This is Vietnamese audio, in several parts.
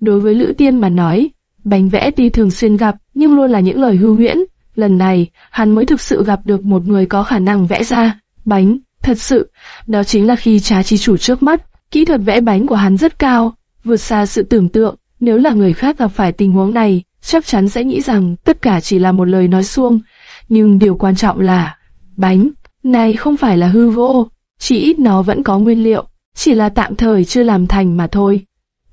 Đối với Lữ Tiên mà nói, bánh vẽ tuy thường xuyên gặp, nhưng luôn là những lời hư huyễn. Lần này, hắn mới thực sự gặp được một người có khả năng vẽ ra bánh. Thật sự, đó chính là khi trá chi chủ trước mắt. Kỹ thuật vẽ bánh của hắn rất cao, vượt xa sự tưởng tượng. Nếu là người khác gặp phải tình huống này, chắc chắn sẽ nghĩ rằng tất cả chỉ là một lời nói suông. Nhưng điều quan trọng là, bánh này không phải là hư vô, chỉ ít nó vẫn có nguyên liệu, chỉ là tạm thời chưa làm thành mà thôi.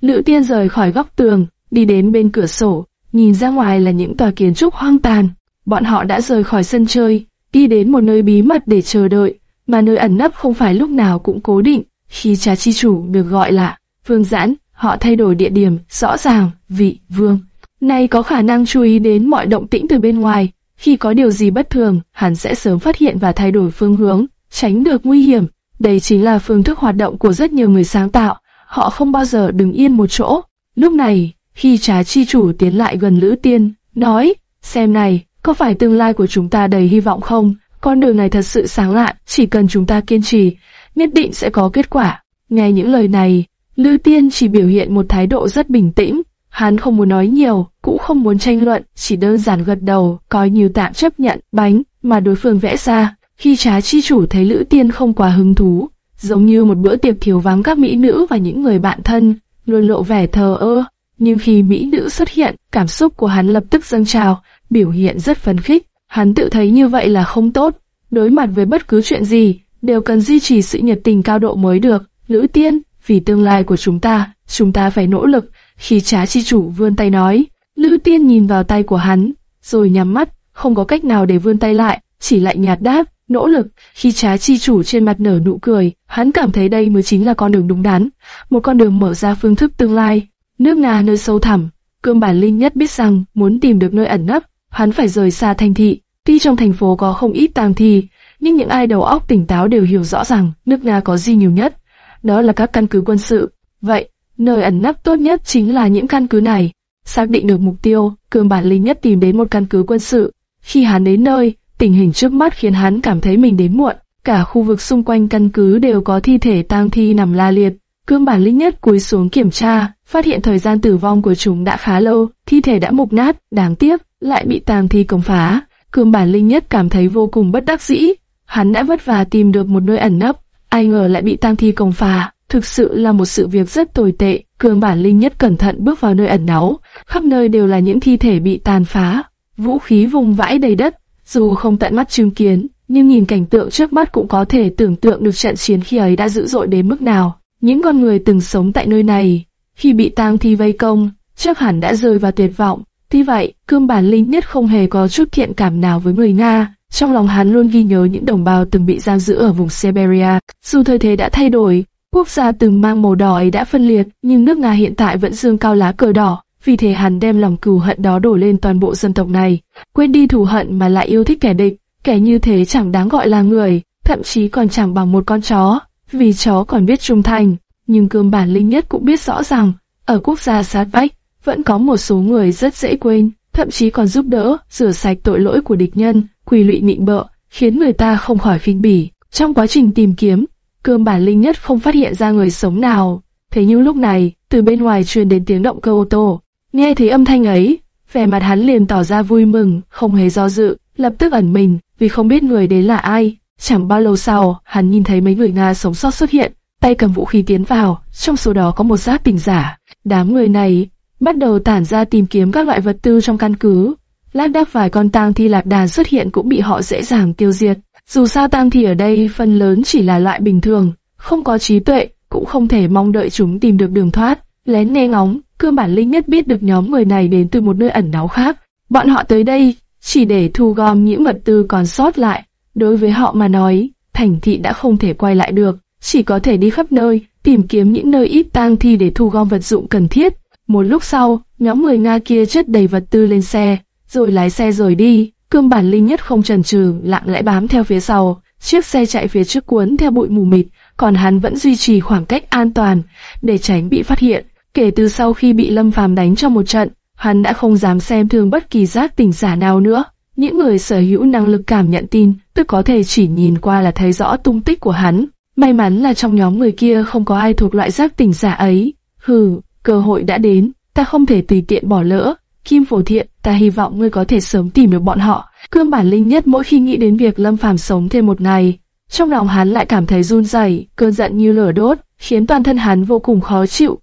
Lữ tiên rời khỏi góc tường, đi đến bên cửa sổ, nhìn ra ngoài là những tòa kiến trúc hoang tàn. Bọn họ đã rời khỏi sân chơi, đi đến một nơi bí mật để chờ đợi, mà nơi ẩn nấp không phải lúc nào cũng cố định. Khi trà chi chủ được gọi là Vương Giãn, họ thay đổi địa điểm, rõ ràng, vị Vương. Này có khả năng chú ý đến mọi động tĩnh từ bên ngoài, khi có điều gì bất thường, hắn sẽ sớm phát hiện và thay đổi phương hướng, tránh được nguy hiểm. Đây chính là phương thức hoạt động của rất nhiều người sáng tạo, họ không bao giờ đứng yên một chỗ. Lúc này, khi trá chi chủ tiến lại gần Lữ Tiên, nói, xem này, có phải tương lai của chúng ta đầy hy vọng không? Con đường này thật sự sáng lạ, chỉ cần chúng ta kiên trì, nhất định sẽ có kết quả. Nghe những lời này, Lữ Tiên chỉ biểu hiện một thái độ rất bình tĩnh, hắn không muốn nói nhiều, cũng không muốn tranh luận, chỉ đơn giản gật đầu, coi như tạm chấp nhận bánh mà đối phương vẽ ra. Khi trá chi chủ thấy Lữ Tiên không quá hứng thú, giống như một bữa tiệc thiếu vắng các mỹ nữ và những người bạn thân, luôn lộ vẻ thờ ơ. Nhưng khi mỹ nữ xuất hiện, cảm xúc của hắn lập tức dâng trào, biểu hiện rất phấn khích. Hắn tự thấy như vậy là không tốt. Đối mặt với bất cứ chuyện gì, đều cần duy trì sự nhiệt tình cao độ mới được. Lữ Tiên, vì tương lai của chúng ta, chúng ta phải nỗ lực. Khi trá chi chủ vươn tay nói, Lữ Tiên nhìn vào tay của hắn, rồi nhắm mắt, không có cách nào để vươn tay lại, chỉ lạnh nhạt đáp, nỗ lực. Khi trá chi chủ trên mặt nở nụ cười, hắn cảm thấy đây mới chính là con đường đúng đắn, một con đường mở ra phương thức tương lai. Nước Nga nơi sâu thẳm, cương bản linh nhất biết rằng muốn tìm được nơi ẩn nấp, hắn phải rời xa thành thị. Tuy trong thành phố có không ít tang thi, nhưng những ai đầu óc tỉnh táo đều hiểu rõ rằng nước Nga có gì nhiều nhất, đó là các căn cứ quân sự. Vậy, nơi ẩn nấp tốt nhất chính là những căn cứ này. Xác định được mục tiêu, cương bản linh nhất tìm đến một căn cứ quân sự. Khi hắn đến nơi, tình hình trước mắt khiến hắn cảm thấy mình đến muộn. Cả khu vực xung quanh căn cứ đều có thi thể tang thi nằm la liệt. Cương bản linh nhất cúi xuống kiểm tra, phát hiện thời gian tử vong của chúng đã khá lâu, thi thể đã mục nát, đáng tiếc, lại bị tang thi công phá. Cương bản linh nhất cảm thấy vô cùng bất đắc dĩ. Hắn đã vất vả tìm được một nơi ẩn nấp, ai ngờ lại bị tang thi công phá. Thực sự là một sự việc rất tồi tệ. Cương bản linh nhất cẩn thận bước vào nơi ẩn náu, khắp nơi đều là những thi thể bị tàn phá, vũ khí vùng vãi đầy đất. Dù không tận mắt chứng kiến, nhưng nhìn cảnh tượng trước mắt cũng có thể tưởng tượng được trận chiến khi ấy đã dữ dội đến mức nào. Những con người từng sống tại nơi này, khi bị tang thi vây công, chắc hẳn đã rơi vào tuyệt vọng. Tuy vậy, cương bản linh nhất không hề có chút thiện cảm nào với người Nga. Trong lòng hắn luôn ghi nhớ những đồng bào từng bị giam giữ ở vùng Siberia. Dù thời thế đã thay đổi, quốc gia từng mang màu đỏ ấy đã phân liệt, nhưng nước Nga hiện tại vẫn dương cao lá cờ đỏ. Vì thế hắn đem lòng cừu hận đó đổ lên toàn bộ dân tộc này, quên đi thù hận mà lại yêu thích kẻ địch. Kẻ như thế chẳng đáng gọi là người, thậm chí còn chẳng bằng một con chó, vì chó còn biết trung thành. Nhưng cương bản linh nhất cũng biết rõ rằng, ở quốc gia sát vách, vẫn có một số người rất dễ quên, thậm chí còn giúp đỡ, rửa sạch tội lỗi của địch nhân, quỳ lụy nịnh bợ, khiến người ta không khỏi khinh bỉ. Trong quá trình tìm kiếm, cương bản linh nhất không phát hiện ra người sống nào. Thế nhưng lúc này, từ bên ngoài truyền đến tiếng động cơ ô tô. Nghe thấy âm thanh ấy, vẻ mặt hắn liền tỏ ra vui mừng, không hề do dự, lập tức ẩn mình, vì không biết người đến là ai. Chẳng bao lâu sau, hắn nhìn thấy mấy người Nga sống sót xuất hiện, tay cầm vũ khí tiến vào, trong số đó có một giáp tình giả. Đám người này bắt đầu tản ra tìm kiếm các loại vật tư trong căn cứ. Lát đác vài con tang thi lạc đàn xuất hiện cũng bị họ dễ dàng tiêu diệt. Dù sao tang thi ở đây phần lớn chỉ là loại bình thường, không có trí tuệ, cũng không thể mong đợi chúng tìm được đường thoát. Lén nghe ngóng, cơ bản linh nhất biết được nhóm người này đến từ một nơi ẩn náu khác. Bọn họ tới đây chỉ để thu gom những vật tư còn sót lại. Đối với họ mà nói, thành thị đã không thể quay lại được, chỉ có thể đi khắp nơi, tìm kiếm những nơi ít tang thi để thu gom vật dụng cần thiết. Một lúc sau, nhóm người Nga kia chất đầy vật tư lên xe, rồi lái xe rời đi. Cương bản linh nhất không chần chừ, lặng lẽ bám theo phía sau. Chiếc xe chạy phía trước cuốn theo bụi mù mịt, còn hắn vẫn duy trì khoảng cách an toàn để tránh bị phát hiện. Kể từ sau khi bị Lâm Phàm đánh cho một trận, hắn đã không dám xem thường bất kỳ giác tỉnh giả nào nữa. Những người sở hữu năng lực cảm nhận tin, tức có thể chỉ nhìn qua là thấy rõ tung tích của hắn. May mắn là trong nhóm người kia không có ai thuộc loại giác tỉnh giả ấy. Hừ, cơ hội đã đến. ta không thể tùy tiện bỏ lỡ. Kim Phổ Thiện, ta hy vọng ngươi có thể sớm tìm được bọn họ. Cương bản linh nhất mỗi khi nghĩ đến việc Lâm Phàm sống thêm một ngày, trong lòng hắn lại cảm thấy run rẩy, cơn giận như lửa đốt, khiến toàn thân hắn vô cùng khó chịu.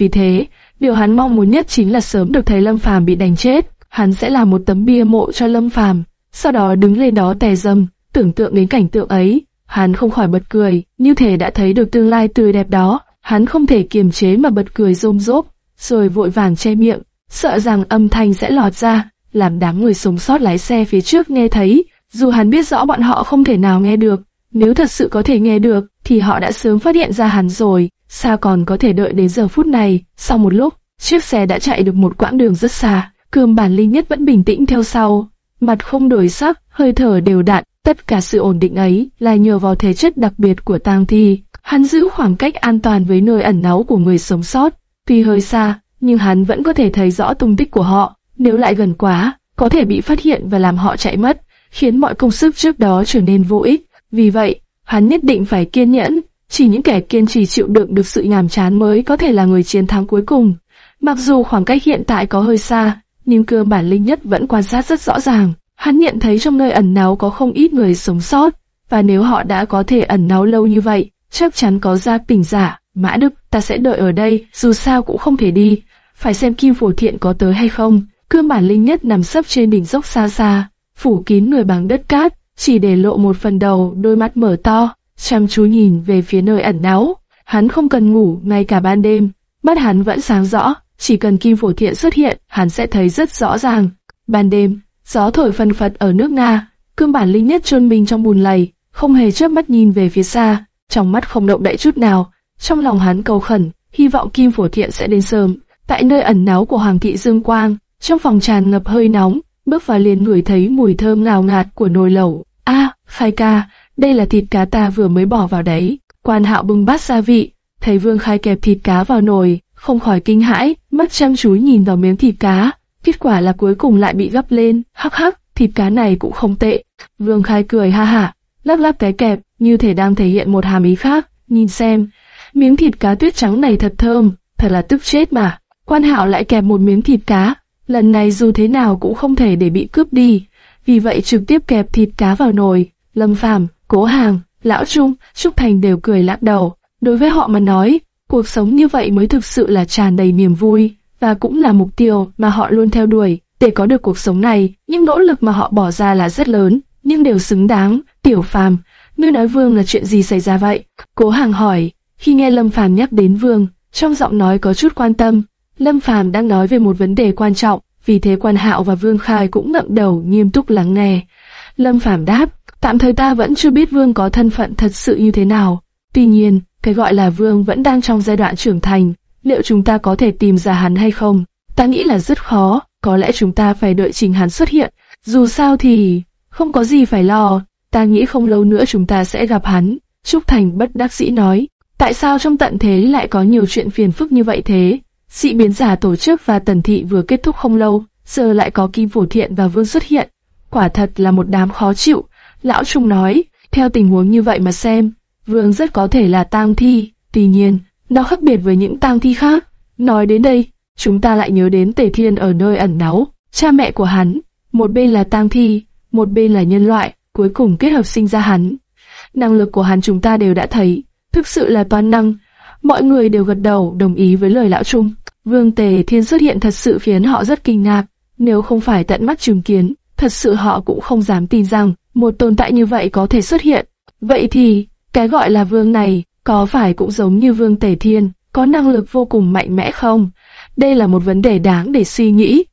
Vì thế, điều hắn mong muốn nhất chính là sớm được thấy Lâm Phàm bị đánh chết. Hắn sẽ làm một tấm bia mộ cho Lâm Phàm, sau đó đứng lên đó tè dâm, tưởng tượng đến cảnh tượng ấy, hắn không khỏi bật cười, như thể đã thấy được tương lai tươi đẹp đó. Hắn không thể kiềm chế mà bật cười rôm rốp, rồi vội vàng che miệng, sợ rằng âm thanh sẽ lọt ra, làm đám người sống sót lái xe phía trước nghe thấy. Dù hắn biết rõ bọn họ không thể nào nghe được, nếu thật sự có thể nghe được, thì họ đã sớm phát hiện ra hắn rồi, sao còn có thể đợi đến giờ phút này. Sau một lúc, chiếc xe đã chạy được một quãng đường rất xa, cương bản linh nhất vẫn bình tĩnh theo sau, mặt không đổi sắc, hơi thở đều đặn. Tất cả sự ổn định ấy là nhờ vào thể chất đặc biệt của tang thi. Hắn giữ khoảng cách an toàn với nơi ẩn náu của người sống sót. Tuy hơi xa, nhưng hắn vẫn có thể thấy rõ tung tích của họ. Nếu lại gần quá, có thể bị phát hiện và làm họ chạy mất, khiến mọi công sức trước đó trở nên vô ích. Vì vậy, hắn nhất định phải kiên nhẫn. Chỉ những kẻ kiên trì chịu đựng được sự nhàm chán mới có thể là người chiến thắng cuối cùng. Mặc dù khoảng cách hiện tại có hơi xa, nhưng cơ bản linh nhất vẫn quan sát rất rõ ràng. Hắn nhận thấy trong nơi ẩn náu có không ít người sống sót, và nếu họ đã có thể ẩn náu lâu như vậy, chắc chắn có gia tình giả. Mã Đức, ta sẽ đợi ở đây, dù sao cũng không thể đi. Phải xem Kim Phổ Thiện có tới hay không. Cương bản linh nhất nằm sấp trên đỉnh dốc xa xa, phủ kín người bằng đất cát, chỉ để lộ một phần đầu, đôi mắt mở to, chăm chú nhìn về phía nơi ẩn náu. Hắn không cần ngủ ngay cả ban đêm, mắt hắn vẫn sáng rõ, chỉ cần Kim Phổ Thiện xuất hiện, hắn sẽ thấy rất rõ ràng. Ban đêm, gió thổi phân phật ở nước Nga, cương bản linh nhất chôn mình trong bùn lầy, không hề chớp mắt nhìn về phía xa, trong mắt không động đậy chút nào. Trong lòng hắn cầu khẩn, hy vọng Kim Phổ Thiện sẽ đến sớm. Tại nơi ẩn náu của Hoàng thị Dương Quang, trong phòng tràn ngập hơi nóng, bước vào liền ngửi thấy mùi thơm ngào ngạt của nồi lẩu. A, à, Khai ca, đây là thịt cá ta vừa mới bỏ vào đấy. Quan Hạo bưng bát gia vị, thấy Vương Khai kẹp thịt cá vào nồi, không khỏi kinh hãi, mắt chăm chú nhìn vào miếng thịt cá. Kết quả là cuối cùng lại bị gấp lên, hắc hắc, thịt cá này cũng không tệ. Vương Khai cười ha ha, lắp lắp cái kẹp, như thể đang thể hiện một hàm ý khác. Nhìn xem, miếng thịt cá tuyết trắng này thật thơm, thật là tức chết mà. Quan Hạo lại kẹp một miếng thịt cá, lần này dù thế nào cũng không thể để bị cướp đi, vì vậy trực tiếp kẹp thịt cá vào nồi. Lâm Phàm, Cố Hàng, Lão Trung, Trúc Thành đều cười lắc đầu. Đối với họ mà nói, cuộc sống như vậy mới thực sự là tràn đầy niềm vui, và cũng là mục tiêu mà họ luôn theo đuổi. Để có được cuộc sống này, những nỗ lực mà họ bỏ ra là rất lớn, nhưng đều xứng đáng. Tiểu Phàm, ngươi nói Vương là chuyện gì xảy ra vậy? Cố Hàng hỏi. Khi nghe Lâm Phàm nhắc đến Vương, trong giọng nói có chút quan tâm. Lâm Phàm đang nói về một vấn đề quan trọng, vì thế Quan Hạo và Vương Khai cũng ngậm đầu nghiêm túc lắng nghe. Lâm Phàm đáp, tạm thời ta vẫn chưa biết Vương có thân phận thật sự như thế nào. Tuy nhiên, cái gọi là Vương vẫn đang trong giai đoạn trưởng thành, liệu chúng ta có thể tìm ra hắn hay không? Ta nghĩ là rất khó, có lẽ chúng ta phải đợi trình hắn xuất hiện. Dù sao thì, không có gì phải lo, ta nghĩ không lâu nữa chúng ta sẽ gặp hắn. Trúc Thành bất đắc dĩ nói, tại sao trong tận thế lại có nhiều chuyện phiền phức như vậy thế? Dị biến giả tổ chức và tần thị vừa kết thúc không lâu, giờ lại có Kim Phổ Thiện và Vương xuất hiện. Quả thật là một đám khó chịu. Lão Trung nói, theo tình huống như vậy mà xem, Vương rất có thể là tang thi. Tuy nhiên, nó khác biệt với những tang thi khác. Nói đến đây, chúng ta lại nhớ đến Tề Thiên ở nơi ẩn náu, cha mẹ của hắn. Một bên là tang thi, một bên là nhân loại, cuối cùng kết hợp sinh ra hắn. Năng lực của hắn chúng ta đều đã thấy, thực sự là toàn năng. Mọi người đều gật đầu đồng ý với lời lão Trung. Vương Tề Thiên xuất hiện thật sự khiến họ rất kinh ngạc. Nếu không phải tận mắt chứng kiến, thật sự họ cũng không dám tin rằng một tồn tại như vậy có thể xuất hiện. Vậy thì, cái gọi là vương này, có phải cũng giống như vương Tề Thiên, có năng lực vô cùng mạnh mẽ không? Đây là một vấn đề đáng để suy nghĩ.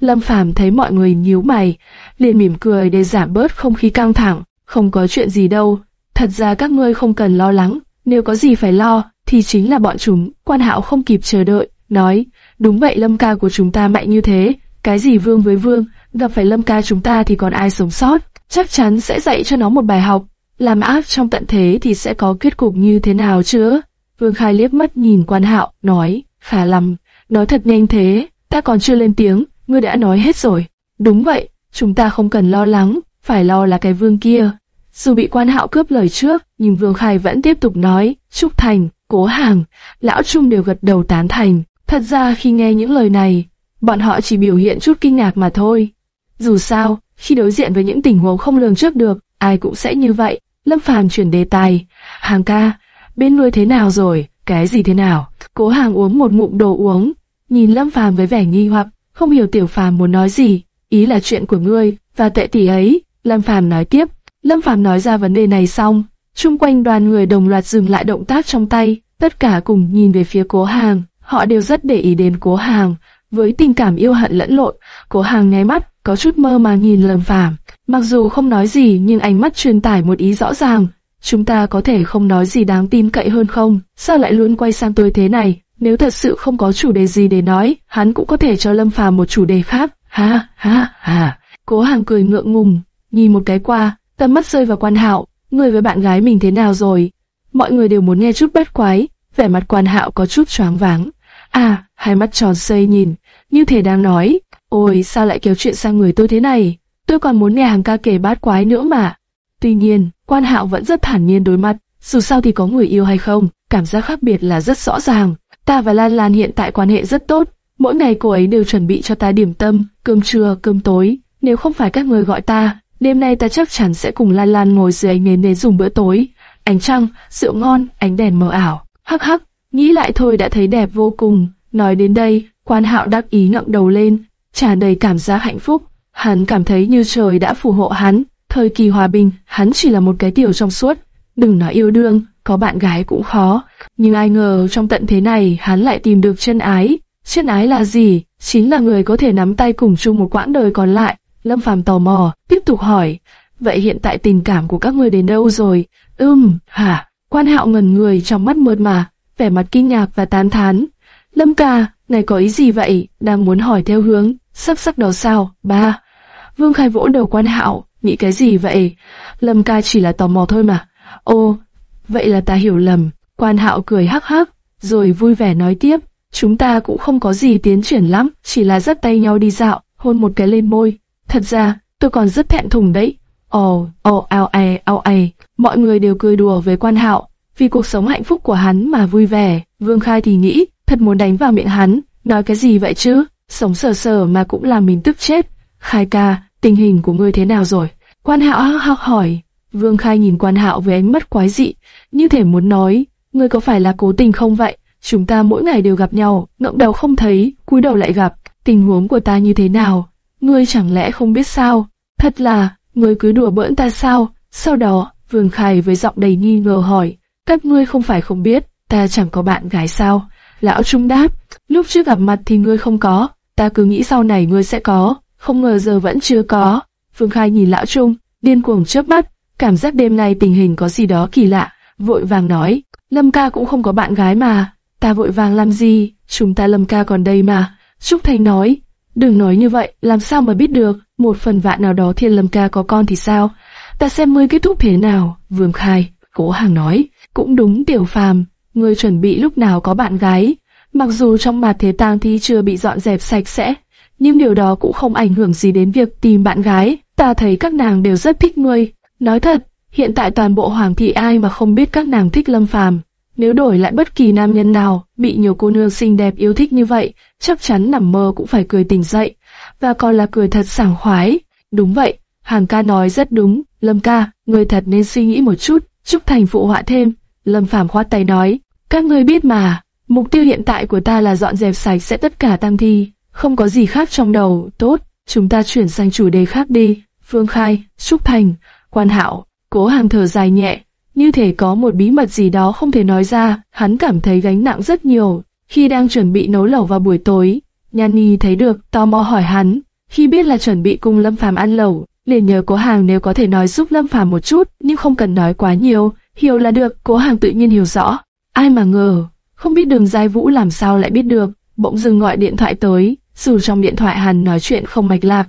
Lâm Phàm thấy mọi người nhíu mày, liền mỉm cười để giảm bớt không khí căng thẳng. Không có chuyện gì đâu, thật ra các ngươi không cần lo lắng, nếu có gì phải lo, thì chính là bọn chúng. Quan Hạo không kịp chờ đợi, nói, đúng vậy Lâm ca của chúng ta mạnh như thế, cái gì vương với vương, gặp phải Lâm ca chúng ta thì còn ai sống sót, chắc chắn sẽ dạy cho nó một bài học. Làm ác trong tận thế thì sẽ có kết cục như thế nào chứ? Vương Khai liếc mắt nhìn quan hạo, nói, khả lầm, nói thật nhanh thế, ta còn chưa lên tiếng, ngươi đã nói hết rồi. Đúng vậy, chúng ta không cần lo lắng, phải lo là cái vương kia. Dù bị quan hạo cướp lời trước, nhưng Vương Khai vẫn tiếp tục nói, Trúc Thành, Cố Hàng, Lão Trung đều gật đầu tán thành. Thật Thật ra khi nghe những lời này, bọn họ chỉ biểu hiện chút kinh ngạc mà thôi. Dù sao, khi đối diện với những tình huống không lường trước được, ai cũng sẽ như vậy. Lâm Phàm chuyển đề tài. Hàng ca, bên nuôi thế nào rồi? Cái gì thế nào? Cố hàng uống một ngụm đồ uống, nhìn Lâm Phàm với vẻ nghi hoặc, không hiểu Tiểu Phàm muốn nói gì. Ý là chuyện của ngươi và tệ tỷ ấy. Lâm Phàm nói tiếp. Lâm Phàm nói ra vấn đề này xong, chung quanh đoàn người đồng loạt dừng lại động tác trong tay, tất cả cùng nhìn về phía Cố Hàng. Họ đều rất để ý đến Cố Hàng, với tình cảm yêu hận lẫn lộn. Cố Hàng nháy mắt, có chút mơ mà nhìn Lâm Phàm. Mặc dù không nói gì nhưng ánh mắt truyền tải một ý rõ ràng. Chúng ta có thể không nói gì đáng tin cậy hơn không? Sao lại luôn quay sang tôi thế này? Nếu thật sự không có chủ đề gì để nói, hắn cũng có thể cho Lâm Phàm một chủ đề khác. Ha ha ha. Cố Hàng cười ngượng ngùng, nhìn một cái qua, tầm mắt rơi vào Quan Hạo, người với bạn gái mình thế nào rồi? Mọi người đều muốn nghe chút bất quái, vẻ mặt Quan Hạo có chút choáng váng. À, hai mắt tròn xây nhìn, như thể đang nói, ôi sao lại kéo chuyện sang người tôi thế này? Tôi còn muốn nghe hàng ca kể bát quái nữa mà. Tuy nhiên, Quan Hạo vẫn rất thản nhiên đối mặt, dù sao thì có người yêu hay không, cảm giác khác biệt là rất rõ ràng. Ta và Lan Lan hiện tại quan hệ rất tốt, mỗi ngày cô ấy đều chuẩn bị cho ta điểm tâm, cơm trưa, cơm tối. Nếu không phải các người gọi ta, đêm nay ta chắc chắn sẽ cùng Lan Lan ngồi dưới ánh nến để dùng bữa tối. Ánh trăng, rượu ngon, ánh đèn mờ ảo. Hắc hắc, nghĩ lại thôi đã thấy đẹp vô cùng. Nói đến đây, quan hạo đắc ý ngậm đầu lên, tràn đầy cảm giác hạnh phúc. Hắn cảm thấy như trời đã phù hộ hắn. Thời kỳ hòa bình, hắn chỉ là một cái tiểu trong suốt. Đừng nói yêu đương, có bạn gái cũng khó. Nhưng ai ngờ trong tận thế này hắn lại tìm được chân ái. Chân ái là gì? Chính là người có thể nắm tay cùng chung một quãng đời còn lại. Lâm Phàm tò mò, tiếp tục hỏi. Vậy hiện tại tình cảm của các người đến đâu rồi? Ừm, hả? Quan hạo ngần người trong mắt mượt mà, vẻ mặt kinh ngạc và tán thán. Lâm ca, này có ý gì vậy? Đang muốn hỏi theo hướng, sắp sắc đó sao? Ba. Vương Khai vỗ đầu quan hạo, nghĩ cái gì vậy? Lâm ca chỉ là tò mò thôi mà. Ô, vậy là ta hiểu lầm. Quan hạo cười hắc hắc, rồi vui vẻ nói tiếp. Chúng ta cũng không có gì tiến triển lắm, chỉ là dắt tay nhau đi dạo, hôn một cái lên môi. Thật ra, tôi còn rất thẹn thùng đấy. Ồ, ồ, ao ai, ao ai. Mọi người đều cười đùa với quan hạo, vì cuộc sống hạnh phúc của hắn mà vui vẻ. Vương Khai thì nghĩ, thật muốn đánh vào miệng hắn, nói cái gì vậy chứ? Sống sờ sờ mà cũng làm mình tức chết. Khai ca, tình hình của ngươi thế nào rồi? Quan hạo hắc hắc hỏi. Vương Khai nhìn quan hạo với ánh mắt quái dị, như thể muốn nói, ngươi có phải là cố tình không vậy? Chúng ta mỗi ngày đều gặp nhau, ngậm đầu không thấy, cúi đầu lại gặp. Tình huống của ta như thế nào? Ngươi chẳng lẽ không biết sao? Thật là, ngươi cứ đùa bỡn ta sao? Sau đó, Vương Khai với giọng đầy nghi ngờ hỏi, các ngươi không phải không biết, ta chẳng có bạn gái sao? Lão Trung đáp, lúc trước gặp mặt thì ngươi không có, ta cứ nghĩ sau này ngươi sẽ có, không ngờ giờ vẫn chưa có. phương Khai nhìn Lão Trung, điên cuồng chớp mắt, cảm giác đêm nay tình hình có gì đó kỳ lạ, vội vàng nói, Lâm ca cũng không có bạn gái mà, ta vội vàng làm gì, chúng ta Lâm ca còn đây mà. Trúc Thành nói, đừng nói như vậy, làm sao mà biết được, một phần vạn nào đó thiên Lâm ca có con thì sao, ta xem ngươi kết thúc thế nào, Vương Khai, cố hàng nói, cũng đúng tiểu phàm, ngươi chuẩn bị lúc nào có bạn gái, mặc dù trong mặt thế tang thi chưa bị dọn dẹp sạch sẽ, nhưng điều đó cũng không ảnh hưởng gì đến việc tìm bạn gái, ta thấy các nàng đều rất thích ngươi, nói thật, hiện tại toàn bộ hoàng thị ai mà không biết các nàng thích lâm phàm, nếu đổi lại bất kỳ nam nhân nào bị nhiều cô nương xinh đẹp yêu thích như vậy, chắc chắn nằm mơ cũng phải cười tỉnh dậy, và còn là cười thật sảng khoái. Đúng vậy, Hàng ca nói rất đúng, Lâm ca, người thật nên suy nghĩ một chút, Trúc Thành phụ họa thêm. Lâm Phàm khoát tay nói, các ngươi biết mà, mục tiêu hiện tại của ta là dọn dẹp sạch sẽ tất cả tăng thi, không có gì khác trong đầu, tốt, chúng ta chuyển sang chủ đề khác đi. Phương Khai, Trúc Thành, Quan Hạo, Cố Hàng thở dài nhẹ, như thể có một bí mật gì đó không thể nói ra, hắn cảm thấy gánh nặng rất nhiều. Khi đang chuẩn bị nấu lẩu vào buổi tối, Nhan Nhi thấy được, tò mò hỏi hắn, khi biết là chuẩn bị cùng Lâm Phàm ăn lẩu, liền nhờ Cố Hàng nếu có thể nói giúp Lâm Phàm một chút, nhưng không cần nói quá nhiều, hiểu là được. Cố Hàng tự nhiên hiểu rõ. Ai mà ngờ, không biết Đường Giai Vũ làm sao lại biết được, bỗng dưng gọi điện thoại tới, dù trong điện thoại hắn nói chuyện không mạch lạc,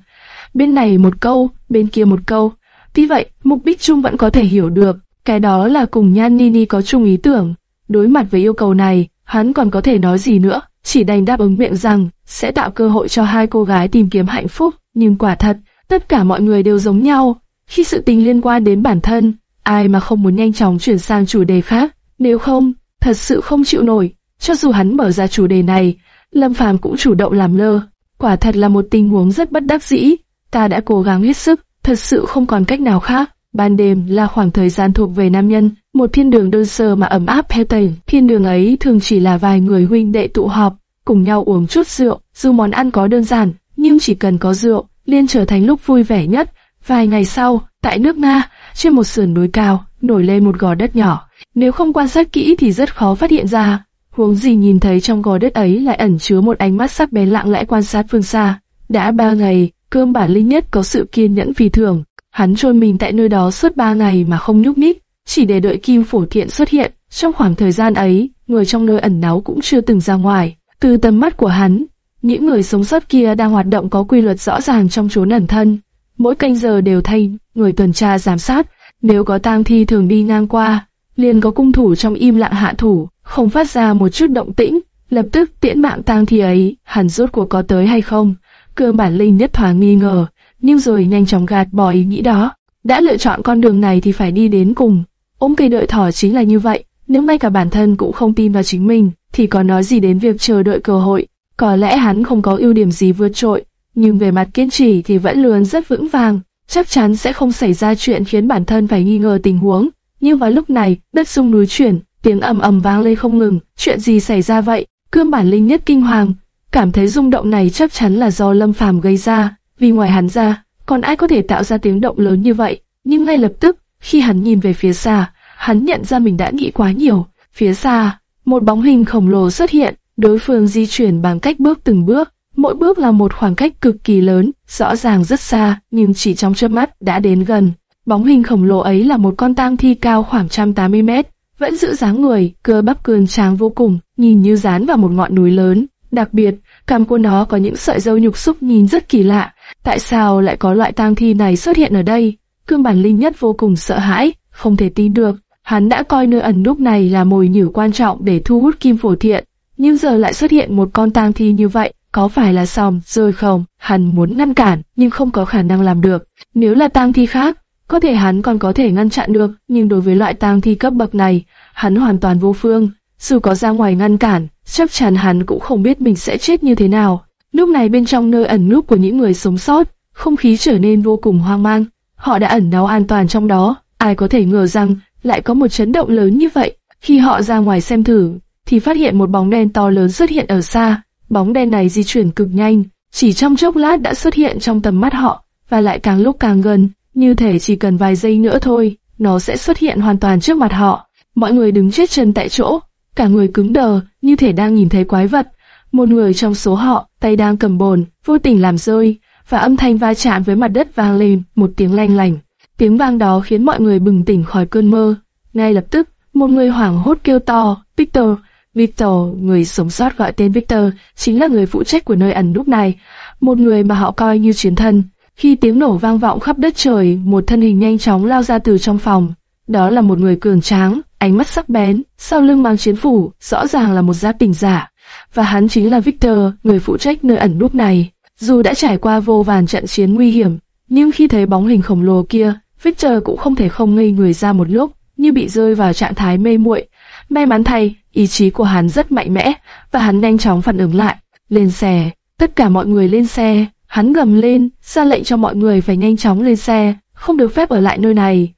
bên này một câu, bên kia một câu. Tuy vậy, mục đích chung vẫn có thể hiểu được, cái đó là cùng Nhan Nini có chung ý tưởng. Đối mặt với yêu cầu này, hắn còn có thể nói gì nữa, chỉ đành đáp ứng miệng rằng sẽ tạo cơ hội cho hai cô gái tìm kiếm hạnh phúc. Nhưng quả thật, tất cả mọi người đều giống nhau. Khi sự tình liên quan đến bản thân, ai mà không muốn nhanh chóng chuyển sang chủ đề khác, nếu không, thật sự không chịu nổi. Cho dù hắn mở ra chủ đề này, Lâm Phàm cũng chủ động làm lơ. Quả thật là một tình huống rất bất đắc dĩ. Ta đã cố gắng hết sức, thật sự không còn cách nào khác. Ban đêm là khoảng thời gian thuộc về nam nhân, một thiên đường đơn sơ mà ấm áp heo tẩy. Thiên đường ấy thường chỉ là vài người huynh đệ tụ họp, cùng nhau uống chút rượu. Dù món ăn có đơn giản, nhưng chỉ cần có rượu, liền trở thành lúc vui vẻ nhất. Vài ngày sau, tại nước Nga, trên một sườn núi cao, nổi lên một gò đất nhỏ. Nếu không quan sát kỹ thì rất khó phát hiện ra. Huống gì nhìn thấy trong gò đất ấy lại ẩn chứa một ánh mắt sắc bén lặng lẽ quan sát phương xa. Đã ba ngày, cơm bản linh nhất có sự kiên nhẫn vì thường. Hắn trôi mình tại nơi đó suốt ba ngày mà không nhúc nhích, chỉ để đợi kim phổ thiện xuất hiện. Trong khoảng thời gian ấy, người trong nơi ẩn náu cũng chưa từng ra ngoài. Từ tầm mắt của hắn, những người sống sót kia đang hoạt động có quy luật rõ ràng trong chốn ẩn thân. Mỗi canh giờ đều thay người tuần tra giám sát, nếu có tang thi thường đi ngang qua, liền có cung thủ trong im lặng hạ thủ, không phát ra một chút động tĩnh, lập tức tiễn mạng tang thi ấy, hẳn rốt cuộc có tới hay không. Cơ bản linh nhất thoáng nghi ngờ, nhưng rồi nhanh chóng gạt bỏ ý nghĩ đó. Đã lựa chọn con đường này thì phải đi đến cùng. Ôm cây đợi thỏ chính là như vậy, nếu ngay cả bản thân cũng không tin vào chính mình, thì có nói gì đến việc chờ đợi cơ hội. Có lẽ hắn không có ưu điểm gì vượt trội, nhưng về mặt kiên trì thì vẫn luôn rất vững vàng, chắc chắn sẽ không xảy ra chuyện khiến bản thân phải nghi ngờ tình huống. Nhưng vào lúc này, đất sung núi chuyển, tiếng ầm ầm vang lên không ngừng, chuyện gì xảy ra vậy? Cương bản linh nhất kinh hoàng, cảm thấy rung động này chắc chắn là do Lâm Phàm gây ra, vì ngoài hắn ra, còn ai có thể tạo ra tiếng động lớn như vậy? Nhưng ngay lập tức, khi hắn nhìn về phía xa, hắn nhận ra mình đã nghĩ quá nhiều. Phía xa, một bóng hình khổng lồ xuất hiện, đối phương di chuyển bằng cách bước từng bước, mỗi bước là một khoảng cách cực kỳ lớn, rõ ràng rất xa, nhưng chỉ trong chớp mắt đã đến gần. Bóng hình khổng lồ ấy là một con tang thi cao khoảng 180 mét, vẫn giữ dáng người, cơ bắp cường tráng vô cùng, nhìn như dán vào một ngọn núi lớn. Đặc biệt, cằm của nó có những sợi râu nhục xúc nhìn rất kỳ lạ. Tại sao lại có loại tang thi này xuất hiện ở đây? Cương bản linh nhất vô cùng sợ hãi, không thể tin được. Hắn đã coi nơi ẩn núp này là mồi nhử quan trọng để thu hút kim phổ thiện, nhưng giờ lại xuất hiện một con tang thi như vậy, có phải là xong rồi không? Hắn muốn ngăn cản, nhưng không có khả năng làm được. Nếu là tang thi khác, có thể hắn còn có thể ngăn chặn được, nhưng đối với loại tang thi cấp bậc này, hắn hoàn toàn vô phương. Dù có ra ngoài ngăn cản, chắc chắn hắn cũng không biết mình sẽ chết như thế nào. Lúc này bên trong nơi ẩn núp của những người sống sót, không khí trở nên vô cùng hoang mang. Họ đã ẩn náu an toàn trong đó, ai có thể ngờ rằng lại có một chấn động lớn như vậy. Khi họ ra ngoài xem thử, thì phát hiện một bóng đen to lớn xuất hiện ở xa. Bóng đen này di chuyển cực nhanh, chỉ trong chốc lát đã xuất hiện trong tầm mắt họ, và lại càng lúc càng gần, như thể chỉ cần vài giây nữa thôi, nó sẽ xuất hiện hoàn toàn trước mặt họ. Mọi người đứng chết chân tại chỗ, cả người cứng đờ, như thể đang nhìn thấy quái vật. Một người trong số họ, tay đang cầm bồn, vô tình làm rơi, và âm thanh va chạm với mặt đất vang lên, một tiếng lanh lành. Tiếng vang đó khiến mọi người bừng tỉnh khỏi cơn mơ. Ngay lập tức, một người hoảng hốt kêu to, Victor, Victor, người sống sót gọi tên Victor, chính là người phụ trách của nơi ẩn núp này, một người mà họ coi như chiến thân. Khi tiếng nổ vang vọng khắp đất trời, một thân hình nhanh chóng lao ra từ trong phòng. Đó là một người cường tráng, ánh mắt sắc bén, sau lưng mang chiến phủ, rõ ràng là một giáp tình giả. Và hắn chính là Victor, người phụ trách nơi ẩn núp này. Dù đã trải qua vô vàn trận chiến nguy hiểm, nhưng khi thấy bóng hình khổng lồ kia, Victor cũng không thể không ngây người ra một lúc, như bị rơi vào trạng thái mê muội. May mắn thay, ý chí của hắn rất mạnh mẽ, và hắn nhanh chóng phản ứng lại. Lên xe, tất cả mọi người lên xe, hắn gầm lên, ra lệnh cho mọi người phải nhanh chóng lên xe, không được phép ở lại nơi này.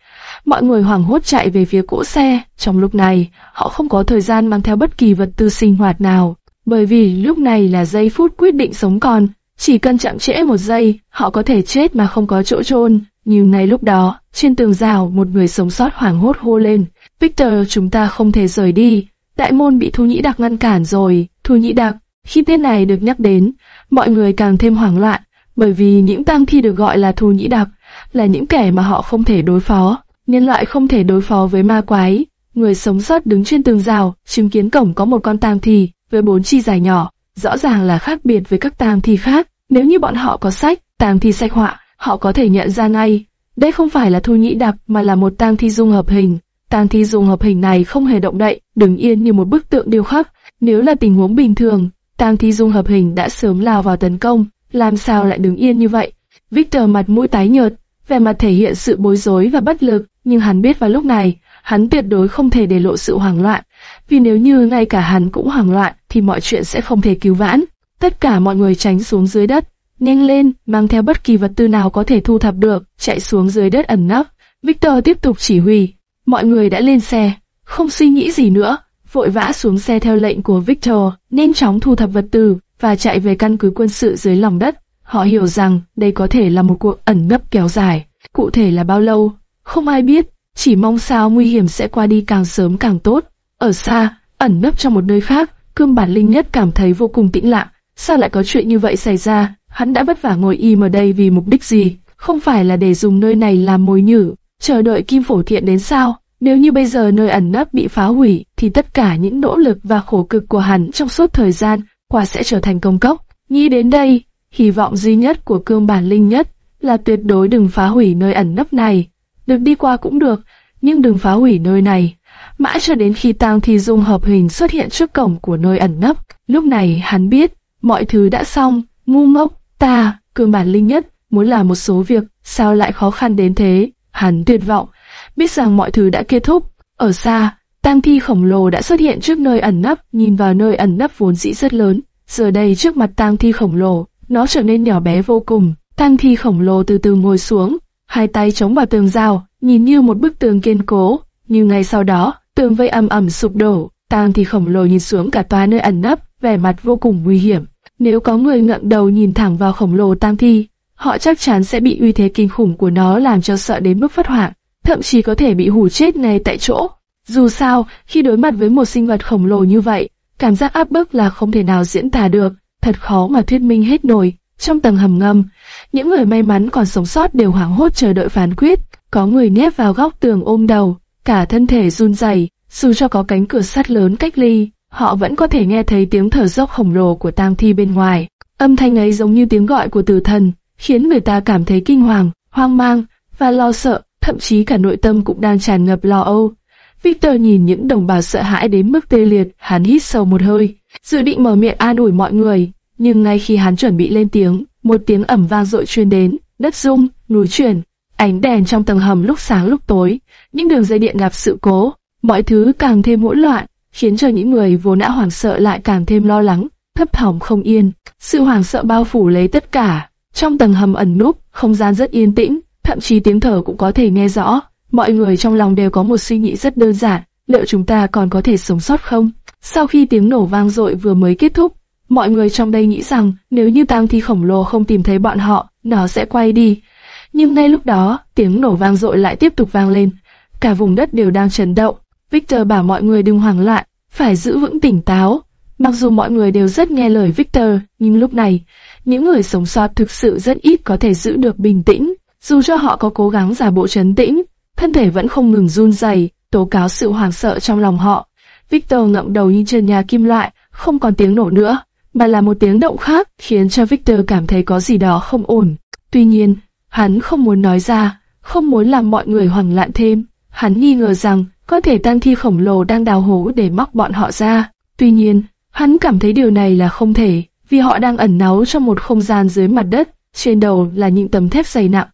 Mọi người hoảng hốt chạy về phía cỗ xe, trong lúc này, họ không có thời gian mang theo bất kỳ vật tư sinh hoạt nào, bởi vì lúc này là giây phút quyết định sống còn, chỉ cần chậm trễ một giây, họ có thể chết mà không có chỗ chôn. Nhưng ngay lúc đó, trên tường rào một người sống sót hoảng hốt hô lên, Victor chúng ta không thể rời đi, đại môn bị Thu Nhĩ Đặc ngăn cản rồi, Thu Nhĩ Đặc. Khi tên này được nhắc đến, mọi người càng thêm hoảng loạn, bởi vì những tang thi được gọi là Thu Nhĩ Đặc là những kẻ mà họ không thể đối phó, nhân loại không thể đối phó với ma quái. Người sống sót đứng trên tường rào, chứng kiến cổng có một con tang thi với bốn chi dài nhỏ, rõ ràng là khác biệt với các tang thi khác. Nếu như bọn họ có sách, tang thi sách họa, họ có thể nhận ra ngay. Đây không phải là thu nhĩ đặc mà là một tang thi dung hợp hình. Tang thi dung hợp hình này không hề động đậy, đứng yên như một bức tượng điêu khắc. Nếu là tình huống bình thường, tang thi dung hợp hình đã sớm lao vào tấn công, làm sao lại đứng yên như vậy? Victor mặt mũi tái nhợt, vẻ mặt thể hiện sự bối rối và bất lực, nhưng hắn biết vào lúc này, hắn tuyệt đối không thể để lộ sự hoảng loạn. vì nếu như ngay cả hắn cũng hoảng loạn thì mọi chuyện sẽ không thể cứu vãn. Tất cả mọi người tránh xuống dưới đất, nhanh lên, mang theo bất kỳ vật tư nào có thể thu thập được, chạy xuống dưới đất ẩn nấp. Victor tiếp tục chỉ huy, mọi người đã lên xe, không suy nghĩ gì nữa, vội vã xuống xe theo lệnh của Victor, nhanh chóng thu thập vật tư và chạy về căn cứ quân sự dưới lòng đất. Họ hiểu rằng đây có thể là một cuộc ẩn nấp kéo dài, cụ thể là bao lâu, không ai biết, chỉ mong sao nguy hiểm sẽ qua đi càng sớm càng tốt. Ở xa, ẩn nấp trong một nơi khác, cương bản linh nhất cảm thấy vô cùng tĩnh lặng. Sao lại có chuyện như vậy xảy ra? Hắn đã vất vả ngồi im ở đây vì mục đích gì? Không phải là để dùng nơi này làm mồi nhử, chờ đợi kim phổ thiện đến sao? Nếu như bây giờ nơi ẩn nấp bị phá hủy, thì tất cả những nỗ lực và khổ cực của hắn trong suốt thời gian quả sẽ trở thành công cốc. Nghĩ đến đây, hy vọng duy nhất của cương bản linh nhất là tuyệt đối đừng phá hủy nơi ẩn nấp này. Được đi qua cũng được, nhưng đừng phá hủy nơi này. Mãi cho đến khi tang thi dung hợp hình xuất hiện trước cổng của nơi ẩn nấp, lúc này hắn biết, mọi thứ đã xong, ngu ngốc, ta, cương bản linh nhất, muốn làm một số việc, sao lại khó khăn đến thế, hắn tuyệt vọng, biết rằng mọi thứ đã kết thúc, ở xa, tang thi khổng lồ đã xuất hiện trước nơi ẩn nấp, nhìn vào nơi ẩn nấp vốn dĩ rất lớn, giờ đây trước mặt tang thi khổng lồ, nó trở nên nhỏ bé vô cùng, tang thi khổng lồ từ từ ngồi xuống, hai tay chống vào tường rào, nhìn như một bức tường kiên cố, nhưng ngay sau đó, tường vây ầm ầm sụp đổ, tang thi khổng lồ nhìn xuống cả tòa nơi ẩn nấp, vẻ mặt vô cùng nguy hiểm. Nếu có người ngẩng đầu nhìn thẳng vào khổng lồ tang thi, họ chắc chắn sẽ bị uy thế kinh khủng của nó làm cho sợ đến mức phát hoảng, thậm chí có thể bị hù chết ngay tại chỗ. Dù sao, khi đối mặt với một sinh vật khổng lồ như vậy, cảm giác áp bức là không thể nào diễn tả được, thật khó mà thuyết minh hết nổi. Trong tầng hầm ngầm, những người may mắn còn sống sót đều hoảng hốt chờ đợi phán quyết, có người nép vào góc tường ôm đầu, cả thân thể run rẩy, dù cho có cánh cửa sắt lớn cách ly, họ vẫn có thể nghe thấy tiếng thở dốc khổng lồ của tang thi bên ngoài. Âm thanh ấy giống như tiếng gọi của tử thần, khiến người ta cảm thấy kinh hoàng, hoang mang và lo sợ, thậm chí cả nội tâm cũng đang tràn ngập lo âu. Victor nhìn những đồng bào sợ hãi đến mức tê liệt, hắn hít sâu một hơi, dự định mở miệng an ủi mọi người, nhưng ngay khi hắn chuẩn bị lên tiếng, một tiếng ẩm vang dội truyền đến, đất rung, núi chuyển, ánh đèn trong tầng hầm lúc sáng lúc tối, những đường dây điện gặp sự cố, mọi thứ càng thêm hỗn loạn, khiến cho những người vốn đã hoảng sợ lại càng thêm lo lắng, thấp thỏm không yên. Sự hoảng sợ bao phủ lấy tất cả. Trong tầng hầm ẩn núp, không gian rất yên tĩnh, thậm chí tiếng thở cũng có thể nghe rõ. Mọi người trong lòng đều có một suy nghĩ rất đơn giản, liệu chúng ta còn có thể sống sót không? Sau khi tiếng nổ vang dội vừa mới kết thúc, mọi người trong đây nghĩ rằng nếu như tang thi khổng lồ không tìm thấy bọn họ, nó sẽ quay đi. Nhưng ngay lúc đó, tiếng nổ vang dội lại tiếp tục vang lên. Cả vùng đất đều đang chấn động. Victor bảo mọi người đừng hoảng loạn, phải giữ vững tỉnh táo. Mặc dù mọi người đều rất nghe lời Victor, nhưng lúc này, những người sống sót thực sự rất ít có thể giữ được bình tĩnh. Dù cho họ có cố gắng giả bộ trấn tĩnh, thân thể vẫn không ngừng run rẩy, tố cáo sự hoảng sợ trong lòng họ. Victor ngậm đầu như chân nhà kim loại, không còn tiếng nổ nữa, mà là một tiếng động khác khiến cho Victor cảm thấy có gì đó không ổn. Tuy nhiên, hắn không muốn nói ra, không muốn làm mọi người hoảng loạn thêm. Hắn nghi ngờ rằng có thể tăng thi khổng lồ đang đào hố để móc bọn họ ra. Tuy nhiên, hắn cảm thấy điều này là không thể, vì họ đang ẩn náu trong một không gian dưới mặt đất, trên đầu là những tấm thép dày nặng.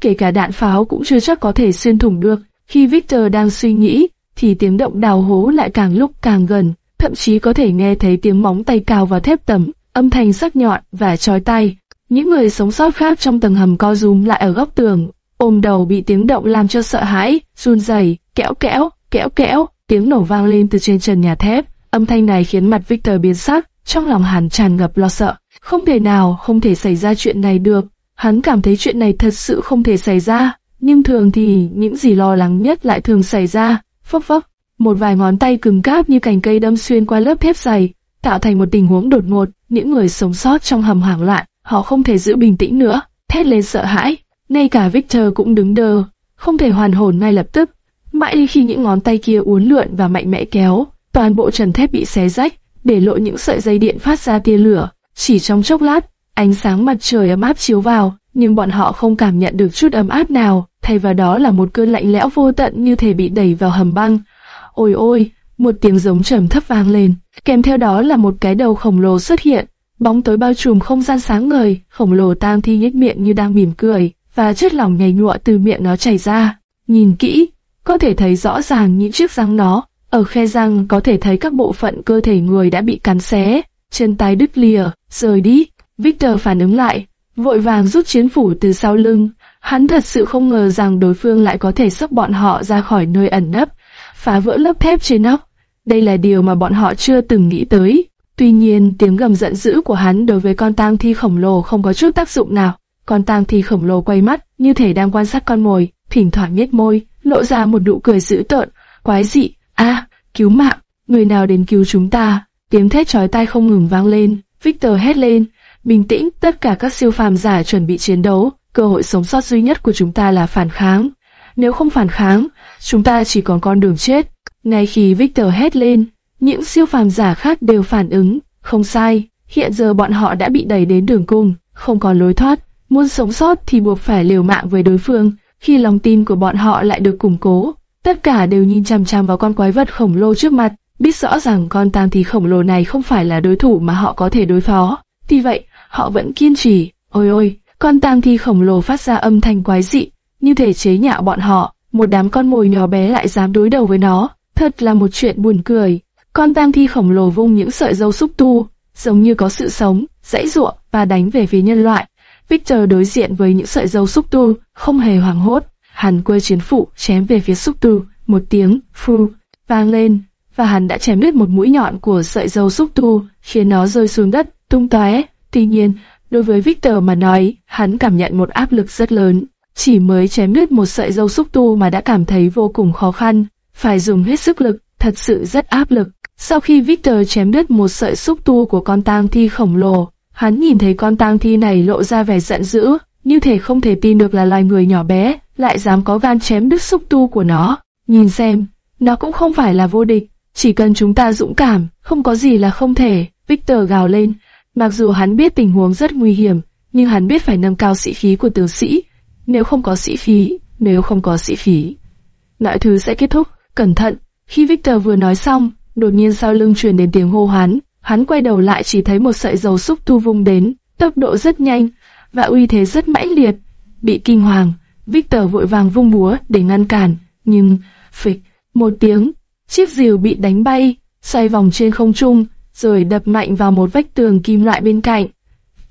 Kể cả đạn pháo cũng chưa chắc có thể xuyên thủng được. Khi Victor đang suy nghĩ, thì tiếng động đào hố lại càng lúc càng gần, thậm chí có thể nghe thấy tiếng móng tay cào vào thép tấm, âm thanh sắc nhọn và chói tai. Những người sống sót khác trong tầng hầm co rúm lại ở góc tường, ôm đầu bị tiếng động làm cho sợ hãi, run rẩy, kẽo kẽo, kẽo kẽo, tiếng nổ vang lên từ trên trần nhà thép. Âm thanh này khiến mặt Victor biến sắc, trong lòng hắn tràn ngập lo sợ. Không thể nào, không thể xảy ra chuyện này được. Hắn cảm thấy chuyện này thật sự không thể xảy ra. Nhưng thường thì những gì lo lắng nhất lại thường xảy ra. Phốc phốc, một vài ngón tay cứng cáp như cành cây đâm xuyên qua lớp thép dày, tạo thành một tình huống đột ngột. Những người sống sót trong hầm hoảng loạn, họ không thể giữ bình tĩnh nữa, thét lên sợ hãi. Ngay cả Victor cũng đứng đờ không thể hoàn hồn ngay lập tức. Mãi đi khi những ngón tay kia uốn lượn và mạnh mẽ kéo, toàn bộ trần thép bị xé rách, để lộ những sợi dây điện phát ra tia lửa. Chỉ trong chốc lát, ánh sáng mặt trời ấm áp chiếu vào, nhưng bọn họ không cảm nhận được chút ấm áp nào, thay vào đó là một cơn lạnh lẽo vô tận như thể bị đẩy vào hầm băng. Ôi ôi, một tiếng giống trầm thấp vang lên, kèm theo đó là một cái đầu khổng lồ xuất hiện, bóng tối bao trùm không gian sáng ngời, khổng lồ tang thi nhếch miệng như đang mỉm cười, và chất lỏng nhầy nhụa từ miệng nó chảy ra. Nhìn kỹ, có thể thấy rõ ràng những chiếc răng nó Ở khe răng có thể thấy các bộ phận cơ thể người đã bị cắn xé, chân tay đứt lìa, rời đi. Victor phản ứng lại, vội vàng rút chiến phủ từ sau lưng. Hắn thật sự không ngờ rằng đối phương lại có thể sốc bọn họ ra khỏi nơi ẩn nấp, phá vỡ lớp thép trên nóc. Đây là điều mà bọn họ chưa từng nghĩ tới. Tuy nhiên, tiếng gầm giận dữ của hắn đối với con tang thi khổng lồ không có chút tác dụng nào. Con tang thi khổng lồ quay mắt, như thể đang quan sát con mồi, thỉnh thoảng nhếch môi, lộ ra một nụ cười dữ tợn, quái dị. A, cứu mạng, người nào đến cứu chúng ta? Tiếng thét chói tai không ngừng vang lên. Victor hét lên, bình tĩnh, tất cả các siêu phàm giả chuẩn bị chiến đấu. Cơ hội sống sót duy nhất của chúng ta là phản kháng. Nếu không phản kháng, chúng ta chỉ còn con đường chết. Ngay khi Victor hét lên, những siêu phàm giả khác đều phản ứng, không sai, hiện giờ bọn họ đã bị đẩy đến đường cùng, không còn lối thoát, muốn sống sót thì buộc phải liều mạng với đối phương. Khi lòng tin của bọn họ lại được củng cố, tất cả đều nhìn chằm chằm vào con quái vật khổng lồ trước mặt, biết rõ rằng con tang thì khổng lồ này không phải là đối thủ mà họ có thể đối phó. Tuy vậy, họ vẫn kiên trì. Ôi ôi, con tang thi khổng lồ phát ra âm thanh quái dị, như thể chế nhạo bọn họ. Một đám con mồi nhỏ bé lại dám đối đầu với nó, thật là một chuyện buồn cười. Con tang thi khổng lồ vung những sợi dâu xúc tu, giống như có sự sống, dãy ruộng và đánh về phía nhân loại. Victor đối diện với những sợi dâu xúc tu, không hề hoảng hốt. Hắn quơ chiến phụ chém về phía xúc tu, một tiếng phu vang lên, và hắn đã chém đứt một mũi nhọn của sợi dâu xúc tu, khiến nó rơi xuống đất, tung tóe. Tuy nhiên, đối với Victor mà nói, hắn cảm nhận một áp lực rất lớn. Chỉ mới chém đứt một sợi dâu xúc tu mà đã cảm thấy vô cùng khó khăn, phải dùng hết sức lực, thật sự rất áp lực. Sau khi Victor chém đứt một sợi xúc tu của con tang thi khổng lồ, hắn nhìn thấy con tang thi này lộ ra vẻ giận dữ, như thể không thể tin được là loài người nhỏ bé, lại dám có gan chém đứt xúc tu của nó. Nhìn xem, nó cũng không phải là vô địch, chỉ cần chúng ta dũng cảm, không có gì là không thể. Victor gào lên, mặc dù hắn biết tình huống rất nguy hiểm, nhưng hắn biết phải nâng cao sĩ khí của tướng sĩ. Nếu không có sĩ khí, nếu không có sĩ khí, mọi thứ sẽ kết thúc. Cẩn thận, khi Victor vừa nói xong, đột nhiên sau lưng truyền đến tiếng hô hoán. Hắn quay đầu lại chỉ thấy một sợi dầu xúc tu vung đến, tốc độ rất nhanh và uy thế rất mãnh liệt. Bị kinh hoàng, Victor vội vàng vung búa để ngăn cản, nhưng phịch một tiếng, chiếc diều bị đánh bay, xoay vòng trên không trung, rồi đập mạnh vào một vách tường kim loại bên cạnh.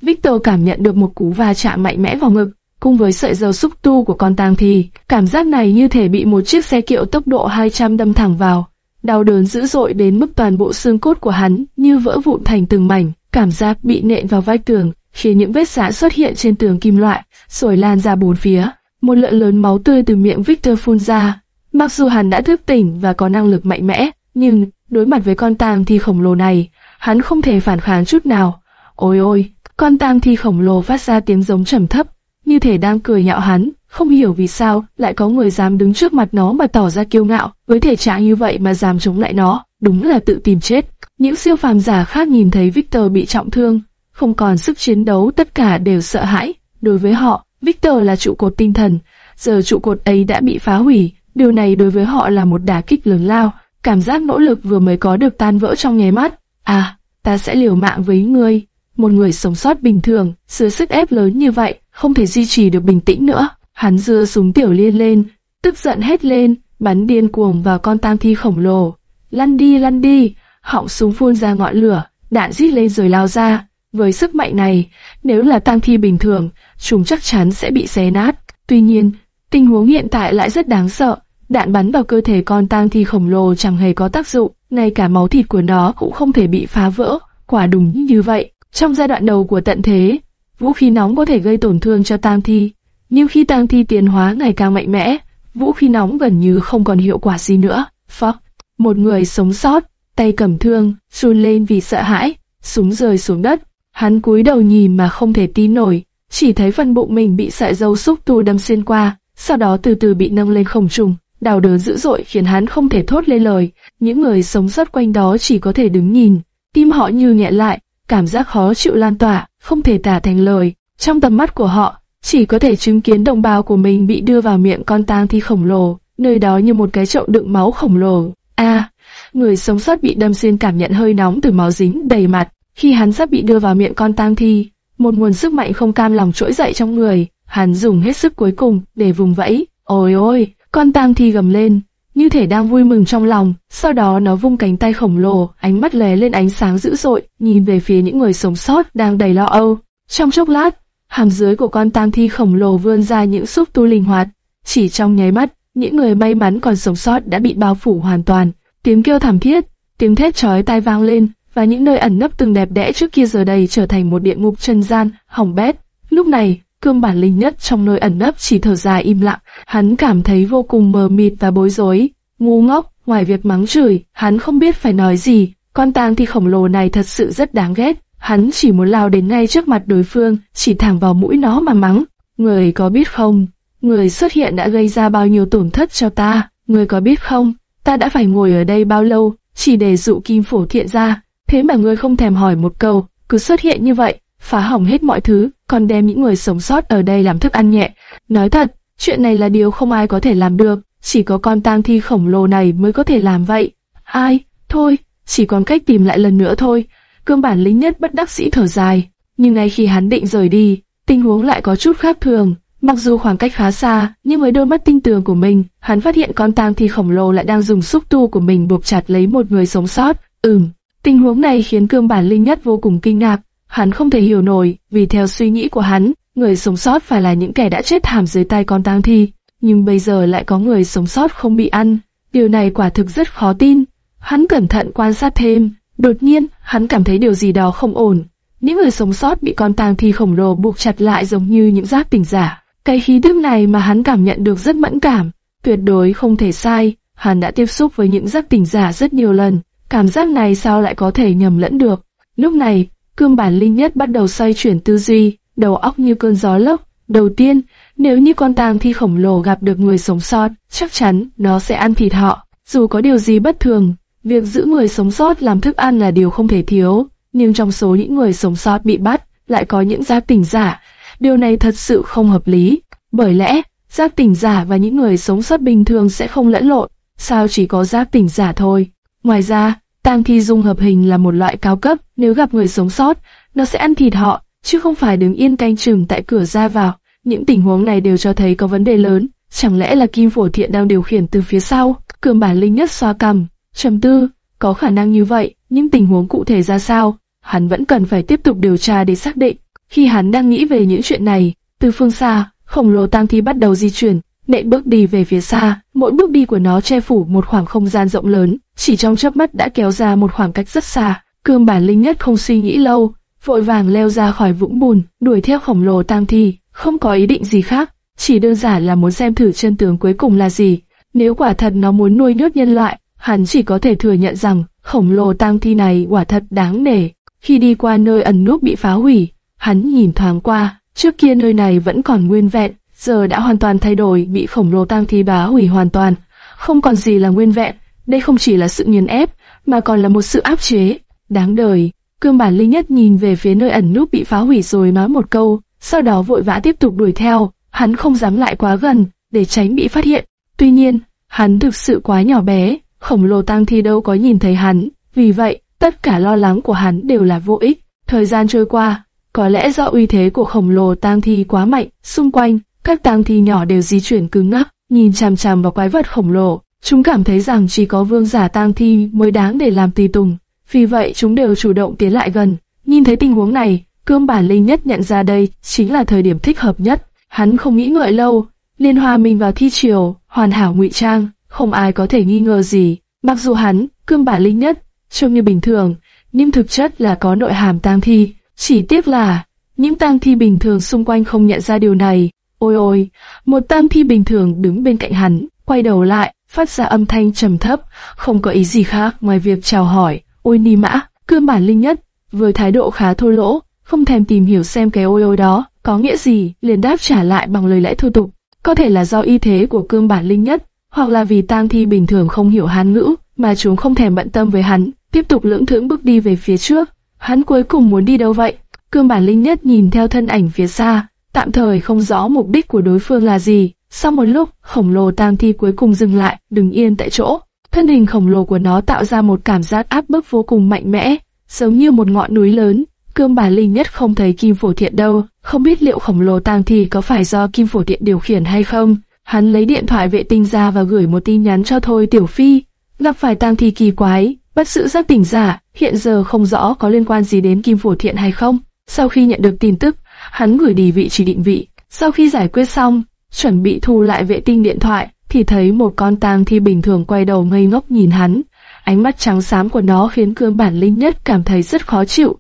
Victor cảm nhận được một cú va chạm mạnh mẽ vào ngực, cùng với sợi dầu xúc tu của con tang thì, cảm giác này như thể bị một chiếc xe kiệu tốc độ 200 đâm thẳng vào. Đau đớn dữ dội đến mức toàn bộ xương cốt của hắn như vỡ vụn thành từng mảnh, cảm giác bị nện vào vách tường, khiến những vết rã xuất hiện trên tường kim loại, rồi lan ra bốn phía. Một lượng lớn máu tươi từ miệng Victor phun ra. Mặc dù hắn đã thức tỉnh và có năng lực mạnh mẽ, nhưng đối mặt với con tang thi khổng lồ này, hắn không thể phản kháng chút nào. Ôi ôi, con tang thi khổng lồ phát ra tiếng giống trầm thấp, như thể đang cười nhạo hắn, không hiểu vì sao lại có người dám đứng trước mặt nó mà tỏ ra kiêu ngạo, với thể trạng như vậy mà dám chống lại nó, đúng là tự tìm chết. Những siêu phàm giả khác nhìn thấy Victor bị trọng thương, không còn sức chiến đấu tất cả đều sợ hãi. Đối với họ, Victor là trụ cột tinh thần, giờ trụ cột ấy đã bị phá hủy, điều này đối với họ là một đả kích lớn lao, cảm giác nỗ lực vừa mới có được tan vỡ trong nháy mắt. À, ta sẽ liều mạng với ngươi. Một người sống sót bình thường, dưới sức ép lớn như vậy, không thể duy trì được bình tĩnh nữa. Hắn dưa súng tiểu liên lên, tức giận hét lên, bắn điên cuồng vào con tang thi khổng lồ. Lăn đi lăn đi, họng súng phun ra ngọn lửa, đạn rít lên rồi lao ra. Với sức mạnh này, nếu là tang thi bình thường, chúng chắc chắn sẽ bị xé nát. Tuy nhiên, tình huống hiện tại lại rất đáng sợ. Đạn bắn vào cơ thể con tang thi khổng lồ chẳng hề có tác dụng, ngay cả máu thịt của nó cũng không thể bị phá vỡ. Quả đúng như vậy. Trong giai đoạn đầu của tận thế, vũ khí nóng có thể gây tổn thương cho tang thi, nhưng khi tang thi tiến hóa ngày càng mạnh mẽ, vũ khí nóng gần như không còn hiệu quả gì nữa. Phóc, một người sống sót, tay cầm thương, run lên vì sợ hãi, súng rơi xuống đất. Hắn cúi đầu nhìn mà không thể tin nổi, chỉ thấy phần bụng mình bị sợi dâu xúc tu đâm xuyên qua, sau đó từ từ bị nâng lên không trung. Đau đớn dữ dội khiến hắn không thể thốt lên lời. Những người sống sót quanh đó chỉ có thể đứng nhìn, tim họ như nhẹ lại, cảm giác khó chịu lan tỏa, không thể tả thành lời. Trong tầm mắt của họ, chỉ có thể chứng kiến đồng bào của mình bị đưa vào miệng con tang thi khổng lồ, nơi đó như một cái chậu đựng máu khổng lồ. A, người sống sót bị đâm xuyên cảm nhận hơi nóng từ máu dính đầy mặt. Khi hắn sắp bị đưa vào miệng con tang thi, một nguồn sức mạnh không cam lòng trỗi dậy trong người, hắn dùng hết sức cuối cùng để vùng vẫy. Ôi ôi, con tang thi gầm lên, như thể đang vui mừng trong lòng. Sau đó nó vung cánh tay khổng lồ, ánh mắt lóe lên ánh sáng dữ dội, nhìn về phía những người sống sót đang đầy lo âu. Trong chốc lát, hàm dưới của con tang thi khổng lồ vươn ra những xúc tu linh hoạt. Chỉ trong nháy mắt, những người may mắn còn sống sót đã bị bao phủ hoàn toàn. Tiếng kêu thảm thiết, tiếng thét chói tai vang lên, và những nơi ẩn nấp từng đẹp đẽ trước kia giờ đây trở thành một địa ngục chân gian, hỏng bét. Lúc này, cương bản linh nhất trong nơi ẩn nấp chỉ thở dài im lặng, hắn cảm thấy vô cùng mờ mịt và bối rối. Ngu ngốc, ngoài việc mắng chửi, hắn không biết phải nói gì. Con tang thi khổng lồ này thật sự rất đáng ghét. Hắn chỉ muốn lao đến ngay trước mặt đối phương, chỉ thẳng vào mũi nó mà mắng. Người có biết không, người xuất hiện đã gây ra bao nhiêu tổn thất cho ta, người có biết không, ta đã phải ngồi ở đây bao lâu, chỉ để dụ kim phổ thiện ra, thế mà người không thèm hỏi một câu, cứ xuất hiện như vậy, phá hỏng hết mọi thứ, còn đem những người sống sót ở đây làm thức ăn nhẹ. Nói thật, chuyện này là điều không ai có thể làm được, chỉ có con tang thi khổng lồ này mới có thể làm vậy. Ai? Thôi, chỉ còn cách tìm lại lần nữa thôi. Cương bản lính nhất bất đắc sĩ thở dài, nhưng ngay khi hắn định rời đi, tình huống lại có chút khác thường. Mặc dù khoảng cách khá xa, nhưng với đôi mắt tinh tường của mình, hắn phát hiện con tang thi khổng lồ lại đang dùng xúc tu của mình buộc chặt lấy một người sống sót. Ừm, tình huống này khiến cương bản linh nhất vô cùng kinh ngạc. Hắn không thể hiểu nổi, vì theo suy nghĩ của hắn, người sống sót phải là những kẻ đã chết thảm dưới tay con tang thi. Nhưng bây giờ lại có người sống sót không bị ăn. Điều này quả thực rất khó tin. Hắn cẩn thận quan sát thêm. Đột nhiên, hắn cảm thấy điều gì đó không ổn. Những người sống sót bị con tang thi khổng lồ buộc chặt lại giống như những giác tỉnh giả. Cái khí tức này mà hắn cảm nhận được rất mẫn cảm, tuyệt đối không thể sai. Hắn đã tiếp xúc với những giác tỉnh giả rất nhiều lần, cảm giác này sao lại có thể nhầm lẫn được. Lúc này, cương bản linh nhất bắt đầu xoay chuyển tư duy, đầu óc như cơn gió lốc. Đầu tiên, nếu như con tang thi khổng lồ gặp được người sống sót, chắc chắn nó sẽ ăn thịt họ. Dù có điều gì bất thường, việc giữ người sống sót làm thức ăn là điều không thể thiếu. Nhưng trong số những người sống sót bị bắt, lại có những giác tỉnh giả, Điều này thật sự không hợp lý, bởi lẽ giác tỉnh giả và những người sống sót bình thường sẽ không lẫn lộn, sao chỉ có giác tỉnh giả thôi. Ngoài ra, tang thi dung hợp hình là một loại cao cấp, nếu gặp người sống sót, nó sẽ ăn thịt họ, chứ không phải đứng yên canh chừng tại cửa ra vào. Những tình huống này đều cho thấy có vấn đề lớn, chẳng lẽ là Kim Phổ Thiện đang điều khiển từ phía sau? Cường bản linh nhất xoa cằm, trầm tư, có khả năng như vậy, những tình huống cụ thể ra sao, hắn vẫn cần phải tiếp tục điều tra để xác định. Khi hắn đang nghĩ về những chuyện này, từ phương xa, khổng lồ tang thi bắt đầu di chuyển, nện bước đi về phía xa, mỗi bước đi của nó che phủ một khoảng không gian rộng lớn, chỉ trong chớp mắt đã kéo ra một khoảng cách rất xa. Cương bản linh nhất không suy nghĩ lâu, vội vàng leo ra khỏi vũng bùn, đuổi theo khổng lồ tang thi, không có ý định gì khác, chỉ đơn giản là muốn xem thử chân tướng cuối cùng là gì. Nếu quả thật nó muốn nuôi nhốt nhân loại, hắn chỉ có thể thừa nhận rằng khổng lồ tang thi này quả thật đáng nể. Khi đi qua nơi ẩn núp bị phá hủy, Hắn nhìn thoáng qua, trước kia nơi này vẫn còn nguyên vẹn, giờ đã hoàn toàn thay đổi, bị khổng lồ tang thi bá hủy hoàn toàn. Không còn gì là nguyên vẹn, đây không chỉ là sự nghiền ép, mà còn là một sự áp chế. Đáng đời, cương bản linh nhất nhìn về phía nơi ẩn núp bị phá hủy rồi nói một câu, sau đó vội vã tiếp tục đuổi theo, hắn không dám lại quá gần, để tránh bị phát hiện. Tuy nhiên, hắn thực sự quá nhỏ bé, khổng lồ tang thi đâu có nhìn thấy hắn, vì vậy, tất cả lo lắng của hắn đều là vô ích. Thời gian trôi qua, có lẽ do uy thế của khổng lồ tang thi quá mạnh, xung quanh, các tang thi nhỏ đều di chuyển cứng ngắc, nhìn chằm chằm vào quái vật khổng lồ. Chúng cảm thấy rằng chỉ có vương giả tang thi mới đáng để làm tùy tùng. Vì vậy chúng đều chủ động tiến lại gần. Nhìn thấy tình huống này, cương bản linh nhất nhận ra đây chính là thời điểm thích hợp nhất. Hắn không nghĩ ngợi lâu, liên hòa mình vào thi triều, hoàn hảo ngụy trang, không ai có thể nghi ngờ gì. Mặc dù hắn, cương bản linh nhất, trông như bình thường, nhưng thực chất là có nội hàm tang thi. Chỉ tiếc là, những tang thi bình thường xung quanh không nhận ra điều này. Ôi ôi, một tang thi bình thường đứng bên cạnh hắn, quay đầu lại, phát ra âm thanh trầm thấp, không có ý gì khác ngoài việc chào hỏi. Ôi ni mã, cương bản linh nhất, với thái độ khá thô lỗ, không thèm tìm hiểu xem cái ôi ôi đó có nghĩa gì, liền đáp trả lại bằng lời lẽ thô tục. Có thể là do y thế của cương bản linh nhất, hoặc là vì tang thi bình thường không hiểu hán ngữ, mà chúng không thèm bận tâm với hắn, tiếp tục lưỡng thưởng bước đi về phía trước. Hắn cuối cùng muốn đi đâu vậy? Cương bản linh nhất nhìn theo thân ảnh phía xa, tạm thời không rõ mục đích của đối phương là gì. Sau một lúc, khổng lồ tang thi cuối cùng dừng lại, đứng yên tại chỗ. Thân hình khổng lồ của nó tạo ra một cảm giác áp bức vô cùng mạnh mẽ, giống như một ngọn núi lớn. Cương bà linh nhất không thấy kim phổ thiện đâu, không biết liệu khổng lồ tang thi có phải do kim phổ thiện điều khiển hay không. Hắn lấy điện thoại vệ tinh ra và gửi một tin nhắn cho Thôi Tiểu Phi. Gặp phải tang thi kỳ quái, bất sự giác tỉnh giả, hiện giờ không rõ có liên quan gì đến Kim Phổ Thiện hay không. Sau khi nhận được tin tức, hắn gửi đi vị trí định vị. Sau khi giải quyết xong, chuẩn bị thu lại vệ tinh điện thoại, thì thấy một con tang thi bình thường quay đầu ngây ngốc nhìn hắn. Ánh mắt trắng xám của nó khiến cương bản linh nhất cảm thấy rất khó chịu.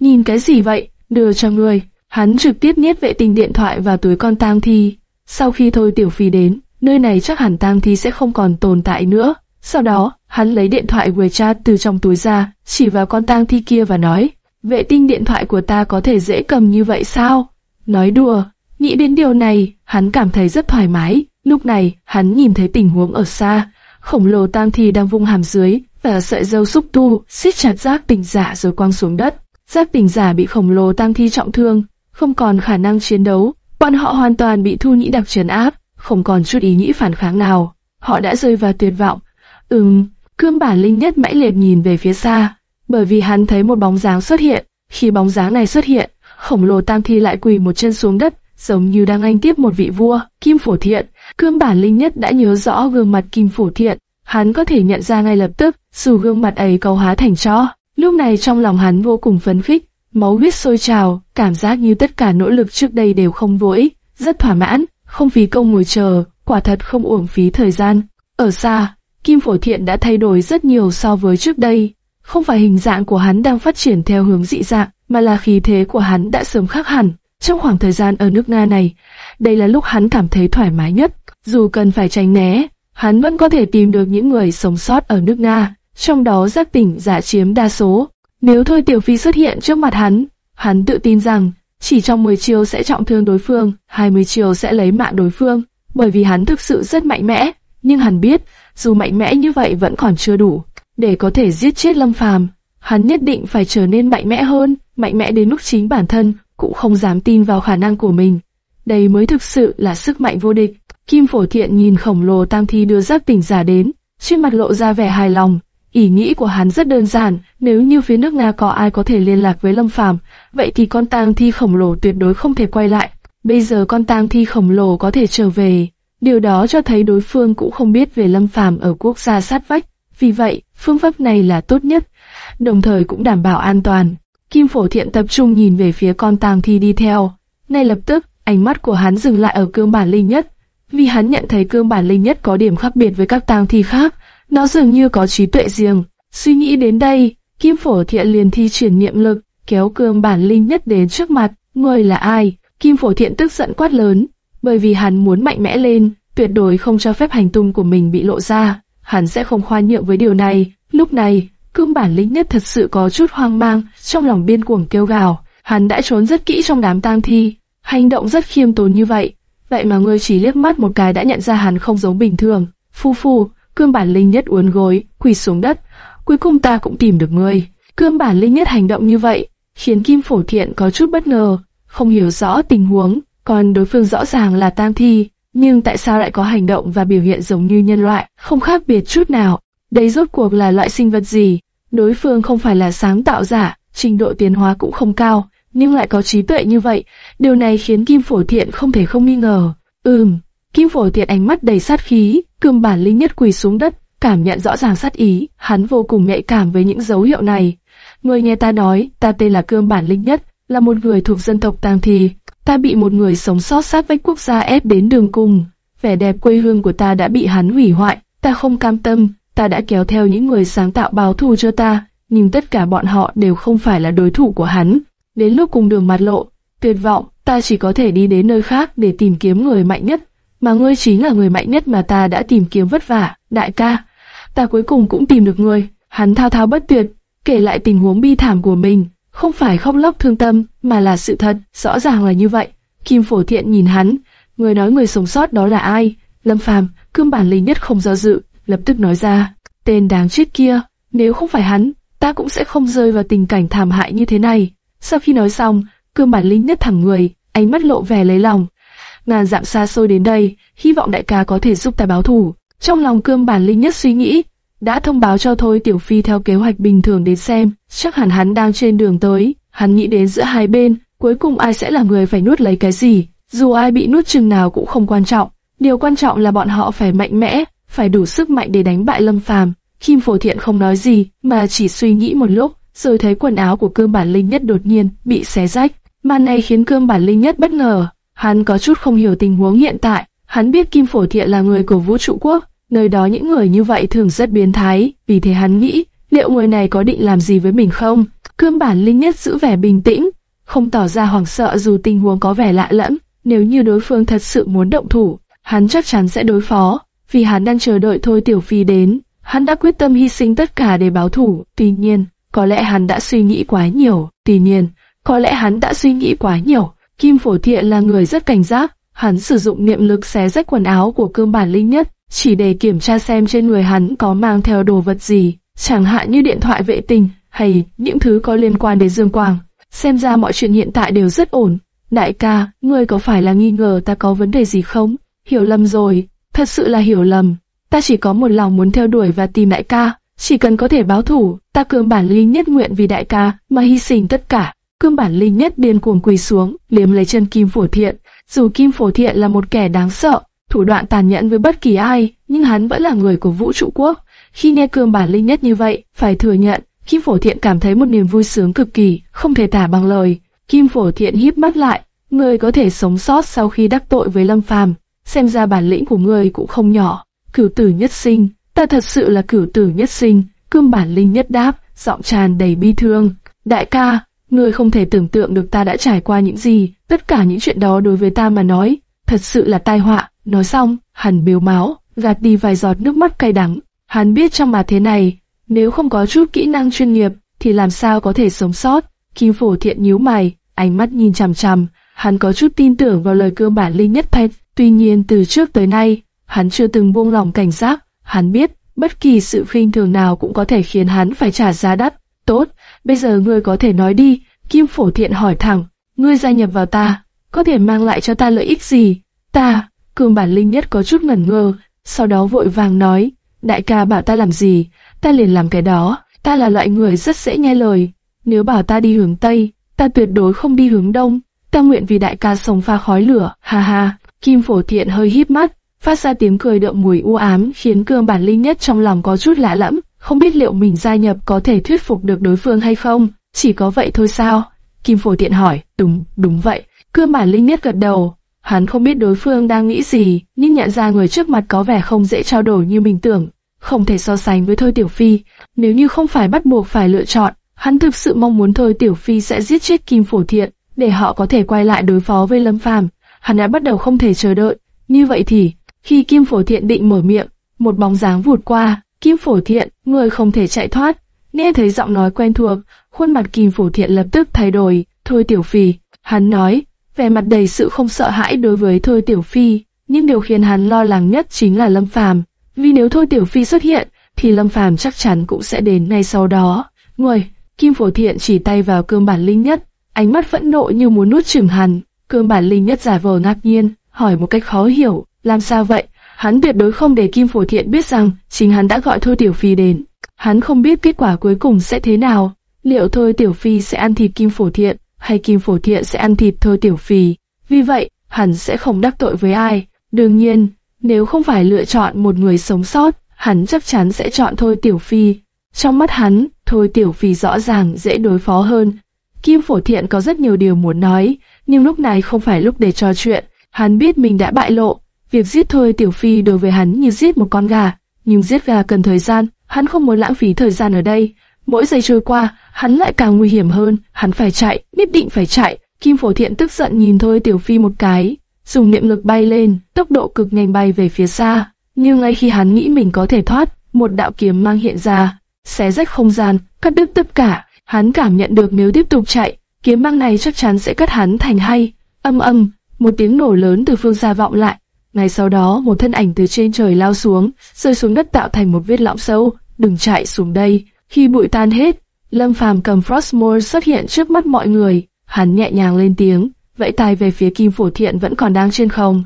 Nhìn cái gì vậy? Đưa cho ngươi. Hắn trực tiếp nhét vệ tinh điện thoại vào túi con tang thi. Sau khi thôi tiểu phi đến, nơi này chắc hẳn tang thi sẽ không còn tồn tại nữa. Sau đó, hắn lấy điện thoại WeChat từ trong túi ra, chỉ vào con tang thi kia và nói, vệ tinh điện thoại của ta có thể dễ cầm như vậy sao? Nói đùa, nghĩ đến điều này, hắn cảm thấy rất thoải mái. Lúc này, hắn nhìn thấy tình huống ở xa, khổng lồ tam thi đang vung hàm dưới và sợi dâu xúc tu siết chặt giác tình giả rồi quăng xuống đất. Giác tình giả bị khổng lồ tam thi trọng thương, không còn khả năng chiến đấu, bọn họ hoàn toàn bị thu nhĩ đặc trấn áp, không còn chút ý nghĩ phản kháng nào. Họ đã rơi vào tuyệt vọng. Ừm, cương bản linh nhất mãnh liệt nhìn về phía xa, bởi vì hắn thấy một bóng dáng xuất hiện. Khi bóng dáng này xuất hiện, khổng lồ tam thi lại quỳ một chân xuống đất, giống như đang anh tiếp một vị vua. Kim Phổ Thiện, cương bản linh nhất đã nhớ rõ gương mặt Kim Phổ Thiện, hắn có thể nhận ra ngay lập tức, dù gương mặt ấy cầu hóa thành cho. Lúc này trong lòng hắn vô cùng phấn khích, máu huyết sôi trào, cảm giác như tất cả nỗ lực trước đây đều không vô ích, rất thỏa mãn, không phí công ngồi chờ, quả thật không uổng phí thời gian. Ở xa, Kim Phổ Thiện đã thay đổi rất nhiều so với trước đây, không phải hình dạng của hắn đang phát triển theo hướng dị dạng, mà là khí thế của hắn đã sớm khác hẳn. Trong khoảng thời gian ở nước Nga này, đây là lúc hắn cảm thấy thoải mái nhất, dù cần phải tránh né, hắn vẫn có thể tìm được những người sống sót ở nước Nga, trong đó giác tỉnh giả chiếm đa số. Nếu Thôi Tiểu Phi xuất hiện trước mặt hắn, hắn tự tin rằng chỉ trong 10 chiều sẽ trọng thương đối phương, 20 chiều sẽ lấy mạng đối phương, bởi vì hắn thực sự rất mạnh mẽ, nhưng hắn biết, dù mạnh mẽ như vậy vẫn còn chưa đủ, để có thể giết chết Lâm Phàm, hắn nhất định phải trở nên mạnh mẽ hơn, mạnh mẽ đến mức chính bản thân cũng không dám tin vào khả năng của mình. Đây mới thực sự là sức mạnh vô địch. Kim Phổ Thiện nhìn khổng lồ tam thi đưa giác tỉnh giả đến, trên mặt lộ ra vẻ hài lòng, Ý nghĩ của hắn rất đơn giản, nếu như phía nước Nga có ai có thể liên lạc với Lâm Phàm, vậy thì con tang thi khổng lồ tuyệt đối không thể quay lại. Bây giờ con tang thi khổng lồ có thể trở về, điều đó cho thấy đối phương cũng không biết về Lâm Phàm ở quốc gia sát vách. Vì vậy, phương pháp này là tốt nhất, đồng thời cũng đảm bảo an toàn. Kim Phổ Thiện tập trung nhìn về phía con tang thi đi theo. Ngay lập tức, ánh mắt của hắn dừng lại ở cương bản linh nhất, vì hắn nhận thấy cương bản linh nhất có điểm khác biệt với các tang thi khác. Nó dường như có trí tuệ riêng. Suy nghĩ đến đây, Kim Phổ Thiện liền thi chuyển niệm lực, kéo cương bản linh nhất đến trước mặt. Người là ai? Kim Phổ Thiện tức giận quát lớn, bởi vì hắn muốn mạnh mẽ lên, tuyệt đối không cho phép hành tung của mình bị lộ ra. Hắn sẽ không khoan nhượng với điều này. Lúc này, cương bản linh nhất thật sự có chút hoang mang, trong lòng biên cuồng kêu gào. Hắn đã trốn rất kỹ trong đám tang thi, hành động rất khiêm tốn như vậy. Vậy mà ngươi chỉ liếc mắt một cái đã nhận ra hắn không giống bình thường. Phu phu, Cương bản linh nhất uốn gối, quỳ xuống đất. Cuối cùng ta cũng tìm được ngươi. Cương bản linh nhất hành động như vậy, khiến Kim Phổ Thiện có chút bất ngờ, không hiểu rõ tình huống. Còn đối phương rõ ràng là tang thi, nhưng tại sao lại có hành động và biểu hiện giống như nhân loại, không khác biệt chút nào. Đây rốt cuộc là loại sinh vật gì? Đối phương không phải là sáng tạo giả, trình độ tiến hóa cũng không cao, nhưng lại có trí tuệ như vậy. Điều này khiến Kim Phổ Thiện không thể không nghi ngờ. Ừm, Kim Phổ Thiện ánh mắt đầy sát khí, cương bản linh nhất quỳ xuống đất, cảm nhận rõ ràng sát ý, hắn vô cùng nhạy cảm với những dấu hiệu này. Người nghe ta nói, ta tên là cương bản linh nhất, là một người thuộc dân tộc Tang Thì. ta bị một người sống sót sát vách quốc gia ép đến đường cùng. Vẻ đẹp quê hương của ta đã bị hắn hủy hoại, ta không cam tâm, ta đã kéo theo những người sáng tạo báo thù cho ta, nhưng tất cả bọn họ đều không phải là đối thủ của hắn. Đến lúc cùng đường mặt lộ, tuyệt vọng, ta chỉ có thể đi đến nơi khác để tìm kiếm người mạnh nhất mà ngươi chính là người mạnh nhất mà ta đã tìm kiếm vất vả, đại ca. Ta cuối cùng cũng tìm được ngươi. Hắn thao thao bất tuyệt, kể lại tình huống bi thảm của mình, không phải khóc lóc thương tâm, mà là sự thật, rõ ràng là như vậy. Kim Phổ Thiện nhìn hắn, người nói người sống sót đó là ai? Lâm Phàm, cương bản linh nhất không do dự, lập tức nói ra, tên đáng chết kia, nếu không phải hắn, ta cũng sẽ không rơi vào tình cảnh thảm hại như thế này. Sau khi nói xong, cương bản linh nhất thẳng người, ánh mắt lộ vẻ lấy lòng, ngàn dặm xa xôi đến đây, hy vọng đại ca có thể giúp ta báo thù. Trong lòng cương bản linh nhất suy nghĩ, đã thông báo cho thôi tiểu phi theo kế hoạch bình thường đến xem, chắc hẳn hắn đang trên đường tới, hắn nghĩ đến giữa hai bên, cuối cùng ai sẽ là người phải nuốt lấy cái gì, dù ai bị nuốt chừng nào cũng không quan trọng, Điều quan trọng là bọn họ phải mạnh mẽ, phải đủ sức mạnh để đánh bại Lâm Phàm. Kim Phổ Thiện không nói gì, mà chỉ suy nghĩ một lúc, rồi thấy quần áo của cương bản linh nhất đột nhiên bị xé rách. Màn này khiến cương bản linh nhất bất ngờ. Hắn có chút không hiểu tình huống hiện tại. Hắn biết Kim Phổ Thiện là người của vũ trụ quốc, nơi đó những người như vậy thường rất biến thái. Vì thế hắn nghĩ, liệu người này có định làm gì với mình không? Cương bản linh nhất giữ vẻ bình tĩnh, không tỏ ra hoảng sợ dù tình huống có vẻ lạ lẫm. Nếu như đối phương thật sự muốn động thủ, hắn chắc chắn sẽ đối phó, vì hắn đang chờ đợi Thôi Tiểu Phi đến. Hắn đã quyết tâm hy sinh tất cả để báo thủ, tuy nhiên, có lẽ hắn đã suy nghĩ quá nhiều, tuy nhiên, có lẽ hắn đã suy nghĩ quá nhiều. Kim Phổ Thiện là người rất cảnh giác, hắn sử dụng niệm lực xé rách quần áo của cương bản linh nhất, chỉ để kiểm tra xem trên người hắn có mang theo đồ vật gì, chẳng hạn như điện thoại vệ tinh hay những thứ có liên quan đến Dương Quang. Xem ra mọi chuyện hiện tại đều rất ổn. Đại ca, ngươi có phải là nghi ngờ ta có vấn đề gì không? Hiểu lầm rồi, thật sự là hiểu lầm. Ta chỉ có một lòng muốn theo đuổi và tìm đại ca, chỉ cần có thể báo thủ, ta cương bản linh nhất nguyện vì đại ca mà hy sinh tất cả. Cương bản linh nhất điên cuồng quỳ xuống, liếm lấy chân Kim Phổ Thiện. Dù Kim Phổ Thiện là một kẻ đáng sợ, thủ đoạn tàn nhẫn với bất kỳ ai, nhưng hắn vẫn là người của vũ trụ quốc. Khi nghe cương bản linh nhất như vậy, phải thừa nhận, Kim Phổ Thiện cảm thấy một niềm vui sướng cực kỳ, không thể tả bằng lời. Kim Phổ Thiện híp mắt lại, người có thể sống sót sau khi đắc tội với Lâm Phàm, xem ra bản lĩnh của ngươi cũng không nhỏ. Cửu tử nhất sinh, ta thật sự là cửu tử nhất sinh, cương bản linh nhất đáp, giọng tràn đầy bi thương. Đại ca, ngươi không thể tưởng tượng được ta đã trải qua những gì, tất cả những chuyện đó đối với ta mà nói, thật sự là tai họa. Nói xong, hắn biếu máu, gạt đi vài giọt nước mắt cay đắng. Hắn biết trong mà thế này, nếu không có chút kỹ năng chuyên nghiệp, thì làm sao có thể sống sót. Kim phổ thiện nhíu mày, ánh mắt nhìn chằm chằm, hắn có chút tin tưởng vào lời cơ bản linh nhất Pet. Tuy nhiên từ trước tới nay, hắn chưa từng buông lòng cảnh giác. Hắn biết, bất kỳ sự khinh thường nào cũng có thể khiến hắn phải trả giá đắt. Tốt, bây giờ ngươi có thể nói đi. Kim phổ thiện hỏi thẳng, ngươi gia nhập vào ta, có thể mang lại cho ta lợi ích gì? Ta, cường bản linh nhất có chút ngẩn ngơ, sau đó vội vàng nói, đại ca bảo ta làm gì, ta liền làm cái đó, ta là loại người rất dễ nghe lời. Nếu bảo ta đi hướng Tây, ta tuyệt đối không đi hướng Đông, ta nguyện vì đại ca sống pha khói lửa, ha ha. Kim phổ thiện hơi híp mắt, phát ra tiếng cười đượm mùi u ám khiến cương bản linh nhất trong lòng có chút lạ lẫm, không biết liệu mình gia nhập có thể thuyết phục được đối phương hay không, chỉ có vậy thôi sao? Kim phổ thiện hỏi, đúng, đúng vậy. Cương bản linh nhất gật đầu, hắn không biết đối phương đang nghĩ gì, nhưng nhận ra người trước mặt có vẻ không dễ trao đổi như mình tưởng, không thể so sánh với Thôi Tiểu Phi. Nếu như không phải bắt buộc phải lựa chọn, hắn thực sự mong muốn Thôi Tiểu Phi sẽ giết chết Kim Phổ Thiện, để họ có thể quay lại đối phó với Lâm Phàm. Hắn đã bắt đầu không thể chờ đợi. Như vậy thì, khi Kim Phổ Thiện định mở miệng, một bóng dáng vụt qua. Kim Phổ Thiện, người không thể chạy thoát. Nghe thấy giọng nói quen thuộc, khuôn mặt Kim Phổ Thiện lập tức thay đổi. Thôi Tiểu Phi, hắn nói, vẻ mặt đầy sự không sợ hãi đối với Thôi Tiểu Phi. Nhưng điều khiến hắn lo lắng nhất chính là Lâm Phàm vì nếu Thôi Tiểu Phi xuất hiện, thì Lâm Phàm chắc chắn cũng sẽ đến ngay sau đó. Người, Kim Phổ Thiện chỉ tay vào cương bản linh nhất, ánh mắt phẫn nộ như muốn nuốt chửng hắn. Cương bản linh nhất giả vờ ngạc nhiên, hỏi một cách khó hiểu, làm sao vậy? Hắn tuyệt đối không để Kim Phổ Thiện biết rằng chính hắn đã gọi Thôi Tiểu Phi đến. Hắn không biết kết quả cuối cùng sẽ thế nào. Liệu Thôi Tiểu Phi sẽ ăn thịt Kim Phổ Thiện, hay Kim Phổ Thiện sẽ ăn thịt Thôi Tiểu Phi? Vì vậy, hắn sẽ không đắc tội với ai. Đương nhiên, nếu không phải lựa chọn một người sống sót, hắn chắc chắn sẽ chọn Thôi Tiểu Phi. Trong mắt hắn, Thôi Tiểu Phi rõ ràng dễ đối phó hơn. Kim Phổ Thiện có rất nhiều điều muốn nói, nhưng lúc này không phải lúc để trò chuyện. Hắn biết mình đã bại lộ. Việc giết Thôi Tiểu Phi đối với hắn như giết một con gà, nhưng giết gà cần thời gian, hắn không muốn lãng phí thời gian ở đây. Mỗi giây trôi qua, hắn lại càng nguy hiểm hơn, hắn phải chạy, nhất định phải chạy. Kim Phổ Thiện tức giận nhìn Thôi Tiểu Phi một cái, dùng niệm lực bay lên, tốc độ cực nhanh bay về phía xa. Nhưng ngay khi hắn nghĩ mình có thể thoát, một đạo kiếm mang hiện ra, xé rách không gian, cắt đứt tất cả. Hắn cảm nhận được nếu tiếp tục chạy, kiếm mang này chắc chắn sẽ cắt hắn thành hai. Âm âm, một tiếng nổ lớn từ phương xa vọng lại. Ngay sau đó, một thân ảnh từ trên trời lao xuống, rơi xuống đất tạo thành một vết lõm sâu. Đừng chạy xuống đây. Khi bụi tan hết, Lâm Phàm cầm Frostmore xuất hiện trước mắt mọi người. Hắn nhẹ nhàng lên tiếng, vẫy tay về phía Kim Phổ Thiện vẫn còn đang trên không.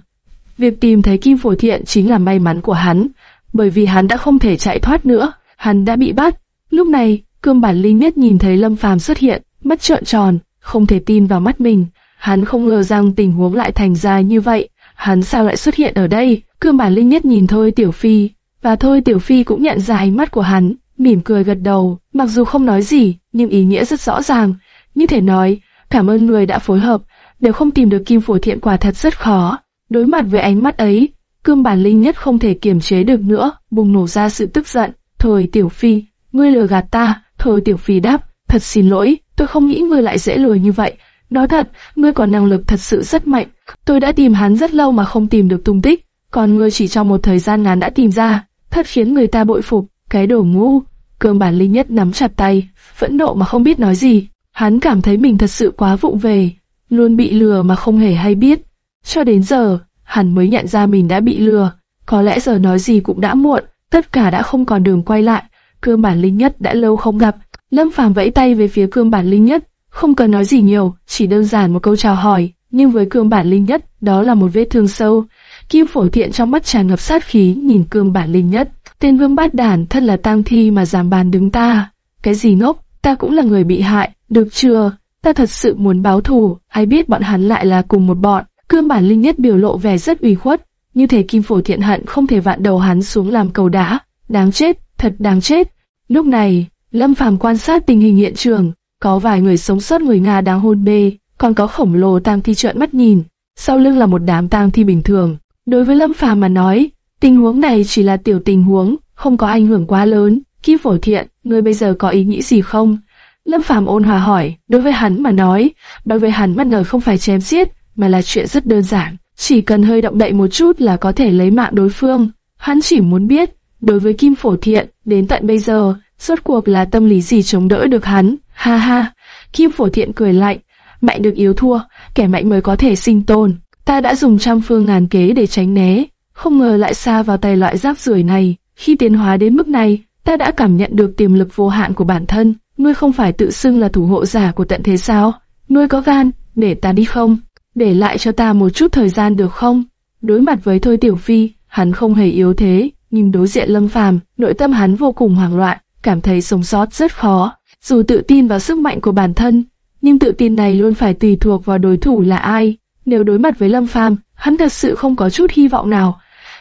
Việc tìm thấy Kim Phổ Thiện chính là may mắn của hắn, bởi vì hắn đã không thể chạy thoát nữa, hắn đã bị bắt. Lúc này, cương bản linh biết nhìn thấy Lâm Phàm xuất hiện, mắt trợn tròn, không thể tin vào mắt mình. Hắn không ngờ rằng tình huống lại thành ra như vậy. hắn sao lại xuất hiện ở đây? Cương bản linh nhất nhìn Thôi Tiểu Phi, và Thôi Tiểu Phi cũng nhận ra ánh mắt của hắn, mỉm cười gật đầu, mặc dù không nói gì, nhưng ý nghĩa rất rõ ràng. Như thể nói, cảm ơn người đã phối hợp, nếu không tìm được kim phổ thiện quả thật rất khó. Đối mặt với ánh mắt ấy, cương bản linh nhất không thể kiềm chế được nữa, bùng nổ ra sự tức giận. Thôi Tiểu Phi, ngươi lừa gạt ta. Thôi Tiểu Phi đáp, thật xin lỗi, tôi không nghĩ ngươi lại dễ lừa như vậy. Nói thật, ngươi có năng lực thật sự rất mạnh. Tôi đã tìm hắn rất lâu mà không tìm được tung tích, còn ngươi chỉ trong một thời gian ngắn đã tìm ra, thật khiến người ta bội phục. Cái đồ ngu, cương bản linh nhất nắm chặt tay, phẫn nộ mà không biết nói gì. Hắn cảm thấy mình thật sự quá vụng về, luôn bị lừa mà không hề hay biết. Cho đến giờ, hắn mới nhận ra mình đã bị lừa. Có lẽ giờ nói gì cũng đã muộn, tất cả đã không còn đường quay lại. Cương bản linh nhất đã lâu không gặp. Lâm Phàm vẫy tay về phía cương bản linh nhất, không cần nói gì nhiều, chỉ đơn giản một câu chào hỏi. Nhưng với cương bản linh nhất, đó là một vết thương sâu. Kim phổ thiện trong mắt tràn ngập sát khí nhìn cương bản linh nhất. Tên vương bát đản thật là tang thi mà dám bàn đứng ta. Cái gì ngốc, ta cũng là người bị hại, được chưa? Ta thật sự muốn báo thù, ai biết bọn hắn lại là cùng một bọn. Cương bản linh nhất biểu lộ vẻ rất ủy khuất, như thể kim phổ thiện hận không thể vạn đầu hắn xuống làm cầu đá. Đáng chết, thật đáng chết. Lúc này, Lâm Phàm quan sát tình hình hiện trường, có vài người sống sót người Nga đang hôn mê, còn có khổng lồ tang thi trợn mắt nhìn, sau lưng là một đám tang thi bình thường. Đối với Lâm Phàm mà nói, tình huống này chỉ là tiểu tình huống, không có ảnh hưởng quá lớn. Kim Phổ Thiện, ngươi bây giờ có ý nghĩ gì không? Lâm Phàm ôn hòa hỏi, đối với hắn mà nói, đối với hắn bất ngờ không phải chém giết, mà là chuyện rất đơn giản, chỉ cần hơi động đậy một chút là có thể lấy mạng đối phương. Hắn chỉ muốn biết, đối với Kim Phổ Thiện, đến tận bây giờ, rốt cuộc là tâm lý gì chống đỡ được hắn. Ha ha, Kim Phổ Thiện cười lạnh, mạnh được yếu thua, kẻ mạnh mới có thể sinh tồn. Ta đã dùng trăm phương ngàn kế để tránh né, không ngờ lại xa vào tay loại rác rưởi này. Khi tiến hóa đến mức này, ta đã cảm nhận được tiềm lực vô hạn của bản thân. Ngươi không phải tự xưng là thủ hộ giả của tận thế sao? Ngươi có gan, để ta đi không? Để lại cho ta một chút thời gian được không? Đối mặt với Thôi Tiểu Phi, hắn không hề yếu thế, nhưng đối diện Lâm Phàm, nội tâm hắn vô cùng hoảng loạn, cảm thấy sống sót rất khó. Dù tự tin vào sức mạnh của bản thân, nhưng tự tin này luôn phải tùy thuộc vào đối thủ là ai. Nếu đối mặt với Lâm Phàm, hắn thật sự không có chút hy vọng nào.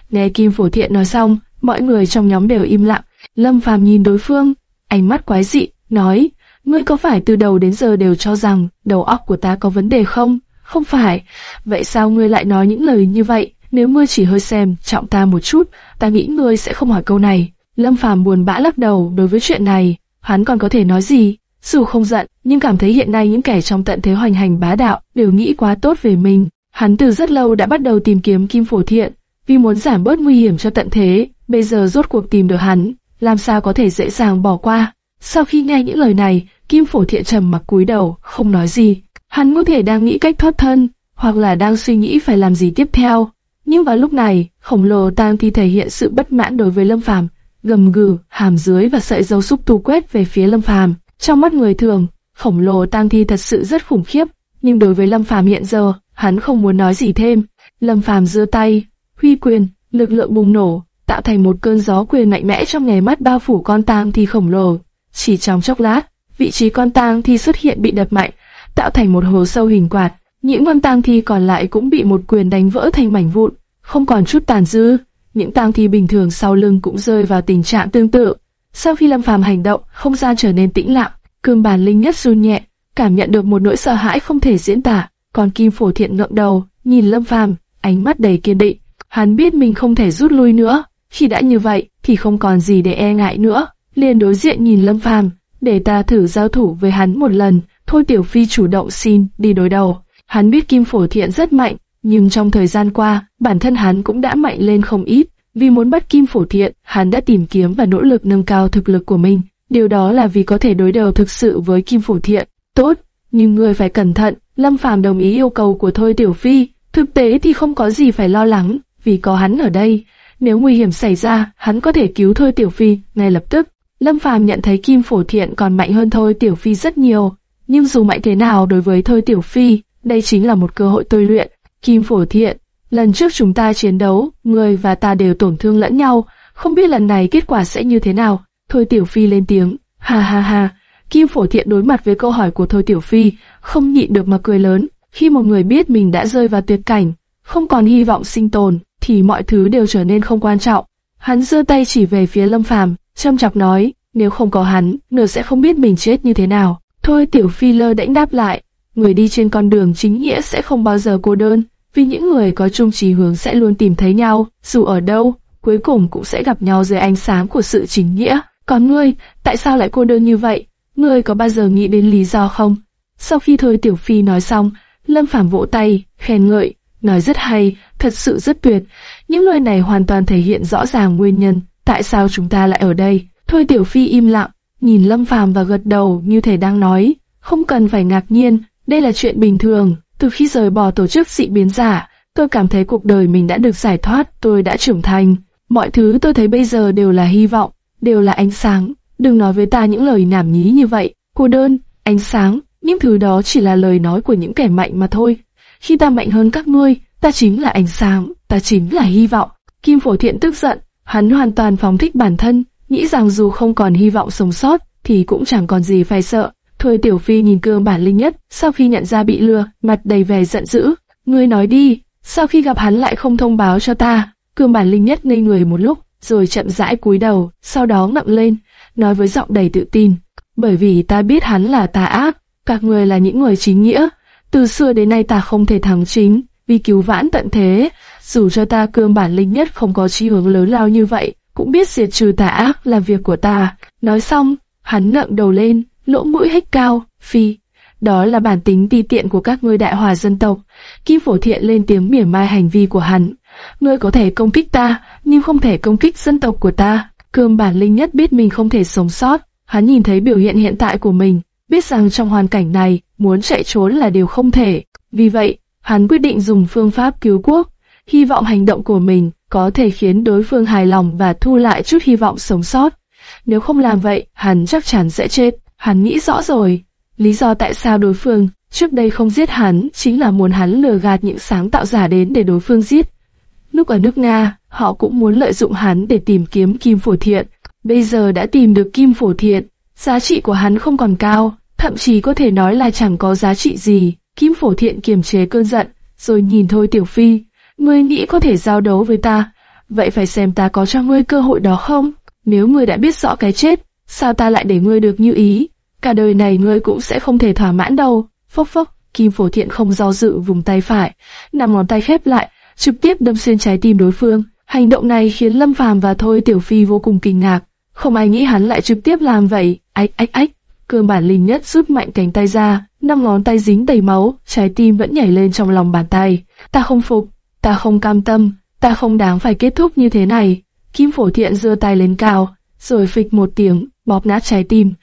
Nghe Kim Phổ Thiện nói xong, mọi người trong nhóm đều im lặng. Lâm Phàm nhìn đối phương, ánh mắt quái dị, nói, ngươi có phải từ đầu đến giờ đều cho rằng đầu óc của ta có vấn đề không? Không phải. Vậy sao ngươi lại nói những lời như vậy? Nếu ngươi chỉ hơi xem trọng ta một chút, ta nghĩ ngươi sẽ không hỏi câu này. Lâm Phàm buồn bã lắc đầu đối với chuyện này, hắn còn có thể nói gì? Dù không giận, nhưng cảm thấy hiện nay những kẻ trong tận thế hoành hành bá đạo đều nghĩ quá tốt về mình. Hắn từ rất lâu đã bắt đầu tìm kiếm Kim Phổ Thiện, vì muốn giảm bớt nguy hiểm cho tận thế, bây giờ rốt cuộc tìm được hắn, làm sao có thể dễ dàng bỏ qua. Sau khi nghe những lời này, Kim Phổ Thiện trầm mặc cúi đầu, không nói gì. Hắn có thể đang nghĩ cách thoát thân, hoặc là đang suy nghĩ phải làm gì tiếp theo. Nhưng vào lúc này, khổng lồ tang thi thể hiện sự bất mãn đối với Lâm Phàm, gầm gừ, hàm dưới và sợi dâu xúc tu quét về phía Lâm Phàm. Trong mắt người thường, khổng lồ tang thi thật sự rất khủng khiếp, nhưng đối với Lâm Phàm hiện giờ, hắn không muốn nói gì thêm. Lâm Phàm giơ tay, huy quyền, lực lượng bùng nổ, tạo thành một cơn gió quyền mạnh mẽ trong ngày mắt bao phủ con tang thi khổng lồ. Chỉ trong chốc lát, vị trí con tang thi xuất hiện bị đập mạnh, tạo thành một hố sâu hình quạt. Những con tang thi còn lại cũng bị một quyền đánh vỡ thành mảnh vụn, không còn chút tàn dư. Những tang thi bình thường sau lưng cũng rơi vào tình trạng tương tự. Sau khi Lâm Phàm hành động, không gian trở nên tĩnh lặng, cương bàn linh nhất run nhẹ, cảm nhận được một nỗi sợ hãi không thể diễn tả. Còn Kim Phổ Thiện ngượng đầu, nhìn Lâm Phàm, ánh mắt đầy kiên định. Hắn biết mình không thể rút lui nữa, khi đã như vậy thì không còn gì để e ngại nữa. Liền đối diện nhìn Lâm Phàm, để ta thử giao thủ với hắn một lần. Thôi Tiểu Phi chủ động xin đi đối đầu. Hắn biết Kim Phổ Thiện rất mạnh, nhưng trong thời gian qua, bản thân hắn cũng đã mạnh lên không ít. Vì muốn bắt Kim Phổ Thiện, hắn đã tìm kiếm và nỗ lực nâng cao thực lực của mình. Điều đó là vì có thể đối đầu thực sự với Kim Phổ Thiện. Tốt, nhưng người phải cẩn thận. Lâm Phàm đồng ý yêu cầu của Thôi Tiểu Phi. Thực tế thì không có gì phải lo lắng, vì có hắn ở đây. Nếu nguy hiểm xảy ra, hắn có thể cứu Thôi Tiểu Phi ngay lập tức. Lâm Phàm nhận thấy Kim Phổ Thiện còn mạnh hơn Thôi Tiểu Phi rất nhiều, nhưng dù mạnh thế nào đối với Thôi Tiểu Phi, đây chính là một cơ hội tôi luyện. Kim Phổ Thiện, lần trước chúng ta chiến đấu, người và ta đều tổn thương lẫn nhau, không biết lần này kết quả sẽ như thế nào. Thôi Tiểu Phi lên tiếng, ha ha ha. Kim Phổ Thiện đối mặt với câu hỏi của Thôi Tiểu Phi, không nhịn được mà cười lớn. Khi một người biết mình đã rơi vào tuyệt cảnh, không còn hy vọng sinh tồn, thì mọi thứ đều trở nên không quan trọng. Hắn giơ tay chỉ về phía Lâm Phàm, châm chọc nói, nếu không có hắn, nửa sẽ không biết mình chết như thế nào. Thôi Tiểu Phi lơ đễnh đáp lại, người đi trên con đường chính nghĩa sẽ không bao giờ cô đơn, vì những người có chung chí hướng sẽ luôn tìm thấy nhau, dù ở đâu, cuối cùng cũng sẽ gặp nhau dưới ánh sáng của sự chính nghĩa. Còn ngươi, tại sao lại cô đơn như vậy? Ngươi có bao giờ nghĩ đến lý do không? Sau khi Thôi Tiểu Phi nói xong, Lâm Phàm vỗ tay, khen ngợi, nói rất hay, thật sự rất tuyệt. Những lời này hoàn toàn thể hiện rõ ràng nguyên nhân, tại sao chúng ta lại ở đây. Thôi Tiểu Phi im lặng, nhìn Lâm Phàm và gật đầu như thể đang nói, không cần phải ngạc nhiên, đây là chuyện bình thường. Từ khi rời bỏ tổ chức dị biến giả, tôi cảm thấy cuộc đời mình đã được giải thoát, tôi đã trưởng thành. Mọi thứ tôi thấy bây giờ đều là hy vọng, đều là ánh sáng. Đừng nói với ta những lời nảm nhí như vậy, cô đơn, ánh sáng, những thứ đó chỉ là lời nói của những kẻ mạnh mà thôi. Khi ta mạnh hơn các ngươi, ta chính là ánh sáng, ta chính là hy vọng. Kim Phổ Thiện tức giận, hắn hoàn toàn phóng thích bản thân, nghĩ rằng dù không còn hy vọng sống sót, thì cũng chẳng còn gì phải sợ. Thôi Tiểu Phi nhìn cương bản linh nhất, sau khi nhận ra bị lừa, mặt đầy vẻ giận dữ. Ngươi nói đi, sau khi gặp hắn lại không thông báo cho ta. Cương bản linh nhất ngây người một lúc, rồi chậm rãi cúi đầu, sau đó ngậm lên, nói với giọng đầy tự tin. Bởi vì ta biết hắn là tà ác, các người là những người chính nghĩa. Từ xưa đến nay ta không thể thắng chính, vì cứu vãn tận thế. Dù cho ta cương bản linh nhất không có chi hướng lớn lao như vậy, cũng biết diệt trừ tà ác là việc của ta. Nói xong, hắn ngậm đầu lên, lỗ mũi hếch cao, phi. Đó là bản tính ti tiện của các ngươi đại hòa dân tộc. Kim phổ thiện lên tiếng mỉa mai hành vi của hắn. Ngươi có thể công kích ta, nhưng không thể công kích dân tộc của ta. Cương bản linh nhất biết mình không thể sống sót. Hắn nhìn thấy biểu hiện hiện tại của mình, biết rằng trong hoàn cảnh này, muốn chạy trốn là điều không thể. Vì vậy, hắn quyết định dùng phương pháp cứu quốc, hy vọng hành động của mình có thể khiến đối phương hài lòng và thu lại chút hy vọng sống sót. Nếu không làm vậy, hắn chắc chắn sẽ chết. Hắn nghĩ rõ rồi, lý do tại sao đối phương trước đây không giết hắn chính là muốn hắn lừa gạt những sáng tạo giả đến để đối phương giết. Lúc ở nước Nga, họ cũng muốn lợi dụng hắn để tìm kiếm kim phổ thiện. Bây giờ đã tìm được kim phổ thiện, giá trị của hắn không còn cao, thậm chí có thể nói là chẳng có giá trị gì. Kim phổ thiện kiềm chế cơn giận, rồi nhìn thôi tiểu phi. Ngươi nghĩ có thể giao đấu với ta, vậy phải xem ta có cho ngươi cơ hội đó không? Nếu ngươi đã biết rõ cái chết, sao ta lại để ngươi được như ý? Cả đời này ngươi cũng sẽ không thể thỏa mãn đâu. Phốc phốc, Kim Phổ Thiện không do dự vùng tay phải, nằm ngón tay khép lại, trực tiếp đâm xuyên trái tim đối phương. Hành động này khiến Lâm Phàm và Thôi Tiểu Phi vô cùng kinh ngạc. Không ai nghĩ hắn lại trực tiếp làm vậy. Ách ách ách. Cương bản linh nhất rút mạnh cánh tay ra, năm ngón tay dính đầy máu, trái tim vẫn nhảy lên trong lòng bàn tay. Ta không phục, ta không cam tâm, ta không đáng phải kết thúc như thế này. Kim Phổ Thiện giơ tay lên cao, rồi phịch một tiếng, bóp nát trái tim,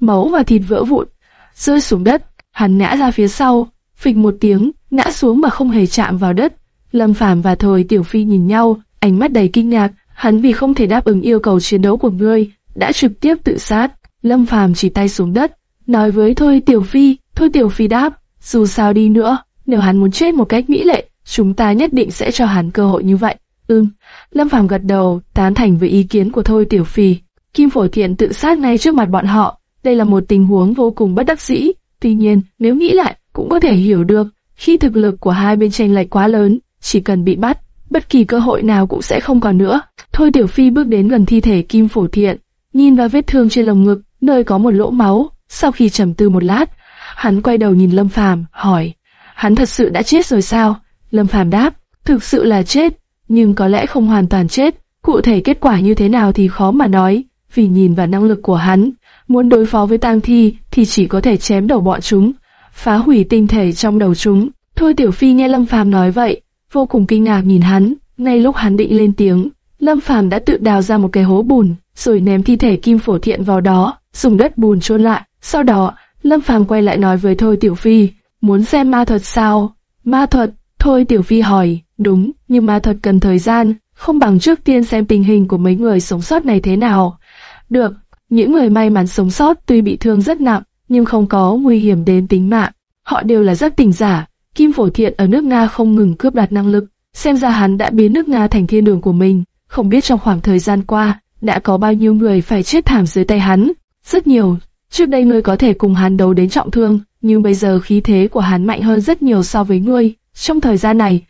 máu và thịt vỡ vụn, rơi xuống đất. Hắn ngã ra phía sau, phịch một tiếng, ngã xuống mà không hề chạm vào đất. Lâm Phàm và Thôi Tiểu Phi nhìn nhau, ánh mắt đầy kinh ngạc. Hắn vì không thể đáp ứng yêu cầu chiến đấu của ngươi, đã trực tiếp tự sát. Lâm Phàm chỉ tay xuống đất, nói với Thôi Tiểu Phi, Thôi Tiểu Phi đáp, dù sao đi nữa, nếu hắn muốn chết một cách mỹ lệ, chúng ta nhất định sẽ cho hắn cơ hội như vậy. Ừm, Lâm Phàm gật đầu, tán thành với ý kiến của Thôi Tiểu Phi. Kim Phổ Thiện tự sát ngay trước mặt bọn họ, đây là một tình huống vô cùng bất đắc dĩ. Tuy nhiên, nếu nghĩ lại, cũng có thể hiểu được, khi thực lực của hai bên tranh lệch quá lớn, chỉ cần bị bắt, bất kỳ cơ hội nào cũng sẽ không còn nữa. Thôi Tiểu Phi bước đến gần thi thể Kim Phổ Thiện, nhìn vào vết thương trên lồng ngực, nơi có một lỗ máu. Sau khi trầm tư một lát, hắn quay đầu nhìn Lâm Phàm, hỏi: hắn thật sự đã chết rồi sao? Lâm Phàm đáp: thực sự là chết, nhưng có lẽ không hoàn toàn chết. Cụ thể kết quả như thế nào thì khó mà nói, vì nhìn vào năng lực của hắn, muốn đối phó với tang thi thì chỉ có thể chém đầu bọn chúng, phá hủy tinh thể trong đầu chúng. Thôi Tiểu Phi nghe Lâm Phàm nói vậy, vô cùng kinh ngạc nhìn hắn. Ngay lúc hắn định lên tiếng, Lâm Phàm đã tự đào ra một cái hố bùn, rồi ném thi thể Kim Phổ Thiện vào đó, dùng đất bùn chôn lại. Sau đó, Lâm Phàm quay lại nói với Thôi Tiểu Phi, muốn xem ma thuật sao? Ma thuật? Thôi Tiểu Phi hỏi, đúng, nhưng ma thuật cần thời gian, không bằng trước tiên xem tình hình của mấy người sống sót này thế nào. Được, những người may mắn sống sót tuy bị thương rất nặng, nhưng không có nguy hiểm đến tính mạng. Họ đều là rất tình giả. Kim Phổ Thiện ở nước Nga không ngừng cướp đoạt năng lực, xem ra hắn đã biến nước Nga thành thiên đường của mình. Không biết trong khoảng thời gian qua, đã có bao nhiêu người phải chết thảm dưới tay hắn. Rất nhiều. Trước đây ngươi có thể cùng hắn đấu đến trọng thương, nhưng bây giờ khí thế của hắn mạnh hơn rất nhiều so với ngươi. Trong thời gian này,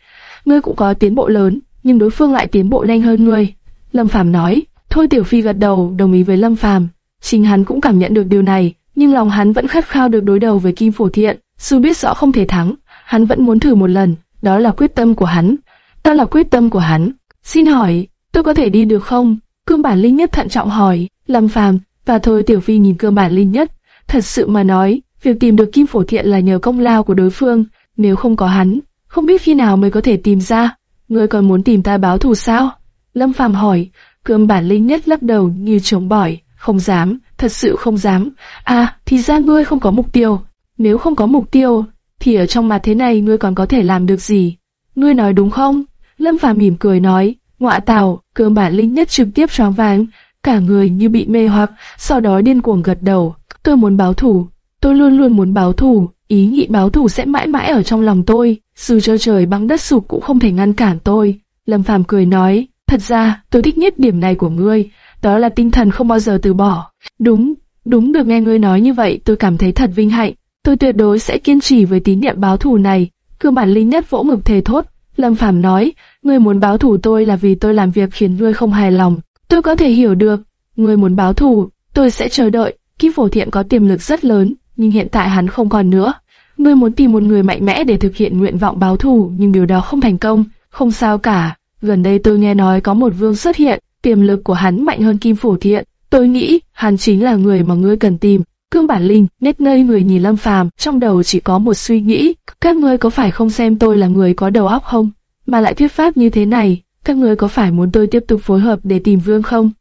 ngươi cũng có tiến bộ lớn, nhưng đối phương lại tiến bộ nhanh hơn ngươi. Lâm Phàm nói, thôi Tiểu Phi gật đầu, đồng ý với Lâm Phàm. Chính hắn cũng cảm nhận được điều này, nhưng lòng hắn vẫn khát khao được đối đầu với Kim Phổ Thiện. Dù biết rõ không thể thắng, hắn vẫn muốn thử một lần, đó là quyết tâm của hắn. Đó là quyết tâm của hắn. Xin hỏi, tôi có thể đi được không? Cương bản linh nhất thận trọng hỏi, Lâm Phàm và thôi Tiểu Phi nhìn cương bản linh nhất. Thật sự mà nói, việc tìm được Kim Phổ Thiện là nhờ công lao của đối phương, nếu không có hắn, không biết khi nào mới có thể tìm ra. Ngươi còn muốn tìm ta báo thù sao? Lâm Phàm hỏi, cương bản linh nhất lắc đầu như chống bỏi, không dám, thật sự không dám. À, thì ra ngươi không có mục tiêu. Nếu không có mục tiêu, thì ở trong mặt thế này ngươi còn có thể làm được gì? Ngươi nói đúng không? Lâm Phàm mỉm cười nói, ngọa tào, cương bản linh nhất trực tiếp choáng váng, cả người như bị mê hoặc, sau đó điên cuồng gật đầu. Tôi muốn báo thù, tôi luôn luôn muốn báo thù, ý nghĩ báo thù sẽ mãi mãi ở trong lòng tôi, dù cho trời băng đất sụp cũng không thể ngăn cản tôi. Lâm Phàm cười nói, thật ra tôi thích nhất điểm này của ngươi, đó là tinh thần không bao giờ từ bỏ. Đúng, đúng được nghe ngươi nói như vậy tôi cảm thấy thật vinh hạnh, tôi tuyệt đối sẽ kiên trì với tín niệm báo thù này. Cương bản linh nhất vỗ ngực thề thốt, Lâm Phàm nói, ngươi muốn báo thù tôi là vì tôi làm việc khiến ngươi không hài lòng, tôi có thể hiểu được, ngươi muốn báo thù, tôi sẽ chờ đợi. Kim Phổ Thiện có tiềm lực rất lớn, nhưng hiện tại hắn không còn nữa. Ngươi muốn tìm một người mạnh mẽ để thực hiện nguyện vọng báo thù, nhưng điều đó không thành công, không sao cả. Gần đây tôi nghe nói có một vương xuất hiện, tiềm lực của hắn mạnh hơn Kim Phổ Thiện. Tôi nghĩ hắn chính là người mà ngươi cần tìm. Cương Bản Linh nét ngây người nhìn Lâm Phàm, trong đầu chỉ có một suy nghĩ, các ngươi có phải không xem tôi là người có đầu óc không, mà lại thuyết pháp như thế này, các ngươi có phải muốn tôi tiếp tục phối hợp để tìm Vương không?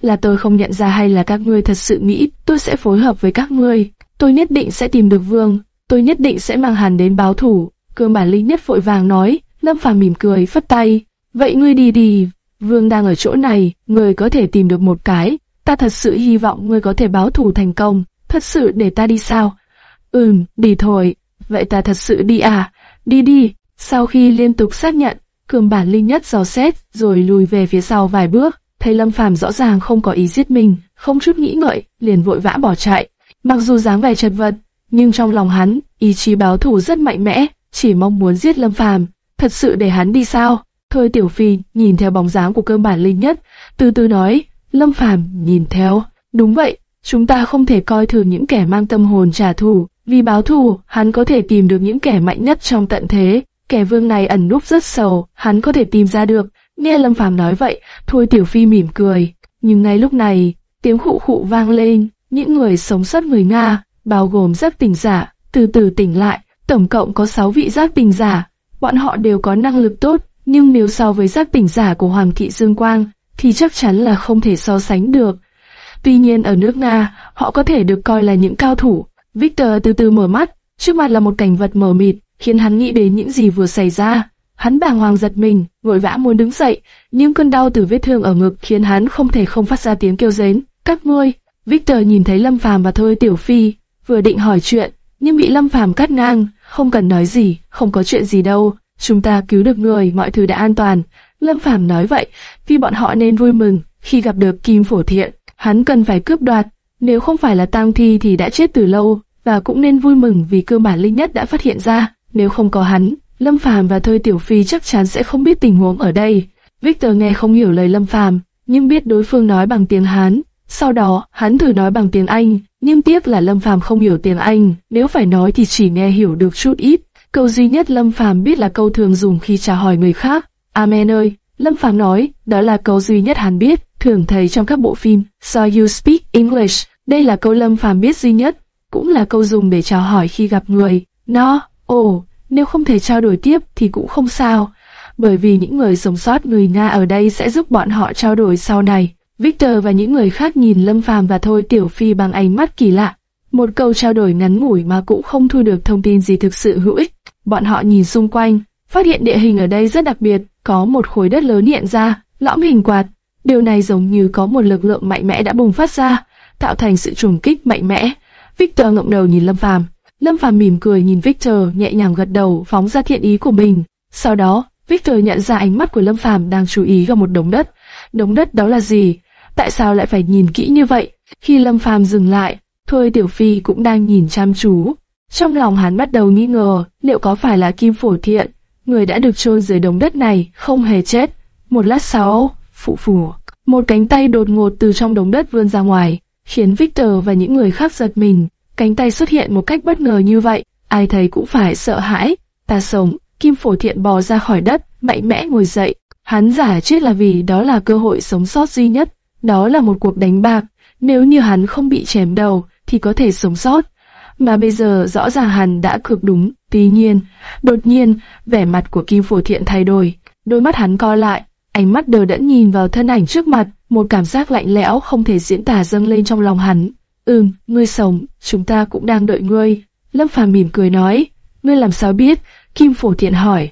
Là tôi không nhận ra hay là các ngươi thật sự nghĩ tôi sẽ phối hợp với các ngươi? Tôi nhất định sẽ tìm được Vương, tôi nhất định sẽ mang hắn đến báo thủ. Cương Bản Linh nhất vội vàng nói, Lâm Phàm mỉm cười, phất tay, vậy ngươi đi đi, Vương đang ở chỗ này, ngươi có thể tìm được một cái, ta thật sự hy vọng ngươi có thể báo thù thành công, thật sự để ta đi sao? Ừm, đi thôi, vậy ta thật sự đi à, đi đi, sau khi liên tục xác nhận, cường bản linh nhất dò xét, rồi lùi về phía sau vài bước, thấy Lâm Phàm rõ ràng không có ý giết mình, không chút nghĩ ngợi, liền vội vã bỏ chạy. Mặc dù dáng vẻ chật vật, nhưng trong lòng hắn, ý chí báo thù rất mạnh mẽ, chỉ mong muốn giết Lâm Phàm, thật sự để hắn đi sao? Thôi Tiểu Phi nhìn theo bóng dáng của cơ bản linh nhất, từ từ nói, Lâm Phàm nhìn theo, đúng vậy, chúng ta không thể coi thường những kẻ mang tâm hồn trả thù, vì báo thù, hắn có thể tìm được những kẻ mạnh nhất trong tận thế, kẻ vương này ẩn núp rất sâu, hắn có thể tìm ra được. Nghe Lâm Phàm nói vậy, Thôi Tiểu Phi mỉm cười, nhưng ngay lúc này, tiếng khụ khụ vang lên, những người sống sót người Nga, bao gồm giác tỉnh giả, từ từ tỉnh lại, tổng cộng có 6 vị giác tỉnh giả, bọn họ đều có năng lực tốt, nhưng nếu so với giác tỉnh giả của Hoàng thị Dương Quang, thì chắc chắn là không thể so sánh được. Tuy nhiên ở nước Nga, họ có thể được coi là những cao thủ. Victor từ từ mở mắt, trước mặt là một cảnh vật mờ mịt, khiến hắn nghĩ đến những gì vừa xảy ra. Hắn bàng hoàng giật mình, vội vã muốn đứng dậy, nhưng cơn đau từ vết thương ở ngực khiến hắn không thể không phát ra tiếng kêu rến. Các ngươi, Victor nhìn thấy Lâm Phàm và Thôi Tiểu Phi, vừa định hỏi chuyện, nhưng bị Lâm Phàm cắt ngang, không cần nói gì, không có chuyện gì đâu, chúng ta cứu được người, mọi thứ đã an toàn. Lâm Phàm nói vậy, vì bọn họ nên vui mừng khi gặp được Kim Phổ Thiện, hắn cần phải cướp đoạt, nếu không phải là tang thi thì đã chết từ lâu, và cũng nên vui mừng vì cơ bản linh nhất đã phát hiện ra, nếu không có hắn, Lâm Phàm và Thôi Tiểu Phi chắc chắn sẽ không biết tình huống ở đây. Victor nghe không hiểu lời Lâm Phàm, nhưng biết đối phương nói bằng tiếng Hán. Sau đó, hắn thử nói bằng tiếng Anh, nhưng tiếc là Lâm Phàm không hiểu tiếng Anh, nếu phải nói thì chỉ nghe hiểu được chút ít. Câu duy nhất Lâm Phàm biết là câu thường dùng khi chào hỏi người khác. Amen ơi, Lâm Phàm nói, đó là câu duy nhất hắn biết, thường thấy trong các bộ phim. So you speak English, đây là câu Lâm Phàm biết duy nhất, cũng là câu dùng để chào hỏi khi gặp người. No, ồ, nếu không thể trao đổi tiếp thì cũng không sao, bởi vì những người sống sót người Nga ở đây sẽ giúp bọn họ trao đổi sau này. Victor và những người khác nhìn Lâm Phàm và Thôi Tiểu Phi bằng ánh mắt kỳ lạ. Một câu trao đổi ngắn ngủi mà cũng không thu được thông tin gì thực sự hữu ích. Bọn họ nhìn xung quanh, phát hiện địa hình ở đây rất đặc biệt, có một khối đất lớn hiện ra, lõm hình quạt. Điều này giống như có một lực lượng mạnh mẽ đã bùng phát ra, tạo thành sự trùng kích mạnh mẽ. Victor ngậm đầu nhìn Lâm Phàm, Lâm Phàm mỉm cười nhìn Victor nhẹ nhàng gật đầu phóng ra thiện ý của mình. Sau đó, Victor nhận ra ánh mắt của Lâm Phàm đang chú ý vào một đống đất. Đống đất đó là gì? Tại sao lại phải nhìn kỹ như vậy? Khi Lâm Phàm dừng lại, Thôi Tiểu Phi cũng đang nhìn chăm chú. Trong lòng hắn bắt đầu nghi ngờ liệu có phải là Kim Phổ Thiện. người đã được chôn dưới đống đất này, không hề chết. Một lát sau, phụ phù, một cánh tay đột ngột từ trong đống đất vươn ra ngoài, khiến Victor và những người khác giật mình. Cánh tay xuất hiện một cách bất ngờ như vậy, ai thấy cũng phải sợ hãi. Ta sống, Kim Phổ Thiện bò ra khỏi đất, mạnh mẽ ngồi dậy. Hắn giả chết là vì đó là cơ hội sống sót duy nhất, đó là một cuộc đánh bạc. Nếu như hắn không bị chém đầu, thì có thể sống sót. Mà bây giờ rõ ràng hắn đã cược đúng. Tuy nhiên, đột nhiên, vẻ mặt của Kim Phổ Thiện thay đổi. Đôi mắt hắn co lại, ánh mắt đờ đẫn nhìn vào thân ảnh trước mặt, một cảm giác lạnh lẽo không thể diễn tả dâng lên trong lòng hắn. Ừm, ngươi sống, chúng ta cũng đang đợi ngươi. Lâm Phàm mỉm cười nói, ngươi làm sao biết? Kim Phổ Thiện hỏi.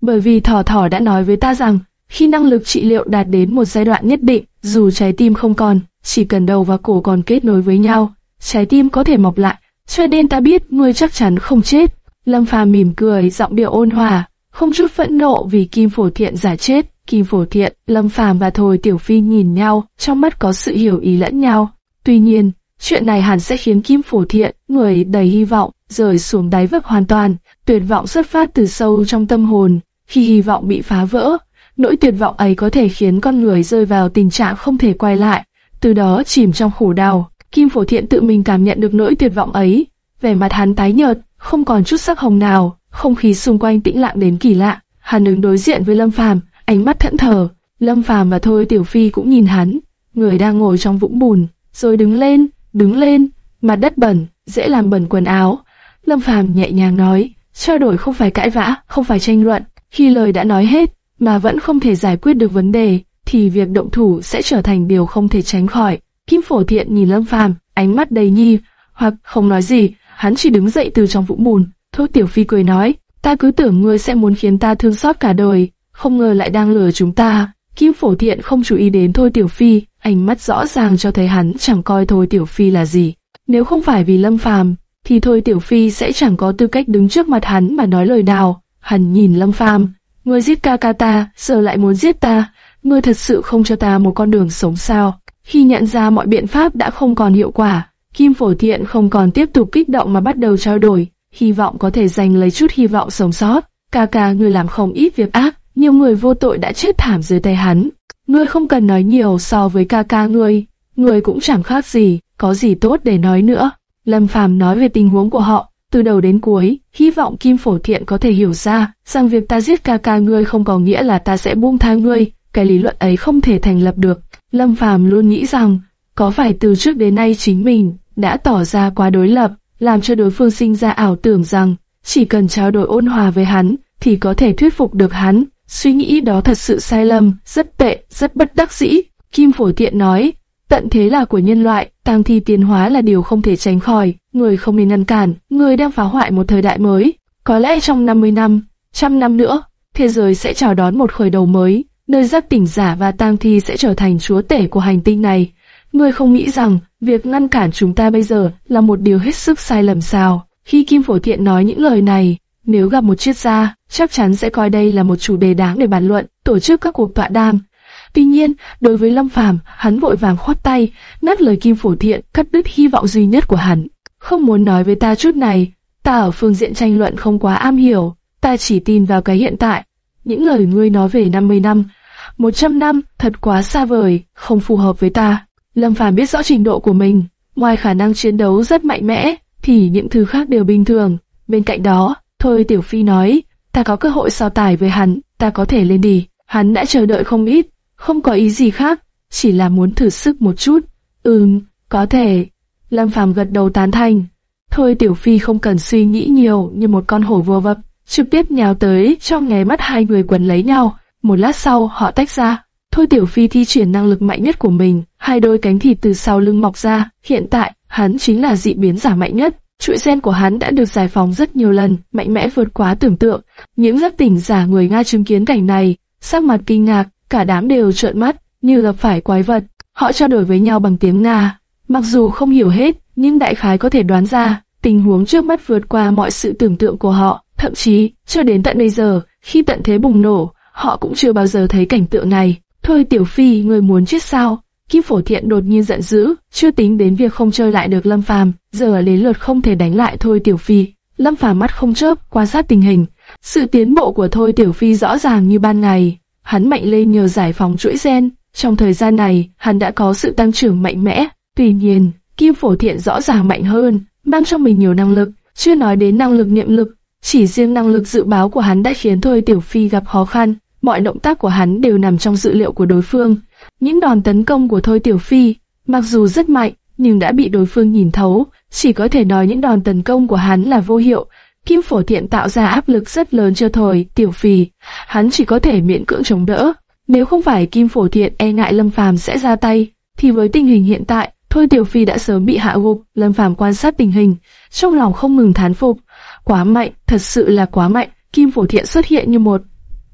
Bởi vì thỏ thỏ đã nói với ta rằng, khi năng lực trị liệu đạt đến một giai đoạn nhất định, dù trái tim không còn, chỉ cần đầu và cổ còn kết nối với nhau, trái tim có thể mọc lại. Cho nên ta biết ngươi chắc chắn không chết. Lâm Phàm mỉm cười, giọng điệu ôn hòa, không chút phẫn nộ vì Kim Phổ Thiện giả chết. Kim Phổ Thiện, Lâm Phàm và Thôi Tiểu Phi nhìn nhau, trong mắt có sự hiểu ý lẫn nhau. Tuy nhiên, chuyện này hẳn sẽ khiến Kim Phổ Thiện, người đầy hy vọng, rời xuống đáy vực hoàn toàn. Tuyệt vọng xuất phát từ sâu trong tâm hồn. Khi hy vọng bị phá vỡ, nỗi tuyệt vọng ấy có thể khiến con người rơi vào tình trạng không thể quay lại, từ đó chìm trong khổ đau. Kim Phổ Thiện tự mình cảm nhận được nỗi tuyệt vọng ấy, vẻ mặt hắn tái nhợt, không còn chút sắc hồng nào, không khí xung quanh tĩnh lặng đến kỳ lạ. Hắn đứng đối diện với Lâm Phàm, ánh mắt thẫn thờ. Lâm Phàm và Thôi Tiểu Phi cũng nhìn hắn, người đang ngồi trong vũng bùn, rồi đứng lên, đứng lên, mặt đất bẩn, dễ làm bẩn quần áo. Lâm Phàm nhẹ nhàng nói, trao đổi không phải cãi vã, không phải tranh luận. Khi lời đã nói hết, mà vẫn không thể giải quyết được vấn đề, thì việc động thủ sẽ trở thành điều không thể tránh khỏi. Kim Phổ Thiện nhìn Lâm Phàm, ánh mắt đầy nghi, hoặc không nói gì, hắn chỉ đứng dậy từ trong vũng bùn. Thôi Tiểu Phi cười nói, ta cứ tưởng ngươi sẽ muốn khiến ta thương xót cả đời, không ngờ lại đang lừa chúng ta. Kim Phổ Thiện không chú ý đến Thôi Tiểu Phi, ánh mắt rõ ràng cho thấy hắn chẳng coi Thôi Tiểu Phi là gì. Nếu không phải vì Lâm Phàm, thì Thôi Tiểu Phi sẽ chẳng có tư cách đứng trước mặt hắn mà nói lời nào. Hắn nhìn Lâm Phàm, ngươi giết ca ca ta, giờ lại muốn giết ta, ngươi thật sự không cho ta một con đường sống sao? Khi nhận ra mọi biện pháp đã không còn hiệu quả, Kim Phổ Thiện không còn tiếp tục kích động mà bắt đầu trao đổi, hy vọng có thể giành lấy chút hy vọng sống sót. Ca ca người làm không ít việc ác, nhiều người vô tội đã chết thảm dưới tay hắn. Ngươi không cần nói nhiều so với ca ca ngươi, ngươi cũng chẳng khác gì, có gì tốt để nói nữa. Lâm Phàm nói về tình huống của họ, từ đầu đến cuối, hy vọng Kim Phổ Thiện có thể hiểu ra rằng việc ta giết ca ca ngươi không có nghĩa là ta sẽ buông tha ngươi, cái lý luận ấy không thể thành lập được. Lâm Phàm luôn nghĩ rằng, có phải từ trước đến nay chính mình đã tỏ ra quá đối lập, làm cho đối phương sinh ra ảo tưởng rằng chỉ cần trao đổi ôn hòa với hắn thì có thể thuyết phục được hắn. Suy nghĩ đó thật sự sai lầm, rất tệ, rất bất đắc dĩ. Kim Phổ Tiện nói, tận thế là của nhân loại, tang thi tiến hóa là điều không thể tránh khỏi, người không nên ngăn cản, người đang phá hoại một thời đại mới. Có lẽ trong 50 năm, trăm năm nữa, thế giới sẽ chào đón một khởi đầu mới, nơi giác tỉnh giả và tang thi sẽ trở thành chúa tể của hành tinh này. Ngươi không nghĩ rằng việc ngăn cản chúng ta bây giờ là một điều hết sức sai lầm sao? Khi Kim Phổ Thiện nói những lời này, nếu gặp một triết gia, chắc chắn sẽ coi đây là một chủ đề đáng để bàn luận, tổ chức các cuộc tọa đàm. Tuy nhiên, đối với Lâm Phàm, hắn vội vàng khoát tay, ngắt lời Kim Phổ Thiện, cắt đứt hy vọng duy nhất của hắn. Không muốn nói với ta chút này, ta ở phương diện tranh luận không quá am hiểu, ta chỉ tin vào cái hiện tại. Những lời ngươi nói về 50 năm, 100 năm, thật quá xa vời, không phù hợp với ta. Lâm Phàm biết rõ trình độ của mình, ngoài khả năng chiến đấu rất mạnh mẽ, thì những thứ khác đều bình thường. Bên cạnh đó, thôi Tiểu Phi nói, ta có cơ hội so tài với hắn, ta có thể lên đi. Hắn đã chờ đợi không ít, không có ý gì khác, chỉ là muốn thử sức một chút. Ừm, có thể. Lâm Phàm gật đầu tán thành. Thôi Tiểu Phi không cần suy nghĩ nhiều như một con hổ vô vập, trực tiếp nhào tới trong nháy mắt hai người quấn lấy nhau. Một lát sau họ tách ra. Thôi Tiểu Phi thi triển năng lực mạnh nhất của mình, hai đôi cánh thịt từ sau lưng mọc ra. Hiện tại, hắn chính là dị biến giả mạnh nhất. Chuỗi gen của hắn đã được giải phóng rất nhiều lần, mạnh mẽ vượt quá tưởng tượng. Những giấc tỉnh giả người Nga chứng kiến cảnh này, sắc mặt kinh ngạc, cả đám đều trợn mắt, như gặp phải quái vật. Họ trao đổi với nhau bằng tiếng Nga. Mặc dù không hiểu hết, nhưng đại khái có thể đoán ra, tình huống trước mắt vượt qua mọi sự tưởng tượng của họ. Thậm chí, cho đến tận bây giờ, khi tận thế bùng nổ, họ cũng chưa bao giờ thấy cảnh tượng này. Thôi Tiểu Phi, người muốn chết sao? Kim Phổ Thiện đột nhiên giận dữ, chưa tính đến việc không chơi lại được Lâm Phàm, giờ đến lượt không thể đánh lại thôi Tiểu Phi. Lâm Phàm mắt không chớp, quan sát tình hình, Sự tiến bộ của Thôi Tiểu Phi rõ ràng như ban ngày. Hắn mạnh lên nhờ giải phóng chuỗi gen. Trong thời gian này, hắn đã có sự tăng trưởng mạnh mẽ. Tuy nhiên, Kim Phổ Thiện rõ ràng mạnh hơn, mang trong mình nhiều năng lực, chưa nói đến năng lực niệm lực. Chỉ riêng năng lực dự báo của hắn đã khiến Thôi Tiểu Phi gặp khó khăn. Mọi động tác của hắn đều nằm trong dự liệu của đối phương. Những đòn tấn công của Thôi Tiểu Phi, mặc dù rất mạnh, nhưng đã bị đối phương nhìn thấu, chỉ có thể nói những đòn tấn công của hắn là vô hiệu. Kim Phổ Thiện tạo ra áp lực rất lớn cho Thôi Tiểu Phi, hắn chỉ có thể miễn cưỡng chống đỡ. Nếu không phải Kim Phổ Thiện e ngại Lâm Phàm sẽ ra tay, thì với tình hình hiện tại, Thôi Tiểu Phi đã sớm bị hạ gục. Lâm Phàm quan sát tình hình, trong lòng không ngừng thán phục. Quá mạnh, thật sự là quá mạnh. Kim Phổ Thiện xuất hiện như một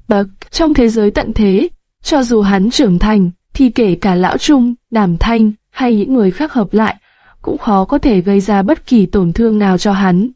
bậc trong thế giới tận thế. Cho dù hắn trưởng thành, thì kể cả lão trung, đàm thanh hay những người khác hợp lại, cũng khó có thể gây ra bất kỳ tổn thương nào cho hắn.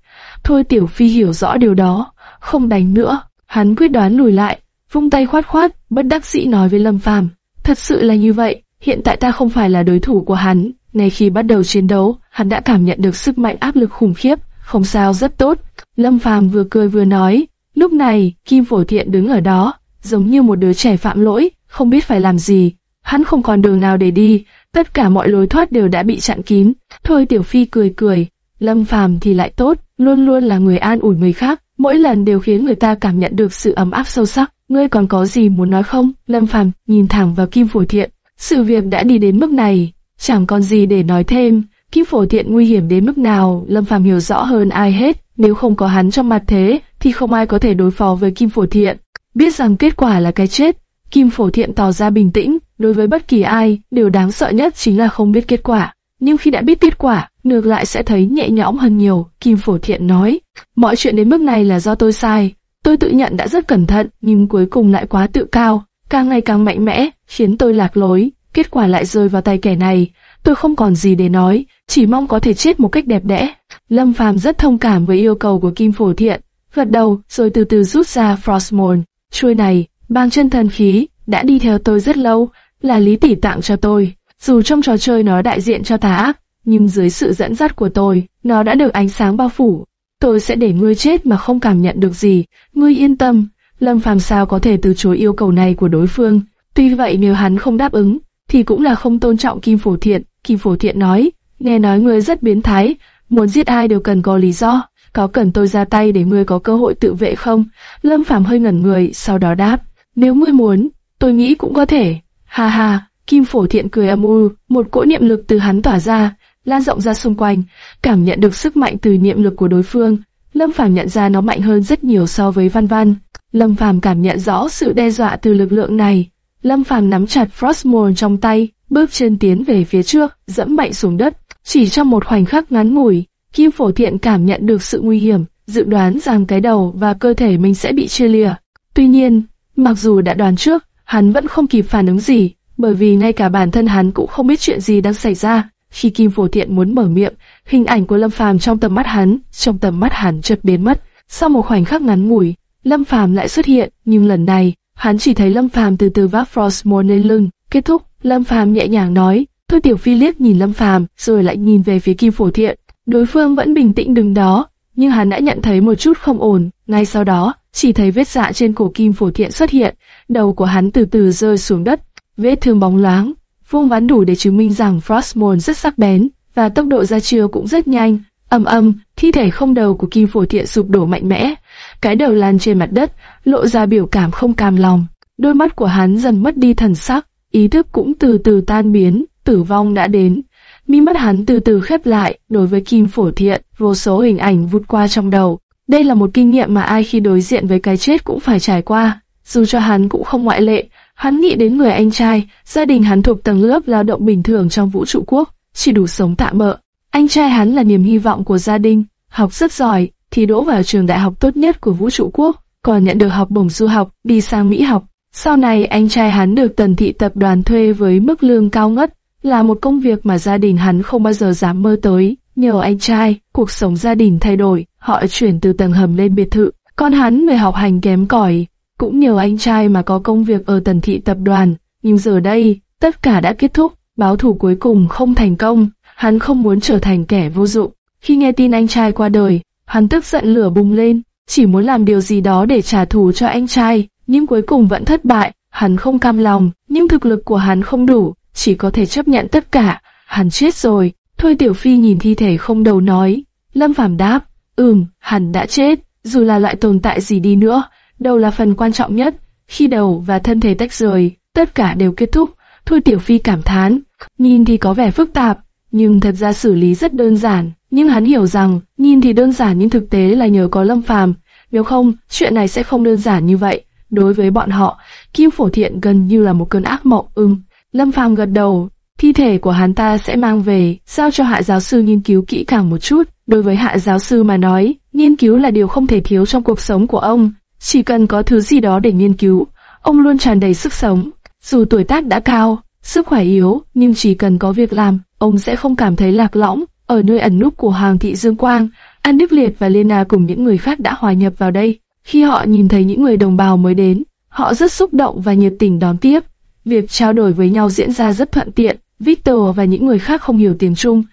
Thôi Tiểu Phi hiểu rõ điều đó, không đánh nữa. Hắn quyết đoán lùi lại, vung tay khoát khoát, bất đắc dĩ nói với Lâm Phàm, thật sự là như vậy, hiện tại ta không phải là đối thủ của hắn. Ngay khi bắt đầu chiến đấu, hắn đã cảm nhận được sức mạnh áp lực khủng khiếp, không sao rất tốt. Lâm Phàm vừa cười vừa nói, lúc này, Kim Phổ Thiện đứng ở đó, giống như một đứa trẻ phạm lỗi, không biết phải làm gì. Hắn không còn đường nào để đi, tất cả mọi lối thoát đều đã bị chặn kín. Thôi Tiểu Phi cười cười, Lâm Phàm thì lại tốt, luôn luôn là người an ủi người khác, mỗi lần đều khiến người ta cảm nhận được sự ấm áp sâu sắc. Ngươi còn có gì muốn nói không? Lâm Phàm nhìn thẳng vào Kim Phổ Thiện, sự việc đã đi đến mức này, chẳng còn gì để nói thêm. Kim Phổ Thiện nguy hiểm đến mức nào, Lâm Phàm hiểu rõ hơn ai hết. Nếu không có hắn trong mặt thế, thì không ai có thể đối phó với Kim Phổ Thiện. Biết rằng kết quả là cái chết, Kim Phổ Thiện tỏ ra bình tĩnh. Đối với bất kỳ ai, điều đáng sợ nhất chính là không biết kết quả. Nhưng khi đã biết kết quả, ngược lại sẽ thấy nhẹ nhõm hơn nhiều. Kim Phổ Thiện nói, mọi chuyện đến mức này là do tôi sai. Tôi tự nhận đã rất cẩn thận, nhưng cuối cùng lại quá tự cao, càng ngày càng mạnh mẽ, khiến tôi lạc lối. Kết quả lại rơi vào tay kẻ này. Tôi không còn gì để nói, chỉ mong có thể chết một cách đẹp đẽ. Lâm Phàm rất thông cảm với yêu cầu của Kim Phổ Thiện, gật đầu rồi từ từ rút ra Frostmourne. Chuôi này, bang chân thần khí, đã đi theo tôi rất lâu, là lý tỷ tặng cho tôi. Dù trong trò chơi nó đại diện cho tà ác, nhưng dưới sự dẫn dắt của tôi, nó đã được ánh sáng bao phủ. Tôi sẽ để ngươi chết mà không cảm nhận được gì, ngươi yên tâm. Lâm Phàm sao có thể từ chối yêu cầu này của đối phương? Tuy vậy nếu hắn không đáp ứng, thì cũng là không tôn trọng Kim Phổ Thiện. Kim Phổ Thiện nói, nghe nói ngươi rất biến thái, muốn giết ai đều cần có lý do. Có cần tôi ra tay để ngươi có cơ hội tự vệ không? Lâm Phàm hơi ngẩn người, sau đó đáp, nếu ngươi muốn, tôi nghĩ cũng có thể. Ha ha, Kim Phổ Thiện cười âm u, một cỗ niệm lực từ hắn tỏa ra, lan rộng ra xung quanh, cảm nhận được sức mạnh từ niệm lực của đối phương. Lâm Phàm nhận ra nó mạnh hơn rất nhiều so với Văn Văn. Lâm Phàm cảm nhận rõ sự đe dọa từ lực lượng này. Lâm Phàm nắm chặt Frostmourne trong tay, bước chân tiến về phía trước, dẫm mạnh xuống đất. Chỉ trong một khoảnh khắc ngắn ngủi, Kim Phổ Thiện cảm nhận được sự nguy hiểm, dự đoán rằng cái đầu và cơ thể mình sẽ bị chia lìa. Tuy nhiên, mặc dù đã đoán trước, hắn vẫn không kịp phản ứng gì, bởi vì ngay cả bản thân hắn cũng không biết chuyện gì đang xảy ra. Khi Kim Phổ Thiện muốn mở miệng, hình ảnh của Lâm Phàm trong tầm mắt hắn, trong tầm mắt hắn chợt biến mất. Sau một khoảnh khắc ngắn ngủi, Lâm Phàm lại xuất hiện, nhưng lần này, hắn chỉ thấy Lâm Phàm từ từ vác Frostmourne lên lưng. Kết thúc, Lâm Phàm nhẹ nhàng nói, Thôi Tiểu Phi liếc nhìn Lâm Phàm, rồi lại nhìn về phía Kim Phổ Thiện. Đối phương vẫn bình tĩnh đứng đó, nhưng hắn đã nhận thấy một chút không ổn. Ngay sau đó, chỉ thấy vết dạ trên cổ Kim Phổ Thiện xuất hiện, đầu của hắn từ từ rơi xuống đất, vết thương bóng loáng, vuông vắn đủ để chứng minh rằng Frostmourne rất sắc bén và tốc độ ra chiêu cũng rất nhanh. Âm âm, thi thể không đầu của Kim Phổ Thiện sụp đổ mạnh mẽ, cái đầu lan trên mặt đất, lộ ra biểu cảm không cam lòng. Đôi mắt của hắn dần mất đi thần sắc, ý thức cũng từ từ tan biến, tử vong đã đến. Mi mắt hắn từ từ khép lại, đối với Kim Phổ Thiện, vô số hình ảnh vụt qua trong đầu. Đây là một kinh nghiệm mà ai khi đối diện với cái chết cũng phải trải qua, dù cho hắn cũng không ngoại lệ. Hắn nghĩ đến người anh trai, gia đình hắn thuộc tầng lớp lao động bình thường trong vũ trụ quốc, chỉ đủ sống tạm bợ. Anh trai hắn là niềm hy vọng của gia đình, học rất giỏi, thì đỗ vào trường đại học tốt nhất của vũ trụ quốc, còn nhận được học bổng du học, đi sang Mỹ học. Sau này anh trai hắn được tần thị tập đoàn thuê với mức lương cao ngất, là một công việc mà gia đình hắn không bao giờ dám mơ tới. Nhờ anh trai, cuộc sống gia đình thay đổi, họ chuyển từ tầng hầm lên biệt thự. Con hắn về học hành kém cỏi, cũng nhờ anh trai mà có công việc ở tần thị tập đoàn. Nhưng giờ đây, tất cả đã kết thúc, báo thủ cuối cùng không thành công. Hắn không muốn trở thành kẻ vô dụng. Khi nghe tin anh trai qua đời, hắn tức giận lửa bùng lên. chỉ muốn làm điều gì đó để trả thù cho anh trai, nhưng cuối cùng vẫn thất bại. Hắn không cam lòng, nhưng thực lực của hắn không đủ, chỉ có thể chấp nhận tất cả. Hắn chết rồi. Thôi Tiểu Phi nhìn thi thể không đầu nói. Lâm Phàm đáp, ừm, hắn đã chết. Dù là loại tồn tại gì đi nữa, đầu là phần quan trọng nhất. Khi đầu và thân thể tách rời, tất cả đều kết thúc. Thôi Tiểu Phi cảm thán, nhìn thì có vẻ phức tạp, nhưng thật ra xử lý rất đơn giản. Nhưng hắn hiểu rằng, nhìn thì đơn giản nhưng thực tế là nhờ có Lâm Phàm, nếu không, chuyện này sẽ không đơn giản như vậy. Đối với bọn họ, Kim Phổ Thiện gần như là một cơn ác mộng. ưng. Lâm Phàm gật đầu, thi thể của hắn ta sẽ mang về, giao cho hạ giáo sư nghiên cứu kỹ càng một chút. Đối với hạ giáo sư mà nói, nghiên cứu là điều không thể thiếu trong cuộc sống của ông. Chỉ cần có thứ gì đó để nghiên cứu, ông luôn tràn đầy sức sống. Dù tuổi tác đã cao, sức khỏe yếu, nhưng chỉ cần có việc làm, ông sẽ không cảm thấy lạc lõng. Ở nơi ẩn núp của Hoàng thị Dương Quang, An Đức Liệt và Lena cùng những người khác đã hòa nhập vào đây. Khi họ nhìn thấy những người đồng bào mới đến, họ rất xúc động và nhiệt tình đón tiếp. Việc trao đổi với nhau diễn ra rất thuận tiện. Victor và những người khác không hiểu tiếng Trung,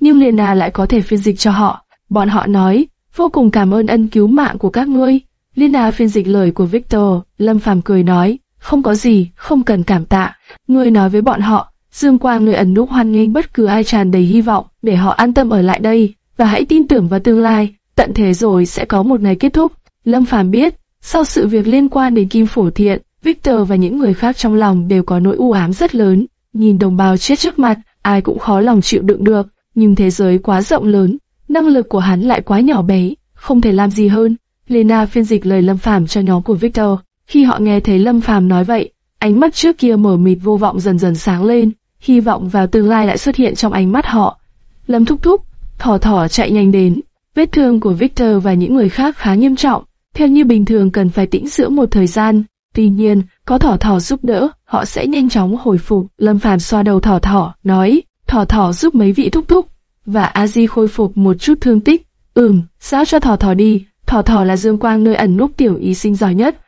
nhưng Lena lại có thể phiên dịch cho họ. Bọn họ nói, vô cùng cảm ơn ân cứu mạng của các ngươi. Lena phiên dịch lời của Victor, Lâm Phàm cười nói, không có gì, không cần cảm tạ. Ngươi nói với bọn họ, Dương Quang nơi ẩn núp hoan nghênh bất cứ ai tràn đầy hy vọng, để họ an tâm ở lại đây, và hãy tin tưởng vào tương lai, tận thế rồi sẽ có một ngày kết thúc. Lâm Phàm biết, sau sự việc liên quan đến Kim Phổ Thiện, Victor và những người khác trong lòng đều có nỗi u ám rất lớn. Nhìn đồng bào chết trước mặt, ai cũng khó lòng chịu đựng được, nhưng thế giới quá rộng lớn, năng lực của hắn lại quá nhỏ bé, không thể làm gì hơn. Lena phiên dịch lời Lâm Phàm cho nhóm của Victor. Khi họ nghe thấy Lâm Phàm nói vậy, ánh mắt trước kia mở mịt vô vọng dần dần sáng lên, hy vọng vào tương lai lại xuất hiện trong ánh mắt họ. Lâm thúc thúc, thỏ thỏ chạy nhanh đến. Vết thương của Victor và những người khác khá nghiêm trọng, theo như bình thường cần phải tĩnh dưỡng một thời gian. Tuy nhiên, có thỏ thỏ giúp đỡ, họ sẽ nhanh chóng hồi phục. Lâm Phàm xoa đầu thỏ thỏ, nói, thỏ thỏ giúp mấy vị thúc thúc, và A Di khôi phục một chút thương tích. Ừm, giao cho thỏ thỏ đi. Thỏ thỏ là dương quang nơi ẩn núp tiểu y sinh giỏi nhất.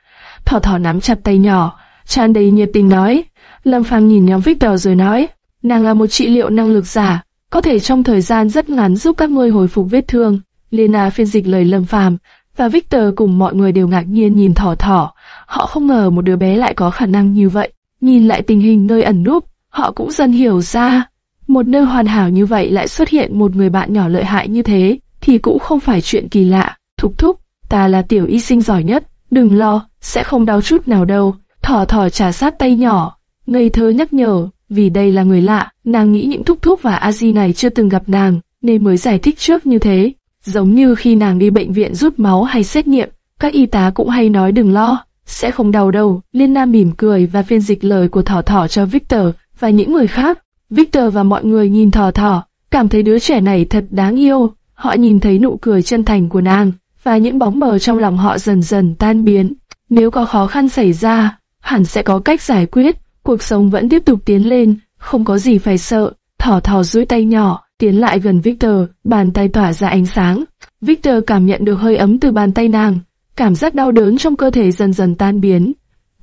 Thỏ thỏ nắm chặt tay nhỏ, tràn đầy nhiệt tình nói. Lâm Phàm nhìn nhóm Victor rồi nói, nàng là một trị liệu năng lực giả, có thể trong thời gian rất ngắn giúp các ngươi hồi phục vết thương. Lena phiên dịch lời Lâm Phàm và Victor cùng mọi người đều ngạc nhiên nhìn thỏ thỏ. Họ không ngờ một đứa bé lại có khả năng như vậy. Nhìn lại tình hình nơi ẩn núp, họ cũng dần hiểu ra. Một nơi hoàn hảo như vậy lại xuất hiện một người bạn nhỏ lợi hại như thế, thì cũng không phải chuyện kỳ lạ. Thúc thúc, ta là tiểu y sinh giỏi nhất, đừng lo, sẽ không đau chút nào đâu. Thỏ thỏ trả sát tay nhỏ, ngây thơ nhắc nhở, vì đây là người lạ, nàng nghĩ những thúc thúc và a di này chưa từng gặp nàng, nên mới giải thích trước như thế. Giống như khi nàng đi bệnh viện rút máu hay xét nghiệm, các y tá cũng hay nói đừng lo, sẽ không đau đâu. Liên Nam mỉm cười và phiên dịch lời của thỏ thỏ cho Victor và những người khác. Victor và mọi người nhìn thỏ thỏ, cảm thấy đứa trẻ này thật đáng yêu. Họ nhìn thấy nụ cười chân thành của nàng, và những bóng mờ trong lòng họ dần dần tan biến. Nếu có khó khăn xảy ra, hẳn sẽ có cách giải quyết. Cuộc sống vẫn tiếp tục tiến lên, không có gì phải sợ. Thỏ thỏ duỗi tay nhỏ, tiến lại gần Victor, bàn tay tỏa ra ánh sáng. Victor cảm nhận được hơi ấm từ bàn tay nàng, cảm giác đau đớn trong cơ thể dần dần tan biến.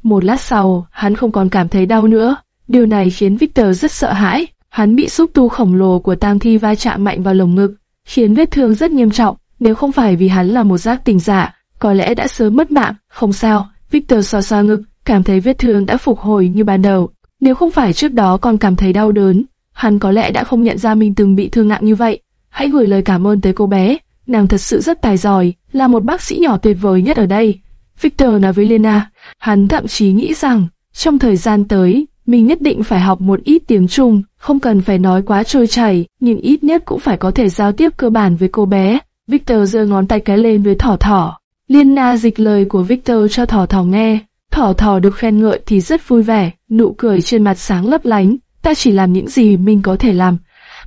Một lát sau, hắn không còn cảm thấy đau nữa. Điều này khiến Victor rất sợ hãi. Hắn bị xúc tu khổng lồ của tang thi va chạm mạnh vào lồng ngực, khiến vết thương rất nghiêm trọng. Nếu không phải vì hắn là một giác tình giả, có lẽ đã sớm mất mạng. Không sao, Victor xoa xoa ngực, cảm thấy vết thương đã phục hồi như ban đầu. Nếu không phải trước đó còn cảm thấy đau đớn, hắn có lẽ đã không nhận ra mình từng bị thương nặng như vậy. Hãy gửi lời cảm ơn tới cô bé, nàng thật sự rất tài giỏi, là một bác sĩ nhỏ tuyệt vời nhất ở đây. Victor nói với Lena, hắn thậm chí nghĩ rằng, trong thời gian tới, mình nhất định phải học một ít tiếng Trung, không cần phải nói quá trôi chảy, nhưng ít nhất cũng phải có thể giao tiếp cơ bản với cô bé. Victor giơ ngón tay cái lên với thỏ thỏ. Lena dịch lời của Victor cho thỏ thỏ nghe. Thỏ thỏ được khen ngợi thì rất vui vẻ, nụ cười trên mặt sáng lấp lánh. Ta chỉ làm những gì mình có thể làm.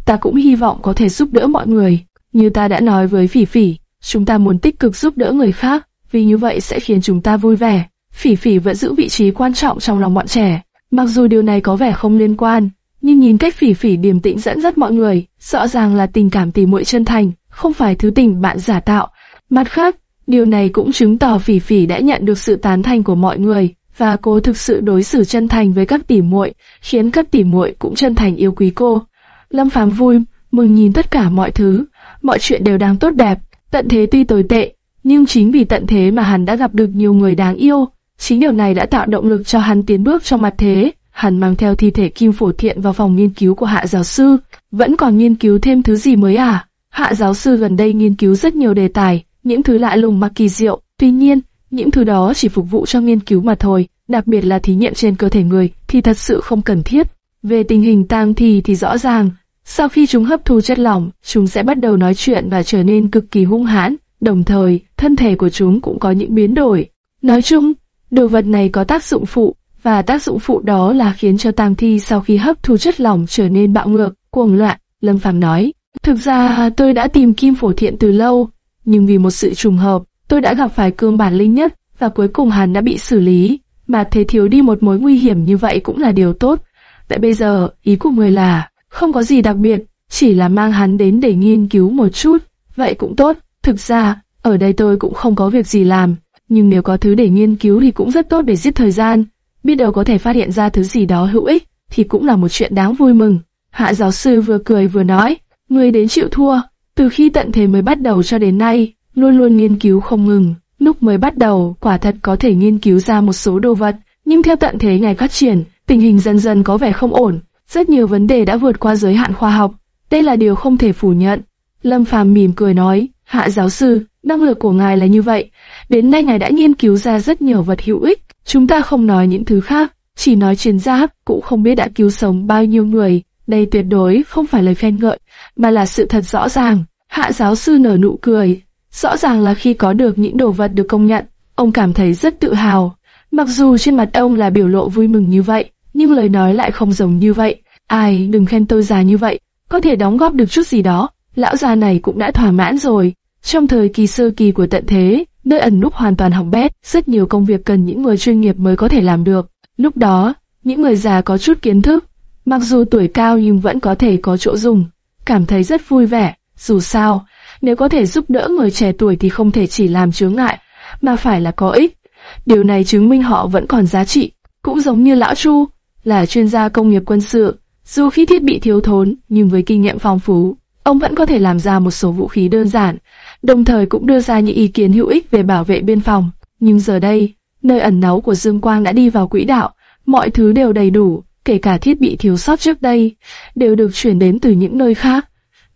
Ta cũng hy vọng có thể giúp đỡ mọi người. Như ta đã nói với Phỉ Phỉ, chúng ta muốn tích cực giúp đỡ người khác, vì như vậy sẽ khiến chúng ta vui vẻ. Phỉ Phỉ vẫn giữ vị trí quan trọng trong lòng bọn trẻ. Mặc dù điều này có vẻ không liên quan, nhưng nhìn cách Phỉ Phỉ điềm tĩnh dẫn dắt mọi người, rõ ràng là tình cảm tỉ muội chân thành, không phải thứ tình bạn giả tạo. Mặt khác, điều này cũng chứng tỏ Phỉ Phỉ đã nhận được sự tán thành của mọi người và cô thực sự đối xử chân thành với các tỉ muội, khiến các tỉ muội cũng chân thành yêu quý cô. Lâm Phàm vui, mừng nhìn tất cả mọi thứ, mọi chuyện đều đang tốt đẹp. Tận thế tuy tồi tệ, nhưng chính vì tận thế mà hắn đã gặp được nhiều người đáng yêu. Chính điều này đã tạo động lực cho hắn tiến bước trong mặt thế. Hắn mang theo thi thể Kim Phổ Thiện vào phòng nghiên cứu của hạ giáo sư. Vẫn còn nghiên cứu thêm thứ gì mới à? Hạ giáo sư gần đây nghiên cứu rất nhiều đề tài, những thứ lạ lùng mà kỳ diệu. Tuy nhiên, những thứ đó chỉ phục vụ cho nghiên cứu mà thôi, đặc biệt là thí nghiệm trên cơ thể người thì thật sự không cần thiết. Về tình hình tang thi thì rõ ràng, sau khi chúng hấp thu chất lỏng, chúng sẽ bắt đầu nói chuyện và trở nên cực kỳ hung hãn, đồng thời thân thể của chúng cũng có những biến đổi. Nói chung, đồ vật này có tác dụng phụ, và tác dụng phụ đó là khiến cho tang thi sau khi hấp thu chất lỏng trở nên bạo ngược, cuồng loạn. Lâm Phàm nói, thực ra tôi đã tìm Kim Phổ Thiện từ lâu, nhưng vì một sự trùng hợp, tôi đã gặp phải cương bản linh nhất, và cuối cùng hắn đã bị xử lý. Mà thế thiếu đi một mối nguy hiểm như vậy cũng là điều tốt. Tại bây giờ, ý của người là, không có gì đặc biệt, chỉ là mang hắn đến để nghiên cứu một chút. Vậy cũng tốt, thực ra, ở đây tôi cũng không có việc gì làm, nhưng nếu có thứ để nghiên cứu thì cũng rất tốt để giết thời gian. Biết đâu có thể phát hiện ra thứ gì đó hữu ích, thì cũng là một chuyện đáng vui mừng. Hạ giáo sư vừa cười vừa nói, người đến chịu thua, từ khi tận thế mới bắt đầu cho đến nay, luôn luôn nghiên cứu không ngừng. Lúc mới bắt đầu, quả thật có thể nghiên cứu ra một số đồ vật, nhưng theo tận thế ngày phát triển, tình hình dần dần có vẻ không ổn. Rất nhiều vấn đề đã vượt qua giới hạn khoa học, đây là điều không thể phủ nhận. Lâm Phàm mỉm cười nói, hạ giáo sư, năng lực của ngài là như vậy. Đến nay ngài đã nghiên cứu ra rất nhiều vật hữu ích, chúng ta không nói những thứ khác, chỉ nói chuyên gia cũng không biết đã cứu sống bao nhiêu người. Đây tuyệt đối không phải lời khen ngợi, mà là sự thật rõ ràng. Hạ giáo sư nở nụ cười, Rõ ràng là khi có được những đồ vật được công nhận, ông cảm thấy rất tự hào. Mặc dù trên mặt ông là biểu lộ vui mừng như vậy, nhưng lời nói lại không giống như vậy. Ai, đừng khen tôi già như vậy, có thể đóng góp được chút gì đó. Lão già này cũng đã thỏa mãn rồi. Trong thời kỳ sơ kỳ của tận thế, nơi ẩn núp hoàn toàn hỏng bét, rất nhiều công việc cần những người chuyên nghiệp mới có thể làm được. Lúc đó, những người già có chút kiến thức, mặc dù tuổi cao nhưng vẫn có thể có chỗ dùng, cảm thấy rất vui vẻ. Dù sao, nếu có thể giúp đỡ người trẻ tuổi thì không thể chỉ làm chướng ngại, mà phải là có ích. Điều này chứng minh họ vẫn còn giá trị, cũng giống như Lão Chu, là chuyên gia công nghiệp quân sự. Dù khi thiết bị thiếu thốn, nhưng với kinh nghiệm phong phú, ông vẫn có thể làm ra một số vũ khí đơn giản, đồng thời cũng đưa ra những ý kiến hữu ích về bảo vệ biên phòng. Nhưng giờ đây, nơi ẩn náu của Dương Quang đã đi vào quỹ đạo, mọi thứ đều đầy đủ, kể cả thiết bị thiếu sót trước đây, đều được chuyển đến từ những nơi khác.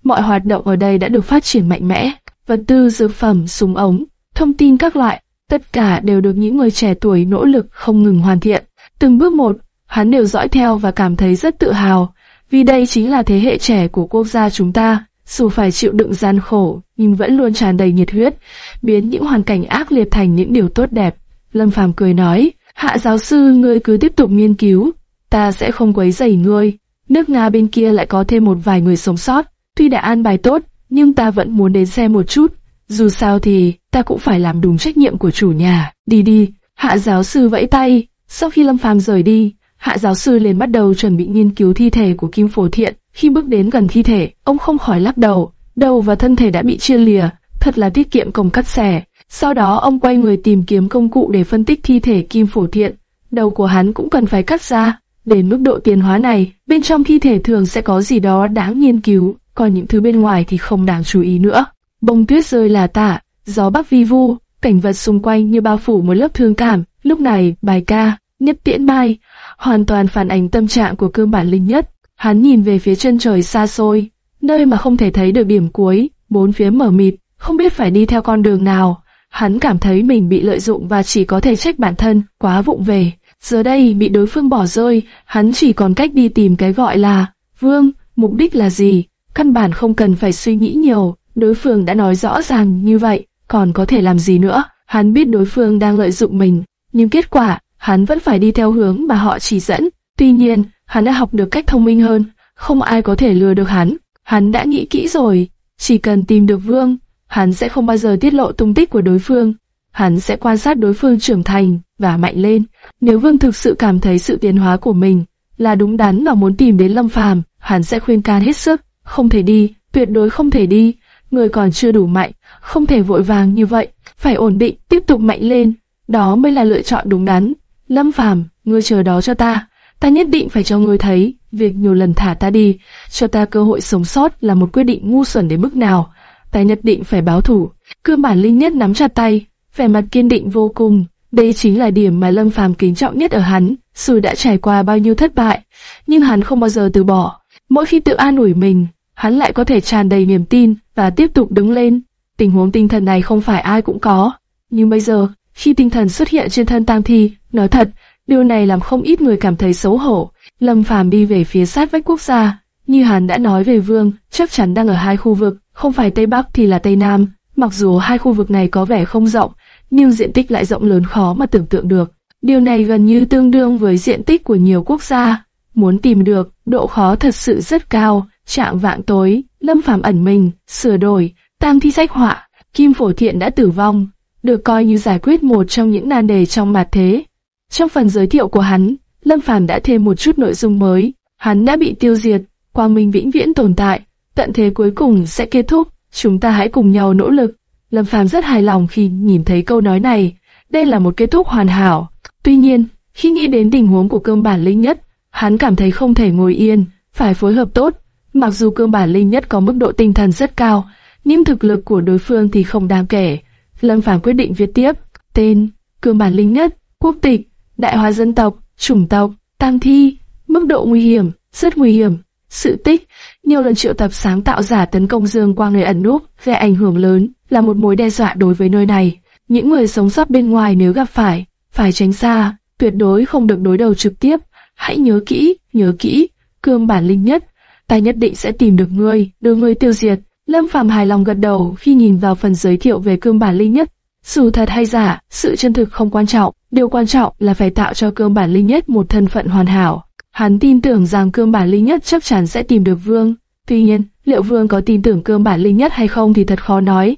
Mọi hoạt động ở đây đã được phát triển mạnh mẽ, vật tư, dược phẩm, súng ống, thông tin các loại, tất cả đều được những người trẻ tuổi nỗ lực không ngừng hoàn thiện. Từng bước một, hắn đều dõi theo và cảm thấy rất tự hào, vì đây chính là thế hệ trẻ của quốc gia chúng ta. Dù phải chịu đựng gian khổ, nhưng vẫn luôn tràn đầy nhiệt huyết, biến những hoàn cảnh ác liệt thành những điều tốt đẹp. Lâm Phàm cười nói, hạ giáo sư ngươi cứ tiếp tục nghiên cứu, ta sẽ không quấy rầy ngươi. Nước Nga bên kia lại có thêm một vài người sống sót, Tuy đã an bài tốt, nhưng ta vẫn muốn đến xem một chút. Dù sao thì, ta cũng phải làm đúng trách nhiệm của chủ nhà. Đi đi, hạ giáo sư vẫy tay. Sau khi Lâm Phàm rời đi, hạ giáo sư liền bắt đầu chuẩn bị nghiên cứu thi thể của Kim Phổ Thiện. Khi bước đến gần thi thể, ông không khỏi lắc đầu. Đầu và thân thể đã bị chia lìa, thật là tiết kiệm công cắt xẻ. Sau đó ông quay người tìm kiếm công cụ để phân tích thi thể Kim Phổ Thiện. Đầu của hắn cũng cần phải cắt ra. Đến mức độ tiến hóa này, bên trong thi thể thường sẽ có gì đó đáng nghiên cứu còn những thứ bên ngoài thì không đáng chú ý nữa. Bông tuyết rơi là tả, gió bắc vi vu, cảnh vật xung quanh như bao phủ một lớp thương cảm. Lúc này, bài ca, nhất tiễn mai, hoàn toàn phản ánh tâm trạng của cương bản linh nhất. Hắn nhìn về phía chân trời xa xôi, nơi mà không thể thấy được điểm cuối, bốn phía mở mịt, không biết phải đi theo con đường nào. Hắn cảm thấy mình bị lợi dụng và chỉ có thể trách bản thân, quá vụng về. Giờ đây bị đối phương bỏ rơi, hắn chỉ còn cách đi tìm cái gọi là Vương, mục đích là gì? căn bản không cần phải suy nghĩ nhiều, đối phương đã nói rõ ràng như vậy, còn có thể làm gì nữa, hắn biết đối phương đang lợi dụng mình, nhưng kết quả, hắn vẫn phải đi theo hướng mà họ chỉ dẫn, tuy nhiên, hắn đã học được cách thông minh hơn, không ai có thể lừa được hắn, hắn đã nghĩ kỹ rồi, chỉ cần tìm được vương, hắn sẽ không bao giờ tiết lộ tung tích của đối phương, hắn sẽ quan sát đối phương trưởng thành và mạnh lên, nếu vương thực sự cảm thấy sự tiến hóa của mình là đúng đắn và muốn tìm đến Lâm Phàm, hắn sẽ khuyên can hết sức, không thể đi, tuyệt đối không thể đi, người còn chưa đủ mạnh, không thể vội vàng như vậy, phải ổn định, tiếp tục mạnh lên, đó mới là lựa chọn đúng đắn. Lâm Phàm, ngươi chờ đó cho ta, ta nhất định phải cho ngươi thấy, việc nhiều lần thả ta đi, cho ta cơ hội sống sót là một quyết định ngu xuẩn đến mức nào. ta nhất định phải báo thủ. Cương bản linh nhất nắm chặt tay, vẻ mặt kiên định vô cùng. Đây chính là điểm mà Lâm Phàm kính trọng nhất ở hắn. Dù đã trải qua bao nhiêu thất bại, nhưng hắn không bao giờ từ bỏ. Mỗi khi tự an ủi mình, hắn lại có thể tràn đầy niềm tin và tiếp tục đứng lên. Tình huống tinh thần này không phải ai cũng có, nhưng bây giờ, khi tinh thần xuất hiện trên thân tang thi, nói thật, điều này làm không ít người cảm thấy xấu hổ. Lâm Phàm đi về phía sát vách quốc gia, như hắn đã nói về Vương, chắc chắn đang ở hai khu vực, không phải Tây Bắc thì là Tây Nam. Mặc dù hai khu vực này có vẻ không rộng, nhưng diện tích lại rộng lớn khó mà tưởng tượng được. Điều này gần như tương đương với diện tích của nhiều quốc gia. Muốn tìm được, độ khó thật sự rất cao. Trạng vạng tối, Lâm Phàm ẩn mình, sửa đổi, tam thi sách họa, Kim Phổ Thiện đã tử vong, được coi như giải quyết một trong những nan đề trong mặt thế. Trong phần giới thiệu của hắn, Lâm Phàm đã thêm một chút nội dung mới. Hắn đã bị tiêu diệt, quang minh vĩnh viễn tồn tại, tận thế cuối cùng sẽ kết thúc, chúng ta hãy cùng nhau nỗ lực. Lâm Phàm rất hài lòng khi nhìn thấy câu nói này, đây là một kết thúc hoàn hảo. Tuy nhiên, khi nghĩ đến tình huống của cơm bản linh nhất, hắn cảm thấy không thể ngồi yên, phải phối hợp tốt. Mặc dù cơm bản linh nhất có mức độ tinh thần rất cao, nhưng thực lực của đối phương thì không đáng kể. Lâm Phàm quyết định viết tiếp, tên, cương bản linh nhất, quốc tịch, đại hóa dân tộc, chủng tộc, tam thi, mức độ nguy hiểm, rất nguy hiểm, sự tích, nhiều lần triệu tập sáng tạo giả tấn công Dương Quang nơi ẩn núp, gây ảnh hưởng lớn, là một mối đe dọa đối với nơi này. Những người sống sót bên ngoài nếu gặp phải, phải tránh xa, tuyệt đối không được đối đầu trực tiếp. Hãy nhớ kỹ, nhớ kỹ, cương bản linh nhất, ta nhất định sẽ tìm được ngươi, đưa ngươi tiêu diệt. Lâm Phàm hài lòng gật đầu khi nhìn vào phần giới thiệu về cương bản linh nhất. Dù thật hay giả, sự chân thực không quan trọng, điều quan trọng là phải tạo cho cương bản linh nhất một thân phận hoàn hảo. Hắn tin tưởng rằng cương bản linh nhất chắc chắn sẽ tìm được Vương. Tuy nhiên, liệu Vương có tin tưởng cương bản linh nhất hay không thì thật khó nói.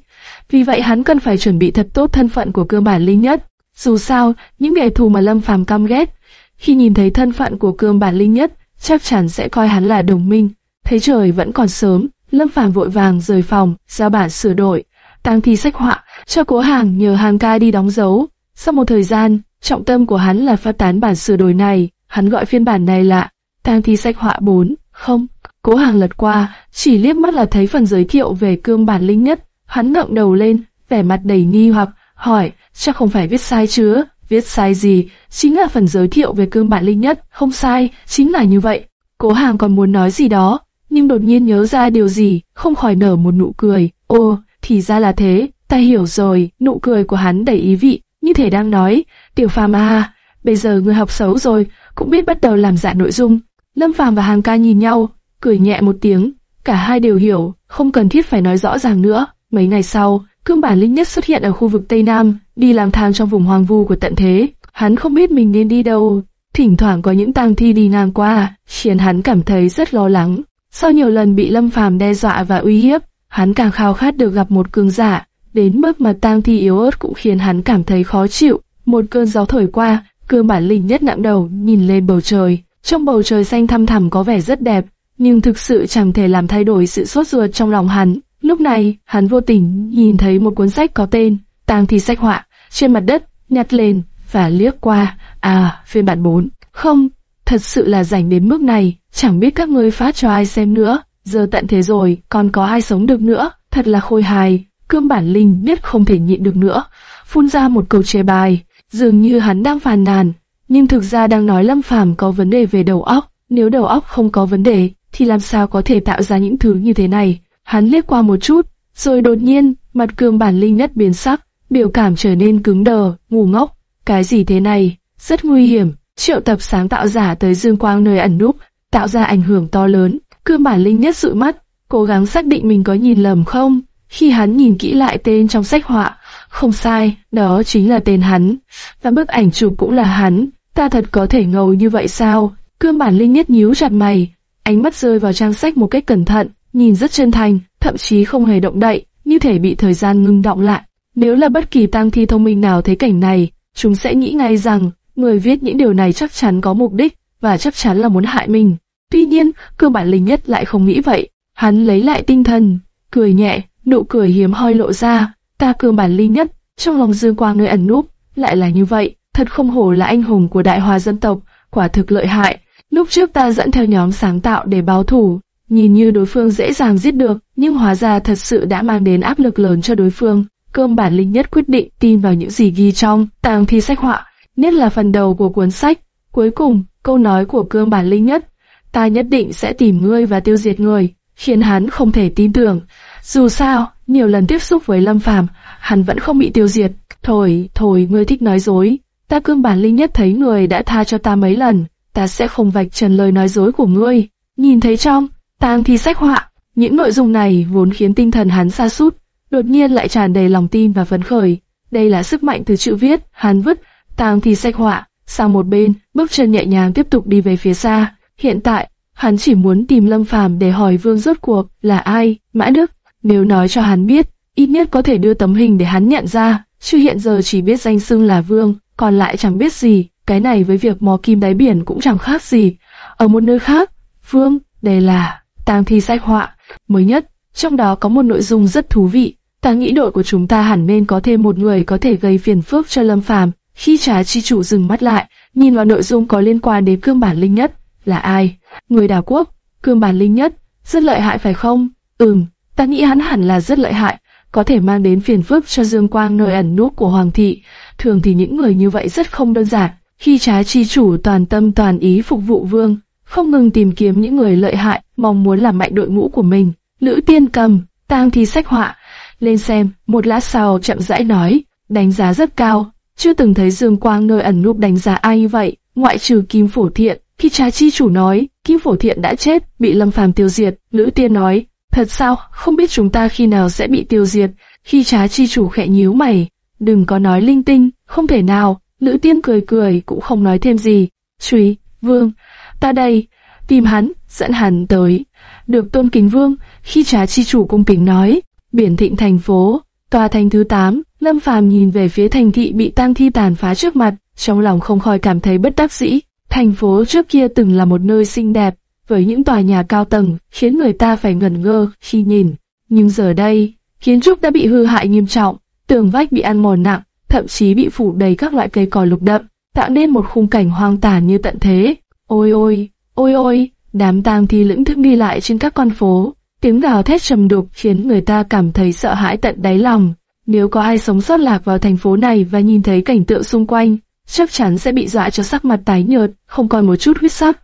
Vì vậy hắn cần phải chuẩn bị thật tốt thân phận của cương bản linh nhất. Dù sao, những kẻ thù mà Lâm Phàm căm ghét, khi nhìn thấy thân phận của cương bản linh nhất, chắc chắn sẽ coi hắn là đồng minh. Thấy trời vẫn còn sớm, Lâm Phàm vội vàng rời phòng, ra bản sửa đổi, tang thi sách họa, cho cố hàng nhờ hàng ca đi đóng dấu. Sau một thời gian, trọng tâm của hắn là phát tán bản sửa đổi này, hắn gọi phiên bản này là tang thi sách họa 4, không. Cố hàng lật qua, chỉ liếc mắt là thấy phần giới thiệu về cương bản linh nhất, hắn ngẩng đầu lên, vẻ mặt đầy nghi hoặc, hỏi, chắc không phải viết sai chứ? Viết sai gì? Chính là phần giới thiệu về cương bản linh nhất, không sai, chính là như vậy. Cố hàng còn muốn nói gì đó, nhưng đột nhiên nhớ ra điều gì, không khỏi nở một nụ cười. Ô, thì ra là thế, ta hiểu rồi, nụ cười của hắn đầy ý vị, như thể đang nói, tiểu phàm à, bây giờ người học xấu rồi, cũng biết bắt đầu làm giả nội dung. Lâm phàm và hàng ca nhìn nhau, cười nhẹ một tiếng, cả hai đều hiểu, không cần thiết phải nói rõ ràng nữa. Mấy ngày sau, cương bản linh nhất xuất hiện ở khu vực Tây Nam, đi làm thang trong vùng hoang vu của tận thế. Hắn không biết mình nên đi đâu, thỉnh thoảng có những tang thi đi ngang qua, khiến hắn cảm thấy rất lo lắng. Sau nhiều lần bị Lâm Phàm đe dọa và uy hiếp, hắn càng khao khát được gặp một cường giả, đến mức mà tang thi yếu ớt cũng khiến hắn cảm thấy khó chịu. Một cơn gió thổi qua, cương bản linh nhất nặng đầu nhìn lên bầu trời, trong bầu trời xanh thăm thẳm có vẻ rất đẹp, nhưng thực sự chẳng thể làm thay đổi sự sốt ruột trong lòng hắn. Lúc này, hắn vô tình nhìn thấy một cuốn sách có tên Tang thi sách họa trên mặt đất, nhặt lên và liếc qua. À, phiên bản 4. Không, thật sự là rảnh đến mức này, chẳng biết các ngươi phát cho ai xem nữa. Giờ tận thế rồi, còn có ai sống được nữa? Thật là khôi hài. Cương bản linh biết không thể nhịn được nữa, phun ra một câu chê bài. Dường như hắn đang phàn nàn, nhưng thực ra đang nói Lâm Phàm có vấn đề về đầu óc. Nếu đầu óc không có vấn đề, thì làm sao có thể tạo ra những thứ như thế này? Hắn liếc qua một chút, rồi đột nhiên, mặt cương bản linh nhất biến sắc, biểu cảm trở nên cứng đờ, ngu ngốc. Cái gì thế này? Rất nguy hiểm. Triệu tập sáng tạo giả tới dương quang nơi ẩn núp, tạo ra ảnh hưởng to lớn. Cương bản linh nhất dụi mắt, cố gắng xác định mình có nhìn lầm không. Khi hắn nhìn kỹ lại tên trong sách họa, không sai, đó chính là tên hắn. Và bức ảnh chụp cũng là hắn. Ta thật có thể ngầu như vậy sao? Cương bản linh nhất nhíu chặt mày, ánh mắt rơi vào trang sách một cách cẩn thận, nhìn rất chân thành, thậm chí không hề động đậy, như thể bị thời gian ngưng động lại. Nếu là bất kỳ tang thi thông minh nào thấy cảnh này, chúng sẽ nghĩ ngay rằng người viết những điều này chắc chắn có mục đích và chắc chắn là muốn hại mình. Tuy nhiên, cương bản linh nhất lại không nghĩ vậy. Hắn lấy lại tinh thần, cười nhẹ, nụ cười hiếm hoi lộ ra. Ta cương bản linh nhất, trong lòng dương quang nơi ẩn núp, lại là như vậy. Thật không hổ là anh hùng của đại hòa dân tộc, quả thực lợi hại. Lúc trước ta dẫn theo nhóm sáng tạo để báo thủ, nhìn như đối phương dễ dàng giết được, nhưng hóa ra thật sự đã mang đến áp lực lớn cho đối phương. Cơm bản linh nhất quyết định tin vào những gì ghi trong tàng thi sách họa, nhất là phần đầu của cuốn sách. Cuối cùng, câu nói của cương bản linh nhất, ta nhất định sẽ tìm ngươi và tiêu diệt ngươi, khiến hắn không thể tin tưởng. Dù sao, nhiều lần tiếp xúc với Lâm Phàm, hắn vẫn không bị tiêu diệt. Thôi, thôi, ngươi thích nói dối. Ta cương bản linh nhất thấy người đã tha cho ta mấy lần, ta sẽ không vạch trần lời nói dối của ngươi. Nhìn thấy trong tang thi sách họa, những nội dung này vốn khiến tinh thần hắn xa sút, đột nhiên lại tràn đầy lòng tin và phấn khởi. Đây là sức mạnh từ chữ viết, hắn vứt tang thi sách họa sang một bên, bước chân nhẹ nhàng tiếp tục đi về phía xa. Hiện tại, hắn chỉ muốn tìm Lâm Phàm để hỏi Vương rốt cuộc là ai, Mã Đức. Nếu nói cho hắn biết, ít nhất có thể đưa tấm hình để hắn nhận ra, chứ hiện giờ chỉ biết danh xưng là Vương, còn lại chẳng biết gì. Cái này với việc mò kim đáy biển cũng chẳng khác gì. Ở một nơi khác, Vương, đây là tang thi sách họa mới nhất, trong đó có một nội dung rất thú vị. Ta nghĩ đội của chúng ta hẳn nên có thêm một người có thể gây phiền phức cho Lâm Phàm. Khi trá chi chủ dừng mắt lại, nhìn vào nội dung có liên quan đến cương bản linh nhất, là ai? Người đảo quốc, cương bản linh nhất, rất lợi hại phải không? Ừm, ta nghĩ hắn hẳn là rất lợi hại, có thể mang đến phiền phức cho Dương Quang nơi ẩn núp của Hoàng thị. Thường thì những người như vậy rất không đơn giản. Khi trái chi chủ toàn tâm toàn ý phục vụ vương, không ngừng tìm kiếm những người lợi hại, mong muốn làm mạnh đội ngũ của mình. Lữ tiên cầm, tang thi sách họa, lên xem, một lát sau chậm rãi nói, đánh giá rất cao, chưa từng thấy Dương Quang nơi ẩn núp đánh giá ai như vậy, ngoại trừ Kim Phổ Thiện. Khi trà chi chủ nói, Kim Phổ Thiện đã chết, bị Lâm Phàm tiêu diệt, Lữ Tiên nói, thật sao, không biết chúng ta khi nào sẽ bị tiêu diệt. Khi trái chi chủ khẽ nhíu mày, đừng có nói linh tinh, không thể nào. Lữ Tiên cười cười cũng không nói thêm gì. Truy, Vương, ta đây, tìm hắn, dẫn hắn tới. Được tôn kính Vương, khi trá chi chủ cung kính nói, biển thịnh thành phố, tòa thành thứ 8, Lâm Phàm nhìn về phía thành thị bị tang thi tàn phá trước mặt, trong lòng không khỏi cảm thấy bất đắc dĩ. Thành phố trước kia từng là một nơi xinh đẹp, với những tòa nhà cao tầng, khiến người ta phải ngẩn ngơ khi nhìn. Nhưng giờ đây, kiến trúc đã bị hư hại nghiêm trọng, tường vách bị ăn mòn nặng, thậm chí bị phủ đầy các loại cây cỏ lục đậm, tạo nên một khung cảnh hoang tàn như tận thế. Ôi ôi, ôi ôi, đám tang thi lững thững đi lại trên các con phố, tiếng gào thét trầm đục khiến người ta cảm thấy sợ hãi tận đáy lòng. Nếu có ai sống sót lạc vào thành phố này và nhìn thấy cảnh tượng xung quanh, chắc chắn sẽ bị dọa cho sắc mặt tái nhợt, không còn một chút huyết sắc.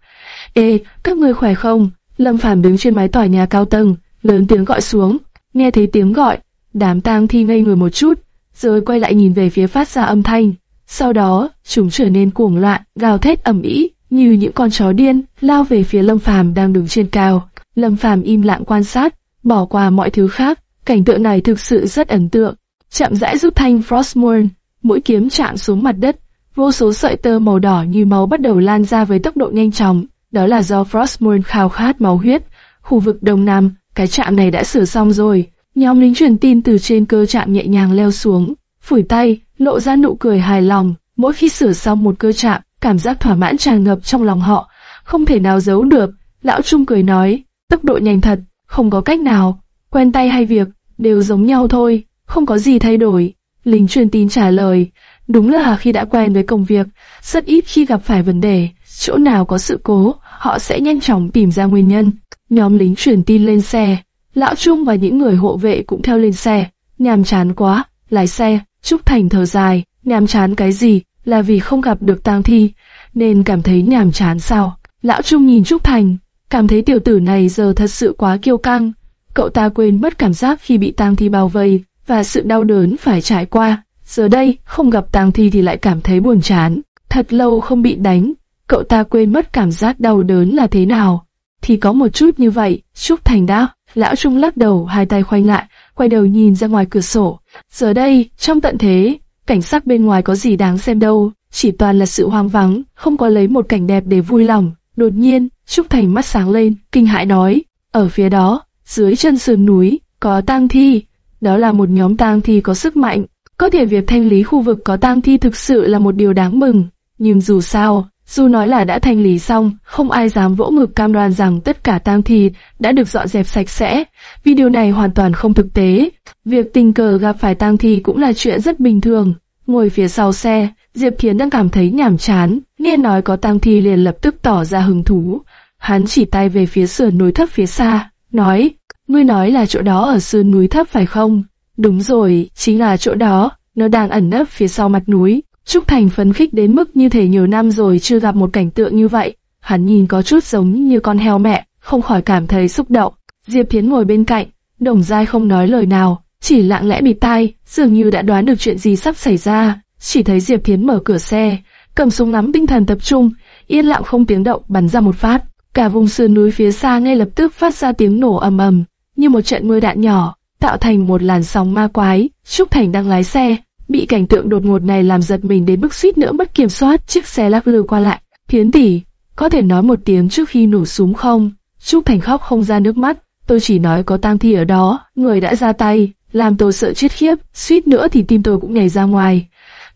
Ê, các người khỏe không? Lâm Phàm đứng trên mái tòa nhà cao tầng, lớn tiếng gọi xuống. Nghe thấy tiếng gọi, đám tang thi ngây người một chút, rồi quay lại nhìn về phía phát ra âm thanh. Sau đó, chúng trở nên cuồng loạn, gào thét ầm ĩ, như những con chó điên, lao về phía Lâm Phàm đang đứng trên cao. Lâm Phàm im lặng quan sát, bỏ qua mọi thứ khác. Cảnh tượng này thực sự rất ấn tượng. Chậm rãi rút thanh Frostmourne, mũi kiếm chạm xuống mặt đất, vô số sợi tơ màu đỏ như máu bắt đầu lan ra với tốc độ nhanh chóng. Đó là do Frostmourne khao khát máu huyết. Khu vực Đông Nam, cái trạm này đã sửa xong rồi. Nhóm lính truyền tin từ trên cơ trạm nhẹ nhàng leo xuống, phủi tay, lộ ra nụ cười hài lòng. Mỗi khi sửa xong một cơ trạm, cảm giác thỏa mãn tràn ngập trong lòng họ, không thể nào giấu được. Lão Trung cười nói, tốc độ nhanh thật, không có cách nào, quen tay hay việc, đều giống nhau thôi, không có gì thay đổi. Lính truyền tin trả lời, đúng là khi đã quen với công việc, rất ít khi gặp phải vấn đề, chỗ nào có sự cố, họ sẽ nhanh chóng tìm ra nguyên nhân. Nhóm lính truyền tin lên xe, Lão Trung và những người hộ vệ cũng theo lên xe, nhàm chán quá, lái xe, Trúc Thành thở dài, nhàm chán cái gì, là vì không gặp được tang thi, nên cảm thấy nhàm chán sao. Lão Trung nhìn Trúc Thành, cảm thấy tiểu tử này giờ thật sự quá kiêu căng. Cậu ta quên mất cảm giác khi bị tang thi bao vây và sự đau đớn phải trải qua. Giờ đây, không gặp tang thi thì lại cảm thấy buồn chán. Thật lâu không bị đánh, cậu ta quên mất cảm giác đau đớn là thế nào. Thì có một chút như vậy, Trúc Thành đáp. Lão Trung lắc đầu, hai tay khoanh lại, quay đầu nhìn ra ngoài cửa sổ. Giờ đây, trong tận thế, cảnh sắc bên ngoài có gì đáng xem đâu, chỉ toàn là sự hoang vắng, không có lấy một cảnh đẹp để vui lòng. Đột nhiên, Trúc Thành mắt sáng lên, kinh hãi nói, ở phía đó, dưới chân sườn núi, có tang thi. Đó là một nhóm tang thi có sức mạnh. Có thể việc thanh lý khu vực có tang thi thực sự là một điều đáng mừng. Nhưng dù sao, dù nói là đã thanh lý xong, không ai dám vỗ ngực cam đoan rằng tất cả tang thi đã được dọn dẹp sạch sẽ, vì điều này hoàn toàn không thực tế. Việc tình cờ gặp phải tang thi cũng là chuyện rất bình thường. Ngồi phía sau xe, Diệp kiến đang cảm thấy nhàm chán, nghe nói có tang thi liền lập tức tỏ ra hứng thú. hắn chỉ tay về phía sườn núi thấp phía xa, nói, ngươi nói là chỗ đó ở sườn núi thấp phải không? Đúng rồi, chính là chỗ đó, nó đang ẩn nấp phía sau mặt núi. Trúc Thành phấn khích đến mức như thể nhiều năm rồi chưa gặp một cảnh tượng như vậy. Hắn nhìn có chút giống như con heo mẹ, không khỏi cảm thấy xúc động. Diệp Thiến ngồi bên cạnh, đồng dai không nói lời nào, chỉ lặng lẽ bịt tai, dường như đã đoán được chuyện gì sắp xảy ra. Chỉ thấy Diệp Thiến mở cửa xe, cầm súng nắm tinh thần tập trung, yên lặng không tiếng động bắn ra một phát. Cả vùng sườn núi phía xa ngay lập tức phát ra tiếng nổ ầm ầm, như một trận mưa đạn nhỏ, tạo thành một làn sóng ma quái. Trúc Thành đang lái xe, bị cảnh tượng đột ngột này làm giật mình đến mức suýt nữa mất kiểm soát, chiếc xe lắc lư qua lại. Thiến tỷ, có thể nói một tiếng trước khi nổ súng không? Trúc Thành khóc không ra nước mắt, tôi chỉ nói có tang thi ở đó, người đã ra tay, làm tôi sợ chết khiếp, suýt nữa thì tim tôi cũng nhảy ra ngoài.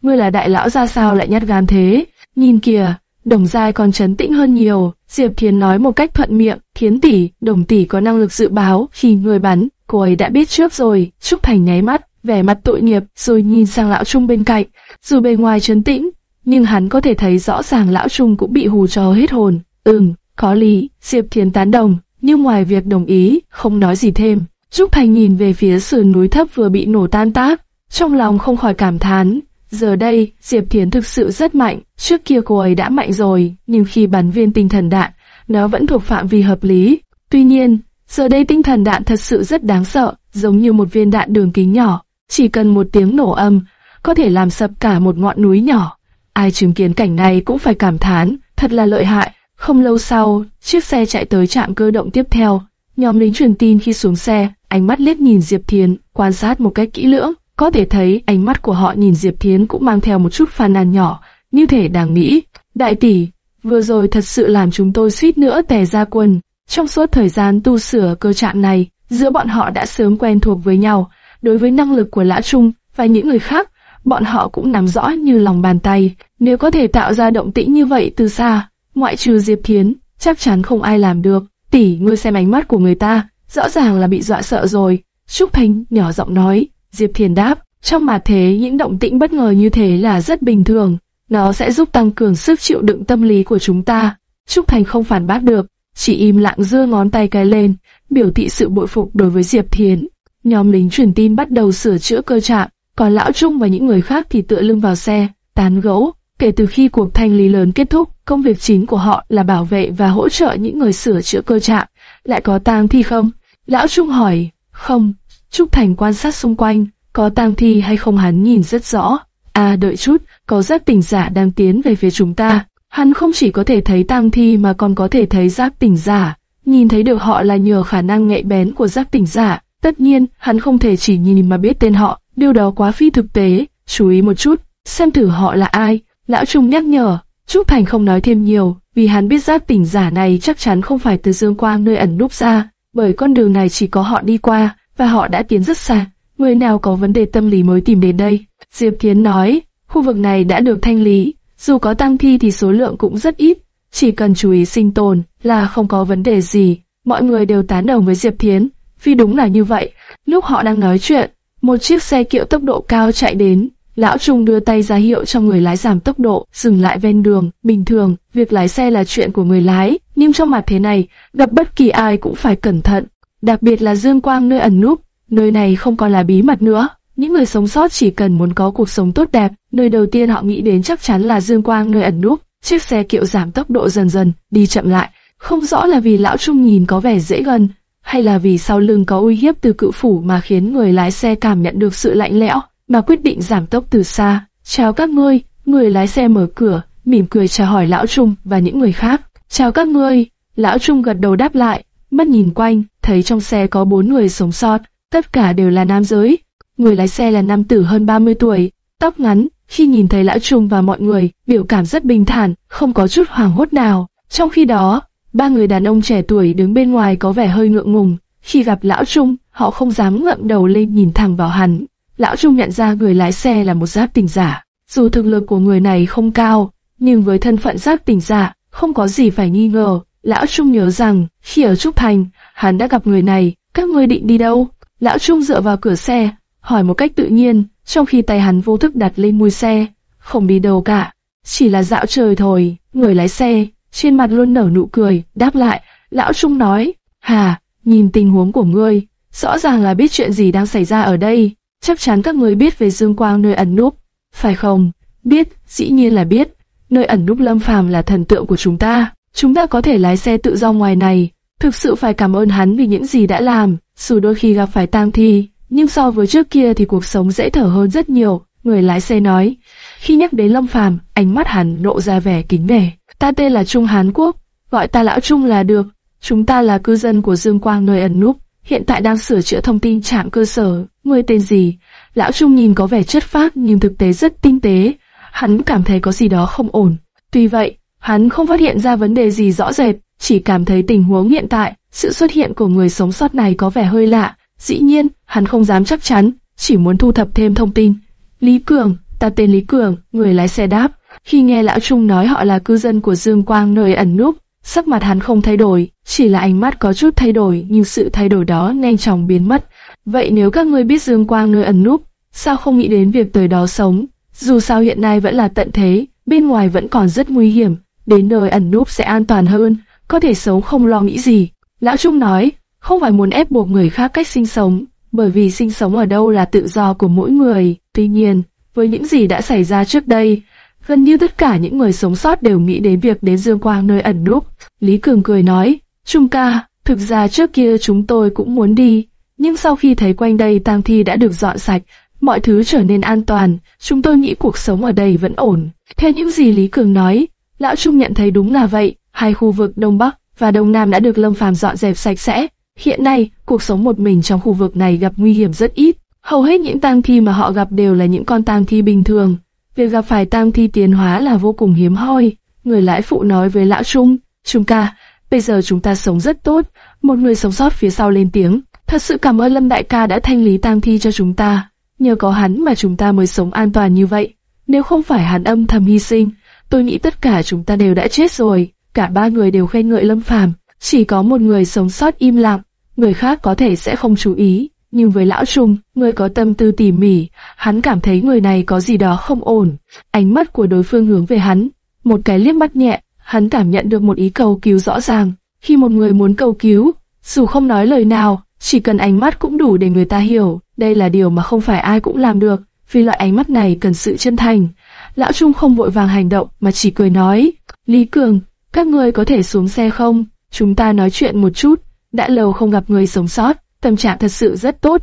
Ngươi là đại lão ra sao lại nhát gan thế? Nhìn kìa, đồng giai còn trấn tĩnh hơn nhiều. Diệp Thiến nói một cách thuận miệng, Thiến tỷ, đồng tỷ có năng lực dự báo khi người bắn, cô ấy đã biết trước rồi. Trúc Thành nháy mắt, vẻ mặt tội nghiệp, rồi nhìn sang lão trung bên cạnh. Dù bề ngoài trấn tĩnh, nhưng hắn có thể thấy rõ ràng lão trung cũng bị hù cho hết hồn. Ừm, có lý, Diệp Thiến tán đồng, nhưng ngoài việc đồng ý, không nói gì thêm. Trúc Thành nhìn về phía sườn núi thấp vừa bị nổ tan tác, trong lòng không khỏi cảm thán. Giờ đây, Diệp Thiến thực sự rất mạnh, trước kia cô ấy đã mạnh rồi, nhưng khi bắn viên tinh thần đạn, nó vẫn thuộc phạm vi hợp lý. Tuy nhiên, giờ đây tinh thần đạn thật sự rất đáng sợ, giống như một viên đạn đường kính nhỏ, chỉ cần một tiếng nổ âm, có thể làm sập cả một ngọn núi nhỏ. Ai chứng kiến cảnh này cũng phải cảm thán, thật là lợi hại. Không lâu sau, chiếc xe chạy tới trạm cơ động tiếp theo. Nhóm lính truyền tin khi xuống xe, ánh mắt liếc nhìn Diệp Thiến, quan sát một cách kỹ lưỡng. Có thể thấy ánh mắt của họ nhìn Diệp Thiến cũng mang theo một chút phàn nàn nhỏ, như thể đang nghĩ. Đại tỷ, vừa rồi thật sự làm chúng tôi suýt nữa tè ra quần. Trong suốt thời gian tu sửa cơ trạm này, giữa bọn họ đã sớm quen thuộc với nhau. Đối với năng lực của Lã Trung và những người khác, bọn họ cũng nắm rõ như lòng bàn tay. Nếu có thể tạo ra động tĩnh như vậy từ xa, ngoại trừ Diệp Thiến, chắc chắn không ai làm được. Tỷ, ngươi xem ánh mắt của người ta, rõ ràng là bị dọa sợ rồi. Trúc Thanh nhỏ giọng nói, Diệp Thiền đáp, trong mà thế những động tĩnh bất ngờ như thế là rất bình thường, nó sẽ giúp tăng cường sức chịu đựng tâm lý của chúng ta. Trúc Thành không phản bác được, chị im lặng giơ ngón tay cái lên, biểu thị sự bội phục đối với Diệp Thiến. Nhóm lính truyền tin bắt đầu sửa chữa cơ trạm, còn Lão Trung và những người khác thì tựa lưng vào xe, tán gẫu. Kể từ khi cuộc thanh lý lớn kết thúc, công việc chính của họ là bảo vệ và hỗ trợ những người sửa chữa cơ trạm. Lại có tang thi không? Lão Trung hỏi. Không. Trúc Thành quan sát xung quanh, có tang thi hay không hắn nhìn rất rõ. À đợi chút, có giác tỉnh giả đang tiến về phía chúng ta. Hắn không chỉ có thể thấy tang thi mà còn có thể thấy giác tỉnh giả. Nhìn thấy được họ là nhờ khả năng nhạy bén của giác tỉnh giả. Tất nhiên, hắn không thể chỉ nhìn mà biết tên họ, điều đó quá phi thực tế. Chú ý một chút, xem thử họ là ai. Lão Trung nhắc nhở, Trúc Thành không nói thêm nhiều, vì hắn biết giác tỉnh giả này chắc chắn không phải từ Dương Quang nơi ẩn núp ra, bởi con đường này chỉ có họ đi qua, và họ đã tiến rất xa. Người nào có vấn đề tâm lý mới tìm đến đây. Diệp Thiến nói, khu vực này đã được thanh lý, dù có tăng thi thì số lượng cũng rất ít, chỉ cần chú ý sinh tồn là không có vấn đề gì. Mọi người đều tán đồng với Diệp Thiến, vì đúng là như vậy. Lúc họ đang nói chuyện, một chiếc xe kiệu tốc độ cao chạy đến, Lão Trung đưa tay ra hiệu cho người lái giảm tốc độ, dừng lại ven đường. Bình thường, việc lái xe là chuyện của người lái, nhưng trong mặt thế này, gặp bất kỳ ai cũng phải cẩn thận. Đặc biệt là Dương Quang nơi ẩn núp, nơi này không còn là bí mật nữa. Những người sống sót chỉ cần muốn có cuộc sống tốt đẹp, nơi đầu tiên họ nghĩ đến chắc chắn là Dương Quang nơi ẩn núp. Chiếc xe kiệu giảm tốc độ dần dần, đi chậm lại. Không rõ là vì lão Trung nhìn có vẻ dễ gần, hay là vì sau lưng có uy hiếp từ cự phủ mà khiến người lái xe cảm nhận được sự lạnh lẽo mà quyết định giảm tốc từ xa. Chào các ngươi, người lái xe mở cửa, mỉm cười chào hỏi lão Trung và những người khác. Chào các ngươi, lão Trung gật đầu đáp lại, mắt nhìn quanh, thấy trong xe có bốn người sống sót, tất cả đều là nam giới. Người lái xe là nam tử hơn 30 tuổi, tóc ngắn, khi nhìn thấy lão Trung và mọi người, biểu cảm rất bình thản, không có chút hoảng hốt nào. Trong khi đó, ba người đàn ông trẻ tuổi đứng bên ngoài có vẻ hơi ngượng ngùng. Khi gặp lão Trung, họ không dám ngậm đầu lên nhìn thẳng vào hắn. Lão Trung nhận ra người lái xe là một giáp tình giả. Dù thực lực của người này không cao, nhưng với thân phận giáp tình giả, không có gì phải nghi ngờ. Lão Trung nhớ rằng, khi ở Trúc Thành, hắn đã gặp người này, các ngươi định đi đâu? Lão Trung dựa vào cửa xe, hỏi một cách tự nhiên, trong khi tay hắn vô thức đặt lên mui xe. Không đi đâu cả, chỉ là dạo trời thôi, người lái xe, trên mặt luôn nở nụ cười, đáp lại, lão Trung nói, hà, nhìn tình huống của ngươi, rõ ràng là biết chuyện gì đang xảy ra ở đây, chắc chắn các ngươi biết về Dương Quang nơi ẩn núp, phải không? Biết, dĩ nhiên là biết, nơi ẩn núp Lâm Phàm là thần tượng của chúng ta, chúng ta có thể lái xe tự do ngoài này, thực sự phải cảm ơn hắn vì những gì đã làm, dù đôi khi gặp phải tang thi, nhưng so với trước kia thì cuộc sống dễ thở hơn rất nhiều. Người lái xe nói, khi nhắc đến Lâm Phàm, ánh mắt hắn nộ ra vẻ kính nể. Ta tên là Trung Hán Quốc, gọi ta lão Trung là được. Chúng ta là cư dân của Dương Quang nơi ẩn núp, hiện tại đang sửa chữa thông tin trạm cơ sở. Người tên gì? Lão Trung nhìn có vẻ chất phác nhưng thực tế rất tinh tế. Hắn cảm thấy có gì đó không ổn. Tuy vậy, hắn không phát hiện ra vấn đề gì rõ rệt, chỉ cảm thấy tình huống hiện tại, sự xuất hiện của người sống sót này có vẻ hơi lạ. Dĩ nhiên, hắn không dám chắc chắn, chỉ muốn thu thập thêm thông tin. Lý Cường, ta tên Lý Cường, người lái xe đáp. Khi nghe Lão Trung nói họ là cư dân của Dương Quang nơi ẩn núp, sắc mặt hắn không thay đổi, chỉ là ánh mắt có chút thay đổi nhưng sự thay đổi đó nhanh chóng biến mất. Vậy nếu các ngươi biết Dương Quang nơi ẩn núp, sao không nghĩ đến việc tới đó sống? Dù sao hiện nay vẫn là tận thế, bên ngoài vẫn còn rất nguy hiểm, đến nơi ẩn núp sẽ an toàn hơn, có thể sống không lo nghĩ gì. Lão Trung nói, không phải muốn ép buộc người khác cách sinh sống, bởi vì sinh sống ở đâu là tự do của mỗi người. Tuy nhiên, với những gì đã xảy ra trước đây, gần như tất cả những người sống sót đều nghĩ đến việc đến Dương Quang nơi ẩn núp. Lý Cường cười nói, Trung ca, thực ra trước kia chúng tôi cũng muốn đi, nhưng sau khi thấy quanh đây tang thi đã được dọn sạch, mọi thứ trở nên an toàn, chúng tôi nghĩ cuộc sống ở đây vẫn ổn. Theo những gì Lý Cường nói, Lão Trung nhận thấy đúng là vậy, hai khu vực Đông Bắc và Đông Nam đã được Lâm Phàm dọn dẹp sạch sẽ. Hiện nay, cuộc sống một mình trong khu vực này gặp nguy hiểm rất ít. Hầu hết những tang thi mà họ gặp đều là những con tang thi bình thường. Việc gặp phải tang thi tiến hóa là vô cùng hiếm hoi. Người lãi phụ nói với lão Trung, Trung ca, bây giờ chúng ta sống rất tốt. Một người sống sót phía sau lên tiếng, thật sự cảm ơn Lâm đại ca đã thanh lý tang thi cho chúng ta. Nhờ có hắn mà chúng ta mới sống an toàn như vậy. Nếu không phải hắn âm thầm hy sinh, tôi nghĩ tất cả chúng ta đều đã chết rồi. Cả ba người đều khen ngợi Lâm Phàm, chỉ có một người sống sót im lặng, người khác có thể sẽ không chú ý. Nhưng với lão Trung, người có tâm tư tỉ mỉ, hắn cảm thấy người này có gì đó không ổn. Ánh mắt của đối phương hướng về hắn, một cái liếc mắt nhẹ, hắn cảm nhận được một ý cầu cứu rõ ràng. Khi một người muốn cầu cứu, dù không nói lời nào, chỉ cần ánh mắt cũng đủ để người ta hiểu. Đây là điều mà không phải ai cũng làm được, vì loại ánh mắt này cần sự chân thành. Lão Trung không vội vàng hành động mà chỉ cười nói, Lý Cường, các ngươi có thể xuống xe không? Chúng ta nói chuyện một chút, đã lâu không gặp người sống sót, tâm trạng thật sự rất tốt.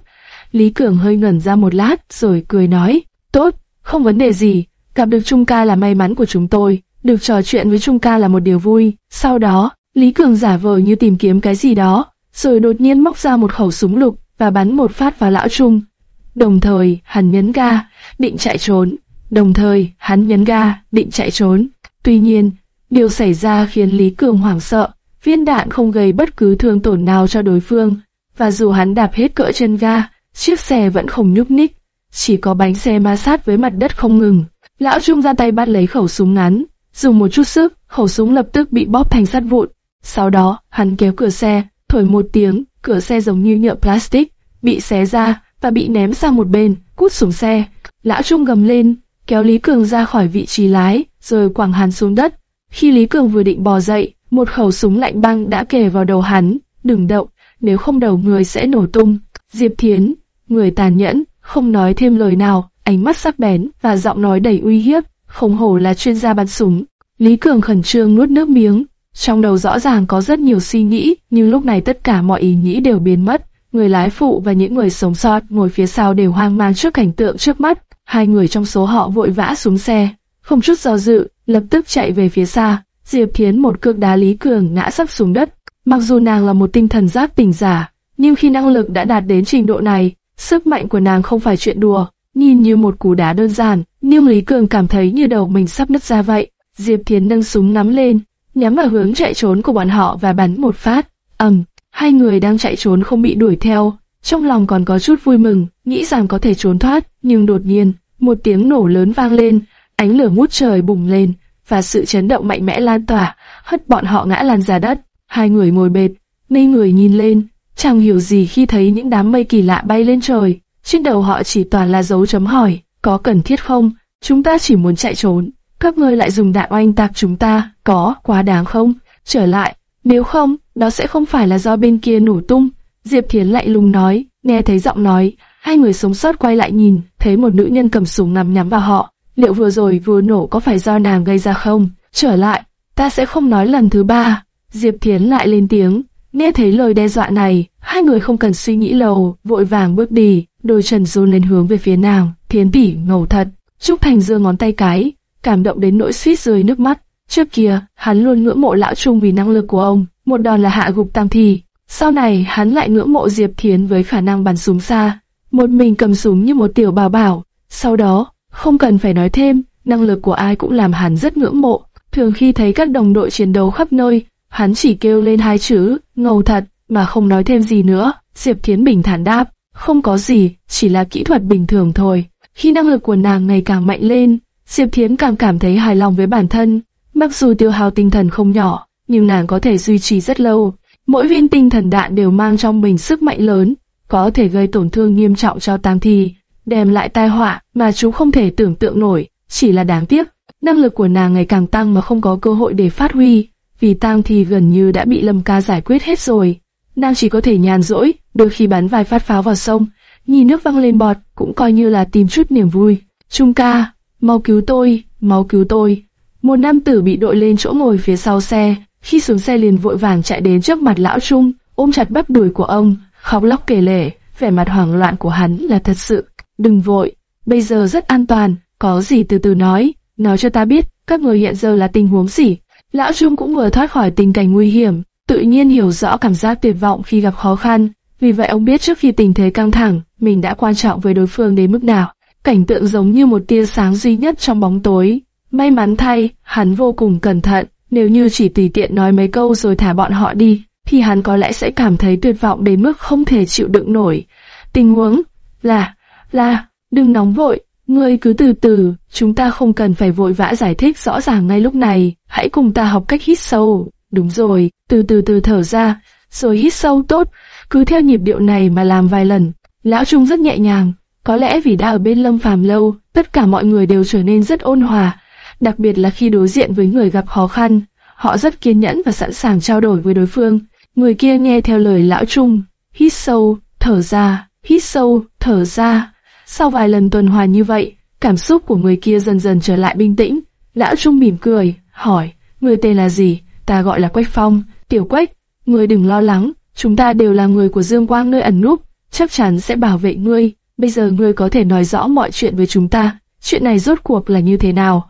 Lý Cường hơi ngẩn ra một lát rồi cười nói, tốt, không vấn đề gì, gặp được Trung ca là may mắn của chúng tôi, được trò chuyện với Trung ca là một điều vui. Sau đó, Lý Cường giả vờ như tìm kiếm cái gì đó, rồi đột nhiên móc ra một khẩu súng lục và bắn một phát vào lão Trung. Đồng thời, hắn nhấn ga, định chạy trốn. Đồng thời, hắn nhấn ga, định chạy trốn. Tuy nhiên, điều xảy ra khiến Lý Cường hoảng sợ. Viên đạn không gây bất cứ thương tổn nào cho đối phương, và dù hắn đạp hết cỡ chân ga, chiếc xe vẫn không nhúc nhích, chỉ có bánh xe ma sát với mặt đất không ngừng. Lão Trung ra tay bắt lấy khẩu súng ngắn, dùng một chút sức, khẩu súng lập tức bị bóp thành sắt vụn. Sau đó, hắn kéo cửa xe, thổi một tiếng, cửa xe giống như nhựa plastic, bị xé ra và bị ném sang một bên, cút xuống xe. Lão Trung gầm lên, kéo Lý Cường ra khỏi vị trí lái, rồi quẳng hắn xuống đất. Khi Lý Cường vừa định bò dậy, một khẩu súng lạnh băng đã kề vào đầu hắn, đừng động, nếu không đầu người sẽ nổ tung. Diệp Thiến, người tàn nhẫn, không nói thêm lời nào, ánh mắt sắc bén và giọng nói đầy uy hiếp, không hổ là chuyên gia bắn súng. Lý Cường khẩn trương nuốt nước miếng, trong đầu rõ ràng có rất nhiều suy nghĩ, nhưng lúc này tất cả mọi ý nghĩ đều biến mất. Người lái phụ và những người sống sót ngồi phía sau đều hoang mang trước cảnh tượng trước mắt. Hai người trong số họ vội vã xuống xe, không chút do dự, lập tức chạy về phía xa. Diệp Thiến một cước đá Lý Cường ngã sắp xuống đất. Mặc dù nàng là một tinh thần giác tỉnh giả, nhưng khi năng lực đã đạt đến trình độ này, sức mạnh của nàng không phải chuyện đùa. Nhìn như một cú đá đơn giản, nhưng Lý Cường cảm thấy như đầu mình sắp nứt ra vậy. Diệp Thiến nâng súng nắm lên, nhắm vào hướng chạy trốn của bọn họ và bắn một phát. ầm, hai người đang chạy trốn không bị đuổi theo, trong lòng còn có chút vui mừng, nghĩ rằng có thể trốn thoát, nhưng đột nhiên, một tiếng nổ lớn vang lên, ánh lửa ngút trời bùng lên, và sự chấn động mạnh mẽ lan tỏa, hất bọn họ ngã lăn ra đất. Hai người ngồi bệt, ngây người nhìn lên, chẳng hiểu gì khi thấy những đám mây kỳ lạ bay lên trời. Trên đầu họ chỉ toàn là dấu chấm hỏi, có cần thiết không? Chúng ta chỉ muốn chạy trốn. các ngươi lại dùng đạn oanh tạc chúng ta, có quá đáng không? Trở lại, nếu không, đó sẽ không phải là do bên kia nổ tung. Diệp Thiến lạnh lùng nói, nghe thấy giọng nói, hai người sống sót quay lại nhìn, thấy một nữ nhân cầm súng nằm nhắm vào họ. Liệu vừa rồi vừa nổ có phải do nàng gây ra không? Trở lại, ta sẽ không nói lần thứ ba. Diệp Thiến lại lên tiếng, nghe thấy lời đe dọa này, hai người không cần suy nghĩ lâu, vội vàng bước đi, đôi chân run lên hướng về phía nàng. Thiến tỷ ngầu thật. Trúc Thành giơ ngón tay cái, cảm động đến nỗi suýt rơi nước mắt. Trước kia, hắn luôn ngưỡng mộ lão Trung vì năng lực của ông, một đòn là hạ gục tam thi. Sau này, hắn lại ngưỡng mộ Diệp Thiến với khả năng bắn súng xa, một mình cầm súng như một tiểu bảo bảo. Sau đó, không cần phải nói thêm, năng lực của ai cũng làm hắn rất ngưỡng mộ. Thường khi thấy các đồng đội chiến đấu khắp nơi, hắn chỉ kêu lên hai chữ, ngầu thật, mà không nói thêm gì nữa. Diệp Thiến bình thản đáp, không có gì, chỉ là kỹ thuật bình thường thôi. Khi năng lực của nàng ngày càng mạnh lên, Diệp Thiến càng cảm thấy hài lòng với bản thân. Mặc dù tiêu hao tinh thần không nhỏ, nhưng nàng có thể duy trì rất lâu. Mỗi viên tinh thần đạn đều mang trong mình sức mạnh lớn, có thể gây tổn thương nghiêm trọng cho tang thi, đem lại tai họa mà chúng không thể tưởng tượng nổi. Chỉ là đáng tiếc, năng lực của nàng ngày càng tăng mà không có cơ hội để phát huy, vì tang thì gần như đã bị Lâm Ca giải quyết hết rồi. Nàng chỉ có thể nhàn rỗi, đôi khi bắn vài phát pháo vào sông, nhìn nước văng lên bọt cũng coi như là tìm chút niềm vui. Trung ca, mau cứu tôi, mau cứu tôi. Một nam tử bị đội lên chỗ ngồi phía sau xe, khi xuống xe liền vội vàng chạy đến trước mặt lão Trung, ôm chặt bắp đùi của ông, khóc lóc kể lể, vẻ mặt hoảng loạn của hắn là thật sự. Đừng vội, bây giờ rất an toàn, có gì từ từ nói, nói cho ta biết, các người hiện giờ là tình huống gì. Lão Trung cũng vừa thoát khỏi tình cảnh nguy hiểm, tự nhiên hiểu rõ cảm giác tuyệt vọng khi gặp khó khăn, vì vậy ông biết trước khi tình thế căng thẳng, mình đã quan trọng với đối phương đến mức nào. Cảnh tượng giống như một tia sáng duy nhất trong bóng tối. May mắn thay, hắn vô cùng cẩn thận, nếu như chỉ tùy tiện nói mấy câu rồi thả bọn họ đi, thì hắn có lẽ sẽ cảm thấy tuyệt vọng đến mức không thể chịu đựng nổi. Tình huống là, là, đừng nóng vội, ngươi cứ từ từ, chúng ta không cần phải vội vã giải thích rõ ràng ngay lúc này, hãy cùng ta học cách hít sâu. Đúng rồi, từ từ từ thở ra, rồi hít sâu tốt, cứ theo nhịp điệu này mà làm vài lần. Lão Trung rất nhẹ nhàng, có lẽ vì đã ở bên Lâm Phàm lâu, tất cả mọi người đều trở nên rất ôn hòa, đặc biệt là khi đối diện với người gặp khó khăn, họ rất kiên nhẫn và sẵn sàng trao đổi với đối phương. Người kia nghe theo lời lão Trung, hít sâu, thở ra, hít sâu, thở ra. Sau vài lần tuần hoàn như vậy, cảm xúc của người kia dần dần trở lại bình tĩnh. Lão Trung mỉm cười, hỏi, người tên là gì? Ta gọi là Quách Phong, Tiểu Quách. Người đừng lo lắng, chúng ta đều là người của Dương Quang nơi ẩn núp, chắc chắn sẽ bảo vệ ngươi. Bây giờ ngươi có thể nói rõ mọi chuyện với chúng ta. Chuyện này rốt cuộc là như thế nào?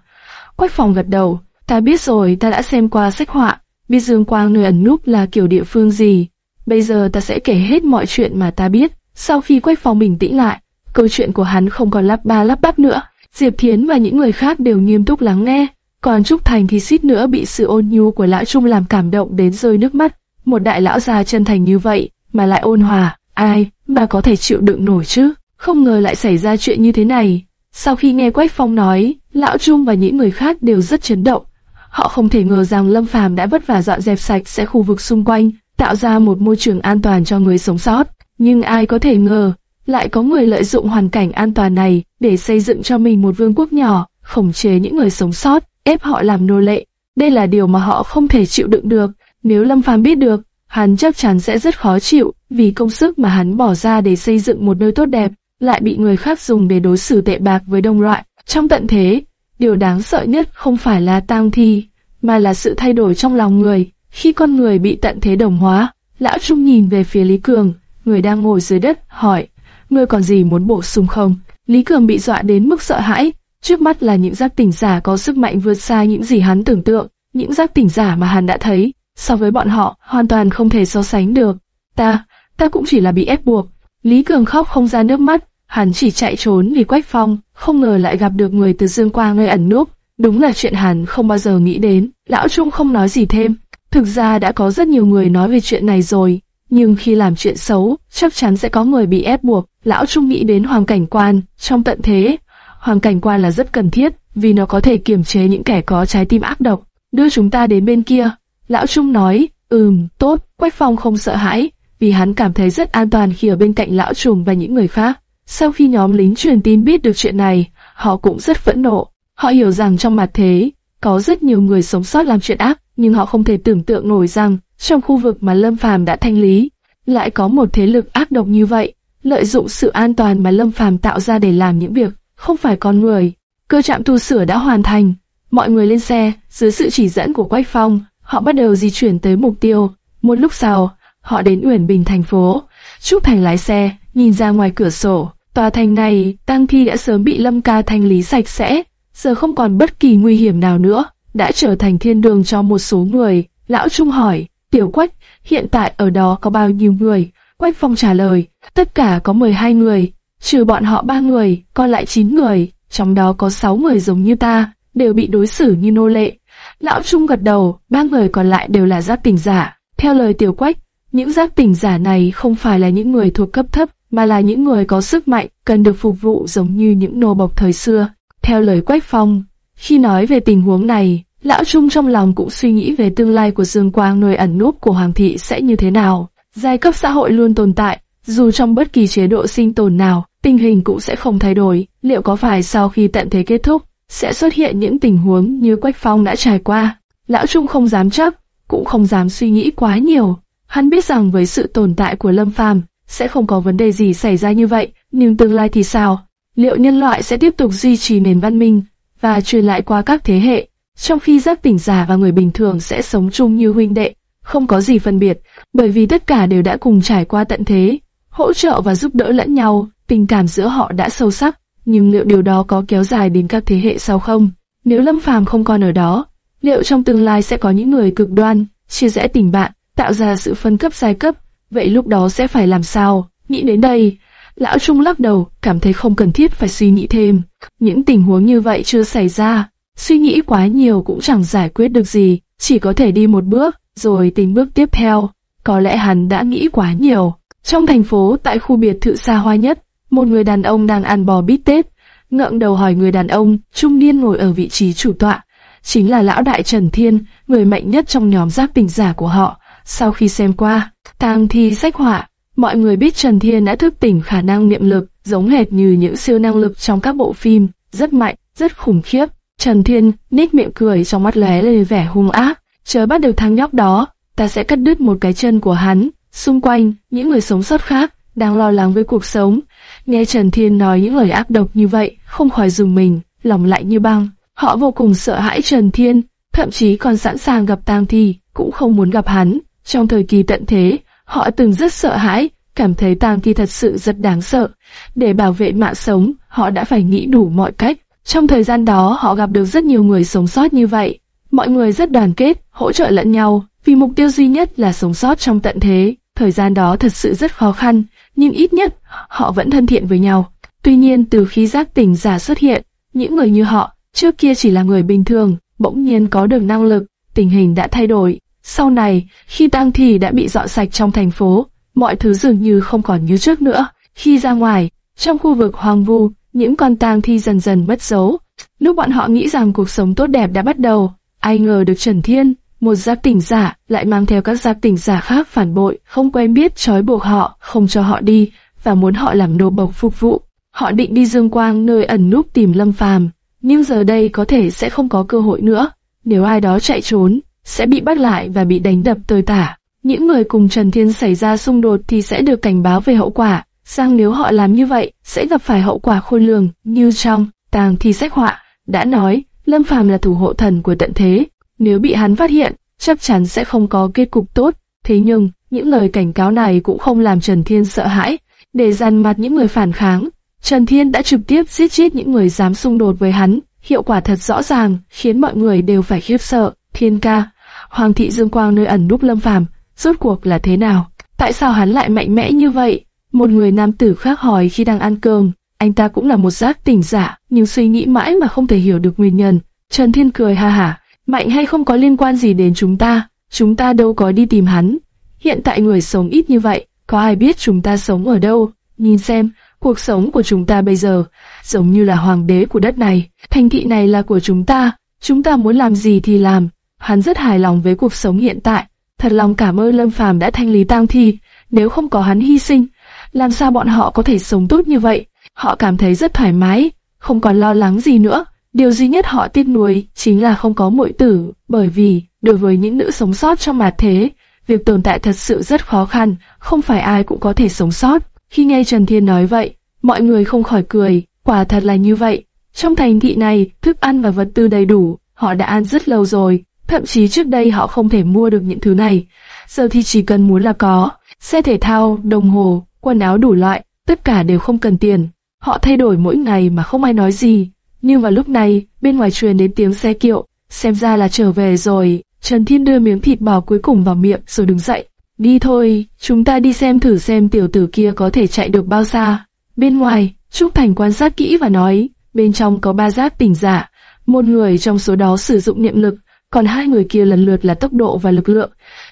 Quách Phong gật đầu, ta biết rồi, ta đã xem qua sách họa, biết Dương Quang nơi ẩn núp là kiểu địa phương gì. Bây giờ ta sẽ kể hết mọi chuyện mà ta biết. Sau khi Quách Phong bình tĩnh lại, câu chuyện của hắn không còn lắp ba lắp bắp nữa. Diệp Thiến và những người khác đều nghiêm túc lắng nghe, còn Trúc Thành thì suýt nữa bị sự ôn nhu của lão Trung làm cảm động đến rơi nước mắt. Một đại lão già chân thành như vậy, mà lại ôn hòa, ai mà có thể chịu đựng nổi chứ? Không ngờ lại xảy ra chuyện như thế này. Sau khi nghe Quách Phong nói, lão Trung và những người khác đều rất chấn động. Họ không thể ngờ rằng Lâm Phàm đã vất vả dọn dẹp sạch sẽ khu vực xung quanh, tạo ra một môi trường an toàn cho người sống sót. Nhưng ai có thể ngờ, lại có người lợi dụng hoàn cảnh an toàn này để xây dựng cho mình một vương quốc nhỏ, khống chế những người sống sót, ép họ làm nô lệ. Đây là điều mà họ không thể chịu đựng được. Nếu Lâm Phàm biết được, hắn chắc chắn sẽ rất khó chịu, vì công sức mà hắn bỏ ra để xây dựng một nơi tốt đẹp, lại bị người khác dùng để đối xử tệ bạc với đồng loại. Trong tận thế, điều đáng sợ nhất không phải là tang thi, mà là sự thay đổi trong lòng người. Khi con người bị tận thế đồng hóa, lão trung nhìn về phía Lý Cường, người đang ngồi dưới đất, hỏi, ngươi còn gì muốn bổ sung không? Lý Cường bị dọa đến mức sợ hãi, trước mắt là những giác tỉnh giả có sức mạnh vượt xa những gì hắn tưởng tượng, những giác tỉnh giả mà hắn đã thấy, so với bọn họ hoàn toàn không thể so sánh được. Ta, ta cũng chỉ là bị ép buộc. Lý Cường khóc không ra nước mắt, hắn chỉ chạy trốn vì Quách Phong, không ngờ lại gặp được người từ Dương Quang nơi ẩn núp. Đúng là chuyện hắn không bao giờ nghĩ đến. Lão Trung không nói gì thêm. Thực ra đã có rất nhiều người nói về chuyện này rồi, nhưng khi làm chuyện xấu, chắc chắn sẽ có người bị ép buộc. Lão Trung nghĩ đến hoàng cảnh quan, trong tận thế, hoàng cảnh quan là rất cần thiết, vì nó có thể kiềm chế những kẻ có trái tim ác độc, đưa chúng ta đến bên kia. Lão Trung nói, ừm, tốt, Quách Phong không sợ hãi, vì hắn cảm thấy rất an toàn khi ở bên cạnh Lão Trùng và những người khác. Sau khi nhóm lính truyền tin biết được chuyện này, họ cũng rất phẫn nộ. Họ hiểu rằng trong mặt thế, có rất nhiều người sống sót làm chuyện ác, nhưng họ không thể tưởng tượng nổi rằng trong khu vực mà Lâm Phàm đã thanh lý, lại có một thế lực ác độc như vậy, lợi dụng sự an toàn mà Lâm Phàm tạo ra để làm những việc không phải con người. Cơ trạm tu sửa đã hoàn thành, mọi người lên xe, dưới sự chỉ dẫn của Quách Phong, họ bắt đầu di chuyển tới mục tiêu. Một lúc sau, họ đến Uyển Bình thành phố. Trúc Thành lái xe, nhìn ra ngoài cửa sổ, tòa thành này, Tăng Thi đã sớm bị Lâm Ca thanh lý sạch sẽ, giờ không còn bất kỳ nguy hiểm nào nữa, đã trở thành thiên đường cho một số người. Lão Trung hỏi, Tiểu Quách, hiện tại ở đó có bao nhiêu người? Quách Phong trả lời, tất cả có 12 người, trừ bọn họ ba người, còn lại 9 người, trong đó có 6 người giống như ta, đều bị đối xử như nô lệ. Lão Trung gật đầu, ba người còn lại đều là giáp tỉnh giả. Theo lời Tiểu Quách, những giáp tỉnh giả này không phải là những người thuộc cấp thấp, mà là những người có sức mạnh, cần được phục vụ giống như những nô bộc thời xưa. Theo lời Quách Phong, khi nói về tình huống này, Lão Trung trong lòng cũng suy nghĩ về tương lai của Dương Quang nơi ẩn núp của Hoàng thị sẽ như thế nào. Giai cấp xã hội luôn tồn tại, dù trong bất kỳ chế độ sinh tồn nào, tình hình cũng sẽ không thay đổi. Liệu có phải sau khi tận thế kết thúc, sẽ xuất hiện những tình huống như Quách Phong đã trải qua? Lão Trung không dám chắc, cũng không dám suy nghĩ quá nhiều. Hắn biết rằng với sự tồn tại của Lâm Phàm sẽ không có vấn đề gì xảy ra như vậy, nhưng tương lai thì sao? Liệu nhân loại sẽ tiếp tục duy trì nền văn minh và truyền lại qua các thế hệ, trong khi giác tỉnh giả và người bình thường sẽ sống chung như huynh đệ, không có gì phân biệt, bởi vì tất cả đều đã cùng trải qua tận thế, hỗ trợ và giúp đỡ lẫn nhau, tình cảm giữa họ đã sâu sắc, nhưng liệu điều đó có kéo dài đến các thế hệ sau không? Nếu Lâm Phàm không còn ở đó, liệu trong tương lai sẽ có những người cực đoan, chia rẽ tình bạn, tạo ra sự phân cấp giai cấp, vậy lúc đó sẽ phải làm sao? Nghĩ đến đây, lão Trung lắc đầu, cảm thấy không cần thiết phải suy nghĩ thêm. Những tình huống như vậy chưa xảy ra, suy nghĩ quá nhiều cũng chẳng giải quyết được gì, chỉ có thể đi một bước, rồi tính bước tiếp theo. Có lẽ hắn đã nghĩ quá nhiều. Trong thành phố, tại khu biệt thự xa hoa nhất, một người đàn ông đang ăn bò bít tết, ngượng đầu hỏi người đàn ông, trung niên ngồi ở vị trí chủ tọa, chính là lão đại Trần Thiên, người mạnh nhất trong nhóm giáp tình giả của họ. Sau khi xem qua, tang thi sách họa, mọi người biết Trần Thiên đã thức tỉnh khả năng niệm lực, giống hệt như những siêu năng lực trong các bộ phim, rất mạnh, rất khủng khiếp. Trần Thiên nít miệng cười trong mắt lóe lên vẻ hung ác, chờ bắt được thằng nhóc đó, ta sẽ cắt đứt một cái chân của hắn. Xung quanh, những người sống sót khác đang lo lắng với cuộc sống, nghe Trần Thiên nói những lời ác độc như vậy, không khỏi dùng mình, lòng lạnh như băng. Họ vô cùng sợ hãi Trần Thiên, thậm chí còn sẵn sàng gặp Tang Thi, cũng không muốn gặp hắn. Trong thời kỳ tận thế, họ từng rất sợ hãi, cảm thấy Tang Thi thật sự rất đáng sợ. Để bảo vệ mạng sống, họ đã phải nghĩ đủ mọi cách. Trong thời gian đó, họ gặp được rất nhiều người sống sót như vậy. Mọi người rất đoàn kết, hỗ trợ lẫn nhau, vì mục tiêu duy nhất là sống sót trong tận thế. Thời gian đó thật sự rất khó khăn, nhưng ít nhất họ vẫn thân thiện với nhau. Tuy nhiên từ khi giác tỉnh giả xuất hiện, những người như họ, trước kia chỉ là người bình thường, bỗng nhiên có được năng lực, tình hình đã thay đổi. Sau này, khi tang thì đã bị dọn sạch trong thành phố, mọi thứ dường như không còn như trước nữa. Khi ra ngoài, trong khu vực hoang vu, những con tang thi dần dần mất dấu. Lúc bọn họ nghĩ rằng cuộc sống tốt đẹp đã bắt đầu, ai ngờ được Trần Thiên, một giáp tỉnh giả, lại mang theo các giáp tỉnh giả khác phản bội, không quen biết trói buộc họ, không cho họ đi, và muốn họ làm nô bộc phục vụ. Họ định đi Dương Quang nơi ẩn núp tìm Lâm Phàm, nhưng giờ đây có thể sẽ không có cơ hội nữa. Nếu ai đó chạy trốn, sẽ bị bắt lại và bị đánh đập tơi tả. Những người cùng Trần Thiên xảy ra xung đột thì sẽ được cảnh báo về hậu quả, sang nếu họ làm như vậy, sẽ gặp phải hậu quả khôn lường, như trong tàng thi sách họa, đã nói, Lâm Phàm là thủ hộ thần của tận thế, nếu bị hắn phát hiện, chắc chắn sẽ không có kết cục tốt. Thế nhưng, những lời cảnh cáo này cũng không làm Trần Thiên sợ hãi, để dằn mặt những người phản kháng. Trần Thiên đã trực tiếp giết chết những người dám xung đột với hắn, hiệu quả thật rõ ràng, khiến mọi người đều phải khiếp sợ. Thiên ca, Hoàng thị Dương Quang nơi ẩn núp Lâm Phàm, rốt cuộc là thế nào? Tại sao hắn lại mạnh mẽ như vậy? Một người nam tử khác hỏi khi đang ăn cơm, anh ta cũng là một giác tỉnh giả, nhưng suy nghĩ mãi mà không thể hiểu được nguyên nhân. Trần Thiên cười ha hả, mạnh hay không có liên quan gì đến chúng ta, chúng ta đâu có đi tìm hắn. Hiện tại người sống ít như vậy, có ai biết chúng ta sống ở đâu? Nhìn xem, cuộc sống của chúng ta bây giờ, giống như là hoàng đế của đất này, thành thị này là của chúng ta, chúng ta muốn làm gì thì làm. Hắn rất hài lòng với cuộc sống hiện tại, thật lòng cảm ơn Lâm Phàm đã thanh lý tang thi, nếu không có hắn hy sinh, làm sao bọn họ có thể sống tốt như vậy? Họ cảm thấy rất thoải mái, không còn lo lắng gì nữa. Điều duy nhất họ tiếc nuối chính là không có muội tử, bởi vì đối với những nữ sống sót trong mặt thế, việc tồn tại thật sự rất khó khăn, không phải ai cũng có thể sống sót. Khi nghe Trần Thiên nói vậy, mọi người không khỏi cười, quả thật là như vậy. Trong thành thị này, thức ăn và vật tư đầy đủ, họ đã ăn rất lâu rồi, thậm chí trước đây họ không thể mua được những thứ này. Giờ thì chỉ cần muốn là có, xe thể thao, đồng hồ, quần áo đủ loại, tất cả đều không cần tiền. Họ thay đổi mỗi ngày mà không ai nói gì. Nhưng vào lúc này, bên ngoài truyền đến tiếng xe kiệu, xem ra là trở về rồi. Trần Thiên đưa miếng thịt bò cuối cùng vào miệng rồi đứng dậy. Đi thôi, chúng ta đi xem thử xem tiểu tử kia có thể chạy được bao xa. Bên ngoài, Trúc Thành quan sát kỹ và nói, bên trong có ba giác tỉnh giả. Một người trong số đó sử dụng niệm lực, còn hai người kia lần lượt là tốc độ và lực lượng.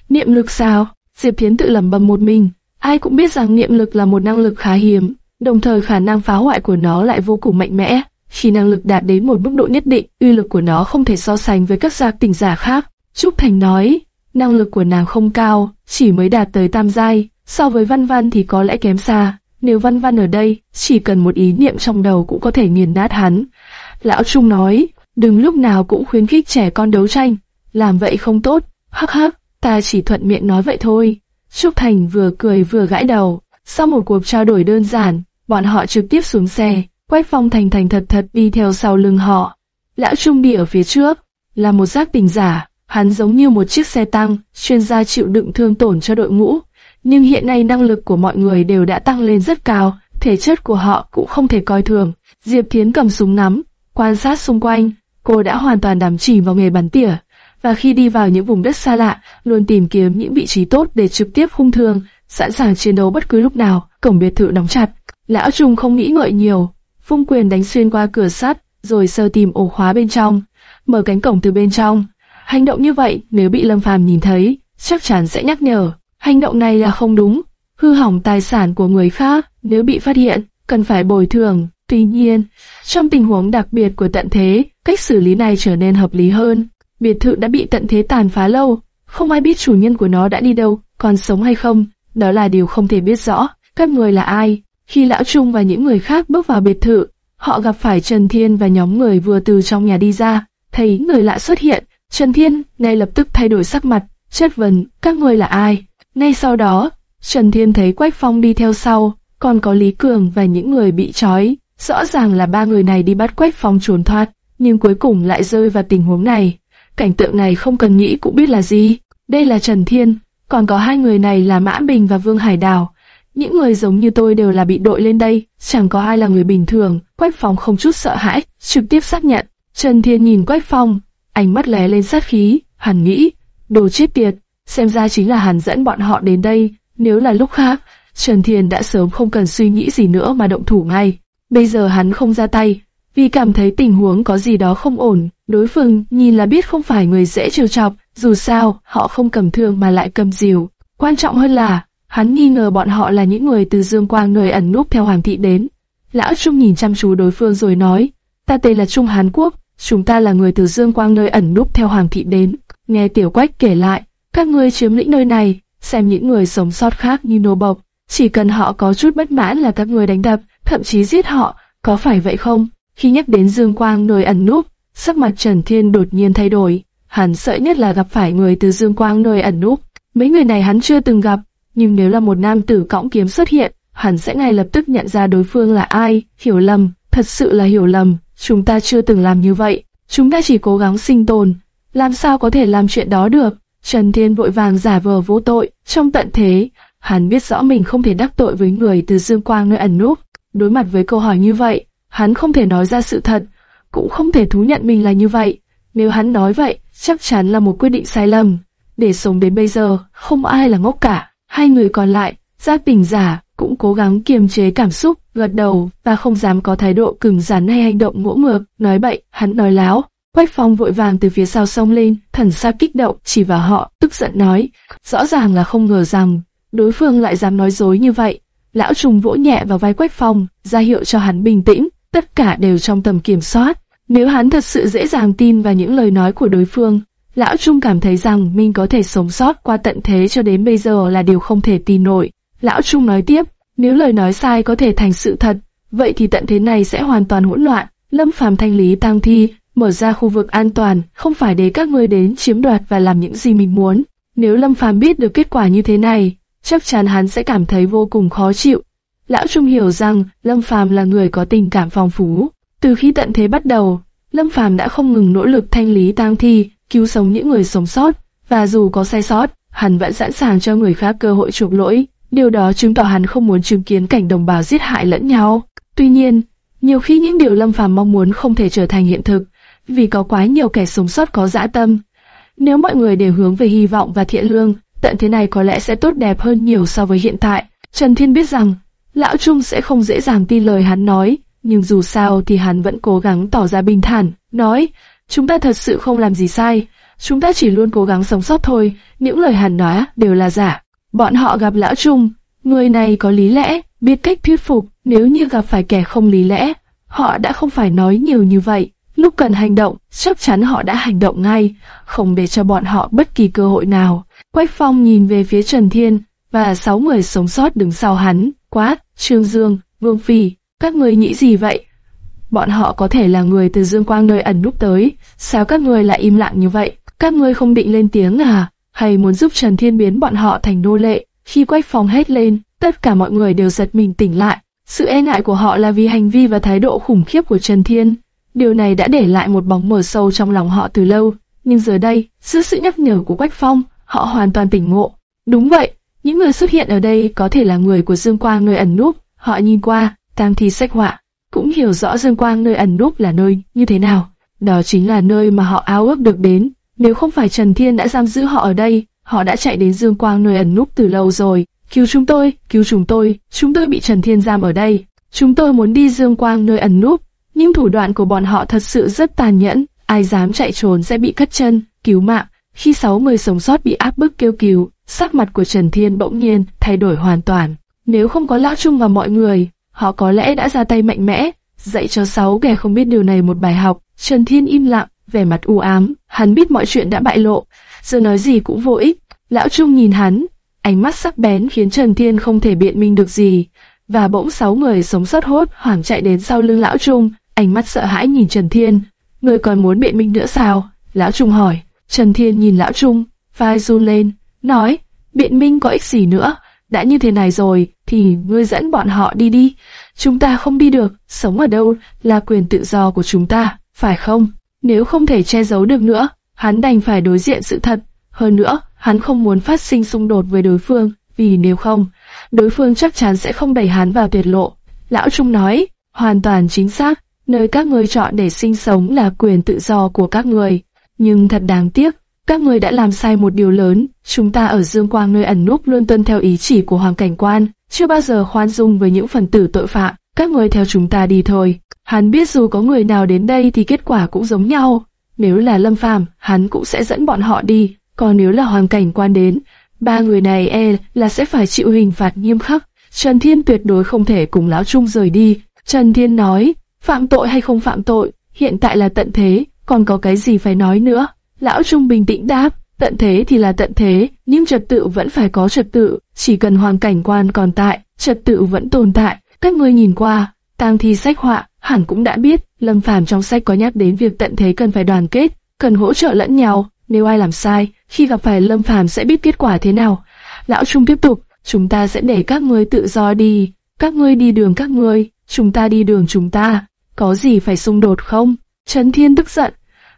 Niệm lực sao? Diệp Thiến tự lẩm bẩm một mình. Ai cũng biết rằng niệm lực là một năng lực khá hiếm, đồng thời khả năng phá hoại của nó lại vô cùng mạnh mẽ. Khi năng lực đạt đến một mức độ nhất định, uy lực của nó không thể so sánh với các giác tỉnh giả khác. Trúc Thành nói, năng lực của nàng không cao, chỉ mới đạt tới tam giai, so với Văn Văn thì có lẽ kém xa. Nếu Văn Văn ở đây, chỉ cần một ý niệm trong đầu cũng có thể nghiền nát hắn. Lão Trung nói, đừng lúc nào cũng khuyến khích trẻ con đấu tranh, làm vậy không tốt. Hắc hắc, ta chỉ thuận miệng nói vậy thôi. Trúc Thành vừa cười vừa gãi đầu. Sau một cuộc trao đổi đơn giản, bọn họ trực tiếp xuống xe. Quách Phong thành thành thật thật đi theo sau lưng họ. Lão Trung đi ở phía trước, là một giác tình giả, hắn giống như một chiếc xe tăng, chuyên gia chịu đựng thương tổn cho đội ngũ. Nhưng hiện nay năng lực của mọi người đều đã tăng lên rất cao, thể chất của họ cũng không thể coi thường. Diệp Thiến cầm súng nắm, quan sát xung quanh, cô đã hoàn toàn đắm chìm vào nghề bắn tỉa, và khi đi vào những vùng đất xa lạ, luôn tìm kiếm những vị trí tốt để trực tiếp hung thương, sẵn sàng chiến đấu bất cứ lúc nào. Cổng biệt thự đóng chặt, lão Trung không nghĩ ngợi nhiều, phung quyền đánh xuyên qua cửa sắt, rồi sơ tìm ổ khóa bên trong, mở cánh cổng từ bên trong. Hành động như vậy, nếu bị Lâm Phàm nhìn thấy, chắc chắn sẽ nhắc nhở. Hành động này là không đúng, hư hỏng tài sản của người khác, nếu bị phát hiện, cần phải bồi thường. Tuy nhiên, trong tình huống đặc biệt của tận thế, cách xử lý này trở nên hợp lý hơn. Biệt thự đã bị tận thế tàn phá lâu, không ai biết chủ nhân của nó đã đi đâu, còn sống hay không, đó là điều không thể biết rõ. Các người là ai? Khi Lão Trung và những người khác bước vào biệt thự, họ gặp phải Trần Thiên và nhóm người vừa từ trong nhà đi ra. Thấy người lạ xuất hiện, Trần Thiên ngay lập tức thay đổi sắc mặt, chất vấn các người là ai. Ngay sau đó, Trần Thiên thấy Quách Phong đi theo sau, còn có Lý Cường và những người bị trói. Rõ ràng là ba người này đi bắt Quách Phong trốn thoát, nhưng cuối cùng lại rơi vào tình huống này. Cảnh tượng này không cần nghĩ cũng biết là gì. Đây là Trần Thiên, còn có hai người này là Mã Bình và Vương Hải Đào. Những người giống như tôi đều là bị đội lên đây, chẳng có ai là người bình thường. Quách Phong không chút sợ hãi, trực tiếp xác nhận. Trần Thiên nhìn Quách Phong, ánh mắt lé lên sát khí, hẳn nghĩ, đồ chết tiệt, xem ra chính là hắn dẫn bọn họ đến đây. Nếu là lúc khác, Trần Thiên đã sớm không cần suy nghĩ gì nữa mà động thủ ngay. Bây giờ hắn không ra tay, vì cảm thấy tình huống có gì đó không ổn. Đối phương nhìn là biết không phải người dễ trêu chọc, dù sao họ không cầm thương mà lại cầm diều. Quan trọng hơn là hắn nghi ngờ bọn họ là những người từ Dương Quang nơi ẩn núp theo Hoàng thị đến. Lão Trung nhìn chăm chú đối phương rồi nói, ta tên là Trung Hàn Quốc, chúng ta là người từ Dương Quang nơi ẩn núp theo Hoàng thị đến. Nghe Tiểu Quách kể lại, các ngươi chiếm lĩnh nơi này, xem những người sống sót khác như nô bộc, chỉ cần họ có chút bất mãn là các ngươi đánh đập, thậm chí giết họ, có phải vậy không? Khi nhắc đến Dương Quang nơi ẩn núp, sắc mặt Trần Thiên đột nhiên thay đổi. Hắn sợ nhất là gặp phải người từ Dương Quang nơi ẩn núp. Mấy người này hắn chưa từng gặp, nhưng nếu là một nam tử cõng kiếm xuất hiện, hắn sẽ ngay lập tức nhận ra đối phương là ai. Hiểu lầm, thật sự là hiểu lầm. Chúng ta chưa từng làm như vậy. Chúng ta chỉ cố gắng sinh tồn. Làm sao có thể làm chuyện đó được? Trần Thiên vội vàng giả vờ vô tội. Trong tận thế, hắn biết rõ mình không thể đắc tội với người từ Dương Quang nơi ẩn núp. Đối mặt với câu hỏi như vậy, hắn không thể nói ra sự thật, cũng không thể thú nhận mình là như vậy. Nếu hắn nói vậy, chắc chắn là một quyết định sai lầm. Để sống đến bây giờ, không ai là ngốc cả. Hai người còn lại, giác tỉnh giả, cũng cố gắng kiềm chế cảm xúc, gật đầu và không dám có thái độ cứng rắn hay hành động ngỗ ngược, nói bậy, hắn nói láo. Quách Phong vội vàng từ phía sau sông lên, thần sắc kích động, chỉ vào họ, tức giận nói, rõ ràng là không ngờ rằng đối phương lại dám nói dối như vậy. Lão trùng vỗ nhẹ vào vai Quách Phong, ra hiệu cho hắn bình tĩnh, tất cả đều trong tầm kiểm soát. Nếu hắn thật sự dễ dàng tin vào những lời nói của đối phương, Lão Trung cảm thấy rằng mình có thể sống sót qua tận thế cho đến bây giờ là điều không thể tin nổi. Lão Trung nói tiếp, nếu lời nói sai có thể thành sự thật, vậy thì tận thế này sẽ hoàn toàn hỗn loạn. Lâm Phàm thanh lý tang thi, mở ra khu vực an toàn, không phải để các ngươi đến chiếm đoạt và làm những gì mình muốn. Nếu Lâm Phàm biết được kết quả như thế này, chắc chắn hắn sẽ cảm thấy vô cùng khó chịu. Lão Trung hiểu rằng Lâm Phàm là người có tình cảm phong phú. Từ khi tận thế bắt đầu, Lâm Phàm đã không ngừng nỗ lực thanh lý tang thi, cứu sống những người sống sót, và dù có sai sót, hắn vẫn sẵn sàng cho người khác cơ hội chuộc lỗi. Điều đó chứng tỏ hắn không muốn chứng kiến cảnh đồng bào giết hại lẫn nhau. Tuy nhiên, nhiều khi những điều Lâm Phàm mong muốn không thể trở thành hiện thực, vì có quá nhiều kẻ sống sót có dã tâm. Nếu mọi người đều hướng về hy vọng và thiện lương, tận thế này có lẽ sẽ tốt đẹp hơn nhiều so với hiện tại. Trần Thiên biết rằng, Lão Trung sẽ không dễ dàng tin lời hắn nói, nhưng dù sao thì hắn vẫn cố gắng tỏ ra bình thản, nói, chúng ta thật sự không làm gì sai, chúng ta chỉ luôn cố gắng sống sót thôi, những lời hắn nói đều là giả. Bọn họ gặp Lão Trung, người này có lý lẽ, biết cách thuyết phục, nếu như gặp phải kẻ không lý lẽ, họ đã không phải nói nhiều như vậy. Lúc cần hành động, chắc chắn họ đã hành động ngay, không để cho bọn họ bất kỳ cơ hội nào. Quách Phong nhìn về phía Trần Thiên, và sáu người sống sót đứng sau hắn, quát, Trương Dương, Vương Phi, các người nghĩ gì vậy? Bọn họ có thể là người từ Dương Quang nơi ẩn núp tới, sao các người lại im lặng như vậy? Các ngươi không định lên tiếng à? Hay muốn giúp Trần Thiên biến bọn họ thành nô lệ? Khi Quách Phong hét lên, tất cả mọi người đều giật mình tỉnh lại. Sự e ngại của họ là vì hành vi và thái độ khủng khiếp của Trần Thiên. Điều này đã để lại một bóng mờ sâu trong lòng họ từ lâu. Nhưng giờ đây, dưới sự nhắc nhở của Quách Phong, họ hoàn toàn tỉnh ngộ. Đúng vậy, những người xuất hiện ở đây có thể là người của Dương Quang nơi ẩn núp. Họ nhìn qua, tam thi sách họa, cũng hiểu rõ Dương Quang nơi ẩn núp là nơi như thế nào. Đó chính là nơi mà họ ao ước được đến. Nếu không phải Trần Thiên đã giam giữ họ ở đây, họ đã chạy đến Dương Quang nơi ẩn núp từ lâu rồi. Cứu chúng tôi, cứu chúng tôi, chúng tôi bị Trần Thiên giam ở đây. Chúng tôi muốn đi Dương Quang nơi ẩn núp, nhưng thủ đoạn của bọn họ thật sự rất tàn nhẫn. Ai dám chạy trốn sẽ bị cắt chân, cứu mạng. Khi sáu người sống sót bị áp bức kêu cứu, sắc mặt của Trần Thiên bỗng nhiên thay đổi hoàn toàn. Nếu không có Lão Trung và mọi người, họ có lẽ đã ra tay mạnh mẽ, dạy cho sáu kẻ không biết điều này một bài học. Trần Thiên im lặng, vẻ mặt u ám, hắn biết mọi chuyện đã bại lộ, giờ nói gì cũng vô ích. Lão Trung nhìn hắn, ánh mắt sắc bén khiến Trần Thiên không thể biện minh được gì, và bỗng sáu người sống sót hốt hoảng chạy đến sau lưng Lão Trung, ánh mắt sợ hãi nhìn Trần Thiên. Người còn muốn biện minh nữa sao? Lão Trung hỏi. Trần Thiên nhìn Lão Trung, vai run lên, nói, biện minh có ích gì nữa, đã như thế này rồi, thì ngươi dẫn bọn họ đi đi. Chúng ta không đi được, sống ở đâu là quyền tự do của chúng ta, phải không? Nếu không thể che giấu được nữa, hắn đành phải đối diện sự thật. Hơn nữa, hắn không muốn phát sinh xung đột với đối phương, vì nếu không, đối phương chắc chắn sẽ không đẩy hắn vào tuyệt lộ. Lão Trung nói, hoàn toàn chính xác, nơi các ngươi chọn để sinh sống là quyền tự do của các người. Nhưng thật đáng tiếc, các người đã làm sai một điều lớn, chúng ta ở Dương Quang nơi ẩn núp luôn tuân theo ý chỉ của Hoàng Cảnh Quan, chưa bao giờ khoan dung với những phần tử tội phạm, các người theo chúng ta đi thôi. Hắn biết dù có người nào đến đây thì kết quả cũng giống nhau, nếu là Lâm Phàm, hắn cũng sẽ dẫn bọn họ đi, còn nếu là Hoàng Cảnh Quan đến, ba người này e là sẽ phải chịu hình phạt nghiêm khắc. Trần Thiên tuyệt đối không thể cùng Lão Trung rời đi. Trần Thiên nói, phạm tội hay không phạm tội, hiện tại là tận thế, còn có cái gì phải nói nữa. Lão Trung bình tĩnh đáp, tận thế thì là tận thế, nhưng trật tự vẫn phải có trật tự, chỉ cần hoàn cảnh quan còn tại, trật tự vẫn tồn tại. Các ngươi nhìn qua, tang thi sách họa, hẳn cũng đã biết, Lâm Phàm trong sách có nhắc đến việc tận thế cần phải đoàn kết, cần hỗ trợ lẫn nhau, nếu ai làm sai, khi gặp phải Lâm Phàm sẽ biết kết quả thế nào. Lão Trung tiếp tục, chúng ta sẽ để các ngươi tự do đi, các ngươi đi đường các ngươi, chúng ta đi đường chúng ta, có gì phải xung đột không? Trấn Thiên tức giận,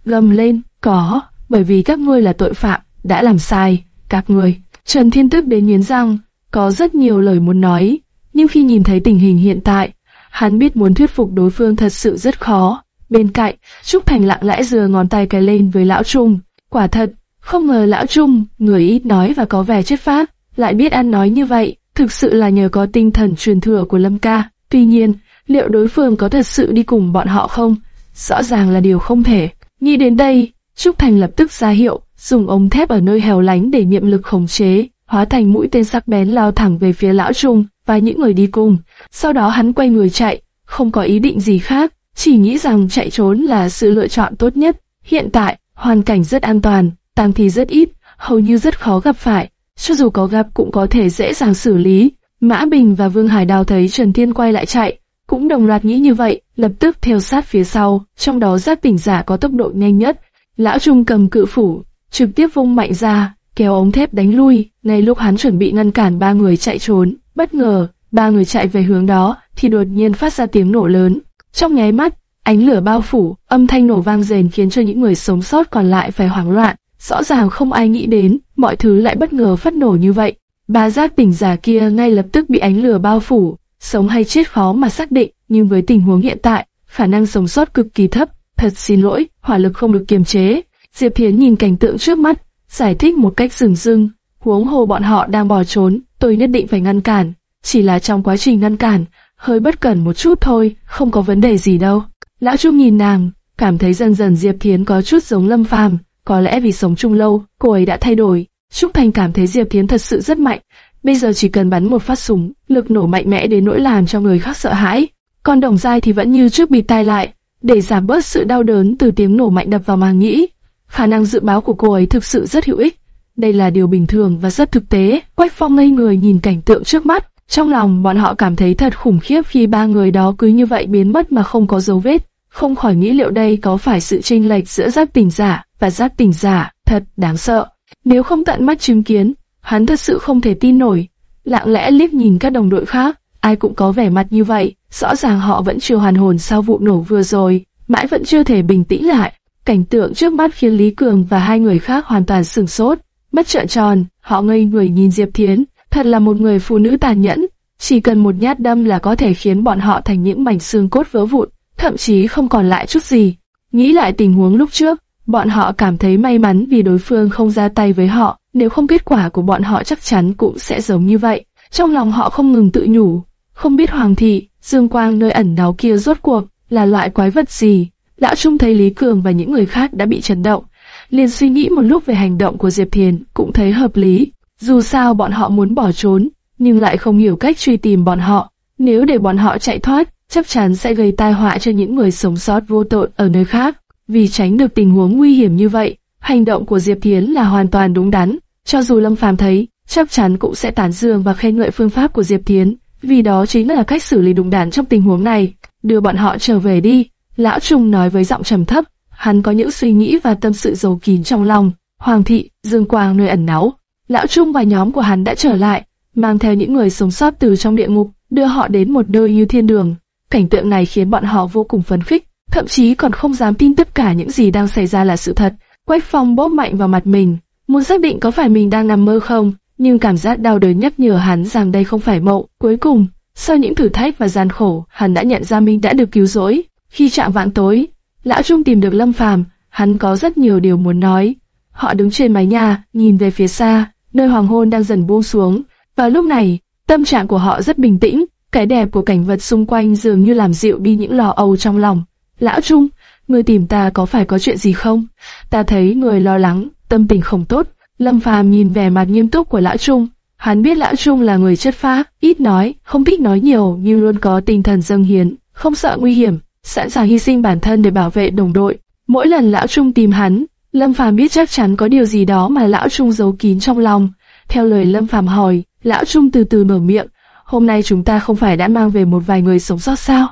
gầm lên, có, bởi vì các ngươi là tội phạm, đã làm sai, các ngươi. Trần Thiên tức đến nghiến răng, có rất nhiều lời muốn nói, nhưng khi nhìn thấy tình hình hiện tại, hắn biết muốn thuyết phục đối phương thật sự rất khó. Bên cạnh, Trúc Thành lặng lẽ giơ ngón tay cái lên với Lão Trung. Quả thật, không ngờ Lão Trung, người ít nói và có vẻ chất phát, lại biết ăn nói như vậy, thực sự là nhờ có tinh thần truyền thừa của Lâm Ca. Tuy nhiên, liệu đối phương có thật sự đi cùng bọn họ không? Rõ ràng là điều không thể. Nghĩ đến đây, Trúc Thành lập tức ra hiệu, dùng ống thép ở nơi hẻo lánh để niệm lực khống chế, hóa thành mũi tên sắc bén lao thẳng về phía lão Trung và những người đi cùng. Sau đó hắn quay người chạy, không có ý định gì khác, chỉ nghĩ rằng chạy trốn là sự lựa chọn tốt nhất. Hiện tại, hoàn cảnh rất an toàn, tang thi rất ít, hầu như rất khó gặp phải. Cho dù có gặp cũng có thể dễ dàng xử lý. Mã Bình và Vương Hải Đào thấy Trần Thiên quay lại chạy, cũng đồng loạt nghĩ như vậy, lập tức theo sát phía sau, trong đó Giáp tỉnh giả có tốc độ nhanh nhất. Lão Trung cầm cự phủ, trực tiếp vung mạnh ra, kéo ống thép đánh lui. Ngay lúc hắn chuẩn bị ngăn cản ba người chạy trốn, bất ngờ ba người chạy về hướng đó, thì đột nhiên phát ra tiếng nổ lớn. Trong nháy mắt, ánh lửa bao phủ, âm thanh nổ vang rền khiến cho những người sống sót còn lại phải hoảng loạn. Rõ ràng không ai nghĩ đến, mọi thứ lại bất ngờ phát nổ như vậy. Ba giác tỉnh giả kia ngay lập tức bị ánh lửa bao phủ, sống hay chết khó mà xác định, nhưng với tình huống hiện tại, khả năng sống sót cực kỳ thấp. Thật xin lỗi, hỏa lực không được kiềm chế. Diệp Thiến nhìn cảnh tượng trước mắt, giải thích một cách rừng rưng. Huống hồ bọn họ đang bỏ trốn, tôi nhất định phải ngăn cản. Chỉ là trong quá trình ngăn cản, hơi bất cẩn một chút thôi, không có vấn đề gì đâu. Lão Trung nhìn nàng, cảm thấy dần dần Diệp Thiến có chút giống Lâm Phàm, có lẽ vì sống chung lâu, cô ấy đã thay đổi. Trúc Thành cảm thấy Diệp Thiến thật sự rất mạnh, bây giờ chỉ cần bắn một phát súng, lực nổ mạnh mẽ đến nỗi làm cho người khác sợ hãi. Còn Đồng Giai thì vẫn như trước bịt tai lại, để giảm bớt sự đau đớn từ tiếng nổ mạnh đập vào màng nhĩ. Khả năng dự báo của cô ấy thực sự rất hữu ích. Đây là điều bình thường và rất thực tế. Quách Phong ngây người nhìn cảnh tượng trước mắt, trong lòng bọn họ cảm thấy thật khủng khiếp khi ba người đó cứ như vậy biến mất mà không có dấu vết. Không khỏi nghĩ liệu đây có phải sự chênh lệch giữa giác tỉnh giả và giác tỉnh giả, thật đáng sợ. Nếu không tận mắt chứng kiến, hắn thật sự không thể tin nổi. Lặng lẽ liếc nhìn các đồng đội khác, ai cũng có vẻ mặt như vậy, rõ ràng họ vẫn chưa hoàn hồn sau vụ nổ vừa rồi, mãi vẫn chưa thể bình tĩnh lại. Cảnh tượng trước mắt khiến Lý Cường và hai người khác hoàn toàn sửng sốt, mắt trợn tròn, họ ngây người nhìn Diệp Thiến, thật là một người phụ nữ tàn nhẫn, chỉ cần một nhát đâm là có thể khiến bọn họ thành những mảnh xương cốt vỡ vụn, thậm chí không còn lại chút gì. Nghĩ lại tình huống lúc trước, bọn họ cảm thấy may mắn vì đối phương không ra tay với họ, nếu không kết quả của bọn họ chắc chắn cũng sẽ giống như vậy. Trong lòng họ không ngừng tự nhủ, không biết Hoàng thị, Dương Quang nơi ẩn náu kia rốt cuộc là loại quái vật gì. Lão Trung thấy Lý Cường và những người khác đã bị chấn động, liền suy nghĩ một lúc về hành động của Diệp Thiền, cũng thấy hợp lý. Dù sao bọn họ muốn bỏ trốn, nhưng lại không hiểu cách truy tìm bọn họ. Nếu để bọn họ chạy thoát, chắc chắn sẽ gây tai họa cho những người sống sót vô tội ở nơi khác. Vì tránh được tình huống nguy hiểm như vậy, hành động của Diệp Thiến là hoàn toàn đúng đắn. Cho dù Lâm Phàm thấy, chắc chắn cũng sẽ tán dương và khen ngợi phương pháp của Diệp Thiến, vì đó chính là cách xử lý đúng đắn trong tình huống này. Đưa bọn họ trở về đi, Lão Trung nói với giọng trầm thấp, hắn có những suy nghĩ và tâm sự giấu kín trong lòng. Hoàng thị, Dương Quang nơi ẩn náu. Lão Trung và nhóm của hắn đã trở lại, mang theo những người sống sót từ trong địa ngục, đưa họ đến một nơi như thiên đường. Cảnh tượng này khiến bọn họ vô cùng phấn khích, thậm chí còn không dám tin tất cả những gì đang xảy ra là sự thật. Quách Phong bóp mạnh vào mặt mình, muốn xác định có phải mình đang nằm mơ không, nhưng cảm giác đau đớn nhắc nhở hắn rằng đây không phải mộng. Cuối cùng, sau những thử thách và gian khổ, hắn đã nhận ra mình đã được cứu rỗi. Khi chạm vạn tối, lão trung tìm được Lâm Phàm, hắn có rất nhiều điều muốn nói. Họ đứng trên mái nhà, nhìn về phía xa, nơi hoàng hôn đang dần buông xuống. Vào lúc này, tâm trạng của họ rất bình tĩnh, cái đẹp của cảnh vật xung quanh dường như làm dịu đi những lo âu trong lòng. Lão Trung, người tìm ta có phải có chuyện gì không? Ta thấy người lo lắng, tâm tình không tốt. Lâm Phàm nhìn vẻ mặt nghiêm túc của Lão Trung. Hắn biết Lão Trung là người chất phác, ít nói, không thích nói nhiều nhưng luôn có tinh thần dâng hiến, không sợ nguy hiểm, sẵn sàng hy sinh bản thân để bảo vệ đồng đội. Mỗi lần Lão Trung tìm hắn, Lâm Phàm biết chắc chắn có điều gì đó mà Lão Trung giấu kín trong lòng. Theo lời Lâm Phàm hỏi, Lão Trung từ từ mở miệng, hôm nay chúng ta không phải đã mang về một vài người sống sót sao?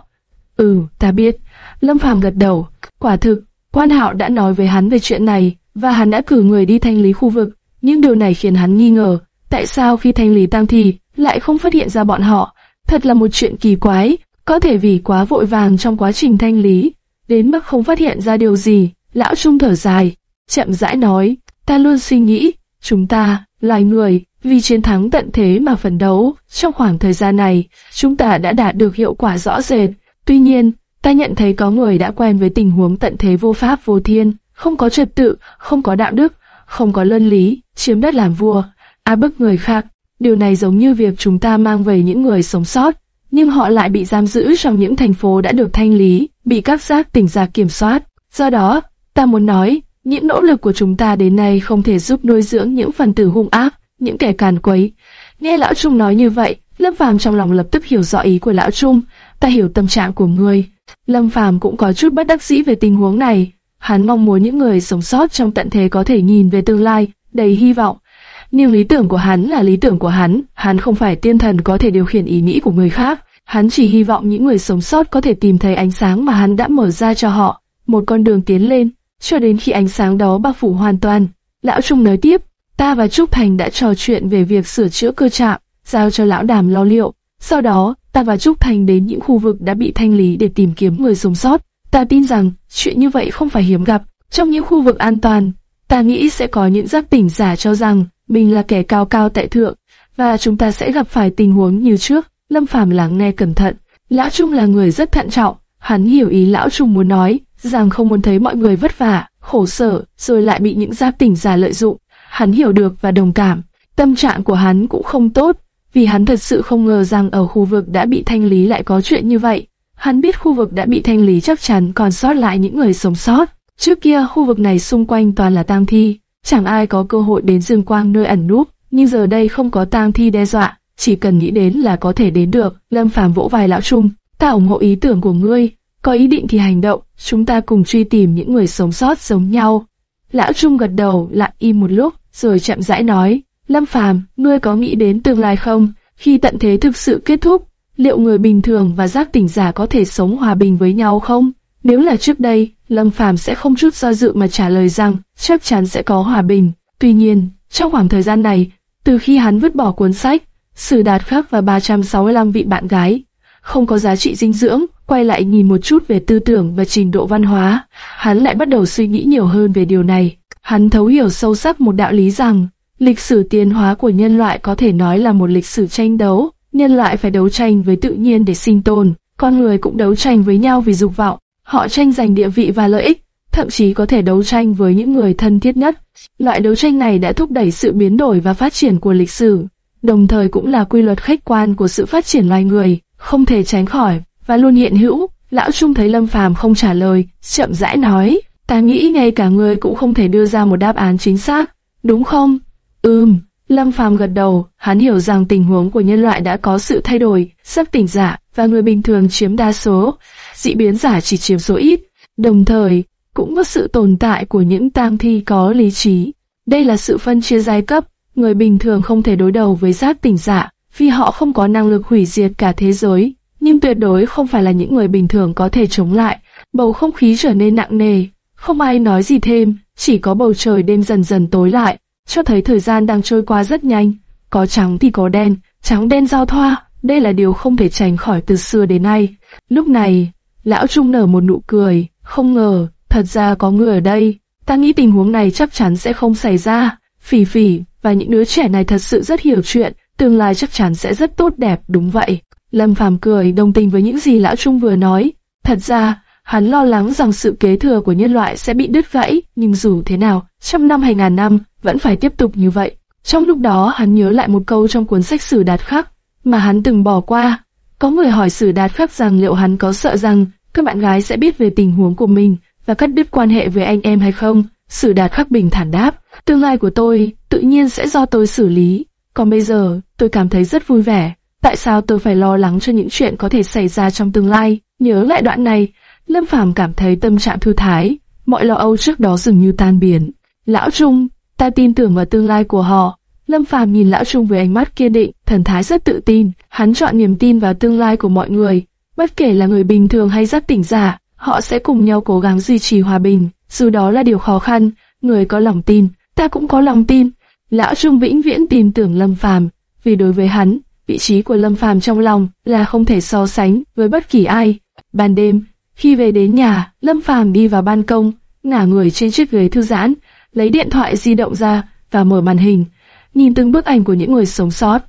Ừ, ta biết. Lâm Phàm gật đầu. Quả thực, quan hạo đã nói với hắn về chuyện này, và hắn đã cử người đi thanh lý khu vực. Nhưng điều này khiến hắn nghi ngờ, tại sao khi thanh lý tang thi, lại không phát hiện ra bọn họ? Thật là một chuyện kỳ quái, có thể vì quá vội vàng trong quá trình thanh lý, đến mức không phát hiện ra điều gì. Lão Trung thở dài, chậm rãi nói, ta luôn suy nghĩ, chúng ta, loài người, vì chiến thắng tận thế mà phấn đấu, trong khoảng thời gian này, chúng ta đã đạt được hiệu quả rõ rệt. Tuy nhiên, ta nhận thấy có người đã quen với tình huống tận thế vô pháp vô thiên, không có trật tự, không có đạo đức, không có luân lý, chiếm đất làm vua, áp bức người khác. Điều này giống như việc chúng ta mang về những người sống sót, nhưng họ lại bị giam giữ trong những thành phố đã được thanh lý, bị các giác tỉnh giả kiểm soát. Do đó, ta muốn nói, những nỗ lực của chúng ta đến nay không thể giúp nuôi dưỡng những phần tử hung ác, những kẻ càn quấy. Nghe lão Trung nói như vậy, Lâm Phàm trong lòng lập tức hiểu rõ ý của lão Trung, ta hiểu tâm trạng của ngươi. Lâm Phàm cũng có chút bất đắc dĩ về tình huống này, hắn mong muốn những người sống sót trong tận thế có thể nhìn về tương lai, đầy hy vọng. Nhưng lý tưởng của hắn là lý tưởng của hắn, hắn không phải tiên thần có thể điều khiển ý nghĩ của người khác. Hắn chỉ hy vọng những người sống sót có thể tìm thấy ánh sáng mà hắn đã mở ra cho họ, một con đường tiến lên, cho đến khi ánh sáng đó bao phủ hoàn toàn. Lão Trung nói tiếp, ta và Trúc Thành đã trò chuyện về việc sửa chữa cơ trạm, giao cho lão đàm lo liệu. Sau đó, ta và Trúc Thành đến những khu vực đã bị thanh lý để tìm kiếm người sống sót. Ta tin rằng, chuyện như vậy không phải hiếm gặp. Trong những khu vực an toàn, ta nghĩ sẽ có những giác tỉnh giả cho rằng mình là kẻ cao cao tại thượng, và chúng ta sẽ gặp phải tình huống như trước. Lâm Phàm lắng nghe cẩn thận. Lão Trung là người rất thận trọng, hắn hiểu ý Lão Trung muốn nói, rằng không muốn thấy mọi người vất vả, khổ sở, rồi lại bị những giác tỉnh giả lợi dụng. Hắn hiểu được và đồng cảm. Tâm trạng của hắn cũng không tốt, vì hắn thật sự không ngờ rằng ở khu vực đã bị thanh lý lại có chuyện như vậy. Hắn biết khu vực đã bị thanh lý chắc chắn còn sót lại những người sống sót. Trước kia khu vực này xung quanh toàn là tang thi, chẳng ai có cơ hội đến dương quang nơi ẩn núp, nhưng giờ đây không có tang thi đe dọa, chỉ cần nghĩ đến là có thể đến được. Lâm Phàm vỗ vai lão Trung, ta ủng hộ ý tưởng của ngươi, có ý định thì hành động, chúng ta cùng truy tìm những người sống sót giống nhau. Lão Trung gật đầu, lại im một lúc, rồi chậm rãi nói, Lâm Phàm, ngươi có nghĩ đến tương lai không? Khi tận thế thực sự kết thúc, liệu người bình thường và giác tỉnh giả có thể sống hòa bình với nhau không? Nếu là trước đây, Lâm Phàm sẽ không chút do dự mà trả lời rằng chắc chắn sẽ có hòa bình. Tuy nhiên, trong khoảng thời gian này, từ khi hắn vứt bỏ cuốn sách, Sử Đạt Khắc và 365 vị bạn gái, không có giá trị dinh dưỡng, quay lại nhìn một chút về tư tưởng và trình độ văn hóa, hắn lại bắt đầu suy nghĩ nhiều hơn về điều này. Hắn thấu hiểu sâu sắc một đạo lý rằng, lịch sử tiến hóa của nhân loại có thể nói là một lịch sử tranh đấu, nhân loại phải đấu tranh với tự nhiên để sinh tồn, con người cũng đấu tranh với nhau vì dục vọng, họ tranh giành địa vị và lợi ích, thậm chí có thể đấu tranh với những người thân thiết nhất. Loại đấu tranh này đã thúc đẩy sự biến đổi và phát triển của lịch sử, đồng thời cũng là quy luật khách quan của sự phát triển loài người, không thể tránh khỏi và luôn hiện hữu. Lão Trung thấy Lâm Phàm không trả lời, chậm rãi nói, ta nghĩ ngay cả người cũng không thể đưa ra một đáp án chính xác, đúng không? Ừm, Lâm Phàm gật đầu, hắn hiểu rằng tình huống của nhân loại đã có sự thay đổi, sắp tỉnh giả và người bình thường chiếm đa số, dị biến giả chỉ chiếm số ít. Đồng thời, cũng có sự tồn tại của những tang thi có lý trí. Đây là sự phân chia giai cấp, người bình thường không thể đối đầu với giác tỉnh giả, vì họ không có năng lực hủy diệt cả thế giới, nhưng tuyệt đối không phải là những người bình thường có thể chống lại. Bầu không khí trở nên nặng nề, không ai nói gì thêm, chỉ có bầu trời đêm dần dần tối lại, cho thấy thời gian đang trôi qua rất nhanh. Có trắng thì có đen, trắng đen giao thoa, đây là điều không thể tránh khỏi từ xưa đến nay. Lúc này, lão Trung nở một nụ cười, không ngờ, thật ra có người ở đây. Ta nghĩ tình huống này chắc chắn sẽ không xảy ra. Phỉ phỉ và những đứa trẻ này thật sự rất hiểu chuyện, tương lai chắc chắn sẽ rất tốt đẹp, đúng vậy. Lâm Phàm cười đồng tình với những gì lão Trung vừa nói. Thật ra, hắn lo lắng rằng sự kế thừa của nhân loại sẽ bị đứt gãy, nhưng dù thế nào, trăm năm hay ngàn năm, vẫn phải tiếp tục như vậy. Trong lúc đó hắn nhớ lại một câu trong cuốn sách Sử Đạt Khắc, mà hắn từng bỏ qua. Có người hỏi Sử Đạt Khắc rằng liệu hắn có sợ rằng các bạn gái sẽ biết về tình huống của mình và cắt đứt quan hệ với anh em hay không. Sử Đạt Khắc bình thản đáp, tương lai của tôi tự nhiên sẽ do tôi xử lý. Còn bây giờ, tôi cảm thấy rất vui vẻ. Tại sao tôi phải lo lắng cho những chuyện có thể xảy ra trong tương lai? Nhớ lại đoạn này, Lâm Phàm cảm thấy tâm trạng thư thái, mọi lo âu trước đó dường như tan biến. Lão Trung, ta tin tưởng vào tương lai của họ. Lâm Phàm nhìn Lão Trung với ánh mắt kiên định, thần thái rất tự tin. Hắn chọn niềm tin vào tương lai của mọi người. Bất kể là người bình thường hay giác tỉnh giả, họ sẽ cùng nhau cố gắng duy trì hòa bình. Dù đó là điều khó khăn, người có lòng tin, ta cũng có lòng tin. Lão Trung vĩnh viễn tin tưởng Lâm Phàm, vì đối với hắn, vị trí của Lâm Phàm trong lòng là không thể so sánh với bất kỳ ai. Ban đêm, khi về đến nhà, Lâm Phàm đi vào ban công, ngả người trên chiếc ghế thư giãn, lấy điện thoại di động ra và mở màn hình, nhìn từng bức ảnh của những người sống sót.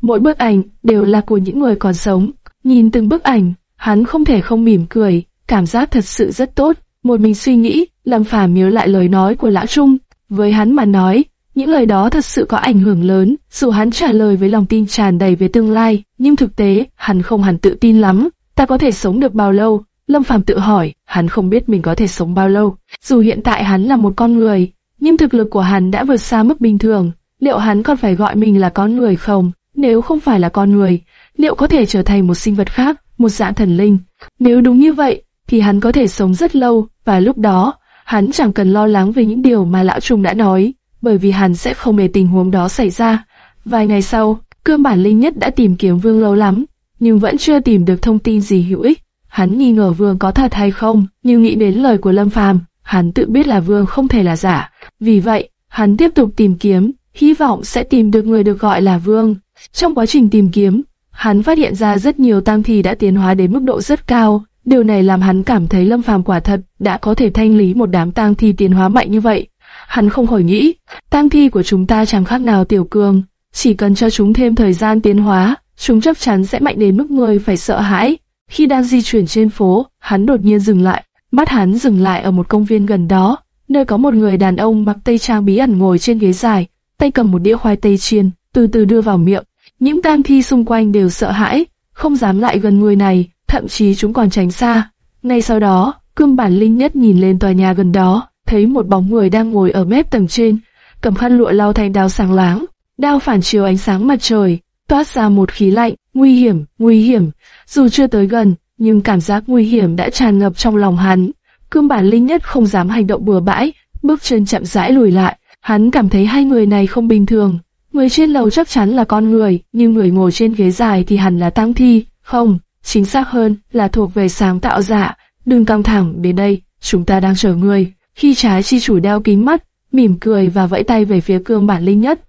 Mỗi bức ảnh đều là của những người còn sống. Nhìn từng bức ảnh, hắn không thể không mỉm cười, cảm giác thật sự rất tốt. Một mình suy nghĩ, Lâm Phàm nhớ lại lời nói của Lã Trung. Với hắn mà nói, những lời đó thật sự có ảnh hưởng lớn, dù hắn trả lời với lòng tin tràn đầy về tương lai, nhưng thực tế, hắn không hẳn tự tin lắm. Ta có thể sống được bao lâu? Lâm Phàm tự hỏi, hắn không biết mình có thể sống bao lâu. Dù hiện tại hắn là một con người, nhưng thực lực của hắn đã vượt xa mức bình thường. Liệu hắn còn phải gọi mình là con người không? Nếu không phải là con người, liệu có thể trở thành một sinh vật khác, một dạng thần linh? Nếu đúng như vậy, thì hắn có thể sống rất lâu, và lúc đó, hắn chẳng cần lo lắng về những điều mà lão trùng đã nói bởi vì hắn sẽ không để tình huống đó xảy ra. Vài ngày sau, cương bản linh nhất đã tìm kiếm vương lâu lắm, nhưng vẫn chưa tìm được thông tin gì hữu ích. Hắn nghi ngờ Vương có thật hay không, nhưng nghĩ đến lời của Lâm Phàm, hắn tự biết là Vương không thể là giả. Vì vậy, hắn tiếp tục tìm kiếm, hy vọng sẽ tìm được người được gọi là Vương. Trong quá trình tìm kiếm, hắn phát hiện ra rất nhiều tang thi đã tiến hóa đến mức độ rất cao. Điều này làm hắn cảm thấy Lâm Phàm quả thật đã có thể thanh lý một đám tang thi tiến hóa mạnh như vậy. Hắn không khỏi nghĩ, tang thi của chúng ta chẳng khác nào tiểu cường, chỉ cần cho chúng thêm thời gian tiến hóa, chúng chắc chắn sẽ mạnh đến mức người phải sợ hãi. Khi đang di chuyển trên phố, hắn đột nhiên dừng lại, mắt hắn dừng lại ở một công viên gần đó, nơi có một người đàn ông mặc tây trang bí ẩn ngồi trên ghế dài, tay cầm một đĩa khoai tây chiên, từ từ đưa vào miệng. Những tang thi xung quanh đều sợ hãi, không dám lại gần người này, thậm chí chúng còn tránh xa. Ngay sau đó, cương bản linh nhất nhìn lên tòa nhà gần đó, thấy một bóng người đang ngồi ở mép tầng trên, cầm khăn lụa lau thành đao sáng láng, đao phản chiếu ánh sáng mặt trời, toát ra một khí lạnh, nguy hiểm, nguy hiểm. Dù chưa tới gần, nhưng cảm giác nguy hiểm đã tràn ngập trong lòng hắn. Cương bản linh nhất không dám hành động bừa bãi, bước chân chậm rãi lùi lại. Hắn cảm thấy hai người này không bình thường. Người trên lầu chắc chắn là con người, nhưng người ngồi trên ghế dài thì hẳn là tăng thi. Không, chính xác hơn là thuộc về sáng tạo giả. Đừng căng thẳng, đến đây, chúng ta đang chờ người. Khi trái chi chủ đeo kính mắt, mỉm cười và vẫy tay về phía cương bản linh nhất.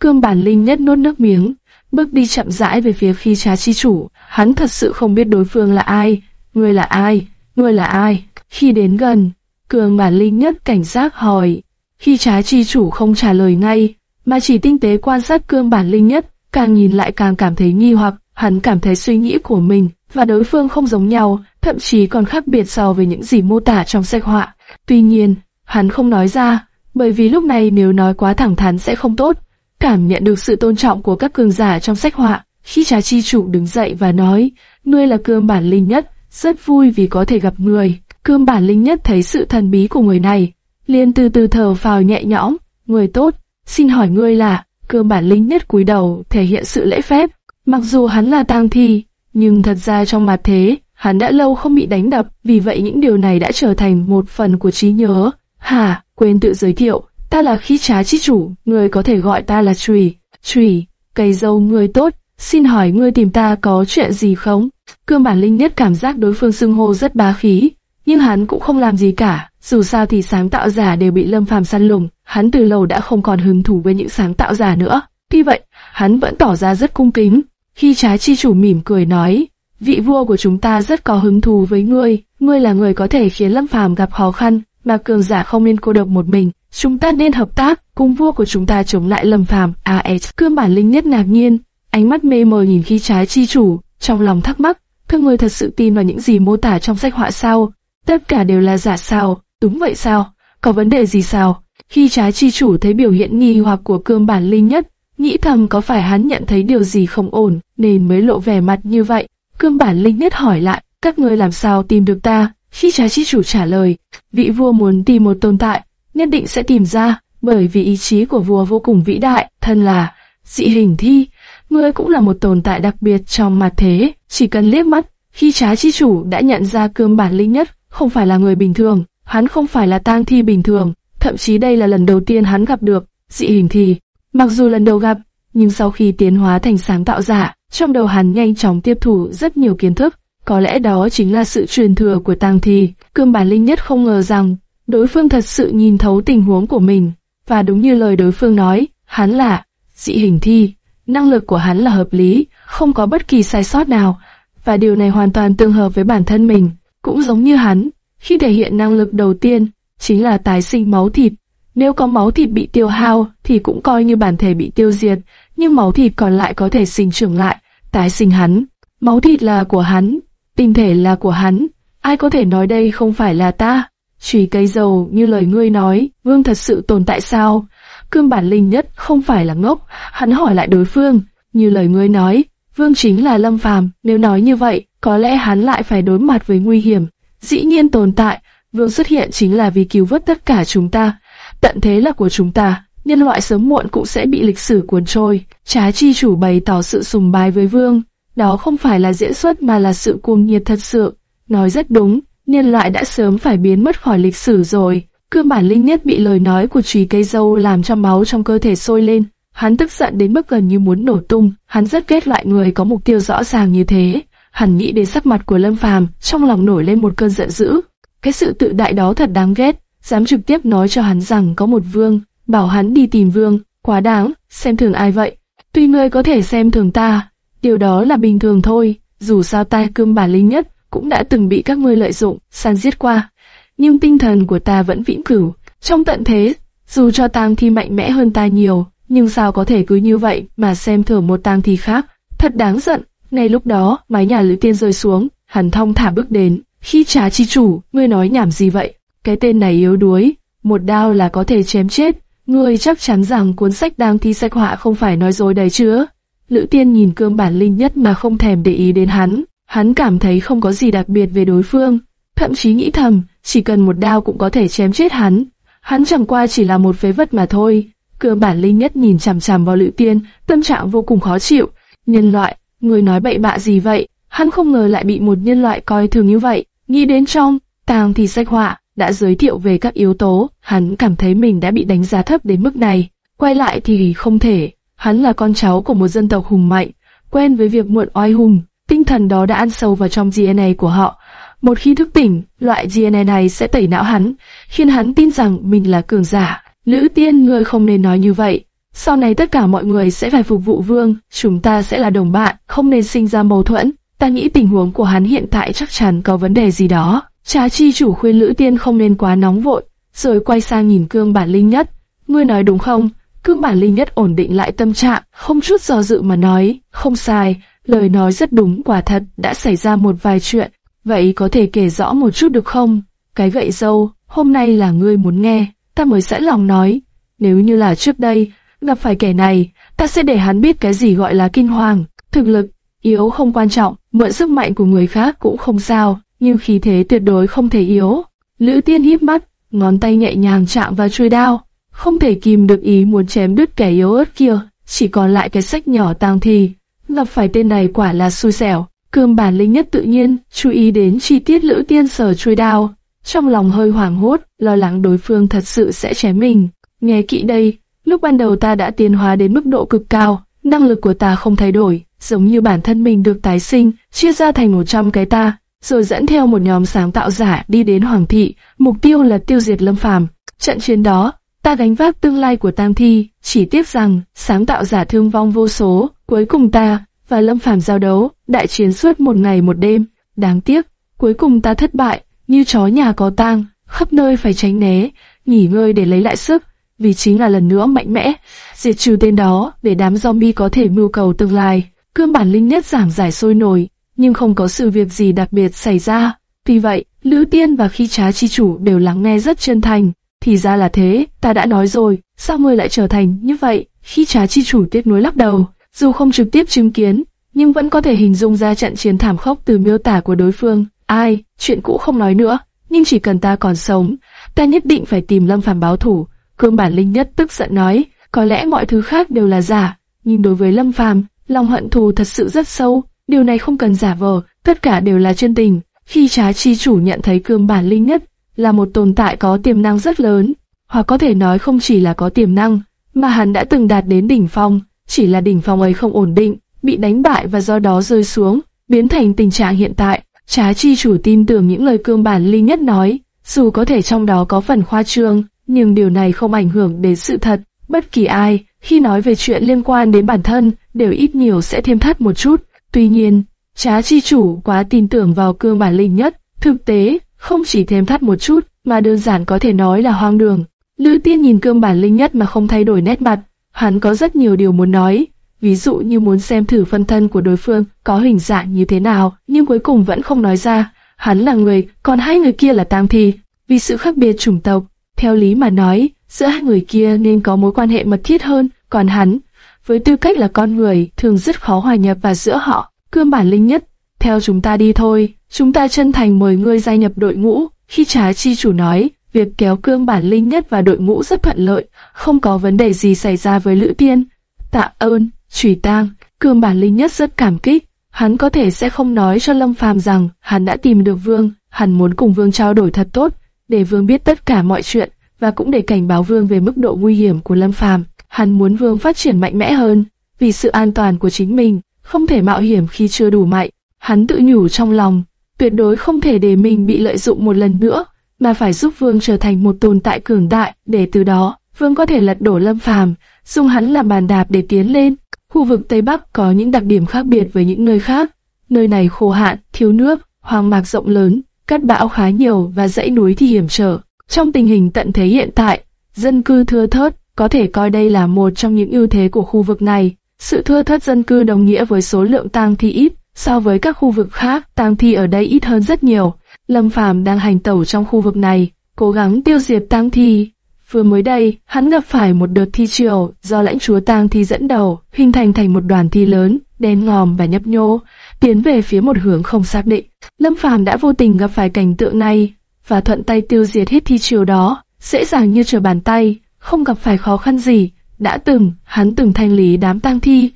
Cương bản linh nhất nuốt nước miếng, bước đi chậm rãi về phía khi trá chi chủ. Hắn thật sự không biết đối phương là ai, người là ai, người là ai. Khi đến gần, cường bản linh nhất cảnh giác hỏi. Khi trá chi chủ không trả lời ngay, mà chỉ tinh tế quan sát cương bản linh nhất, càng nhìn lại càng cảm thấy nghi hoặc, hắn cảm thấy suy nghĩ của mình và đối phương không giống nhau, thậm chí còn khác biệt so với những gì mô tả trong sách họa. Tuy nhiên, hắn không nói ra, bởi vì lúc này nếu nói quá thẳng thắn sẽ không tốt. Cảm nhận được sự tôn trọng của các cường giả trong sách họa, khi trà chi chủ đứng dậy và nói, ngươi là cương bản linh nhất, rất vui vì có thể gặp người. Cương bản linh nhất thấy sự thần bí của người này, liền từ từ thở phào nhẹ nhõm, người tốt, xin hỏi ngươi là, cương bản linh nhất cúi đầu thể hiện sự lễ phép. Mặc dù hắn là tang thi, nhưng thật ra trong mặt thế, hắn đã lâu không bị đánh đập, vì vậy những điều này đã trở thành một phần của trí nhớ. Hà, quên tự giới thiệu, ta là khí trá chi chủ, người có thể gọi ta là Trùy. Trùy, cây dâu người tốt, xin hỏi ngươi tìm ta có chuyện gì không? Cương bản linh nhất cảm giác đối phương xưng hô rất bá khí, nhưng hắn cũng không làm gì cả. Dù sao thì sáng tạo giả đều bị lâm phàm săn lùng, hắn từ lâu đã không còn hứng thú với những sáng tạo giả nữa. Tuy vậy, hắn vẫn tỏ ra rất cung kính. Khi trái chi chủ mỉm cười nói, vị vua của chúng ta rất có hứng thú với ngươi, ngươi là người có thể khiến lâm phàm gặp khó khăn, mà cường giả không nên cô độc một mình. Chúng ta nên hợp tác, cùng vua của chúng ta chống lại lâm phàm. A.S. Cương bản linh nhất ngạc nhiên, ánh mắt mê mờ nhìn khi trái chi chủ, trong lòng thắc mắc, thương người thật sự tin vào những gì mô tả trong sách họa sao? Tất cả đều là giả sao? Đúng vậy sao? Có vấn đề gì sao? Khi trái chi chủ thấy biểu hiện nghi hoặc của cương bản linh nhất, nghĩ thầm có phải hắn nhận thấy điều gì không ổn, nên mới lộ vẻ mặt như vậy. Cương bản linh nhất hỏi lại, các ngươi làm sao tìm được ta? Khi trái chi chủ trả lời, vị vua muốn tìm một tồn tại, nhất định sẽ tìm ra, bởi vì ý chí của vua vô cùng vĩ đại, thân là dị hình thi. Ngươi cũng là một tồn tại đặc biệt trong mặt thế, chỉ cần liếc mắt, khi trái chi chủ đã nhận ra cương bản linh nhất, không phải là người bình thường, hắn không phải là tang thi bình thường, thậm chí đây là lần đầu tiên hắn gặp được dị hình thi. Mặc dù lần đầu gặp, nhưng sau khi tiến hóa thành sáng tạo giả, trong đầu hắn nhanh chóng tiếp thu rất nhiều kiến thức. Có lẽ đó chính là sự truyền thừa của tang thi. Cương bản linh nhất không ngờ rằng đối phương thật sự nhìn thấu tình huống của mình, và đúng như lời đối phương nói, hắn là dị hình thi. Năng lực của hắn là hợp lý, không có bất kỳ sai sót nào, và điều này hoàn toàn tương hợp với bản thân mình. Cũng giống như hắn, khi thể hiện năng lực đầu tiên, chính là tái sinh máu thịt. Nếu có máu thịt bị tiêu hao thì cũng coi như bản thể bị tiêu diệt, nhưng máu thịt còn lại có thể sinh trưởng lại, tái sinh hắn. Máu thịt là của hắn, tinh thể là của hắn, ai có thể nói đây không phải là ta? Chùy cây dầu như lời ngươi nói, vương thật sự tồn tại sao? Cương bản linh nhất không phải là ngốc, hắn hỏi lại đối phương, như lời ngươi nói, vương chính là lâm phàm, nếu nói như vậy, có lẽ hắn lại phải đối mặt với nguy hiểm. Dĩ nhiên tồn tại, vương xuất hiện chính là vì cứu vớt tất cả chúng ta. Tận thế là của chúng ta, nhân loại sớm muộn cũng sẽ bị lịch sử cuốn trôi. Trái chi chủ bày tỏ sự sùng bái với vương, đó không phải là diễn xuất mà là sự cuồng nhiệt thật sự. Nói rất đúng, nhân loại đã sớm phải biến mất khỏi lịch sử rồi. Cương bản linh nhất bị lời nói của trùy cây dâu làm cho máu trong cơ thể sôi lên. Hắn tức giận đến mức gần như muốn nổ tung, hắn rất ghét loại người có mục tiêu rõ ràng như thế. Hắn nghĩ đến sắc mặt của Lâm Phàm, trong lòng nổi lên một cơn giận dữ. Cái sự tự đại đó thật đáng ghét, dám trực tiếp nói cho hắn rằng có một vương, bảo hắn đi tìm vương, quá đáng, xem thường ai vậy? Tuy ngươi có thể xem thường ta, điều đó là bình thường thôi, dù sao ta cương bản linh nhất cũng đã từng bị các ngươi lợi dụng, san giết qua. Nhưng tinh thần của ta vẫn vĩnh cửu, trong tận thế, dù cho tang thi mạnh mẽ hơn ta nhiều, nhưng sao có thể cứ như vậy mà xem thường một tang thi khác, thật đáng giận. Ngay lúc đó, mái nhà Lữ Tiên rơi xuống, hắn thong thả bước đến. Khi trá chi chủ, ngươi nói nhảm gì vậy? Cái tên này yếu đuối, một đao là có thể chém chết. Ngươi chắc chắn rằng cuốn sách đang thi sách họa không phải nói dối đấy chứ? Lữ Tiên nhìn cương bản linh nhất mà không thèm để ý đến hắn. Hắn cảm thấy không có gì đặc biệt về đối phương, thậm chí nghĩ thầm, chỉ cần một đao cũng có thể chém chết hắn. Hắn chẳng qua chỉ là một phế vật mà thôi. Cương bản linh nhất nhìn chằm chằm vào Lữ Tiên, tâm trạng vô cùng khó chịu. Nhân loại, người nói bậy bạ gì vậy? Hắn không ngờ lại bị một nhân loại coi thường như vậy. Nghĩ đến trong, tàng thì sách họa, đã giới thiệu về các yếu tố, hắn cảm thấy mình đã bị đánh giá thấp đến mức này. Quay lại thì không thể, hắn là con cháu của một dân tộc hùng mạnh, quen với việc muộn oai hùng, tinh thần đó đã ăn sâu vào trong DNA của họ. Một khi thức tỉnh, loại DNA này sẽ tẩy não hắn, khiến hắn tin rằng mình là cường giả. Lữ tiên người không nên nói như vậy. Sau này tất cả mọi người sẽ phải phục vụ vương, chúng ta sẽ là đồng bạn, không nên sinh ra mâu thuẫn. Ta nghĩ tình huống của hắn hiện tại chắc chắn có vấn đề gì đó. Trà chi chủ khuyên Lữ Tiên không nên quá nóng vội, rồi quay sang nhìn cương bản linh nhất. Ngươi nói đúng không? Cương bản linh nhất ổn định lại tâm trạng, không chút do dự mà nói, không sai, lời nói rất đúng quả thật, đã xảy ra một vài chuyện. Vậy có thể kể rõ một chút được không? Cái gậy dâu, hôm nay là ngươi muốn nghe, ta mới sẵn lòng nói. Nếu như là trước đây, gặp phải kẻ này, ta sẽ để hắn biết cái gì gọi là kinh hoàng, thực lực, yếu không quan trọng, mượn sức mạnh của người khác cũng không sao, nhưng khí thế tuyệt đối không thể yếu. Lữ tiên híp mắt, ngón tay nhẹ nhàng chạm vào chuôi đao, không thể kìm được ý muốn chém đứt kẻ yếu ớt kia, chỉ còn lại cái sách nhỏ tang thi. Gặp phải tên này quả là xui xẻo, cương bản linh nhất tự nhiên, chú ý đến chi tiết lữ tiên sở chuôi đao. Trong lòng hơi hoảng hốt, lo lắng đối phương thật sự sẽ chém mình. Nghe kỹ đây, lúc ban đầu ta đã tiến hóa đến mức độ cực cao, năng lực của ta không thay đổi, giống như bản thân mình được tái sinh, chia ra thành 100 cái ta, rồi dẫn theo một nhóm sáng tạo giả đi đến Hoàng thị, mục tiêu là tiêu diệt Lâm Phàm. Trận chiến đó, ta gánh vác tương lai của Tam Thi, chỉ tiếc rằng sáng tạo giả thương vong vô số, cuối cùng ta và Lâm Phàm giao đấu, đại chiến suốt một ngày một đêm, đáng tiếc, cuối cùng ta thất bại, như chó nhà có tang, khắp nơi phải tránh né, nghỉ ngơi để lấy lại sức, vì chính là lần nữa mạnh mẽ, diệt trừ tên đó để đám zombie có thể mưu cầu tương lai. Cương bản linh nhất giảng giải sôi nổi, nhưng không có sự việc gì đặc biệt xảy ra. vì vậy, Lữ Tiên và khi trá chi chủ đều lắng nghe rất chân thành. Thì ra là thế, ta đã nói rồi, sao ngươi lại trở thành như vậy? Khi trá chi chủ tiếc nuối lắc đầu, dù không trực tiếp chứng kiến, nhưng vẫn có thể hình dung ra trận chiến thảm khốc từ miêu tả của đối phương. Ai, chuyện cũ không nói nữa, nhưng chỉ cần ta còn sống, ta nhất định phải tìm Lâm Phàm báo thủ. Cương bản linh nhất tức giận nói, có lẽ mọi thứ khác đều là giả, nhưng đối với Lâm Phàm, lòng hận thù thật sự rất sâu, điều này không cần giả vờ, tất cả đều là chân tình. Khi trá chi chủ nhận thấy cương bản linh nhất là một tồn tại có tiềm năng rất lớn, hoặc có thể nói không chỉ là có tiềm năng, mà hắn đã từng đạt đến đỉnh phong, chỉ là đỉnh phong ấy không ổn định, bị đánh bại và do đó rơi xuống, biến thành tình trạng hiện tại. Trá chi chủ tin tưởng những lời cương bản linh nhất nói, dù có thể trong đó có phần khoa trương, nhưng điều này không ảnh hưởng đến sự thật. Bất kỳ ai, khi nói về chuyện liên quan đến bản thân, đều ít nhiều sẽ thêm thắt một chút. Tuy nhiên, trá chi chủ quá tin tưởng vào cương bản linh nhất, thực tế, không chỉ thêm thắt một chút, mà đơn giản có thể nói là hoang đường. Lữ tiên nhìn cương bản linh nhất mà không thay đổi nét mặt, hắn có rất nhiều điều muốn nói, ví dụ như muốn xem thử phân thân của đối phương có hình dạng như thế nào, nhưng cuối cùng vẫn không nói ra. Hắn là người, còn hai người kia là tang thi, vì sự khác biệt chủng tộc. Theo lý mà nói, giữa hai người kia nên có mối quan hệ mật thiết hơn, còn hắn, với tư cách là con người, thường rất khó hòa nhập vào giữa họ. Cương bản linh nhất, theo chúng ta đi thôi, chúng ta chân thành mời ngươi gia nhập đội ngũ. Khi trá chi chủ nói, việc kéo cương bản linh nhất vào đội ngũ rất thuận lợi, không có vấn đề gì xảy ra với Lữ Tiên. Tạ ơn, trùy Tang, cương bản linh nhất rất cảm kích. Hắn có thể sẽ không nói cho Lâm Phàm rằng hắn đã tìm được Vương, hắn muốn cùng Vương trao đổi thật tốt, để Vương biết tất cả mọi chuyện và cũng để cảnh báo Vương về mức độ nguy hiểm của Lâm Phàm. Hắn muốn Vương phát triển mạnh mẽ hơn, vì sự an toàn của chính mình, không thể mạo hiểm khi chưa đủ mạnh. Hắn tự nhủ trong lòng, tuyệt đối không thể để mình bị lợi dụng một lần nữa, mà phải giúp Vương trở thành một tồn tại cường đại, để từ đó, Vương có thể lật đổ Lâm Phàm, dùng hắn làm bàn đạp để tiến lên. Khu vực Tây Bắc có những đặc điểm khác biệt với những nơi khác. Nơi này khô hạn, thiếu nước, hoang mạc rộng lớn, cát bão khá nhiều và dãy núi thì hiểm trở. Trong tình hình tận thế hiện tại, dân cư thưa thớt, có thể coi đây là một trong những ưu thế của khu vực này. Sự thưa thớt dân cư đồng nghĩa với số lượng tang thi ít, so với các khu vực khác, tang thi ở đây ít hơn rất nhiều. Lâm Phàm đang hành tẩu trong khu vực này, cố gắng tiêu diệt tang thi. Vừa mới đây, hắn gặp phải một đợt thi triều do lãnh chúa tang thi dẫn đầu, hình thành thành một đoàn thi lớn, đen ngòm và nhấp nhô, tiến về phía một hướng không xác định. Lâm Phàm đã vô tình gặp phải cảnh tượng này và thuận tay tiêu diệt hết thi triều đó, dễ dàng như trở bàn tay, không gặp phải khó khăn gì. Đã từng, hắn từng thanh lý đám tang thi,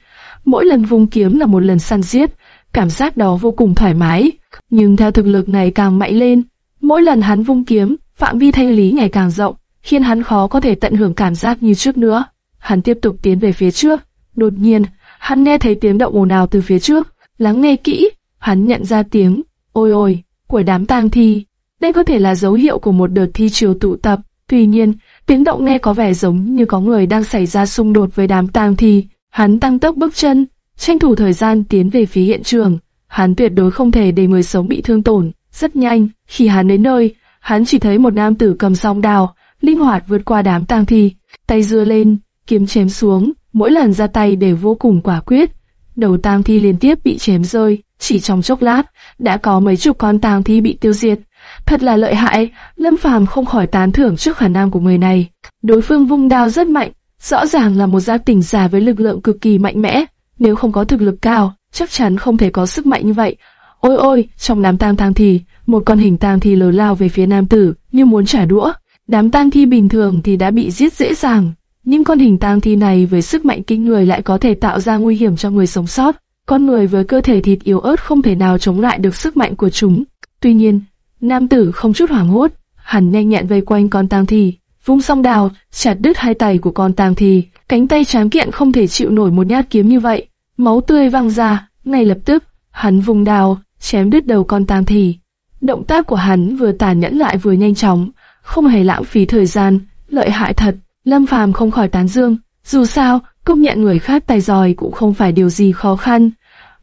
mỗi lần vung kiếm là một lần săn giết, cảm giác đó vô cùng thoải mái. Nhưng theo thực lực này càng mạnh lên, mỗi lần hắn vung kiếm, phạm vi thanh lý ngày càng rộng, khiến hắn khó có thể tận hưởng cảm giác như trước nữa. Hắn tiếp tục tiến về phía trước. Đột nhiên, hắn nghe thấy tiếng động ồn ào từ phía trước. Lắng nghe kỹ, hắn nhận ra tiếng ôi ôi của đám tang thi. Đây có thể là dấu hiệu của một đợt thi triều tụ tập. Tuy nhiên, tiếng động nghe có vẻ giống như có người đang xảy ra xung đột với đám tang thi. Hắn tăng tốc bước chân, tranh thủ thời gian tiến về phía hiện trường. Hắn tuyệt đối không thể để người sống bị thương tổn. Rất nhanh, khi hắn đến nơi, hắn chỉ thấy một nam tử cầm song đào, linh hoạt vượt qua đám tang thi, tay dưa lên, kiếm chém xuống, mỗi lần ra tay đều vô cùng quả quyết. Đầu tang thi liên tiếp bị chém rơi, chỉ trong chốc lát, đã có mấy chục con tang thi bị tiêu diệt. Thật là lợi hại, Lâm Phàm không khỏi tán thưởng trước khả năng của người này. Đối phương vung đao rất mạnh, rõ ràng là một gia tỉnh giả với lực lượng cực kỳ mạnh mẽ. Nếu không có thực lực cao, chắc chắn không thể có sức mạnh như vậy. Ôi ôi, trong đám tang tang thi, một con hình tang thi lớn lao về phía nam tử, như muốn trả đũa. Đám tang thi bình thường thì đã bị giết dễ dàng, nhưng con hình tang thi này với sức mạnh kinh người lại có thể tạo ra nguy hiểm cho người sống sót. Con người với cơ thể thịt yếu ớt không thể nào chống lại được sức mạnh của chúng. Tuy nhiên, nam tử không chút hoảng hốt, hắn nhanh nhẹn vây quanh con tang thi, vung song đào, chặt đứt hai tay của con tang thi, cánh tay tráng kiện không thể chịu nổi một nhát kiếm như vậy, máu tươi văng ra, ngay lập tức, hắn vùng đào, chém đứt đầu con tang thi. Động tác của hắn vừa tàn nhẫn lại vừa nhanh chóng, không hề lãng phí thời gian, lợi hại thật. Lâm Phàm không khỏi tán dương, dù sao, công nhận người khác tài giỏi cũng không phải điều gì khó khăn.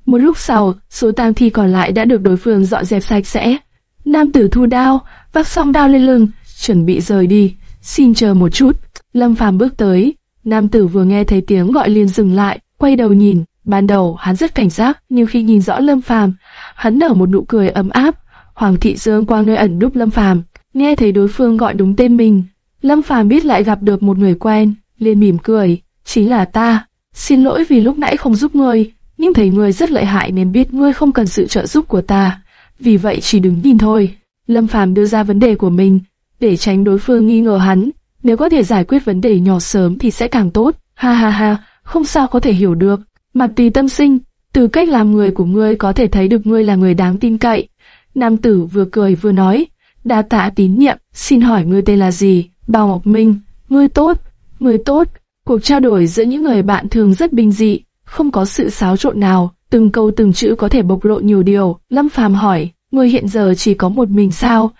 Một lúc sau, số tang thi còn lại đã được đối phương dọn dẹp sạch sẽ. Nam tử thu đao, vác xong đao lên lưng, chuẩn bị rời đi. Xin chờ một chút. Lâm Phàm bước tới. Nam tử vừa nghe thấy tiếng gọi liền dừng lại, quay đầu nhìn. Ban đầu hắn rất cảnh giác, nhưng khi nhìn rõ Lâm Phàm, hắn nở một nụ cười ấm áp. Hoàng thị dương qua nơi ẩn núp Lâm Phàm, nghe thấy đối phương gọi đúng tên mình, Lâm Phàm biết lại gặp được một người quen, liền mỉm cười, chính là ta. Xin lỗi vì lúc nãy không giúp ngươi, nhưng thấy ngươi rất lợi hại nên biết ngươi không cần sự trợ giúp của ta. Vì vậy chỉ đứng nhìn thôi. Lâm Phàm đưa ra vấn đề của mình, để tránh đối phương nghi ngờ hắn. Nếu có thể giải quyết vấn đề nhỏ sớm thì sẽ càng tốt. Ha ha ha, không sao có thể hiểu được. Mặt tùy tâm sinh, từ cách làm người của ngươi có thể thấy được ngươi là người đáng tin cậy. Nam tử vừa cười vừa nói, đa tạ tín nhiệm, xin hỏi ngươi tên là gì? Bao Ngọc Minh, ngươi tốt, ngươi tốt. Cuộc trao đổi giữa những người bạn thường rất bình dị, không có sự xáo trộn nào, từng câu từng chữ có thể bộc lộ nhiều điều. Lâm Phàm hỏi, ngươi hiện giờ chỉ có một mình sao?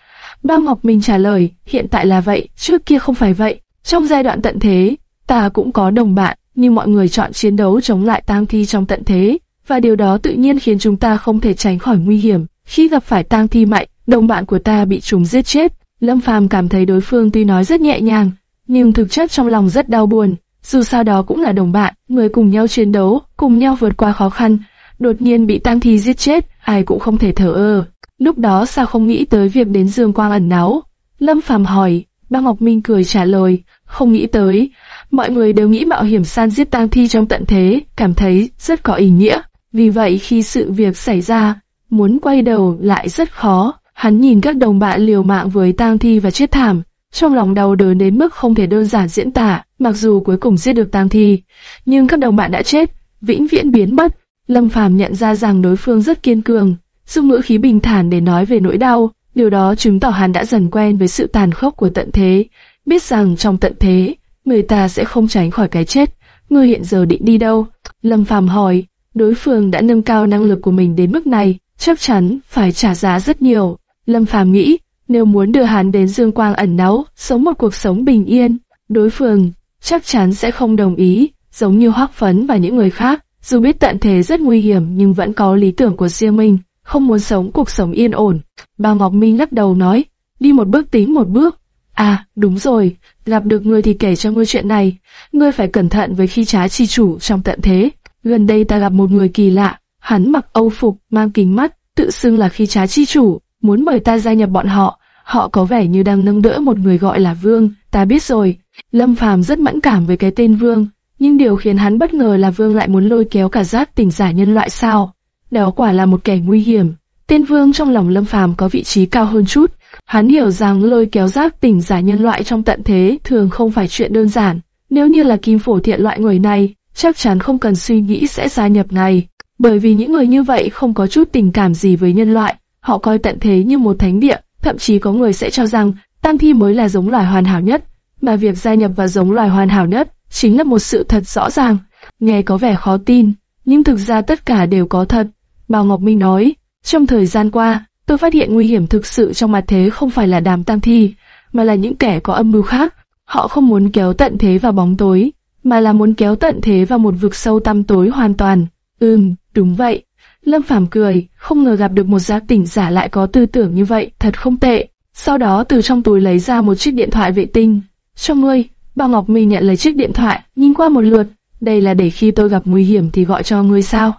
Bao Ngọc Minh trả lời, hiện tại là vậy, trước kia không phải vậy. Trong giai đoạn tận thế, ta cũng có đồng bạn, nhưng mọi người chọn chiến đấu chống lại tang thi trong tận thế, và điều đó tự nhiên khiến chúng ta không thể tránh khỏi nguy hiểm. Khi gặp phải tang thi mạnh, đồng bạn của ta bị chúng giết chết, Lâm Phàm cảm thấy đối phương tuy nói rất nhẹ nhàng, nhưng thực chất trong lòng rất đau buồn. Dù sao đó cũng là đồng bạn, người cùng nhau chiến đấu, cùng nhau vượt qua khó khăn. Đột nhiên bị tang thi giết chết, ai cũng không thể thở ơ. Lúc đó sao không nghĩ tới việc đến Dương Quang ẩn náu? Lâm Phàm hỏi, Ba Ngọc Minh cười trả lời, không nghĩ tới. Mọi người đều nghĩ mạo hiểm san giết tang thi trong tận thế, cảm thấy rất có ý nghĩa. Vì vậy khi sự việc xảy ra, muốn quay đầu lại rất khó. Hắn nhìn các đồng bạn liều mạng với tang thi và chết thảm, trong lòng đau đớn đến mức không thể đơn giản diễn tả, mặc dù cuối cùng giết được tang thi, nhưng các đồng bạn đã chết, vĩnh viễn biến mất. Lâm Phàm nhận ra rằng đối phương rất kiên cường, dùng ngữ khí bình thản để nói về nỗi đau, điều đó chứng tỏ hắn đã dần quen với sự tàn khốc của tận thế, biết rằng trong tận thế, người ta sẽ không tránh khỏi cái chết. Ngươi hiện giờ định đi đâu? Lâm Phàm hỏi. Đối phương đã nâng cao năng lực của mình đến mức này, chắc chắn phải trả giá rất nhiều. Lâm Phàm nghĩ, nếu muốn đưa hắn đến Dương Quang ẩn náu, sống một cuộc sống bình yên, đối phương chắc chắn sẽ không đồng ý, giống như Hoắc Phấn và những người khác. Dù biết tận thế rất nguy hiểm nhưng vẫn có lý tưởng của riêng mình, không muốn sống cuộc sống yên ổn. Bao Ngọc Minh lắc đầu nói, đi một bước tính một bước. À, đúng rồi, gặp được ngươi thì kể cho ngươi chuyện này. Ngươi phải cẩn thận với khi trá chi chủ trong tận thế. Gần đây ta gặp một người kỳ lạ, hắn mặc âu phục, mang kính mắt, tự xưng là khi trá chi chủ, muốn mời ta gia nhập bọn họ. Họ có vẻ như đang nâng đỡ một người gọi là Vương, ta biết rồi. Lâm Phàm rất mẫn cảm với cái tên Vương, nhưng điều khiến hắn bất ngờ là Vương lại muốn lôi kéo cả giác tỉnh giả nhân loại sao. Đó quả là một kẻ nguy hiểm. Tên Vương trong lòng Lâm Phàm có vị trí cao hơn chút. Hắn hiểu rằng lôi kéo giác tỉnh giả nhân loại trong tận thế thường không phải chuyện đơn giản. Nếu như là kim phổ thiện loại người này, chắc chắn không cần suy nghĩ sẽ gia nhập ngay. Bởi vì những người như vậy không có chút tình cảm gì với nhân loại, họ coi tận thế như một thánh địa, thậm chí có người sẽ cho rằng Tam Thi mới là giống loài hoàn hảo nhất, mà việc gia nhập vào giống loài hoàn hảo nhất chính là một sự thật rõ ràng. Nghe có vẻ khó tin, nhưng thực ra tất cả đều có thật. bảo Ngọc Minh nói, trong thời gian qua, tôi phát hiện nguy hiểm thực sự trong mặt thế không phải là đám tam thi, mà là những kẻ có âm mưu khác. Họ không muốn kéo tận thế vào bóng tối, mà là muốn kéo tận thế vào một vực sâu tăm tối hoàn toàn. Ừm, đúng vậy. Lâm Phàm cười, không ngờ gặp được một giác tỉnh giả lại có tư tưởng như vậy, thật không tệ. Sau đó từ trong túi lấy ra một chiếc điện thoại vệ tinh. Cho ngươi, Bao Ngọc Minh nhận lấy chiếc điện thoại, nhìn qua một lượt. Đây là để khi tôi gặp nguy hiểm thì gọi cho ngươi sao?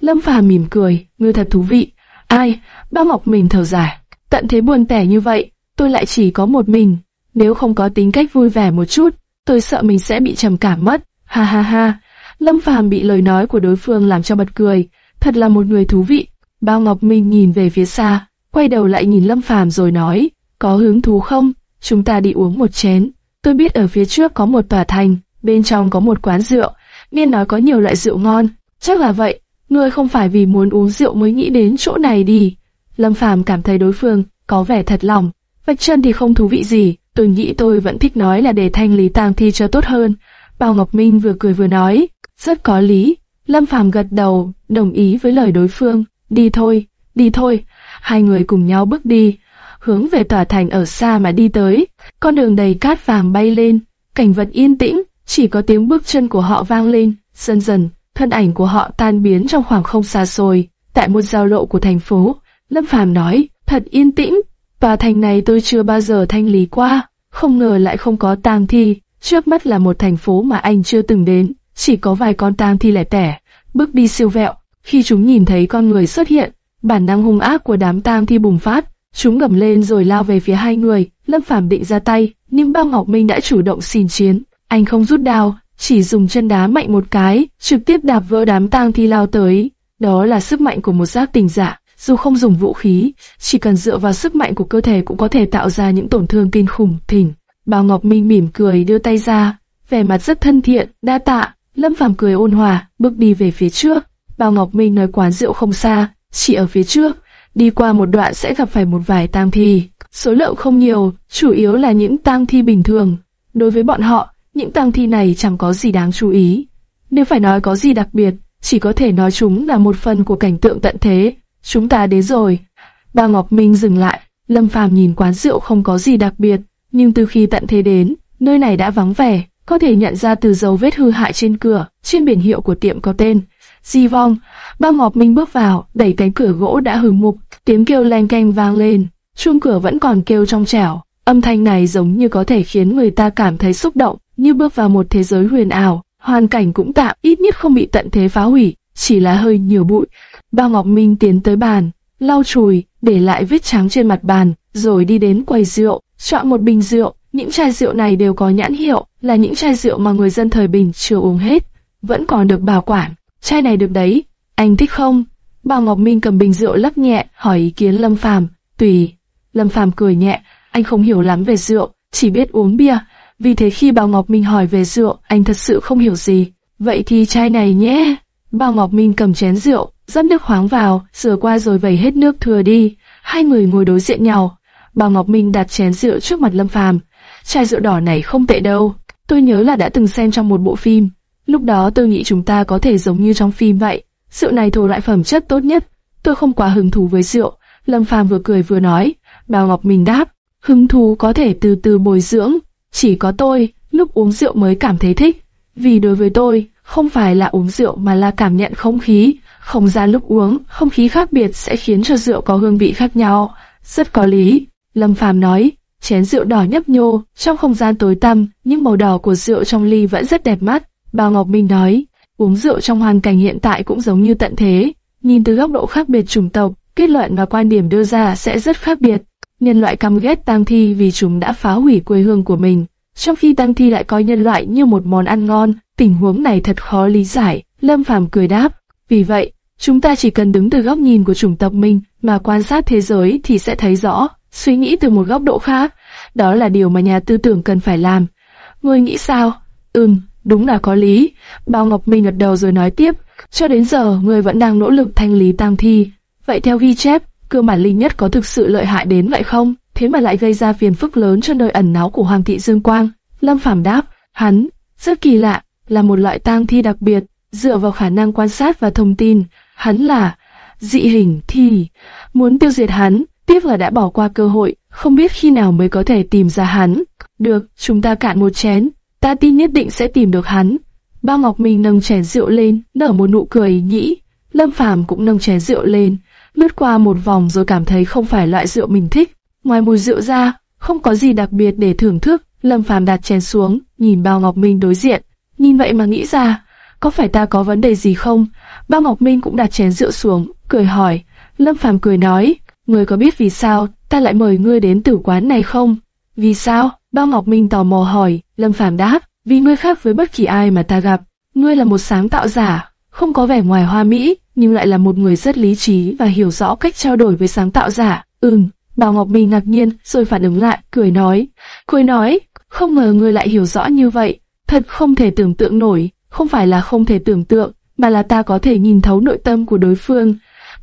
Lâm Phàm mỉm cười, ngươi thật thú vị. Ai? Bao Ngọc Minh thở dài. Tận thế buồn tẻ như vậy, tôi lại chỉ có một mình. Nếu không có tính cách vui vẻ một chút, tôi sợ mình sẽ bị trầm cảm mất. Ha ha ha. Lâm Phàm bị lời nói của đối phương làm cho bật cười. Thật là một người thú vị. Bao Ngọc Minh nhìn về phía xa, quay đầu lại nhìn Lâm Phàm rồi nói, có hứng thú không? Chúng ta đi uống một chén. Tôi biết ở phía trước có một tòa thành, bên trong có một quán rượu, nghe nói có nhiều loại rượu ngon. Chắc là vậy, ngươi không phải vì muốn uống rượu mới nghĩ đến chỗ này đi. Lâm Phàm cảm thấy đối phương có vẻ thật lòng. Vạch chân thì không thú vị gì, tôi nghĩ tôi vẫn thích nói là để thanh lý tang thi cho tốt hơn. Bao Ngọc Minh vừa cười vừa nói, rất có lý. Lâm Phàm gật đầu, đồng ý với lời đối phương. Đi thôi, đi thôi. Hai người cùng nhau bước đi, hướng về tòa thành ở xa mà đi tới. Con đường đầy cát vàng bay lên, cảnh vật yên tĩnh, chỉ có tiếng bước chân của họ vang lên. Dần dần, thân ảnh của họ tan biến trong khoảng không xa xôi. Tại một giao lộ của thành phố, Lâm Phàm nói, thật yên tĩnh. Tòa thành này tôi chưa bao giờ thanh lý qua, không ngờ lại không có tang thi. Trước mắt là một thành phố mà anh chưa từng đến, chỉ có vài con tang thi lẻ tẻ, bước đi siêu vẹo. Khi chúng nhìn thấy con người xuất hiện, bản năng hung ác của đám tang thi bùng phát, Chúng gầm lên rồi lao về phía hai người, Lâm Phàm định ra tay, nhưng Bao Ngọc Minh đã chủ động xin chiến. Anh không rút đao, chỉ dùng chân đá mạnh một cái, trực tiếp đạp vỡ đám tang thi lao tới. Đó là sức mạnh của một giác tình giả, dù không dùng vũ khí, chỉ cần dựa vào sức mạnh của cơ thể cũng có thể tạo ra những tổn thương kinh khủng. Thỉnh, Bao Ngọc Minh mỉm cười đưa tay ra, vẻ mặt rất thân thiện, đa tạ. Lâm Phàm cười ôn hòa, bước đi về phía trước. Bao Ngọc Minh nói quán rượu không xa, chỉ ở phía trước đi qua một đoạn sẽ gặp phải một vài tang thi. Số lượng không nhiều, chủ yếu là những tang thi bình thường. Đối với bọn họ, những tang thi này chẳng có gì đáng chú ý. Nếu phải nói có gì đặc biệt, chỉ có thể nói chúng là một phần của cảnh tượng tận thế. Chúng ta đến rồi. Bao Ngọc Minh dừng lại, Lâm Phàm nhìn quán rượu không có gì đặc biệt, nhưng từ khi tận thế đến, nơi này đã vắng vẻ, có thể nhận ra từ dấu vết hư hại trên cửa, trên biển hiệu của tiệm có tên Di Vong. Ba Ngọc Minh bước vào, đẩy cánh cửa gỗ đã hư mục, tiếng kêu len canh vang lên, chuông cửa vẫn còn kêu trong trẻo. Âm thanh này giống như có thể khiến người ta cảm thấy xúc động, như bước vào một thế giới huyền ảo. Hoàn cảnh cũng tạm, ít nhất không bị tận thế phá hủy, chỉ là hơi nhiều bụi. Ba Ngọc Minh tiến tới bàn, lau chùi, để lại vết trắng trên mặt bàn, rồi đi đến quầy rượu, chọn một bình rượu. Những chai rượu này đều có nhãn hiệu, là những chai rượu mà người dân thời bình chưa uống hết, vẫn còn được bảo quản. Chai này được đấy, anh thích không? Bao Ngọc Minh cầm bình rượu lắc nhẹ, hỏi ý kiến Lâm Phàm. Tùy. Lâm Phàm cười nhẹ, anh không hiểu lắm về rượu, chỉ biết uống bia. Vì thế khi Bao Ngọc Minh hỏi về rượu, anh thật sự không hiểu gì. Vậy thì chai này nhé. Bao Ngọc Minh cầm chén rượu, rót nước khoáng vào, rửa qua rồi vẩy hết nước thừa đi. Hai người ngồi đối diện nhau. Bao Ngọc Minh đặt chén rượu trước mặt Lâm Phàm. Chai rượu đỏ này không tệ đâu. Tôi nhớ là đã từng xem trong một bộ phim. Lúc đó tôi nghĩ chúng ta có thể giống như trong phim vậy. Rượu này thuộc loại phẩm chất tốt nhất. Tôi không quá hứng thú với rượu. Lâm Phàm vừa cười vừa nói. Bào Ngọc Minh đáp. Hứng thú có thể từ từ bồi dưỡng. Chỉ có tôi, lúc uống rượu mới cảm thấy thích. Vì đối với tôi, không phải là uống rượu mà là cảm nhận không khí. Không gian lúc uống, không khí khác biệt sẽ khiến cho rượu có hương vị khác nhau. Rất có lý. Lâm Phàm nói, chén rượu đỏ nhấp nhô, trong không gian tối tăm, nhưng màu đỏ của rượu trong ly vẫn rất đẹp mắt. Bao Ngọc Minh nói, uống rượu trong hoàn cảnh hiện tại cũng giống như tận thế, nhìn từ góc độ khác biệt chủng tộc, kết luận và quan điểm đưa ra sẽ rất khác biệt. Nhân loại căm ghét tang thi vì chúng đã phá hủy quê hương của mình, trong khi tang thi lại coi nhân loại như một món ăn ngon, tình huống này thật khó lý giải. Lâm Phàm cười đáp, vì vậy, chúng ta chỉ cần đứng từ góc nhìn của chủng tộc mình mà quan sát thế giới thì sẽ thấy rõ, suy nghĩ từ một góc độ khác, đó là điều mà nhà tư tưởng cần phải làm. Ngươi nghĩ sao? Ừm, đúng là có lý. Bao Ngọc Minh gật đầu rồi nói tiếp, cho đến giờ ngươi vẫn đang nỗ lực thanh lý tang thi. Vậy theo ghi chép, cương bản linh nhất có thực sự lợi hại đến vậy không? Thế mà lại gây ra phiền phức lớn cho nơi ẩn náu của Hoàng thị Dương Quang. Lâm Phàm đáp, hắn, rất kỳ lạ, là một loại tang thi đặc biệt, dựa vào khả năng quan sát và thông tin, hắn là dị hình thi. Muốn tiêu diệt hắn, tiếc là đã bỏ qua cơ hội, không biết khi nào mới có thể tìm ra hắn. Được, chúng ta cạn một chén, ta tin nhất định sẽ tìm được hắn. Bao Ngọc Minh nâng chén rượu lên, nở một nụ cười nhĩ. Lâm Phàm cũng nâng chén rượu lên, lướt qua một vòng rồi cảm thấy không phải loại rượu mình thích. Ngoài mùi rượu ra, không có gì đặc biệt để thưởng thức. Lâm Phàm đặt chén xuống, nhìn Bao Ngọc Minh đối diện, nhìn vậy mà nghĩ ra, có phải ta có vấn đề gì không? Bao Ngọc Minh cũng đặt chén rượu xuống, cười hỏi. Lâm Phàm cười nói, ngươi có biết vì sao ta lại mời ngươi đến tử quán này không? Vì sao? Bao Ngọc Minh tò mò hỏi, Lâm Phàm đáp, vì ngươi khác với bất kỳ ai mà ta gặp. Ngươi là một sáng tạo giả, không có vẻ ngoài hoa mỹ, nhưng lại là một người rất lý trí và hiểu rõ cách trao đổi với sáng tạo giả. Ừm, Bao Ngọc Minh ngạc nhiên, rồi phản ứng lại, cười nói. Cười nói, không ngờ ngươi lại hiểu rõ như vậy, thật không thể tưởng tượng nổi, không phải là không thể tưởng tượng, mà là ta có thể nhìn thấu nội tâm của đối phương.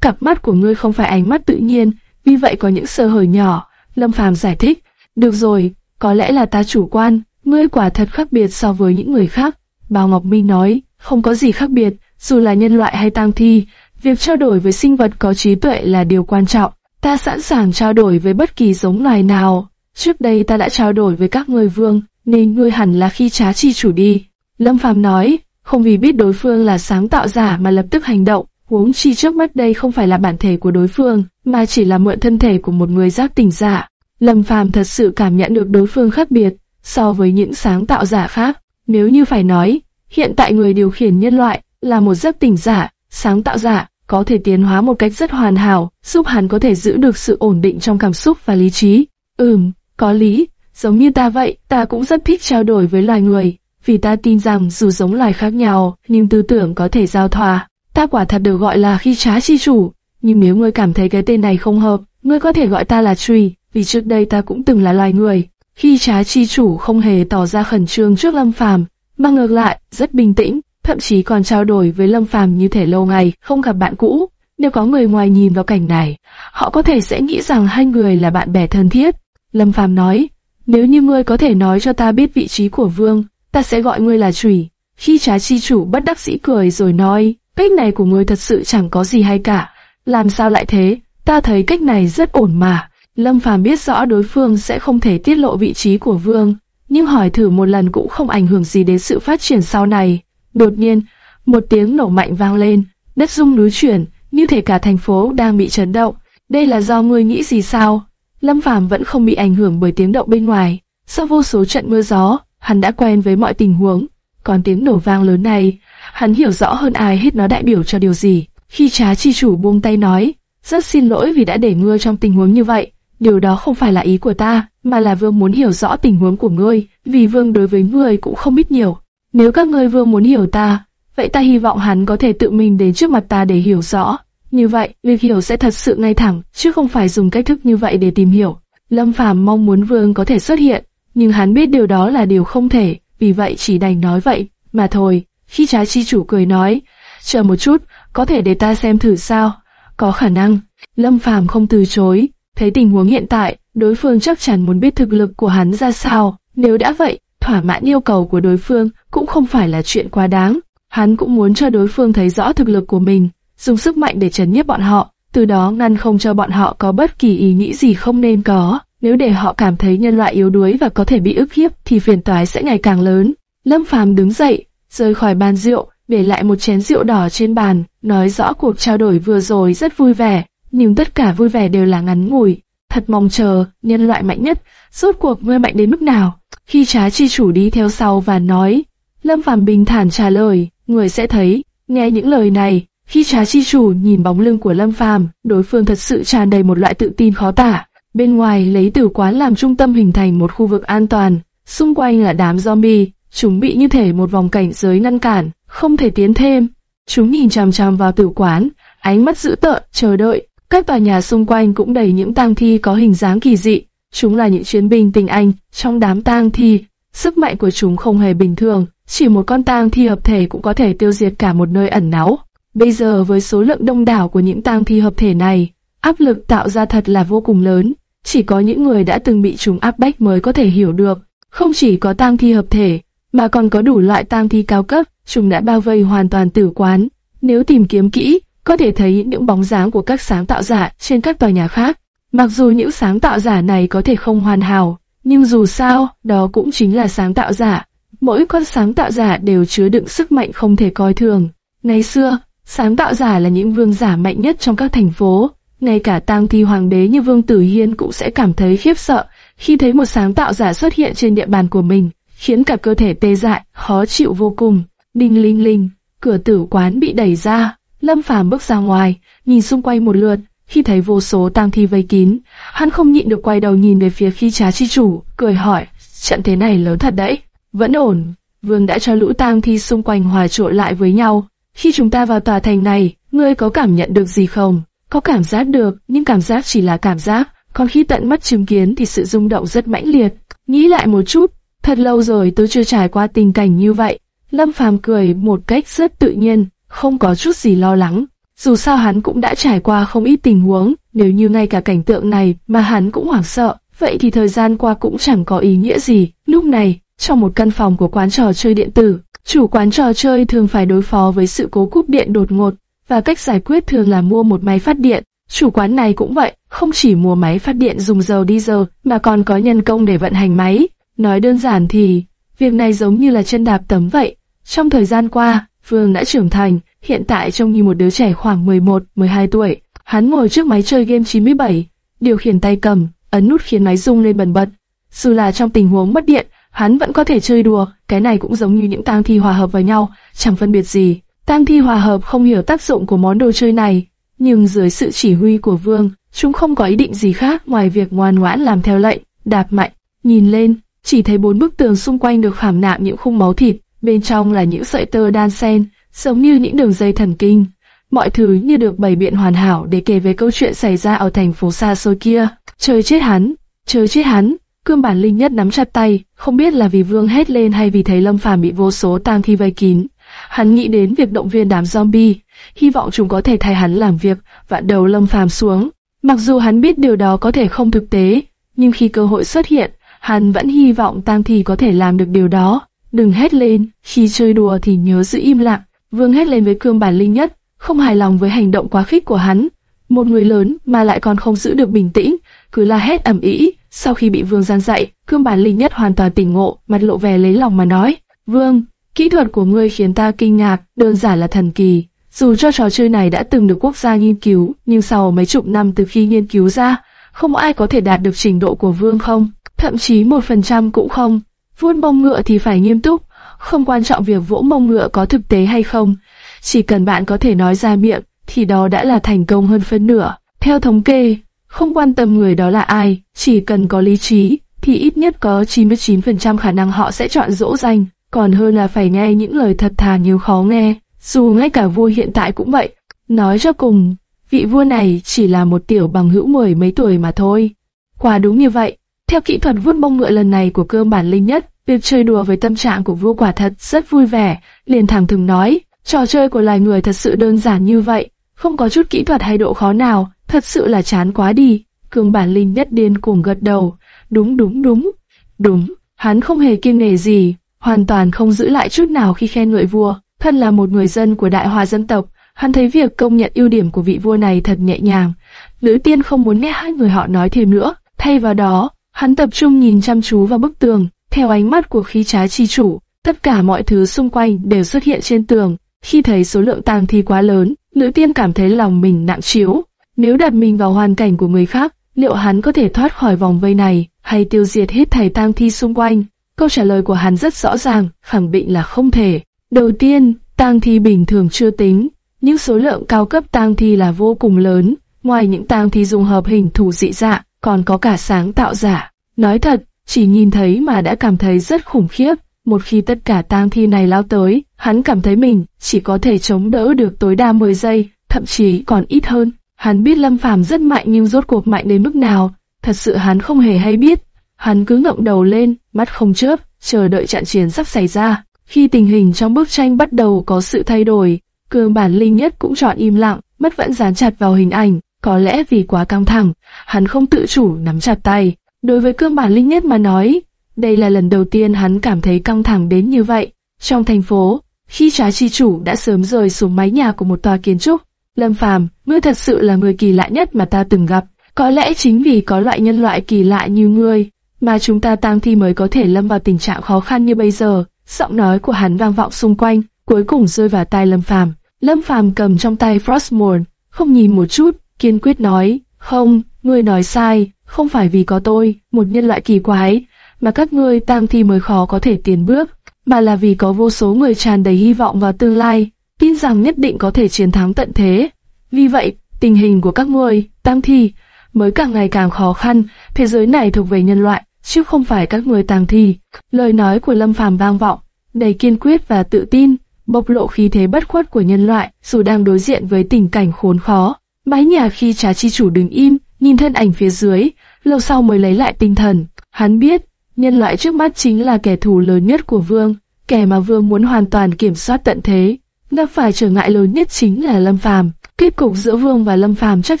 Cặp mắt của ngươi không phải ánh mắt tự nhiên, vì vậy có những sơ hở nhỏ. Lâm Phàm giải thích, được rồi, có lẽ là ta chủ quan, ngươi quả thật khác biệt so với những người khác. Bao Ngọc Minh nói, không có gì khác biệt, dù là nhân loại hay tang thi, việc trao đổi với sinh vật có trí tuệ là điều quan trọng. Ta sẵn sàng trao đổi với bất kỳ giống loài nào. Trước đây ta đã trao đổi với các người vương, nên ngươi hẳn là khi trá chi chủ đi. Lâm Phàm nói, không vì biết đối phương là sáng tạo giả mà lập tức hành động, huống chi trước mắt đây không phải là bản thể của đối phương, mà chỉ là mượn thân thể của một người giác tỉnh giả. Lâm Phàm thật sự cảm nhận được đối phương khác biệt so với những sáng tạo giả khác. Nếu như phải nói, hiện tại người điều khiển nhân loại là một giác tỉnh giả, sáng tạo giả, có thể tiến hóa một cách rất hoàn hảo, giúp hắn có thể giữ được sự ổn định trong cảm xúc và lý trí. Ừm, có lý, giống như ta vậy, ta cũng rất thích trao đổi với loài người, vì ta tin rằng dù giống loài khác nhau, nhưng tư tưởng có thể giao thoa. Ta quả thật được gọi là khi trá chi chủ, nhưng nếu ngươi cảm thấy cái tên này không hợp, ngươi có thể gọi ta là Trùy, vì trước đây ta cũng từng là loài người. Khi trá chi chủ không hề tỏ ra khẩn trương trước Lâm Phàm, mà ngược lại, rất bình tĩnh, thậm chí còn trao đổi với Lâm Phàm như thể lâu ngày không gặp bạn cũ. Nếu có người ngoài nhìn vào cảnh này, họ có thể sẽ nghĩ rằng hai người là bạn bè thân thiết. Lâm Phàm nói, nếu như ngươi có thể nói cho ta biết vị trí của Vương, ta sẽ gọi ngươi là Trùy. Khi trá chi chủ bất đắc dĩ cười rồi nói, cách này của ngươi thật sự chẳng có gì hay cả. Làm sao lại thế? Ta thấy cách này rất ổn mà. Lâm Phàm biết rõ đối phương sẽ không thể tiết lộ vị trí của Vương, nhưng hỏi thử một lần cũng không ảnh hưởng gì đến sự phát triển sau này. Đột nhiên, một tiếng nổ mạnh vang lên, đất rung núi chuyển, như thể cả thành phố đang bị chấn động. Đây là do ngươi nghĩ gì sao? Lâm Phàm vẫn không bị ảnh hưởng bởi tiếng động bên ngoài. Sau vô số trận mưa gió, hắn đã quen với mọi tình huống. Còn tiếng nổ vang lớn này, hắn hiểu rõ hơn ai hết nó đại biểu cho điều gì. Khi trá chi chủ buông tay nói, rất xin lỗi vì đã để ngươi trong tình huống như vậy. Điều đó không phải là ý của ta, mà là vương muốn hiểu rõ tình huống của ngươi, vì vương đối với ngươi cũng không biết nhiều. Nếu các ngươi vương muốn hiểu ta, vậy ta hy vọng hắn có thể tự mình đến trước mặt ta để hiểu rõ. Như vậy, việc hiểu sẽ thật sự ngay thẳng, chứ không phải dùng cách thức như vậy để tìm hiểu. Lâm Phàm mong muốn vương có thể xuất hiện, nhưng hắn biết điều đó là điều không thể, vì vậy chỉ đành nói vậy, mà thôi. Khi trái chi chủ cười nói, chờ một chút, có thể để ta xem thử sao? Có khả năng. Lâm Phàm không từ chối, thấy tình huống hiện tại, đối phương chắc chắn muốn biết thực lực của hắn ra sao. Nếu đã vậy, thỏa mãn yêu cầu của đối phương cũng không phải là chuyện quá đáng. Hắn cũng muốn cho đối phương thấy rõ thực lực của mình, dùng sức mạnh để chấn nhiếp bọn họ, từ đó ngăn không cho bọn họ có bất kỳ ý nghĩ gì không nên có. Nếu để họ cảm thấy nhân loại yếu đuối và có thể bị ức hiếp thì phiền toái sẽ ngày càng lớn. Lâm Phàm đứng dậy, rời khỏi bàn rượu, để lại một chén rượu đỏ trên bàn, nói rõ cuộc trao đổi vừa rồi rất vui vẻ, nhưng tất cả vui vẻ đều là ngắn ngủi. Thật mong chờ, nhân loại mạnh nhất, rốt cuộc ngươi mạnh đến mức nào? Khi trá chi chủ đi theo sau và nói, Lâm Phàm bình thản trả lời, người sẽ thấy, nghe những lời này, khi trá chi chủ nhìn bóng lưng của Lâm Phàm, đối phương thật sự tràn đầy một loại tự tin khó tả. Bên ngoài lấy tử quán làm trung tâm hình thành một khu vực an toàn, xung quanh là đám zombie, chúng bị như thể một vòng cảnh giới ngăn cản, không thể tiến thêm. Chúng nhìn chằm chằm vào tử quán, ánh mắt dữ tợn, chờ đợi. Các tòa nhà xung quanh cũng đầy những tang thi có hình dáng kỳ dị. Chúng là những chiến binh tình anh trong đám tang thi. Sức mạnh của chúng không hề bình thường, chỉ một con tang thi hợp thể cũng có thể tiêu diệt cả một nơi ẩn náu. Bây giờ với số lượng đông đảo của những tang thi hợp thể này, áp lực tạo ra thật là vô cùng lớn. Chỉ có những người đã từng bị chúng áp bách mới có thể hiểu được. Không chỉ có tang thi hợp thể, mà còn có đủ loại tang thi cao cấp, chúng đã bao vây hoàn toàn tử quán. Nếu tìm kiếm kỹ, có thể thấy những bóng dáng của các sáng tạo giả trên các tòa nhà khác. Mặc dù những sáng tạo giả này có thể không hoàn hảo, nhưng dù sao, đó cũng chính là sáng tạo giả. Mỗi con sáng tạo giả đều chứa đựng sức mạnh không thể coi thường. Ngày xưa, sáng tạo giả là những vương giả mạnh nhất trong các thành phố. Ngay cả tang thi hoàng đế như Vương Tử Hiên cũng sẽ cảm thấy khiếp sợ khi thấy một sáng tạo giả xuất hiện trên địa bàn của mình, khiến cả cơ thể tê dại, khó chịu vô cùng. Đinh linh linh, cửa tử quán bị đẩy ra, Lâm Phàm bước ra ngoài, nhìn xung quanh một lượt, khi thấy vô số tang thi vây kín, hắn không nhịn được quay đầu nhìn về phía khi trá chi chủ, cười hỏi, trận thế này lớn thật đấy, vẫn ổn. Vương đã cho lũ tang thi xung quanh hòa trộn lại với nhau. Khi chúng ta vào tòa thành này, ngươi có cảm nhận được gì không? Có cảm giác được, nhưng cảm giác chỉ là cảm giác, còn khi tận mắt chứng kiến thì sự rung động rất mãnh liệt. Nghĩ lại một chút, thật lâu rồi tôi chưa trải qua tình cảnh như vậy. Lâm Phàm cười một cách rất tự nhiên, không có chút gì lo lắng. Dù sao hắn cũng đã trải qua không ít tình huống, nếu như ngay cả cảnh tượng này mà hắn cũng hoảng sợ, vậy thì thời gian qua cũng chẳng có ý nghĩa gì. Lúc này, trong một căn phòng của quán trò chơi điện tử, chủ quán trò chơi thường phải đối phó với sự cố cúp điện đột ngột, và cách giải quyết thường là mua một máy phát điện. Chủ quán này cũng vậy, không chỉ mua máy phát điện dùng dầu đi mà còn có nhân công để vận hành máy. Nói đơn giản thì, việc này giống như là chân đạp tấm vậy. Trong thời gian qua, Phương đã trưởng thành, hiện tại trông như một đứa trẻ khoảng 11, 12 tuổi. Hắn ngồi trước máy chơi game 97, điều khiển tay cầm, ấn nút khiến máy rung lên bần bật. Dù là trong tình huống mất điện, hắn vẫn có thể chơi đùa, cái này cũng giống như những tang thi hòa hợp với nhau, chẳng phân biệt gì. Tang thi hòa hợp không hiểu tác dụng của món đồ chơi này, nhưng dưới sự chỉ huy của Vương, chúng không có ý định gì khác ngoài việc ngoan ngoãn làm theo lệnh, đạp mạnh, nhìn lên, chỉ thấy bốn bức tường xung quanh được khảm nạm những khung máu thịt, bên trong là những sợi tơ đan xen, giống như những đường dây thần kinh. Mọi thứ như được bày biện hoàn hảo để kể về câu chuyện xảy ra ở thành phố xa xôi kia. Trời chết hắn, trời chết hắn. Cương bản linh nhất nắm chặt tay, không biết là vì vương hét lên hay vì thấy Lâm Phàm bị vô số tang thi vây kín. Hắn nghĩ đến việc động viên đám zombie, hy vọng chúng có thể thay hắn làm việc, vạn đầu Lâm Phàm xuống. Mặc dù hắn biết điều đó có thể không thực tế, nhưng khi cơ hội xuất hiện, hắn vẫn hy vọng tang thi có thể làm được điều đó. Đừng hét lên, khi chơi đùa thì nhớ giữ im lặng. Vương hét lên với cương bản linh nhất, không hài lòng với hành động quá khích của hắn. Một người lớn mà lại còn không giữ được bình tĩnh, cứ la hét ầm ĩ. Sau khi bị Vương gian dạy, cương bản linh nhất hoàn toàn tỉnh ngộ, mặt lộ vẻ lấy lòng mà nói: Vương, kỹ thuật của ngươi khiến ta kinh ngạc, đơn giản là thần kỳ. Dù cho trò chơi này đã từng được quốc gia nghiên cứu, nhưng sau mấy chục năm từ khi nghiên cứu ra, không ai có thể đạt được trình độ của Vương không, thậm chí một phần trăm cũng không. Vuốt mông ngựa thì phải nghiêm túc, không quan trọng việc vỗ mông ngựa có thực tế hay không. Chỉ cần bạn có thể nói ra miệng, thì đó đã là thành công hơn phân nửa. Theo thống kê, không quan tâm người đó là ai, chỉ cần có lý trí, thì ít nhất có 99% khả năng họ sẽ chọn dỗ danh, còn hơn là phải nghe những lời thật thà nhiều khó nghe. Dù ngay cả vua hiện tại cũng vậy. Nói cho cùng, vị vua này chỉ là một tiểu bằng hữu mười mấy tuổi mà thôi. Quả đúng như vậy, theo kỹ thuật vuốt mông ngựa lần này của cơ bản linh nhất, việc chơi đùa với tâm trạng của vua quả thật rất vui vẻ, liền thẳng thừng nói, trò chơi của loài người thật sự đơn giản như vậy, không có chút kỹ thuật hay độ khó nào, thật sự là chán quá đi. Cương bản linh nhất điên cuồng gật đầu, đúng đúng đúng, đúng, Hắn không hề kiêng nể gì, hoàn toàn không giữ lại chút nào khi khen ngợi vua. Thân là một người dân của đại hòa dân tộc, hắn thấy việc công nhận ưu điểm của vị vua này thật nhẹ nhàng. Lữ tiên không muốn nghe hai người họ nói thêm nữa, thay vào đó, hắn tập trung nhìn chăm chú vào bức tường, theo ánh mắt của khí trái chi chủ, tất cả mọi thứ xung quanh đều xuất hiện trên tường. Khi thấy số lượng tang thi quá lớn, nữ tiên cảm thấy lòng mình nặng chiếu. Nếu đặt mình vào hoàn cảnh của người khác, liệu hắn có thể thoát khỏi vòng vây này, hay tiêu diệt hết thảy tang thi xung quanh? Câu trả lời của hắn rất rõ ràng, khẳng định là không thể. Đầu tiên, tang thi bình thường chưa tính, những số lượng cao cấp tang thi là vô cùng lớn. Ngoài những tang thi dùng hợp hình thủ dị dạ, còn có cả sáng tạo giả. Nói thật, chỉ nhìn thấy mà đã cảm thấy rất khủng khiếp. Một khi tất cả tang thi này lao tới, hắn cảm thấy mình chỉ có thể chống đỡ được tối đa 10 giây, thậm chí còn ít hơn. Hắn biết Lâm Phàm rất mạnh nhưng rốt cuộc mạnh đến mức nào, thật sự hắn không hề hay biết. Hắn cứ ngậm đầu lên, mắt không chớp, chờ đợi trận chiến sắp xảy ra. Khi tình hình trong bức tranh bắt đầu có sự thay đổi, cương bản linh nhất cũng chọn im lặng, mắt vẫn dán chặt vào hình ảnh. Có lẽ vì quá căng thẳng, hắn không tự chủ nắm chặt tay. Đối với cương bản linh nhất mà nói, đây là lần đầu tiên hắn cảm thấy căng thẳng đến như vậy. Trong thành phố, khi trá chi chủ đã sớm rời xuống mái nhà của một tòa kiến trúc, Lâm Phàm, ngươi thật sự là người kỳ lạ nhất mà ta từng gặp. Có lẽ chính vì có loại nhân loại kỳ lạ như ngươi, mà chúng ta tang thi mới có thể lâm vào tình trạng khó khăn như bây giờ. Giọng nói của hắn vang vọng xung quanh, cuối cùng rơi vào tai Lâm Phàm. Lâm Phàm cầm trong tay Frostmourne, không nhìn một chút, kiên quyết nói, không, ngươi nói sai, không phải vì có tôi, một nhân loại kỳ quái, mà các ngươi tam thi mới khó có thể tiến bước, mà là vì có vô số người tràn đầy hy vọng vào tương lai, tin rằng nhất định có thể chiến thắng tận thế. Vì vậy, tình hình của các ngươi, tam thi, mới càng ngày càng khó khăn, thế giới này thuộc về nhân loại, chứ không phải các người tam thi. Lời nói của Lâm Phàm vang vọng, đầy kiên quyết và tự tin, bộc lộ khí thế bất khuất của nhân loại, dù đang đối diện với tình cảnh khốn khó. Mái nhà khi trá chi chủ đứng im, nhìn thân ảnh phía dưới, lâu sau mới lấy lại tinh thần. Hắn biết, nhân loại trước mắt chính là kẻ thù lớn nhất của vương, kẻ mà vương muốn hoàn toàn kiểm soát tận thế. Gặp phải trở ngại lớn nhất chính là Lâm Phàm. Kết cục giữa vương và Lâm Phàm chắc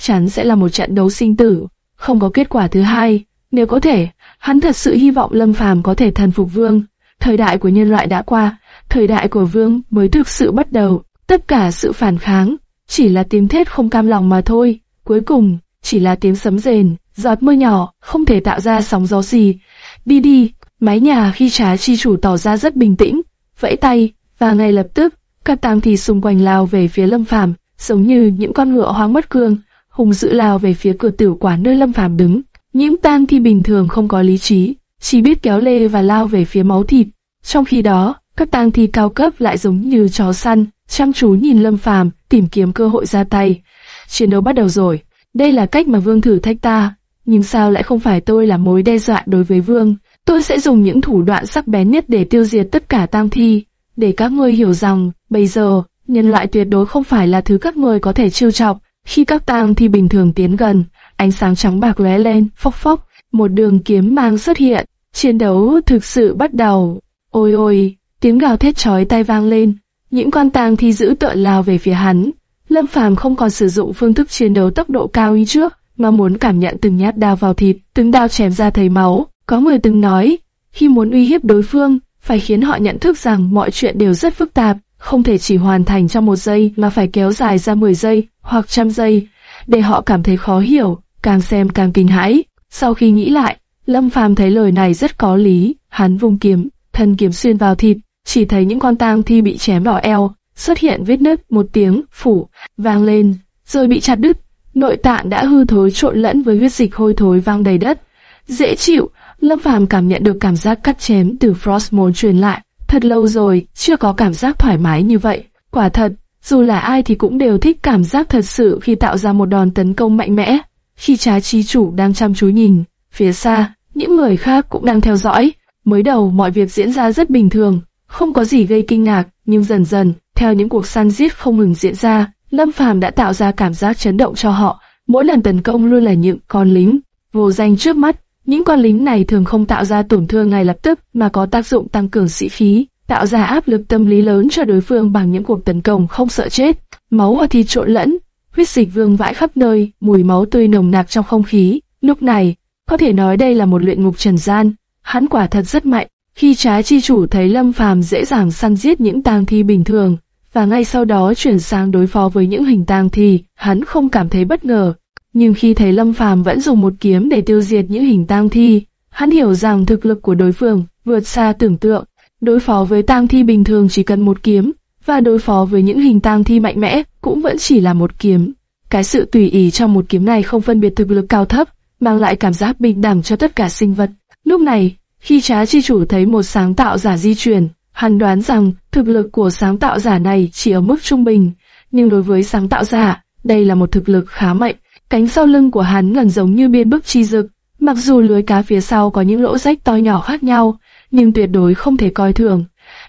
chắn sẽ là một trận đấu sinh tử, không có kết quả thứ hai. Nếu có thể, hắn thật sự hy vọng Lâm Phàm có thể thần phục vương. Thời đại của nhân loại đã qua, thời đại của vương mới thực sự bắt đầu. Tất cả sự phản kháng, chỉ là tiếng thét không cam lòng mà thôi. Cuối cùng, chỉ là tiếng sấm rền, giọt mưa nhỏ, không thể tạo ra sóng gió gì. Đi đi, mái nhà khi trá chi chủ tỏ ra rất bình tĩnh, vẫy tay, và ngay lập tức, các tang thì xung quanh lao về phía Lâm Phàm, giống như những con ngựa hoang mất cương, hùng dữ lao về phía cửa tiểu quán nơi Lâm Phàm đứng. Những tang thì bình thường không có lý trí, chỉ biết kéo lê và lao về phía máu thịt. Trong khi đó, các tang thi cao cấp lại giống như chó săn, chăm chú nhìn Lâm Phàm, tìm kiếm cơ hội ra tay. Chiến đấu bắt đầu rồi. Đây là cách mà Vương thử thách ta, nhưng sao lại không phải tôi là mối đe dọa đối với Vương? Tôi sẽ dùng những thủ đoạn sắc bén nhất để tiêu diệt tất cả tang thi, để các ngươi hiểu rằng, bây giờ, nhân loại tuyệt đối không phải là thứ các ngươi có thể trêu chọc. Khi các tang thi bình thường tiến gần, ánh sáng trắng bạc lóe lên, phốc phốc, một đường kiếm mang xuất hiện. Chiến đấu thực sự bắt đầu. Ôi ôi, tiếng gào thét chói tai vang lên, những con tang thi dữ tợn lao về phía hắn. Lâm Phàm không còn sử dụng phương thức chiến đấu tốc độ cao như trước, mà muốn cảm nhận từng nhát đao vào thịt, từng đao chém ra thấy máu. Có người từng nói, khi muốn uy hiếp đối phương, phải khiến họ nhận thức rằng mọi chuyện đều rất phức tạp, không thể chỉ hoàn thành trong một giây mà phải kéo dài ra 10 giây hoặc trăm giây, để họ cảm thấy khó hiểu, càng xem càng kinh hãi. Sau khi nghĩ lại, Lâm Phàm thấy lời này rất có lý, hắn vung kiếm, thân kiếm xuyên vào thịt, chỉ thấy những con tang thi bị chém đỏ eo, xuất hiện vết nứt, một tiếng phủ vang lên, rồi bị chặt đứt. Nội tạng đã hư thối trộn lẫn với huyết dịch hôi thối vang đầy đất. Dễ chịu, Lâm Phàm cảm nhận được cảm giác cắt chém từ Frostmourne truyền lại. Thật lâu rồi, chưa có cảm giác thoải mái như vậy. Quả thật, dù là ai thì cũng đều thích cảm giác thật sự khi tạo ra một đòn tấn công mạnh mẽ. Khi trái chi chủ đang chăm chú nhìn, phía xa, những người khác cũng đang theo dõi. Mới đầu mọi việc diễn ra rất bình thường, không có gì gây kinh ngạc, nhưng dần dần, theo những cuộc săn giết không ngừng diễn ra, Lâm Phàm đã tạo ra cảm giác chấn động cho họ. Mỗi lần tấn công luôn là những con lính vô danh trước mắt. Những con lính này thường không tạo ra tổn thương ngay lập tức mà có tác dụng tăng cường sĩ khí, tạo ra áp lực tâm lý lớn cho đối phương bằng những cuộc tấn công không sợ chết. Máu và thịt trộn lẫn, huyết dịch vương vãi khắp nơi, mùi máu tươi nồng nặc trong không khí. Lúc này, có thể nói đây là một luyện ngục trần gian. hắn quả thật rất mạnh. Khi trái chi chủ thấy Lâm Phàm dễ dàng săn giết những tang thi bình thường, và ngay sau đó chuyển sang đối phó với những hình tang thi, hắn không cảm thấy bất ngờ. Nhưng khi thấy Lâm Phàm vẫn dùng một kiếm để tiêu diệt những hình tang thi, hắn hiểu rằng thực lực của đối phương vượt xa tưởng tượng. Đối phó với tang thi bình thường chỉ cần một kiếm, và đối phó với những hình tang thi mạnh mẽ cũng vẫn chỉ là một kiếm. Cái sự tùy ý trong một kiếm này không phân biệt thực lực cao thấp, mang lại cảm giác bình đẳng cho tất cả sinh vật. Lúc này, khi trá chi chủ thấy một sáng tạo giả di chuyển, hắn đoán rằng thực lực của sáng tạo giả này chỉ ở mức trung bình, nhưng đối với sáng tạo giả, đây là một thực lực khá mạnh. Cánh sau lưng của hắn gần giống như biên bức chi dực, mặc dù lưới cá phía sau có những lỗ rách to nhỏ khác nhau, nhưng tuyệt đối không thể coi thường.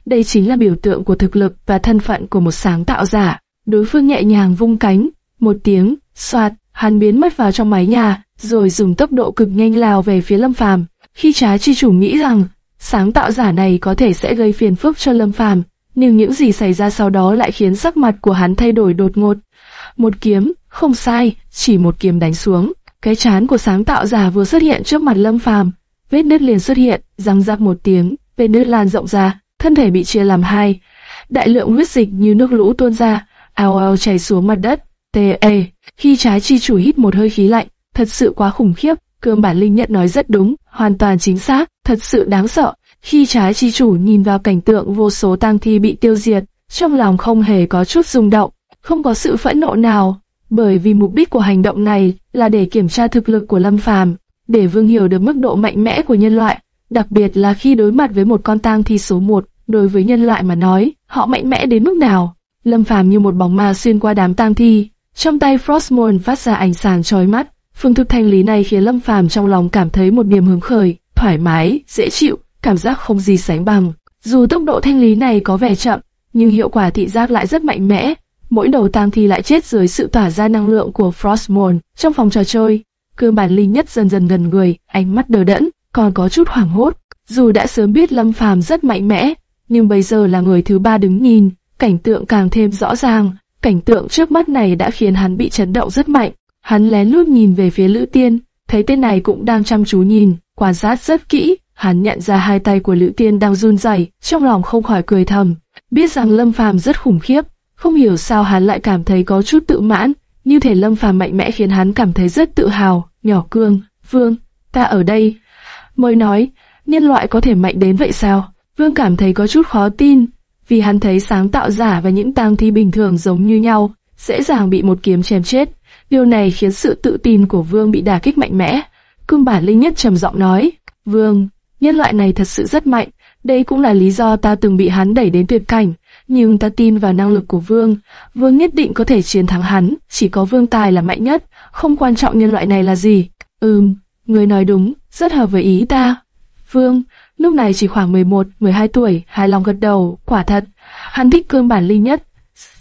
Đây chính là biểu tượng của thực lực và thân phận của một sáng tạo giả. Đối phương nhẹ nhàng vung cánh, một tiếng, xoạt, hắn biến mất vào trong mái nhà, rồi dùng tốc độ cực nhanh lao về phía Lâm Phàm. Khi trái chi chủ nghĩ rằng sáng tạo giả này có thể sẽ gây phiền phức cho Lâm Phàm, nhưng những gì xảy ra sau đó lại khiến sắc mặt của hắn thay đổi đột ngột. Một kiếm, không sai, chỉ một kiếm đánh xuống. Cái chán của sáng tạo giả vừa xuất hiện trước mặt Lâm Phàm, vết nứt liền xuất hiện, răng rắc một tiếng, vết nứt lan rộng ra, thân thể bị chia làm hai. Đại lượng huyết dịch như nước lũ tuôn ra, ào ào chảy xuống mặt đất. Tê khi trái chi chủ hít một hơi khí lạnh, thật sự quá khủng khiếp, cương bản linh nhận nói rất đúng, hoàn toàn chính xác, thật sự đáng sợ. Khi trái chi chủ nhìn vào cảnh tượng vô số tang thi bị tiêu diệt, trong lòng không hề có chút rung động, không có sự phẫn nộ nào, bởi vì mục đích của hành động này là để kiểm tra thực lực của Lâm Phàm, để Vương hiểu được mức độ mạnh mẽ của nhân loại, đặc biệt là khi đối mặt với một con tang thi số một, đối với nhân loại mà nói, họ mạnh mẽ đến mức nào. Lâm Phàm như một bóng ma xuyên qua đám tang thi, trong tay Frostmourne phát ra ánh sáng chói mắt. Phương thức thanh lý này khiến Lâm Phàm trong lòng cảm thấy một niềm hứng khởi, thoải mái, dễ chịu, cảm giác không gì sánh bằng. Dù tốc độ thanh lý này có vẻ chậm, nhưng hiệu quả thị giác lại rất mạnh mẽ. Mỗi đầu tang thi lại chết dưới sự tỏa ra năng lượng của Frostmourne trong phòng trò chơi. Cương bản linh nhất dần dần gần người, ánh mắt đờ đẫn, còn có chút hoảng hốt. Dù đã sớm biết Lâm Phàm rất mạnh mẽ, nhưng bây giờ là người thứ ba đứng nhìn, cảnh tượng càng thêm rõ ràng. Cảnh tượng trước mắt này đã khiến hắn bị chấn động rất mạnh. Hắn lén lút nhìn về phía Lữ Tiên, thấy tên này cũng đang chăm chú nhìn, quan sát rất kỹ. Hắn nhận ra hai tay của Lữ Tiên đang run rẩy, trong lòng không khỏi cười thầm, biết rằng Lâm Phàm rất khủng khiếp, không hiểu sao hắn lại cảm thấy có chút tự mãn, như thể Lâm Phàm mạnh mẽ khiến hắn cảm thấy rất tự hào. Nhỏ Cương, Vương, ta ở đây. Mới nói, nhân loại có thể mạnh đến vậy sao? Vương cảm thấy có chút khó tin, vì hắn thấy sáng tạo giả và những tang thi bình thường giống như nhau, dễ dàng bị một kiếm chém chết. Điều này khiến sự tự tin của Vương bị đả kích mạnh mẽ. Cương bản linh nhất trầm giọng nói, Vương, nhân loại này thật sự rất mạnh, đây cũng là lý do ta từng bị hắn đẩy đến tuyệt cảnh, nhưng ta tin vào năng lực của Vương, Vương nhất định có thể chiến thắng hắn, chỉ có Vương Tài là mạnh nhất, không quan trọng nhân loại này là gì. Ừm, người nói đúng, rất hợp với ý ta. Vương, lúc này chỉ khoảng 11, 12 tuổi, hài lòng gật đầu, quả thật, hắn thích cương bản linh nhất.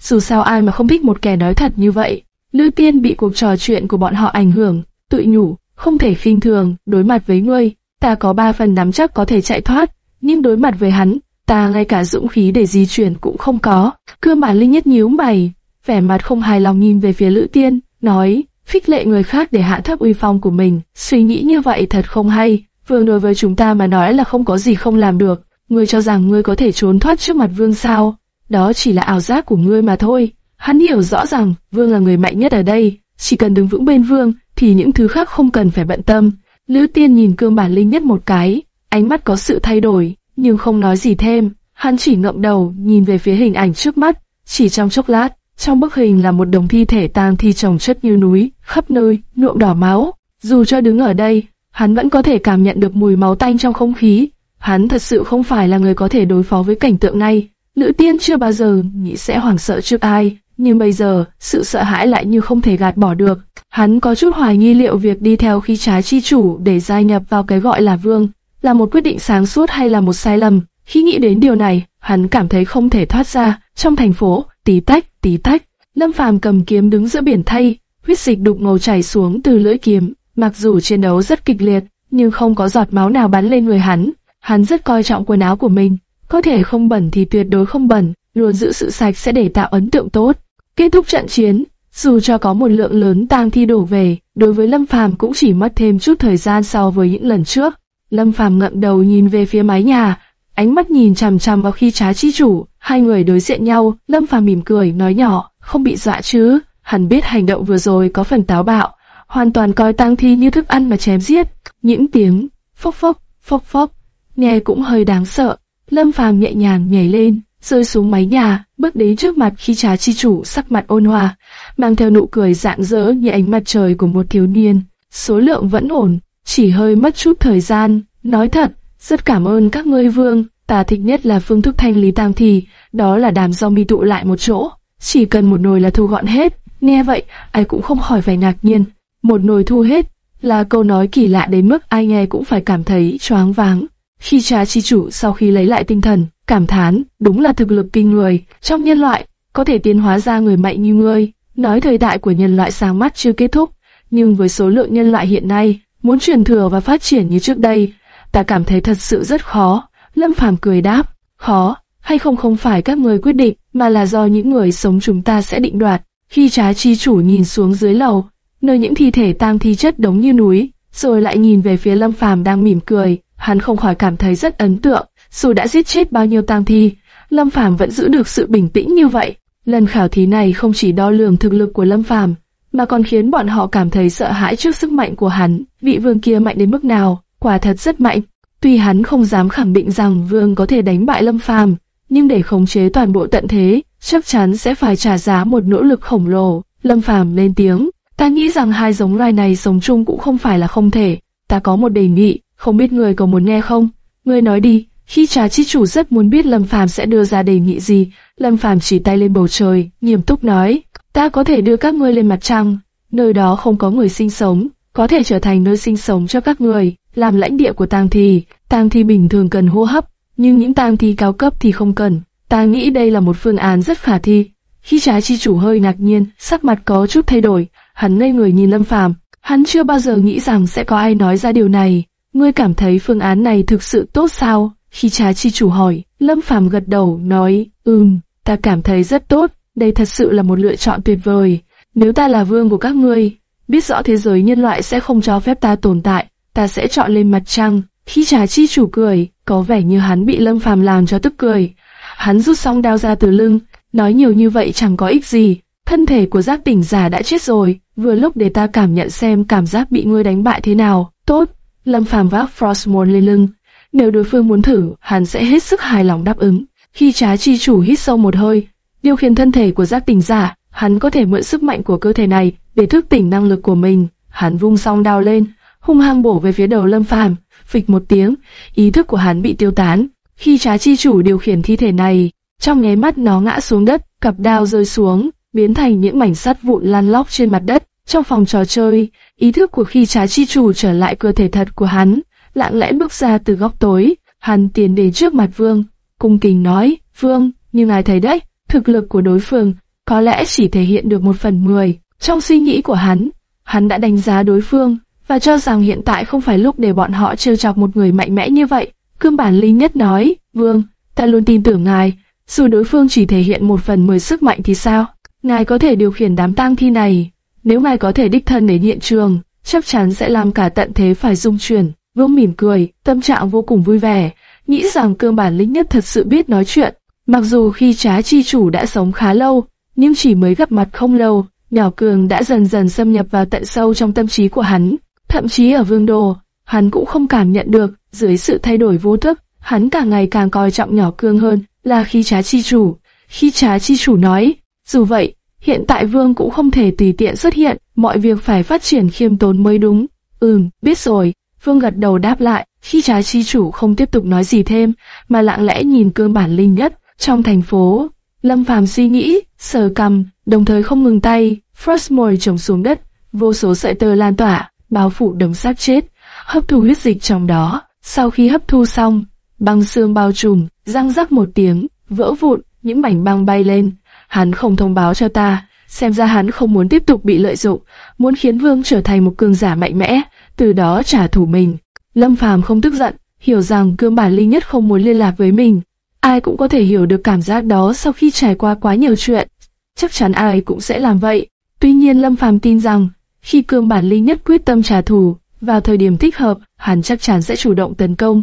Dù sao ai mà không thích một kẻ nói thật như vậy. Lư tiên bị cuộc trò chuyện của bọn họ ảnh hưởng, tự nhủ, không thể khinh thường, đối mặt với ngươi, ta có ba phần nắm chắc có thể chạy thoát, nhưng đối mặt với hắn, ta ngay cả dũng khí để di chuyển cũng không có. Cương mà linh nhất nhíu mày, vẻ mặt không hài lòng nhìn về phía Lữ Tiên, nói, khích lệ người khác để hạ thấp uy phong của mình, suy nghĩ như vậy thật không hay. Vương đối với chúng ta mà nói là không có gì không làm được. Ngươi cho rằng ngươi có thể trốn thoát trước mặt Vương sao? Đó chỉ là ảo giác của ngươi mà thôi. Hắn hiểu rõ rằng Vương là người mạnh nhất ở đây, chỉ cần đứng vững bên Vương thì những thứ khác không cần phải bận tâm. Lữ Tiên nhìn cương bản linh nhất một cái, ánh mắt có sự thay đổi, nhưng không nói gì thêm. Hắn chỉ ngậm đầu nhìn về phía hình ảnh trước mắt, chỉ trong chốc lát, trong bức hình là một đồng thi thể tang thi chồng chất như núi, khắp nơi, nhuộm đỏ máu. Dù cho đứng ở đây, hắn vẫn có thể cảm nhận được mùi máu tanh trong không khí. Hắn thật sự không phải là người có thể đối phó với cảnh tượng này. Nữ tiên chưa bao giờ nghĩ sẽ hoảng sợ trước ai, nhưng bây giờ, sự sợ hãi lại như không thể gạt bỏ được. Hắn có chút hoài nghi liệu việc đi theo khi trái chi chủ để gia nhập vào cái gọi là vương, là một quyết định sáng suốt hay là một sai lầm. Khi nghĩ đến điều này, hắn cảm thấy không thể thoát ra. Trong thành phố, tí tách, tí tách, Lâm Phàm cầm kiếm đứng giữa biển thay, huyết dịch đục ngầu chảy xuống từ lưỡi kiếm. Mặc dù chiến đấu rất kịch liệt, nhưng không có giọt máu nào bắn lên người hắn. Hắn rất coi trọng quần áo của mình, có thể không bẩn thì tuyệt đối không bẩn, luôn giữ sự sạch sẽ để tạo ấn tượng tốt. Kết thúc trận chiến, dù cho có một lượng lớn tang thi đổ về, đối với Lâm Phàm cũng chỉ mất thêm chút thời gian so với những lần trước. Lâm Phàm ngậm đầu nhìn về phía mái nhà, ánh mắt nhìn chằm chằm vào khi trá chi chủ, hai người đối diện nhau, Lâm Phàm mỉm cười, nói nhỏ, không bị dọa chứ, hắn biết hành động vừa rồi có phần táo bạo, hoàn toàn coi tang thi như thức ăn mà chém giết, những tiếng phốc phốc, phốc phốc, nghe cũng hơi đáng sợ. Lâm Phàm nhẹ nhàng nhảy lên, rơi xuống mái nhà, bước đến trước mặt khi trà chi chủ sắc mặt ôn hòa, mang theo nụ cười rạng rỡ như ánh mặt trời của một thiếu niên. Số lượng vẫn ổn, chỉ hơi mất chút thời gian. Nói thật, rất cảm ơn các ngươi vương, ta thích nhất là phương thức thanh lý tang thì, đó là đám zombie tụ lại một chỗ, chỉ cần một nồi là thu gọn hết. Nghe vậy, ai cũng không khỏi phải ngạc nhiên. Một nồi thu hết là câu nói kỳ lạ đến mức ai nghe cũng phải cảm thấy choáng váng. Khi trà chi chủ sau khi lấy lại tinh thần, cảm thán, đúng là thực lực kinh người, trong nhân loại, có thể tiến hóa ra người mạnh như ngươi. Nói thời đại của nhân loại sáng mắt chưa kết thúc, nhưng với số lượng nhân loại hiện nay, muốn truyền thừa và phát triển như trước đây, ta cảm thấy thật sự rất khó. Lâm Phàm cười đáp, khó, hay không không phải các người quyết định, mà là do những người sống chúng ta sẽ định đoạt. Khi trái chi chủ nhìn xuống dưới lầu, nơi những thi thể tang thi chất đống như núi, rồi lại nhìn về phía Lâm Phàm đang mỉm cười, hắn không khỏi cảm thấy rất ấn tượng. Dù đã giết chết bao nhiêu tang thi, Lâm Phàm vẫn giữ được sự bình tĩnh như vậy. Lần khảo thí này không chỉ đo lường thực lực của Lâm Phàm, mà còn khiến bọn họ cảm thấy sợ hãi trước sức mạnh của hắn. Vị vương kia mạnh đến mức nào, quả thật rất mạnh. Tuy hắn không dám khẳng định rằng vương có thể đánh bại Lâm Phàm, nhưng để khống chế toàn bộ tận thế, chắc chắn sẽ phải trả giá một nỗ lực khổng lồ. Lâm Phàm lên tiếng, ta nghĩ rằng hai giống loài này sống chung cũng không phải là không thể. Ta có một đề nghị, không biết người có muốn nghe không? Ngươi nói đi. Khi trà chi chủ rất muốn biết Lâm Phàm sẽ đưa ra đề nghị gì, Lâm Phàm chỉ tay lên bầu trời, nghiêm túc nói, ta có thể đưa các ngươi lên mặt trăng, nơi đó không có người sinh sống, có thể trở thành nơi sinh sống cho các người, làm lãnh địa của tang thi. Tang thi bình thường cần hô hấp, nhưng những tang thi cao cấp thì không cần. Ta nghĩ đây là một phương án rất khả thi. Khi trái chi chủ hơi ngạc nhiên, sắc mặt có chút thay đổi, hắn ngây người nhìn Lâm Phàm, hắn chưa bao giờ nghĩ rằng sẽ có ai nói ra điều này. Ngươi cảm thấy phương án này thực sự tốt sao? Khi trá chi chủ hỏi, Lâm Phàm gật đầu, nói, ừm, ta cảm thấy rất tốt, đây thật sự là một lựa chọn tuyệt vời. Nếu ta là vương của các ngươi, biết rõ thế giới nhân loại sẽ không cho phép ta tồn tại, ta sẽ chọn lên mặt trăng. Khi trà chi chủ cười, có vẻ như hắn bị Lâm Phàm làm cho tức cười. Hắn rút xong đao ra từ lưng, nói nhiều như vậy chẳng có ích gì. Thân thể của giác tỉnh giả đã chết rồi, vừa lúc để ta cảm nhận xem cảm giác bị ngươi đánh bại thế nào. Tốt, Lâm Phàm vác Frostmourne lên lưng. Nếu đối phương muốn thử, hắn sẽ hết sức hài lòng đáp ứng. Khi trá chi chủ hít sâu một hơi, điều khiển thân thể của giác tỉnh giả, hắn có thể mượn sức mạnh của cơ thể này để thức tỉnh năng lực của mình. Hắn vung song đao lên, hung hăng bổ về phía đầu Lâm Phàm, phịch một tiếng, ý thức của hắn bị tiêu tán. Khi trá chi chủ điều khiển thi thể này, trong nháy mắt nó ngã xuống đất, cặp đao rơi xuống, biến thành những mảnh sắt vụn lan lóc trên mặt đất. Trong phòng trò chơi, ý thức của khi trái chi chủ trở lại cơ thể thật của hắn, lặng lẽ bước ra từ góc tối, hắn tiến đến trước mặt vương, cung kính nói, vương, như ngài thấy đấy, thực lực của đối phương có lẽ chỉ thể hiện được một phần mười. Trong suy nghĩ của hắn, hắn đã đánh giá đối phương và cho rằng hiện tại không phải lúc để bọn họ trêu chọc một người mạnh mẽ như vậy. Cương bản linh nhất nói, vương, ta luôn tin tưởng ngài, dù đối phương chỉ thể hiện một phần mười sức mạnh thì sao? Ngài có thể điều khiển đám tang thi này. Nếu ngài có thể đích thân đến hiện trường, chắc chắn sẽ làm cả tận thế phải rung chuyển. Vương mỉm cười, tâm trạng vô cùng vui vẻ, nghĩ rằng cương bản lĩnh nhất thật sự biết nói chuyện. Mặc dù khi trá chi chủ đã sống khá lâu, nhưng chỉ mới gặp mặt không lâu, nhỏ cường đã dần dần xâm nhập vào tận sâu trong tâm trí của hắn. Thậm chí ở vương đồ, hắn cũng không cảm nhận được, dưới sự thay đổi vô thức, hắn càng ngày càng coi trọng nhỏ cường hơn, là khi trá chi chủ. Khi trá chi chủ nói, dù vậy, hiện tại vương cũng không thể tùy tiện xuất hiện, mọi việc phải phát triển khiêm tốn mới đúng. Ừm, biết rồi, Vương gật đầu đáp lại, khi trái chi chủ không tiếp tục nói gì thêm, mà lặng lẽ nhìn cương bản linh nhất trong thành phố. Lâm Phàm suy nghĩ, sờ cầm, đồng thời không ngừng tay, Frostmore trồng xuống đất, vô số sợi tơ lan tỏa, bao phủ đống xác chết, hấp thu huyết dịch trong đó. Sau khi hấp thu xong, băng xương bao trùm, răng rắc một tiếng, vỡ vụn, những mảnh băng bay lên. Hắn không thông báo cho ta, xem ra hắn không muốn tiếp tục bị lợi dụng, muốn khiến Vương trở thành một cường giả mạnh mẽ từ đó trả thù mình. Lâm Phàm không tức giận, hiểu rằng cương bản linh nhất không muốn liên lạc với mình. Ai cũng có thể hiểu được cảm giác đó sau khi trải qua quá nhiều chuyện. Chắc chắn ai cũng sẽ làm vậy. Tuy nhiên Lâm Phàm tin rằng, khi cương bản linh nhất quyết tâm trả thù, vào thời điểm thích hợp, hắn chắc chắn sẽ chủ động tấn công,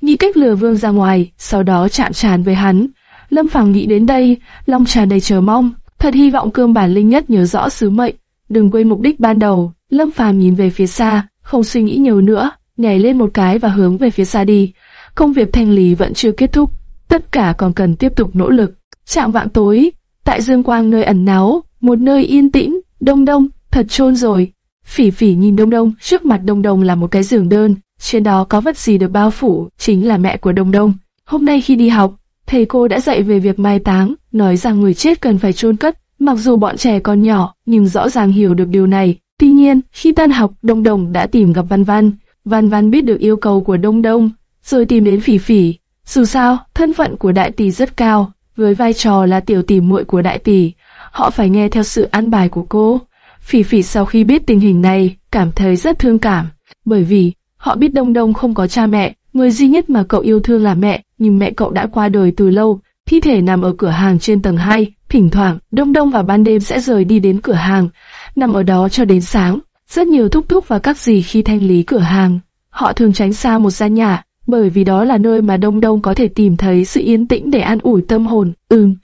nghĩ cách lừa Vương ra ngoài, sau đó chạm trán với hắn. Lâm Phàm nghĩ đến đây, lòng tràn đầy chờ mong, thật hy vọng cương bản linh nhất nhớ rõ sứ mệnh, đừng quên mục đích ban đầu. Lâm Phàm nhìn về phía xa, không suy nghĩ nhiều nữa, nhảy lên một cái và hướng về phía xa đi. Công việc thanh lý vẫn chưa kết thúc, tất cả còn cần tiếp tục nỗ lực. Trạng vạng tối, tại Dương Quang nơi ẩn náu, một nơi yên tĩnh, đông đông, thật chôn rồi. Phỉ phỉ nhìn đông đông, trước mặt đông đông là một cái giường đơn, trên đó có vật gì được bao phủ, chính là mẹ của đông đông. Hôm nay khi đi học, thầy cô đã dạy về việc mai táng, nói rằng người chết cần phải chôn cất. Mặc dù bọn trẻ còn nhỏ, nhưng rõ ràng hiểu được điều này. Tuy nhiên, khi tan học, Đông Đông đã tìm gặp Văn Văn. Văn Văn biết được yêu cầu của Đông Đông, rồi tìm đến Phỉ Phỉ. Dù sao, thân phận của đại tỷ rất cao, với vai trò là tiểu tỷ muội của đại tỷ, họ phải nghe theo sự an bài của cô. Phỉ Phỉ sau khi biết tình hình này, cảm thấy rất thương cảm, bởi vì họ biết Đông Đông không có cha mẹ, người duy nhất mà cậu yêu thương là mẹ, nhưng mẹ cậu đã qua đời từ lâu, thi thể nằm ở cửa hàng trên tầng 2, thỉnh thoảng Đông Đông vào ban đêm sẽ rời đi đến cửa hàng, nằm ở đó cho đến sáng. Rất nhiều thúc thúc và các dì khi thanh lý cửa hàng, họ thường tránh xa một gian nhà, bởi vì đó là nơi mà Đông Đông có thể tìm thấy sự yên tĩnh để an ủi tâm hồn. Ừm,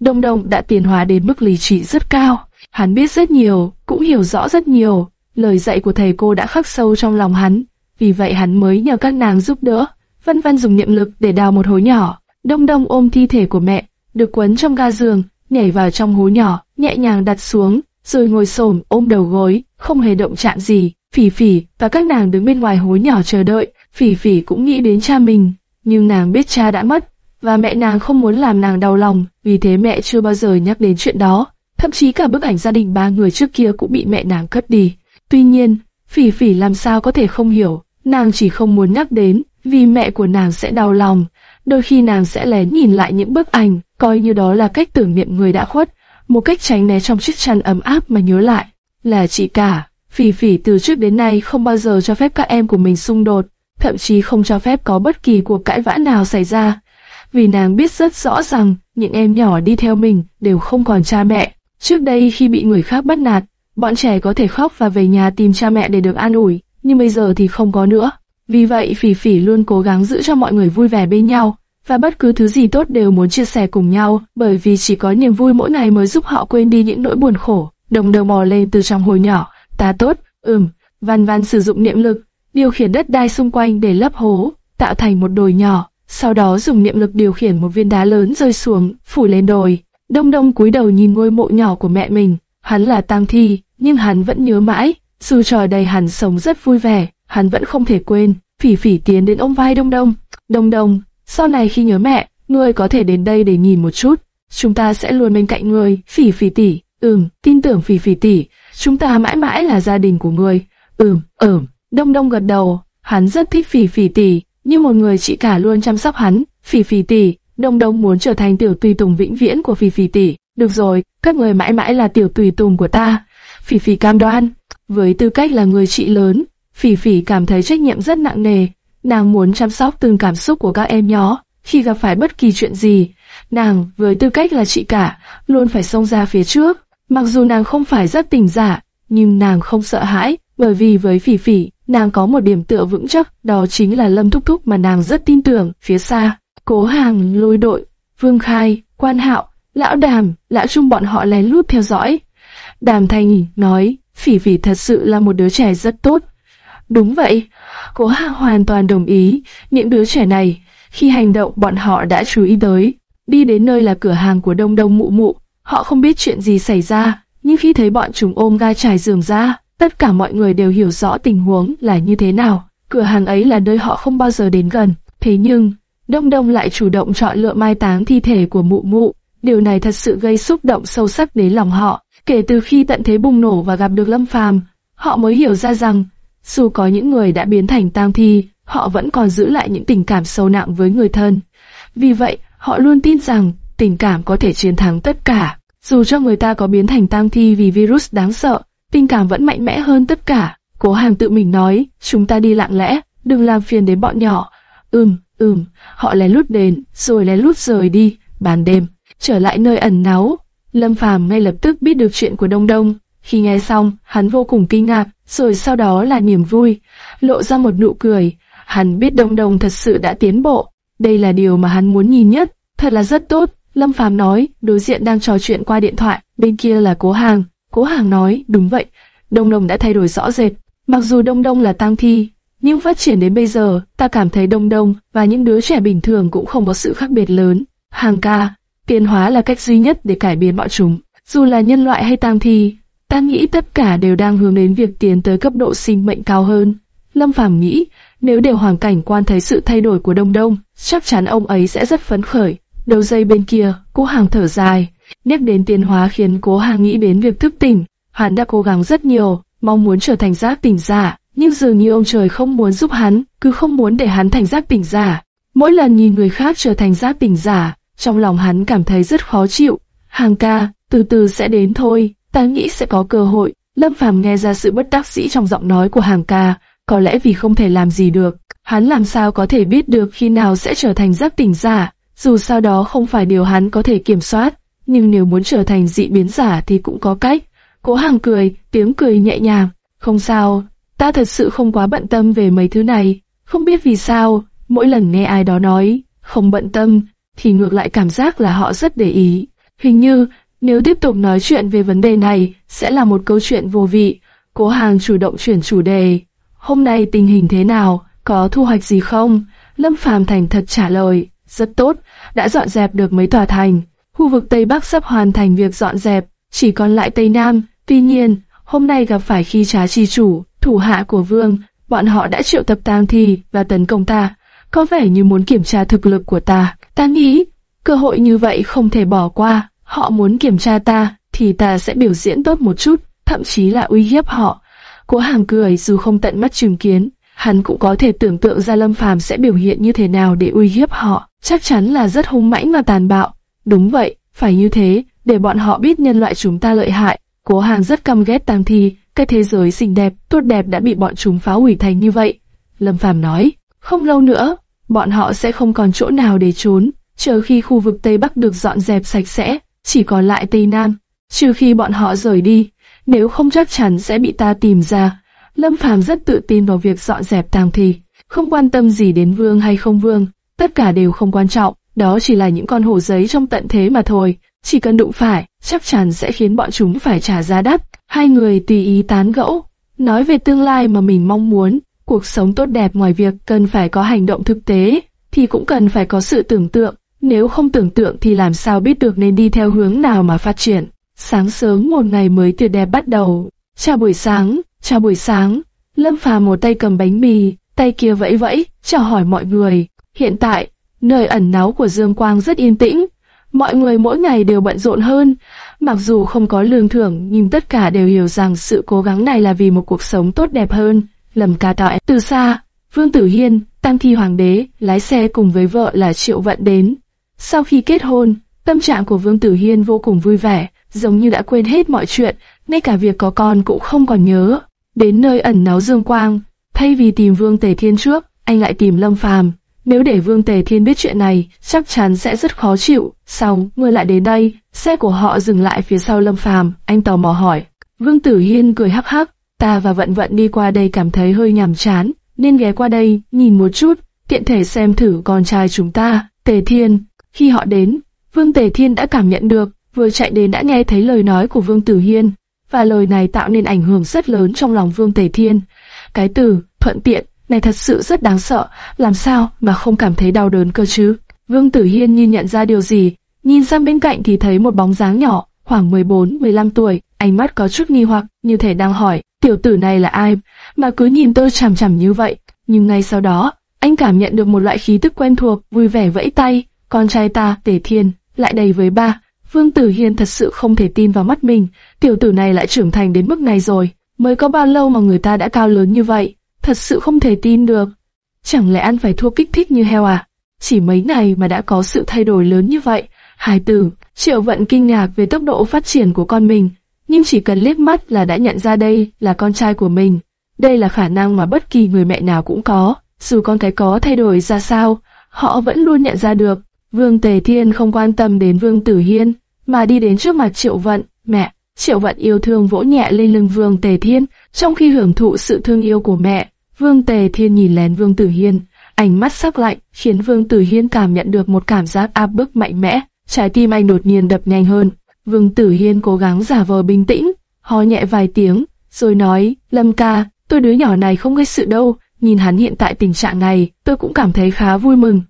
Đông Đông đã tiến hóa đến mức lý trí rất cao. Hắn biết rất nhiều, cũng hiểu rõ rất nhiều. Lời dạy của thầy cô đã khắc sâu trong lòng hắn. Vì vậy hắn mới nhờ các nàng giúp đỡ. Vân Vân dùng niệm lực để đào một hố nhỏ. Đông Đông ôm thi thể của mẹ, được quấn trong ga giường, nhảy vào trong hố nhỏ, nhẹ nhàng đặt xuống, rồi ngồi xổm ôm đầu gối, không hề động chạm gì. Phỉ Phỉ và các nàng đứng bên ngoài hố nhỏ chờ đợi. Phỉ Phỉ cũng nghĩ đến cha mình, nhưng nàng biết cha đã mất, và mẹ nàng không muốn làm nàng đau lòng, vì thế mẹ chưa bao giờ nhắc đến chuyện đó. Thậm chí cả bức ảnh gia đình ba người trước kia cũng bị mẹ nàng cất đi. Tuy nhiên, Phỉ Phỉ làm sao có thể không hiểu, nàng chỉ không muốn nhắc đến, vì mẹ của nàng sẽ đau lòng. Đôi khi nàng sẽ lén nhìn lại những bức ảnh, coi như đó là cách tưởng niệm người đã khuất, một cách tránh né trong chiếc chăn ấm áp mà nhớ lại. Là chị cả, Phỉ Phỉ từ trước đến nay không bao giờ cho phép các em của mình xung đột, thậm chí không cho phép có bất kỳ cuộc cãi vã nào xảy ra, vì nàng biết rất rõ rằng những em nhỏ đi theo mình đều không còn cha mẹ. Trước đây khi bị người khác bắt nạt, bọn trẻ có thể khóc và về nhà tìm cha mẹ để được an ủi, nhưng bây giờ thì không có nữa. Vì vậy Phỉ Phỉ luôn cố gắng giữ cho mọi người vui vẻ bên nhau, và bất cứ thứ gì tốt đều muốn chia sẻ cùng nhau, bởi vì chỉ có niềm vui mỗi ngày mới giúp họ quên đi những nỗi buồn khổ. Đồng đầu mò lên từ trong hồi nhỏ, ta tốt, ừm, văn văn sử dụng niệm lực, điều khiển đất đai xung quanh để lấp hố, tạo thành một đồi nhỏ, sau đó dùng niệm lực điều khiển một viên đá lớn rơi xuống, phủ lên đồi. Đông Đông cúi đầu nhìn ngôi mộ nhỏ của mẹ mình, hắn là tang thi, nhưng hắn vẫn nhớ mãi, dù trò đầy hắn sống rất vui vẻ, hắn vẫn không thể quên. Phỉ Phỉ tiến đến ôm vai Đông Đông, Đông Đông, sau này khi nhớ mẹ, ngươi có thể đến đây để nhìn một chút, chúng ta sẽ luôn bên cạnh ngươi, Phỉ Phỉ tỷ. Ừm, tin tưởng Phỉ Phỉ tỷ, chúng ta mãi mãi là gia đình của ngươi. Ừm, ừm. Đông Đông gật đầu, hắn rất thích Phỉ Phỉ tỷ, như một người chị cả luôn chăm sóc hắn. Phỉ Phỉ tỷ, Đông Đông muốn trở thành tiểu tùy tùng vĩnh viễn của Phỉ Phỉ tỷ. Được rồi, các người mãi mãi là tiểu tùy tùng của ta. Phỉ Phỉ cam đoan, với tư cách là người chị lớn, Phỉ Phỉ cảm thấy trách nhiệm rất nặng nề. Nàng muốn chăm sóc từng cảm xúc của các em nhỏ khi gặp phải bất kỳ chuyện gì. Nàng, với tư cách là chị cả, luôn phải xông ra phía trước. Mặc dù nàng không phải rất tình giả, nhưng nàng không sợ hãi, bởi vì với Phỉ Phỉ, nàng có một điểm tựa vững chắc, đó chính là Lâm Thúc Thúc mà nàng rất tin tưởng. Phía xa, Cố Hàng, Lôi Đội, Vương Khai, Quan Hạo, Lão Đàm, Lão Trung bọn họ lén lút theo dõi. Đàm Thanh nói, Phỉ Phỉ thật sự là một đứa trẻ rất tốt. Đúng vậy, Cố hạ hoàn toàn đồng ý, những đứa trẻ này, khi hành động bọn họ đã chú ý tới. Đi đến nơi là cửa hàng của Đông Đông Mụ Mụ, họ không biết chuyện gì xảy ra, nhưng khi thấy bọn chúng ôm gai trải giường ra, tất cả mọi người đều hiểu rõ tình huống là như thế nào. Cửa hàng ấy là nơi họ không bao giờ đến gần. Thế nhưng, Đông Đông lại chủ động chọn lựa mai táng thi thể của mụ mụ. Điều này thật sự gây xúc động sâu sắc đến lòng họ. Kể từ khi tận thế bùng nổ và gặp được Lâm Phàm, họ mới hiểu ra rằng, dù có những người đã biến thành tang thi, họ vẫn còn giữ lại những tình cảm sâu nặng với người thân. Vì vậy, họ luôn tin rằng tình cảm có thể chiến thắng tất cả. Dù cho người ta có biến thành tang thi vì virus đáng sợ, tình cảm vẫn mạnh mẽ hơn tất cả. Cố hàng tự mình nói, chúng ta đi lặng lẽ, đừng làm phiền đến bọn nhỏ. Ừm, ừm, họ lén lút đến, rồi lén lút rời đi, ban đêm, trở lại nơi ẩn náu. Lâm Phàm ngay lập tức biết được chuyện của Đông Đông, khi nghe xong, hắn vô cùng kinh ngạc, rồi sau đó là niềm vui, lộ ra một nụ cười. Hắn biết Đông Đông thật sự đã tiến bộ, đây là điều mà hắn muốn nhìn nhất, thật là rất tốt. Lâm Phàm nói, đối diện đang trò chuyện qua điện thoại, bên kia là Cố Hàng. Cố Hàng nói, đúng vậy, Đông Đông đã thay đổi rõ rệt. Mặc dù Đông Đông là tang thi, nhưng phát triển đến bây giờ, ta cảm thấy Đông Đông và những đứa trẻ bình thường cũng không có sự khác biệt lớn. Hàng ca, tiến hóa là cách duy nhất để cải biến bọn chúng. Dù là nhân loại hay tang thi, ta nghĩ tất cả đều đang hướng đến việc tiến tới cấp độ sinh mệnh cao hơn. Lâm Phàm nghĩ, nếu đều hoàn cảnh quan thấy sự thay đổi của Đông Đông, chắc chắn ông ấy sẽ rất phấn khởi. Đầu dây bên kia, cố hàng thở dài, nhắc đến tiến hóa khiến cố hàng nghĩ đến việc thức tỉnh. Hắn đã cố gắng rất nhiều, mong muốn trở thành giác tỉnh giả, nhưng dường như ông trời không muốn giúp hắn, cứ không muốn để hắn thành giác tỉnh giả. Mỗi lần nhìn người khác trở thành giác tỉnh giả, trong lòng hắn cảm thấy rất khó chịu. Hàng ca, từ từ sẽ đến thôi, ta nghĩ sẽ có cơ hội. Lâm Phàm nghe ra sự bất đắc dĩ trong giọng nói của hàng ca, có lẽ vì không thể làm gì được, hắn làm sao có thể biết được khi nào sẽ trở thành giác tỉnh giả, dù sao đó không phải điều hắn có thể kiểm soát, nhưng nếu muốn trở thành dị biến giả thì cũng có cách. Cố hàng cười, tiếng cười nhẹ nhàng, không sao, ta thật sự không quá bận tâm về mấy thứ này, không biết vì sao, mỗi lần nghe ai đó nói, không bận tâm, thì ngược lại cảm giác là họ rất để ý. Hình như, nếu tiếp tục nói chuyện về vấn đề này, sẽ là một câu chuyện vô vị. Cố hàng chủ động chuyển chủ đề. Hôm nay tình hình thế nào, có thu hoạch gì không? Lâm Phàm thành thật trả lời, rất tốt, đã dọn dẹp được mấy tòa thành. Khu vực Tây Bắc sắp hoàn thành việc dọn dẹp, chỉ còn lại Tây Nam. Tuy nhiên, hôm nay gặp phải khi trá chi chủ, thủ hạ của vương, bọn họ đã triệu tập tang thi và tấn công ta. Có vẻ như muốn kiểm tra thực lực của ta. Ta nghĩ, cơ hội như vậy không thể bỏ qua. Họ muốn kiểm tra ta, thì ta sẽ biểu diễn tốt một chút, thậm chí là uy hiếp họ. Cố hàng cười dù không tận mắt chứng kiến, hắn cũng có thể tưởng tượng ra Lâm Phàm sẽ biểu hiện như thế nào để uy hiếp họ. Chắc chắn là rất hung mãnh và tàn bạo. Đúng vậy, phải như thế, để bọn họ biết nhân loại chúng ta lợi hại. Cố hàng rất căm ghét tang thi, cái thế giới xinh đẹp, tốt đẹp đã bị bọn chúng phá hủy thành như vậy. Lâm Phàm nói, không lâu nữa, bọn họ sẽ không còn chỗ nào để trốn, chờ khi khu vực Tây Bắc được dọn dẹp sạch sẽ, chỉ còn lại Tây Nam, trừ khi bọn họ rời đi, nếu không chắc chắn sẽ bị ta tìm ra. Lâm Phàm rất tự tin vào việc dọn dẹp tang thi, không quan tâm gì đến vương hay không vương, tất cả đều không quan trọng, đó chỉ là những con hổ giấy trong tận thế mà thôi, chỉ cần đụng phải, chắc chắn sẽ khiến bọn chúng phải trả giá đắt. Hai người tùy ý tán gẫu, nói về tương lai mà mình mong muốn, cuộc sống tốt đẹp ngoài việc cần phải có hành động thực tế, thì cũng cần phải có sự tưởng tượng. Nếu không tưởng tượng thì làm sao biết được nên đi theo hướng nào mà phát triển. Sáng sớm một ngày mới tuyệt đẹp bắt đầu. Chào buổi sáng, chào buổi sáng. Lâm Phàm một tay cầm bánh mì, tay kia vẫy vẫy, chào hỏi mọi người. Hiện tại, nơi ẩn náu của Dương Quang rất yên tĩnh. Mọi người mỗi ngày đều bận rộn hơn. Mặc dù không có lương thưởng nhưng tất cả đều hiểu rằng sự cố gắng này là vì một cuộc sống tốt đẹp hơn. Lầm ca tỏi từ xa, Vương Tử Hiên, Tăng Thi Hoàng đế, lái xe cùng với vợ là Triệu Vận đến. Sau khi kết hôn, tâm trạng của Vương Tử Hiên vô cùng vui vẻ, giống như đã quên hết mọi chuyện, ngay cả việc có con cũng không còn nhớ. Đến nơi ẩn náu Dương Quang, thay vì tìm Vương Tề Thiên trước, anh lại tìm Lâm Phàm. Nếu để Vương Tề Thiên biết chuyện này, chắc chắn sẽ rất khó chịu. Sau, người lại đến đây, xe của họ dừng lại phía sau Lâm Phàm, anh tò mò hỏi. Vương Tử Hiên cười hắc hắc, ta và Vận Vận đi qua đây cảm thấy hơi nhàm chán, nên ghé qua đây nhìn một chút, tiện thể xem thử con trai chúng ta, Tề Thiên. Khi họ đến, Vương Tề Thiên đã cảm nhận được, vừa chạy đến đã nghe thấy lời nói của Vương Tử Hiên, và lời này tạo nên ảnh hưởng rất lớn trong lòng Vương Tề Thiên. Cái từ thuận tiện này thật sự rất đáng sợ, làm sao mà không cảm thấy đau đớn cơ chứ? Vương Tử Hiên như nhận ra điều gì, nhìn sang bên cạnh thì thấy một bóng dáng nhỏ, khoảng 14-15 tuổi, ánh mắt có chút nghi hoặc, như thể đang hỏi, tiểu tử này là ai, mà cứ nhìn tôi chằm chằm như vậy. Nhưng ngay sau đó, anh cảm nhận được một loại khí tức quen thuộc, vui vẻ vẫy tay, con trai ta, Tề Thiên, lại đầy với ba. Vương Tử Hiên thật sự không thể tin vào mắt mình, tiểu tử này lại trưởng thành đến mức này rồi, mới có bao lâu mà người ta đã cao lớn như vậy, thật sự không thể tin được. Chẳng lẽ ăn phải thua kích thích như heo à? Chỉ mấy ngày mà đã có sự thay đổi lớn như vậy. Hài tử, Triệu Vận kinh ngạc về tốc độ phát triển của con mình, nhưng chỉ cần liếc mắt là đã nhận ra đây là con trai của mình. Đây là khả năng mà bất kỳ người mẹ nào cũng có, dù con cái có thay đổi ra sao, họ vẫn luôn nhận ra được. Vương Tề Thiên không quan tâm đến Vương Tử Hiên, mà đi đến trước mặt Triệu Vận, mẹ, Triệu Vận yêu thương vỗ nhẹ lên lưng Vương Tề Thiên, trong khi hưởng thụ sự thương yêu của mẹ. Vương Tề Thiên nhìn lén Vương Tử Hiên, ánh mắt sắc lạnh, khiến Vương Tử Hiên cảm nhận được một cảm giác áp bức mạnh mẽ, trái tim anh đột nhiên đập nhanh hơn. Vương Tử Hiên cố gắng giả vờ bình tĩnh, ho nhẹ vài tiếng, rồi nói, Lâm ca, tôi đứa nhỏ này không gây sự đâu, nhìn hắn hiện tại tình trạng này, tôi cũng cảm thấy khá vui mừng.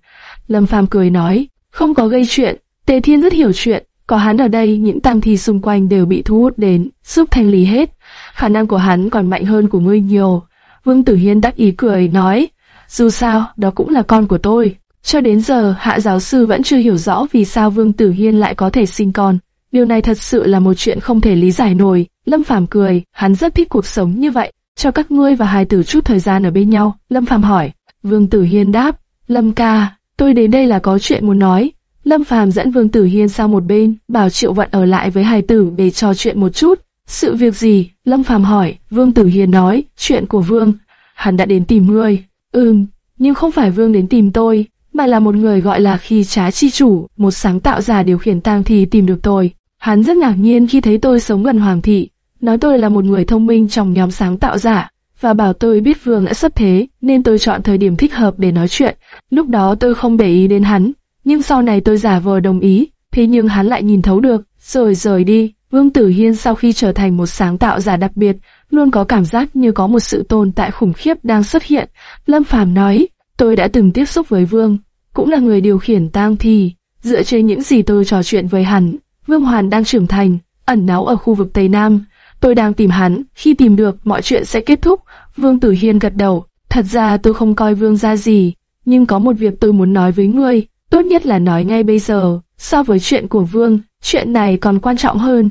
Lâm Phàm cười nói, không có gây chuyện, Tề Thiên rất hiểu chuyện, có hắn ở đây những tang thi xung quanh đều bị thu hút đến, giúp thanh lý hết. Khả năng của hắn còn mạnh hơn của ngươi nhiều. Vương Tử Hiên đắc ý cười nói, dù sao, đó cũng là con của tôi. Cho đến giờ, hạ giáo sư vẫn chưa hiểu rõ vì sao Vương Tử Hiên lại có thể sinh con. Điều này thật sự là một chuyện không thể lý giải nổi. Lâm Phàm cười, hắn rất thích cuộc sống như vậy. Cho các ngươi và hài tử chút thời gian ở bên nhau. Lâm Phàm hỏi. Vương Tử Hiên đáp, Lâm ca, tôi đến đây là có chuyện muốn nói. Lâm Phàm dẫn Vương Tử Hiên sang một bên, bảo Triệu Vận ở lại với hài tử để trò chuyện một chút. Sự việc gì? Lâm Phàm hỏi. Vương Tử Hiên nói, chuyện của Vương. Hắn đã đến tìm ngươi. Ừm, nhưng không phải Vương đến tìm tôi, mà là một người gọi là khi trá chi chủ, một sáng tạo giả điều khiển tang thi tìm được tôi. Hắn rất ngạc nhiên khi thấy tôi sống gần Hoàng thị, nói tôi là một người thông minh trong nhóm sáng tạo giả, và bảo tôi biết Vương đã sắp thế, nên tôi chọn thời điểm thích hợp để nói chuyện. Lúc đó tôi không để ý đến hắn, nhưng sau này tôi giả vờ đồng ý, thế nhưng hắn lại nhìn thấu được, rồi rời đi. Vương Tử Hiên sau khi trở thành một sáng tạo giả đặc biệt, luôn có cảm giác như có một sự tồn tại khủng khiếp đang xuất hiện. Lâm Phàm nói, tôi đã từng tiếp xúc với Vương, cũng là người điều khiển tang thi. Dựa trên những gì tôi trò chuyện với hắn, Vương Hoàn đang trưởng thành, ẩn náu ở khu vực Tây Nam. Tôi đang tìm hắn, khi tìm được mọi chuyện sẽ kết thúc. Vương Tử Hiên gật đầu, thật ra tôi không coi Vương ra gì, nhưng có một việc tôi muốn nói với ngươi, tốt nhất là nói ngay bây giờ, so với chuyện của Vương, chuyện này còn quan trọng hơn.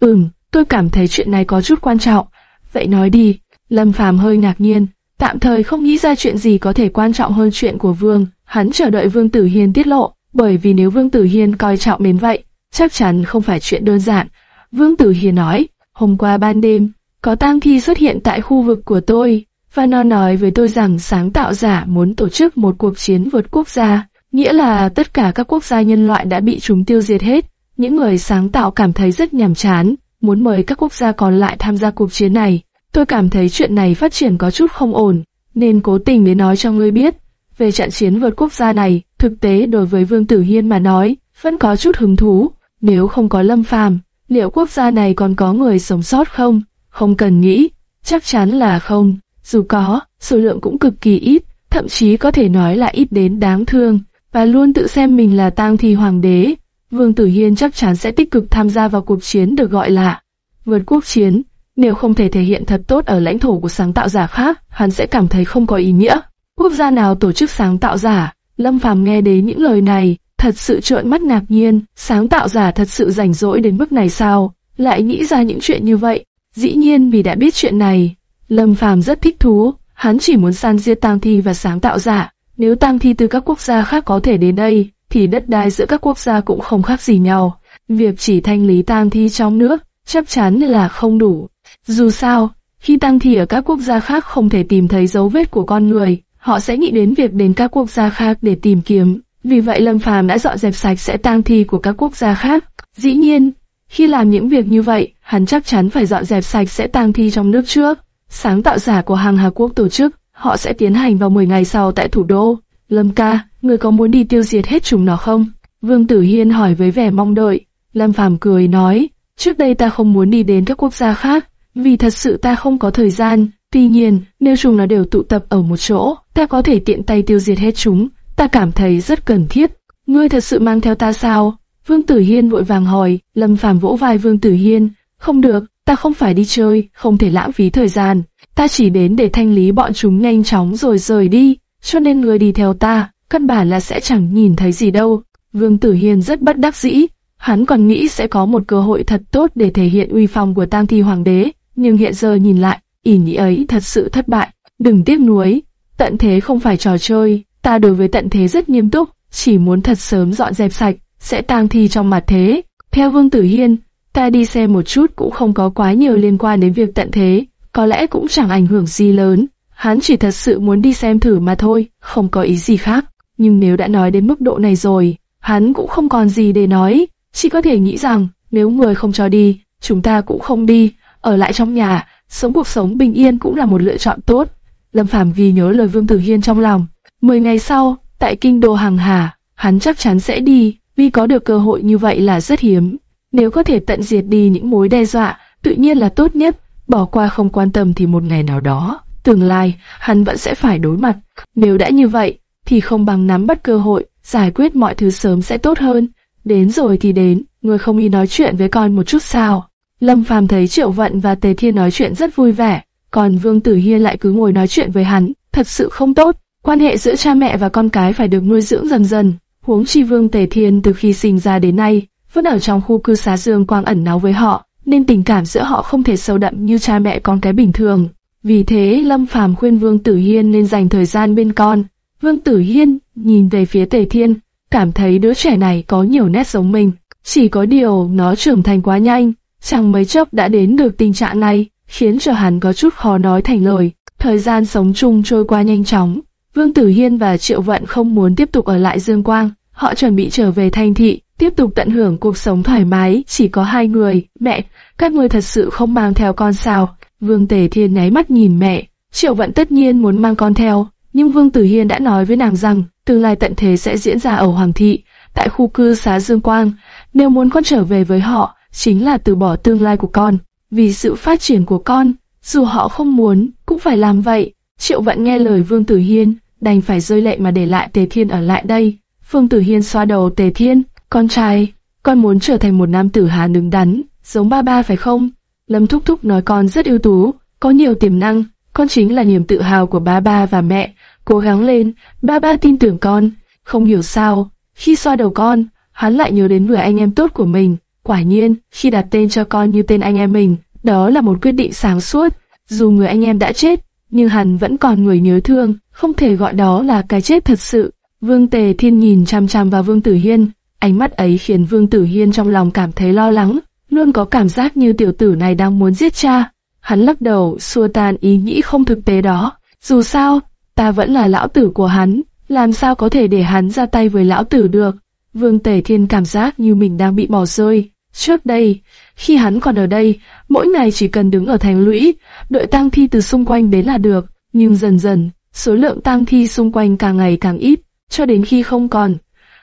Ừm, tôi cảm thấy chuyện này có chút quan trọng. Vậy nói đi, Lâm Phàm hơi ngạc nhiên, tạm thời không nghĩ ra chuyện gì có thể quan trọng hơn chuyện của Vương. Hắn chờ đợi Vương Tử Hiên tiết lộ, bởi vì nếu Vương Tử Hiên coi trọng đến vậy, chắc chắn không phải chuyện đơn giản. Vương Tử Hiên nói, hôm qua ban đêm, có tang thi xuất hiện tại khu vực của tôi, và nó nói với tôi rằng sáng tạo giả muốn tổ chức một cuộc chiến vượt quốc gia, nghĩa là tất cả các quốc gia nhân loại đã bị chúng tiêu diệt hết. Những người sáng tạo cảm thấy rất nhàm chán, muốn mời các quốc gia còn lại tham gia cuộc chiến này. Tôi cảm thấy chuyện này phát triển có chút không ổn, nên cố tình để nói cho ngươi biết. Về trận chiến vượt quốc gia này, thực tế đối với Vương Tử Hiên mà nói, vẫn có chút hứng thú. Nếu không có Lâm Phàm, liệu quốc gia này còn có người sống sót không? Không cần nghĩ, chắc chắn là không. Dù có, số lượng cũng cực kỳ ít, thậm chí có thể nói là ít đến đáng thương, và luôn tự xem mình là tang thi hoàng đế. Vương Tử Hiên chắc chắn sẽ tích cực tham gia vào cuộc chiến được gọi là vượt quốc chiến. Nếu không thể thể hiện thật tốt ở lãnh thổ của sáng tạo giả khác, hắn sẽ cảm thấy không có ý nghĩa. Quốc gia nào tổ chức sáng tạo giả? Lâm Phàm nghe đến những lời này, thật sự trợn mắt ngạc nhiên, sáng tạo giả thật sự rảnh rỗi đến mức này sao? Lại nghĩ ra những chuyện như vậy. Dĩ nhiên vì đã biết chuyện này, Lâm Phàm rất thích thú, hắn chỉ muốn san giết tang thi và sáng tạo giả. Nếu tang thi từ các quốc gia khác có thể đến đây, thì đất đai giữa các quốc gia cũng không khác gì nhau. Việc chỉ thanh lý tang thi trong nước chắc chắn là không đủ. Dù sao, khi tang thi ở các quốc gia khác không thể tìm thấy dấu vết của con người, họ sẽ nghĩ đến việc đến các quốc gia khác để tìm kiếm. Vì vậy Lâm Phàm đã dọn dẹp sạch sẽ tang thi của các quốc gia khác. Dĩ nhiên, khi làm những việc như vậy, hắn chắc chắn phải dọn dẹp sạch sẽ tang thi trong nước trước. Sáng tạo giả của hàng Hà Quốc tổ chức, họ sẽ tiến hành vào 10 ngày sau tại thủ đô. Lâm ca, người có muốn đi tiêu diệt hết chúng nó không? Vương Tử Hiên hỏi với vẻ mong đợi. Lâm Phàm cười nói, trước đây ta không muốn đi đến các quốc gia khác, vì thật sự ta không có thời gian. Tuy nhiên, nếu chúng nó đều tụ tập ở một chỗ, ta có thể tiện tay tiêu diệt hết chúng. Ta cảm thấy rất cần thiết. Ngươi thật sự mang theo ta sao? Vương Tử Hiên vội vàng hỏi. Lâm Phàm vỗ vai Vương Tử Hiên. Không được, ta không phải đi chơi, không thể lãng phí thời gian. Ta chỉ đến để thanh lý bọn chúng nhanh chóng rồi rời đi, cho nên người đi theo ta, căn bản là sẽ chẳng nhìn thấy gì đâu. Vương Tử Hiên rất bất đắc dĩ, hắn còn nghĩ sẽ có một cơ hội thật tốt để thể hiện uy phong của tang Thi Hoàng đế, nhưng hiện giờ nhìn lại, ý nghĩ ấy thật sự thất bại. Đừng tiếc nuối, tận thế không phải trò chơi, ta đối với tận thế rất nghiêm túc, chỉ muốn thật sớm dọn dẹp sạch, sẽ tang thi trong mặt thế. Theo Vương Tử Hiên, ta đi xem một chút cũng không có quá nhiều liên quan đến việc tận thế, có lẽ cũng chẳng ảnh hưởng gì lớn. Hắn chỉ thật sự muốn đi xem thử mà thôi, không có ý gì khác. Nhưng nếu đã nói đến mức độ này rồi, hắn cũng không còn gì để nói, chỉ có thể nghĩ rằng nếu người không cho đi, chúng ta cũng không đi, ở lại trong nhà, sống cuộc sống bình yên cũng là một lựa chọn tốt. Lâm Phàm ghi nhớ lời Vương Tử Hiên trong lòng. Mười ngày sau, tại kinh đô Hàng Hà, hắn chắc chắn sẽ đi, vì có được cơ hội như vậy là rất hiếm. Nếu có thể tận diệt đi những mối đe dọa, tự nhiên là tốt nhất, bỏ qua không quan tâm thì một ngày nào đó, tương lai, hắn vẫn sẽ phải đối mặt. Nếu đã như vậy, thì không bằng nắm bắt cơ hội, giải quyết mọi thứ sớm sẽ tốt hơn. Đến rồi thì đến, người không đi nói chuyện với con một chút sao. Lâm Phàm thấy Triệu Vận và Tề Thiên nói chuyện rất vui vẻ, còn Vương Tử Hiên lại cứ ngồi nói chuyện với hắn, thật sự không tốt. Quan hệ giữa cha mẹ và con cái phải được nuôi dưỡng dần dần. Huống chi Vương Tề Thiên từ khi sinh ra đến nay, vẫn ở trong khu cư xá Dương Quang ẩn náu với họ, nên tình cảm giữa họ không thể sâu đậm như cha mẹ con cái bình thường. Vì thế Lâm Phàm khuyên Vương Tử Hiên nên dành thời gian bên con. Vương Tử Hiên nhìn về phía Tề Thiên, cảm thấy đứa trẻ này có nhiều nét giống mình. Chỉ có điều nó trưởng thành quá nhanh, chẳng mấy chốc đã đến được tình trạng này, khiến cho hắn có chút khó nói thành lời. Thời gian sống chung trôi qua nhanh chóng. Vương Tử Hiên và Triệu Vận không muốn tiếp tục ở lại Dương Quang, họ chuẩn bị trở về Thanh thị, tiếp tục tận hưởng cuộc sống thoải mái, chỉ có hai người, mẹ, các người thật sự không mang theo con sao? Vương Tề Thiên nháy mắt nhìn mẹ, Triệu Vận tất nhiên muốn mang con theo, nhưng Vương Tử Hiên đã nói với nàng rằng tương lai tận thế sẽ diễn ra ở Hoàng thị, tại khu cư xá Dương Quang, nếu muốn con trở về với họ, chính là từ bỏ tương lai của con, vì sự phát triển của con, dù họ không muốn, cũng phải làm vậy. Triệu Vận nghe lời Vương Tử Hiên, đành phải rơi lệ mà để lại Tề Thiên ở lại đây. Vương Tử Hiên xoa đầu Tề Thiên, con trai, con muốn trở thành một nam tử hà đứng đắn, giống ba ba phải không? Lâm Thúc Thúc nói con rất ưu tú, có nhiều tiềm năng, con chính là niềm tự hào của ba ba và mẹ. Cố gắng lên, ba ba tin tưởng con. Không hiểu sao, khi xoa đầu con, hắn lại nhớ đến người anh em tốt của mình. Quả nhiên, khi đặt tên cho con như tên anh em mình, đó là một quyết định sáng suốt. Dù người anh em đã chết, nhưng hắn vẫn còn người nhớ thương, không thể gọi đó là cái chết thật sự. Vương Tề Thiên nhìn chăm chăm vào Vương Tử Hiên, ánh mắt ấy khiến Vương Tử Hiên trong lòng cảm thấy lo lắng, luôn có cảm giác như tiểu tử này đang muốn giết cha. Hắn lắc đầu, xua tan ý nghĩ không thực tế đó. Dù sao, ta vẫn là lão tử của hắn, làm sao có thể để hắn ra tay với lão tử được. Vương Tề Thiên cảm giác như mình đang bị bỏ rơi. Trước đây, khi hắn còn ở đây, mỗi ngày chỉ cần đứng ở thành lũy, đợi tang thi từ xung quanh đến là được. Nhưng dần dần, số lượng tang thi xung quanh càng ngày càng ít, cho đến khi không còn.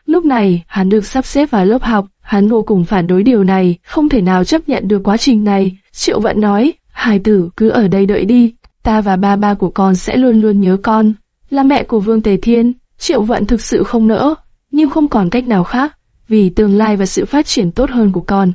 Lúc này, hắn được sắp xếp vào lớp học, hắn vô cùng phản đối điều này, không thể nào chấp nhận được quá trình này. Triệu Vận nói, hài tử cứ ở đây đợi đi, ta và ba ba của con sẽ luôn luôn nhớ con. Là mẹ của Vương Tề Thiên, Triệu Vận thực sự không nỡ, nhưng không còn cách nào khác, vì tương lai và sự phát triển tốt hơn của con.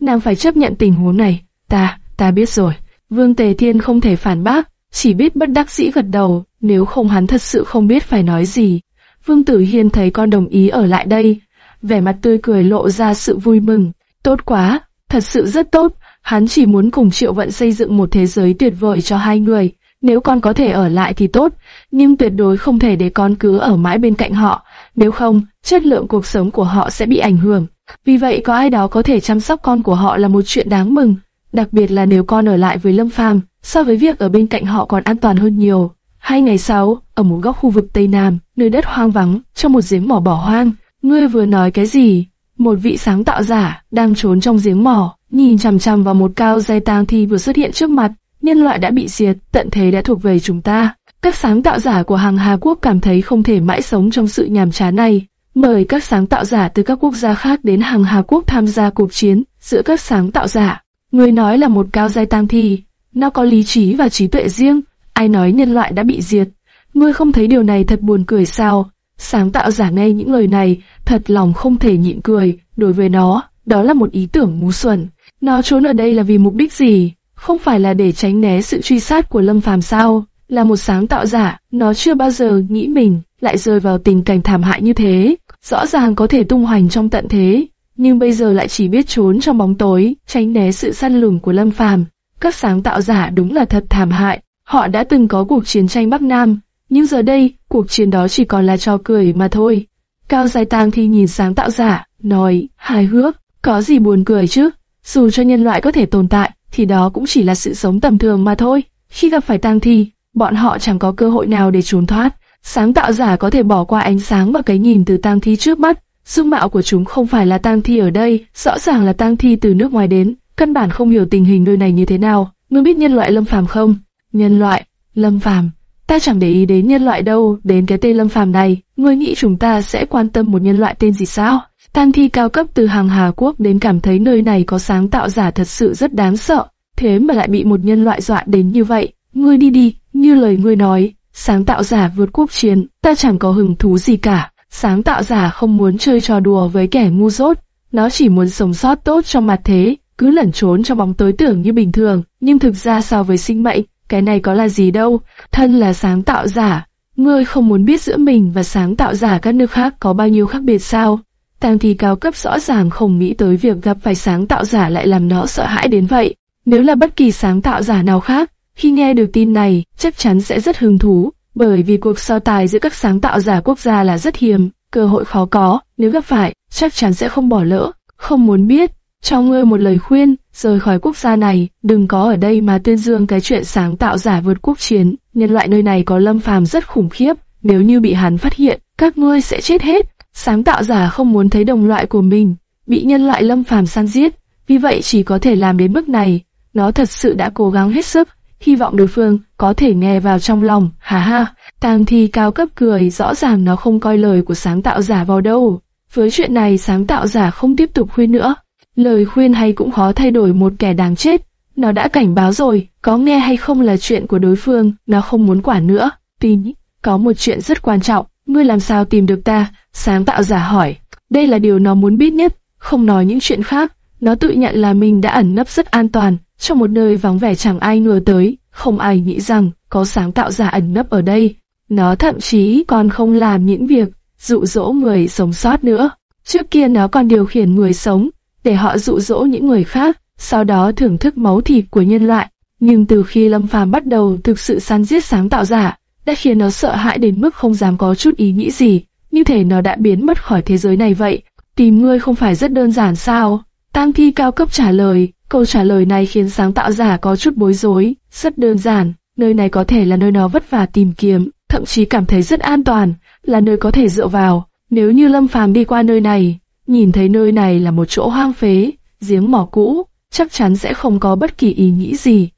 Nàng phải chấp nhận tình huống này, ta, ta biết rồi. Vương Tề Thiên không thể phản bác, chỉ biết bất đắc dĩ gật đầu, nếu không hắn thật sự không biết phải nói gì. Vương Tử Hiên thấy con đồng ý ở lại đây, vẻ mặt tươi cười lộ ra sự vui mừng. Tốt quá, thật sự rất tốt, hắn chỉ muốn cùng Triệu Vận xây dựng một thế giới tuyệt vời cho hai người. Nếu con có thể ở lại thì tốt, nhưng tuyệt đối không thể để con cứ ở mãi bên cạnh họ, nếu không, chất lượng cuộc sống của họ sẽ bị ảnh hưởng. Vì vậy có ai đó có thể chăm sóc con của họ là một chuyện đáng mừng, đặc biệt là nếu con ở lại với Lâm Phàm, so với việc ở bên cạnh họ còn an toàn hơn nhiều. Hai ngày sau, ở một góc khu vực Tây Nam, nơi đất hoang vắng, trong một giếng mỏ bỏ hoang, ngươi vừa nói cái gì? Một vị sáng tạo giả đang trốn trong giếng mỏ, nhìn chằm chằm vào một cao dây tang thi vừa xuất hiện trước mặt. Nhân loại đã bị diệt, tận thế đã thuộc về chúng ta. Các sáng tạo giả của hàng Hà Quốc cảm thấy không thể mãi sống trong sự nhàm chán này. Mời các sáng tạo giả từ các quốc gia khác đến hàng Hà Quốc tham gia cuộc chiến giữa các sáng tạo giả. Người nói là một cao giai tang thi, nó có lý trí và trí tuệ riêng, ai nói nhân loại đã bị diệt. Ngươi không thấy điều này thật buồn cười sao? Sáng tạo giả nghe những lời này, thật lòng không thể nhịn cười, đối với nó, đó là một ý tưởng ngu xuẩn. Nó trốn ở đây là vì mục đích gì? Không phải là để tránh né sự truy sát của Lâm Phàm sao? Là một sáng tạo giả, nó chưa bao giờ nghĩ mình lại rơi vào tình cảnh thảm hại như thế. Rõ ràng có thể tung hoành trong tận thế, nhưng bây giờ lại chỉ biết trốn trong bóng tối, tránh né sự săn lùng của Lâm Phàm. Các sáng tạo giả đúng là thật thảm hại. Họ đã từng có cuộc chiến tranh Bắc Nam, nhưng giờ đây, cuộc chiến đó chỉ còn là trò cười mà thôi. Cao Dài Tang thì nhìn sáng tạo giả, nói, hài hước, có gì buồn cười chứ? Dù cho nhân loại có thể tồn tại, thì đó cũng chỉ là sự sống tầm thường mà thôi. Khi gặp phải tang thi, bọn họ chẳng có cơ hội nào để trốn thoát. Sáng tạo giả có thể bỏ qua ánh sáng và cái nhìn từ tang thi trước mắt. Dung mạo của chúng không phải là tang thi ở đây, rõ ràng là tang thi từ nước ngoài đến. căn bản không hiểu tình hình nơi này như thế nào. Ngươi biết nhân loại Lâm Phàm không? Nhân loại, Lâm Phàm, ta chẳng để ý đến nhân loại đâu, đến cái tên Lâm Phàm này, ngươi nghĩ chúng ta sẽ quan tâm một nhân loại tên gì sao? Tang thi cao cấp từ hàng Hà Quốc đến cảm thấy nơi này có sáng tạo giả thật sự rất đáng sợ, thế mà lại bị một nhân loại dọa đến như vậy. Ngươi đi đi, như lời ngươi nói, sáng tạo giả vượt quốc chiến, ta chẳng có hứng thú gì cả. Sáng tạo giả không muốn chơi trò đùa với kẻ ngu dốt, nó chỉ muốn sống sót tốt trong mặt thế, cứ lẩn trốn trong bóng tối tưởng như bình thường, nhưng thực ra so với sinh mệnh, cái này có là gì đâu, thân là sáng tạo giả. Ngươi không muốn biết giữa mình và sáng tạo giả các nước khác có bao nhiêu khác biệt sao? Tang thi cao cấp rõ ràng không nghĩ tới việc gặp phải sáng tạo giả lại làm nó sợ hãi đến vậy. Nếu là bất kỳ sáng tạo giả nào khác, khi nghe được tin này, chắc chắn sẽ rất hứng thú, bởi vì cuộc so tài giữa các sáng tạo giả quốc gia là rất hiếm, cơ hội khó có, nếu gặp phải, chắc chắn sẽ không bỏ lỡ. Không muốn biết, cho ngươi một lời khuyên, rời khỏi quốc gia này, đừng có ở đây mà tuyên dương cái chuyện sáng tạo giả vượt quốc chiến. Nhân loại nơi này có lâm phàm rất khủng khiếp, nếu như bị hắn phát hiện, các ngươi sẽ chết hết. Sáng tạo giả không muốn thấy đồng loại của mình bị nhân loại lâm phàm săn giết, vì vậy chỉ có thể làm đến mức này. Nó thật sự đã cố gắng hết sức, hy vọng đối phương có thể nghe vào trong lòng. Hà ha, tang thi cao cấp cười, rõ ràng nó không coi lời của sáng tạo giả vào đâu. Với chuyện này sáng tạo giả không tiếp tục khuyên nữa. Lời khuyên hay cũng khó thay đổi một kẻ đáng chết. Nó đã cảnh báo rồi, có nghe hay không là chuyện của đối phương, nó không muốn quản nữa. Tin, có một chuyện rất quan trọng, ngươi làm sao tìm được ta? Sáng tạo giả hỏi. Đây là điều nó muốn biết nhất, không nói những chuyện khác. Nó tự nhận là mình đã ẩn nấp rất an toàn, trong một nơi vắng vẻ chẳng ai ngờ tới, không ai nghĩ rằng có sáng tạo giả ẩn nấp ở đây. Nó thậm chí còn không làm những việc dụ dỗ người sống sót nữa. Trước kia nó còn điều khiển người sống để họ dụ dỗ những người khác, sau đó thưởng thức máu thịt của nhân loại. Nhưng từ khi Lâm Phàm bắt đầu thực sự săn giết sáng tạo giả, đã khiến nó sợ hãi đến mức không dám có chút ý nghĩ gì, như thể nó đã biến mất khỏi thế giới này vậy. Tìm ngươi không phải rất đơn giản sao? Tang thi cao cấp trả lời, câu trả lời này khiến sáng tạo giả có chút bối rối, rất đơn giản, nơi này có thể là nơi nó vất vả tìm kiếm, thậm chí cảm thấy rất an toàn, là nơi có thể dựa vào. Nếu như Lâm Phàm đi qua nơi này, nhìn thấy nơi này là một chỗ hoang phế, giếng mỏ cũ, chắc chắn sẽ không có bất kỳ ý nghĩ gì,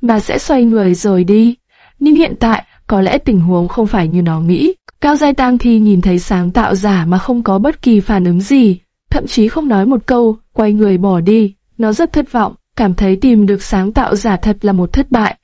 mà sẽ xoay người rồi đi. Nhưng hiện tại, có lẽ tình huống không phải như nó nghĩ. Cao Giai Tăng Thi nhìn thấy sáng tạo giả mà không có bất kỳ phản ứng gì, thậm chí không nói một câu, quay người bỏ đi. Nó rất thất vọng, cảm thấy tìm được sáng tạo giả thật là một thất bại.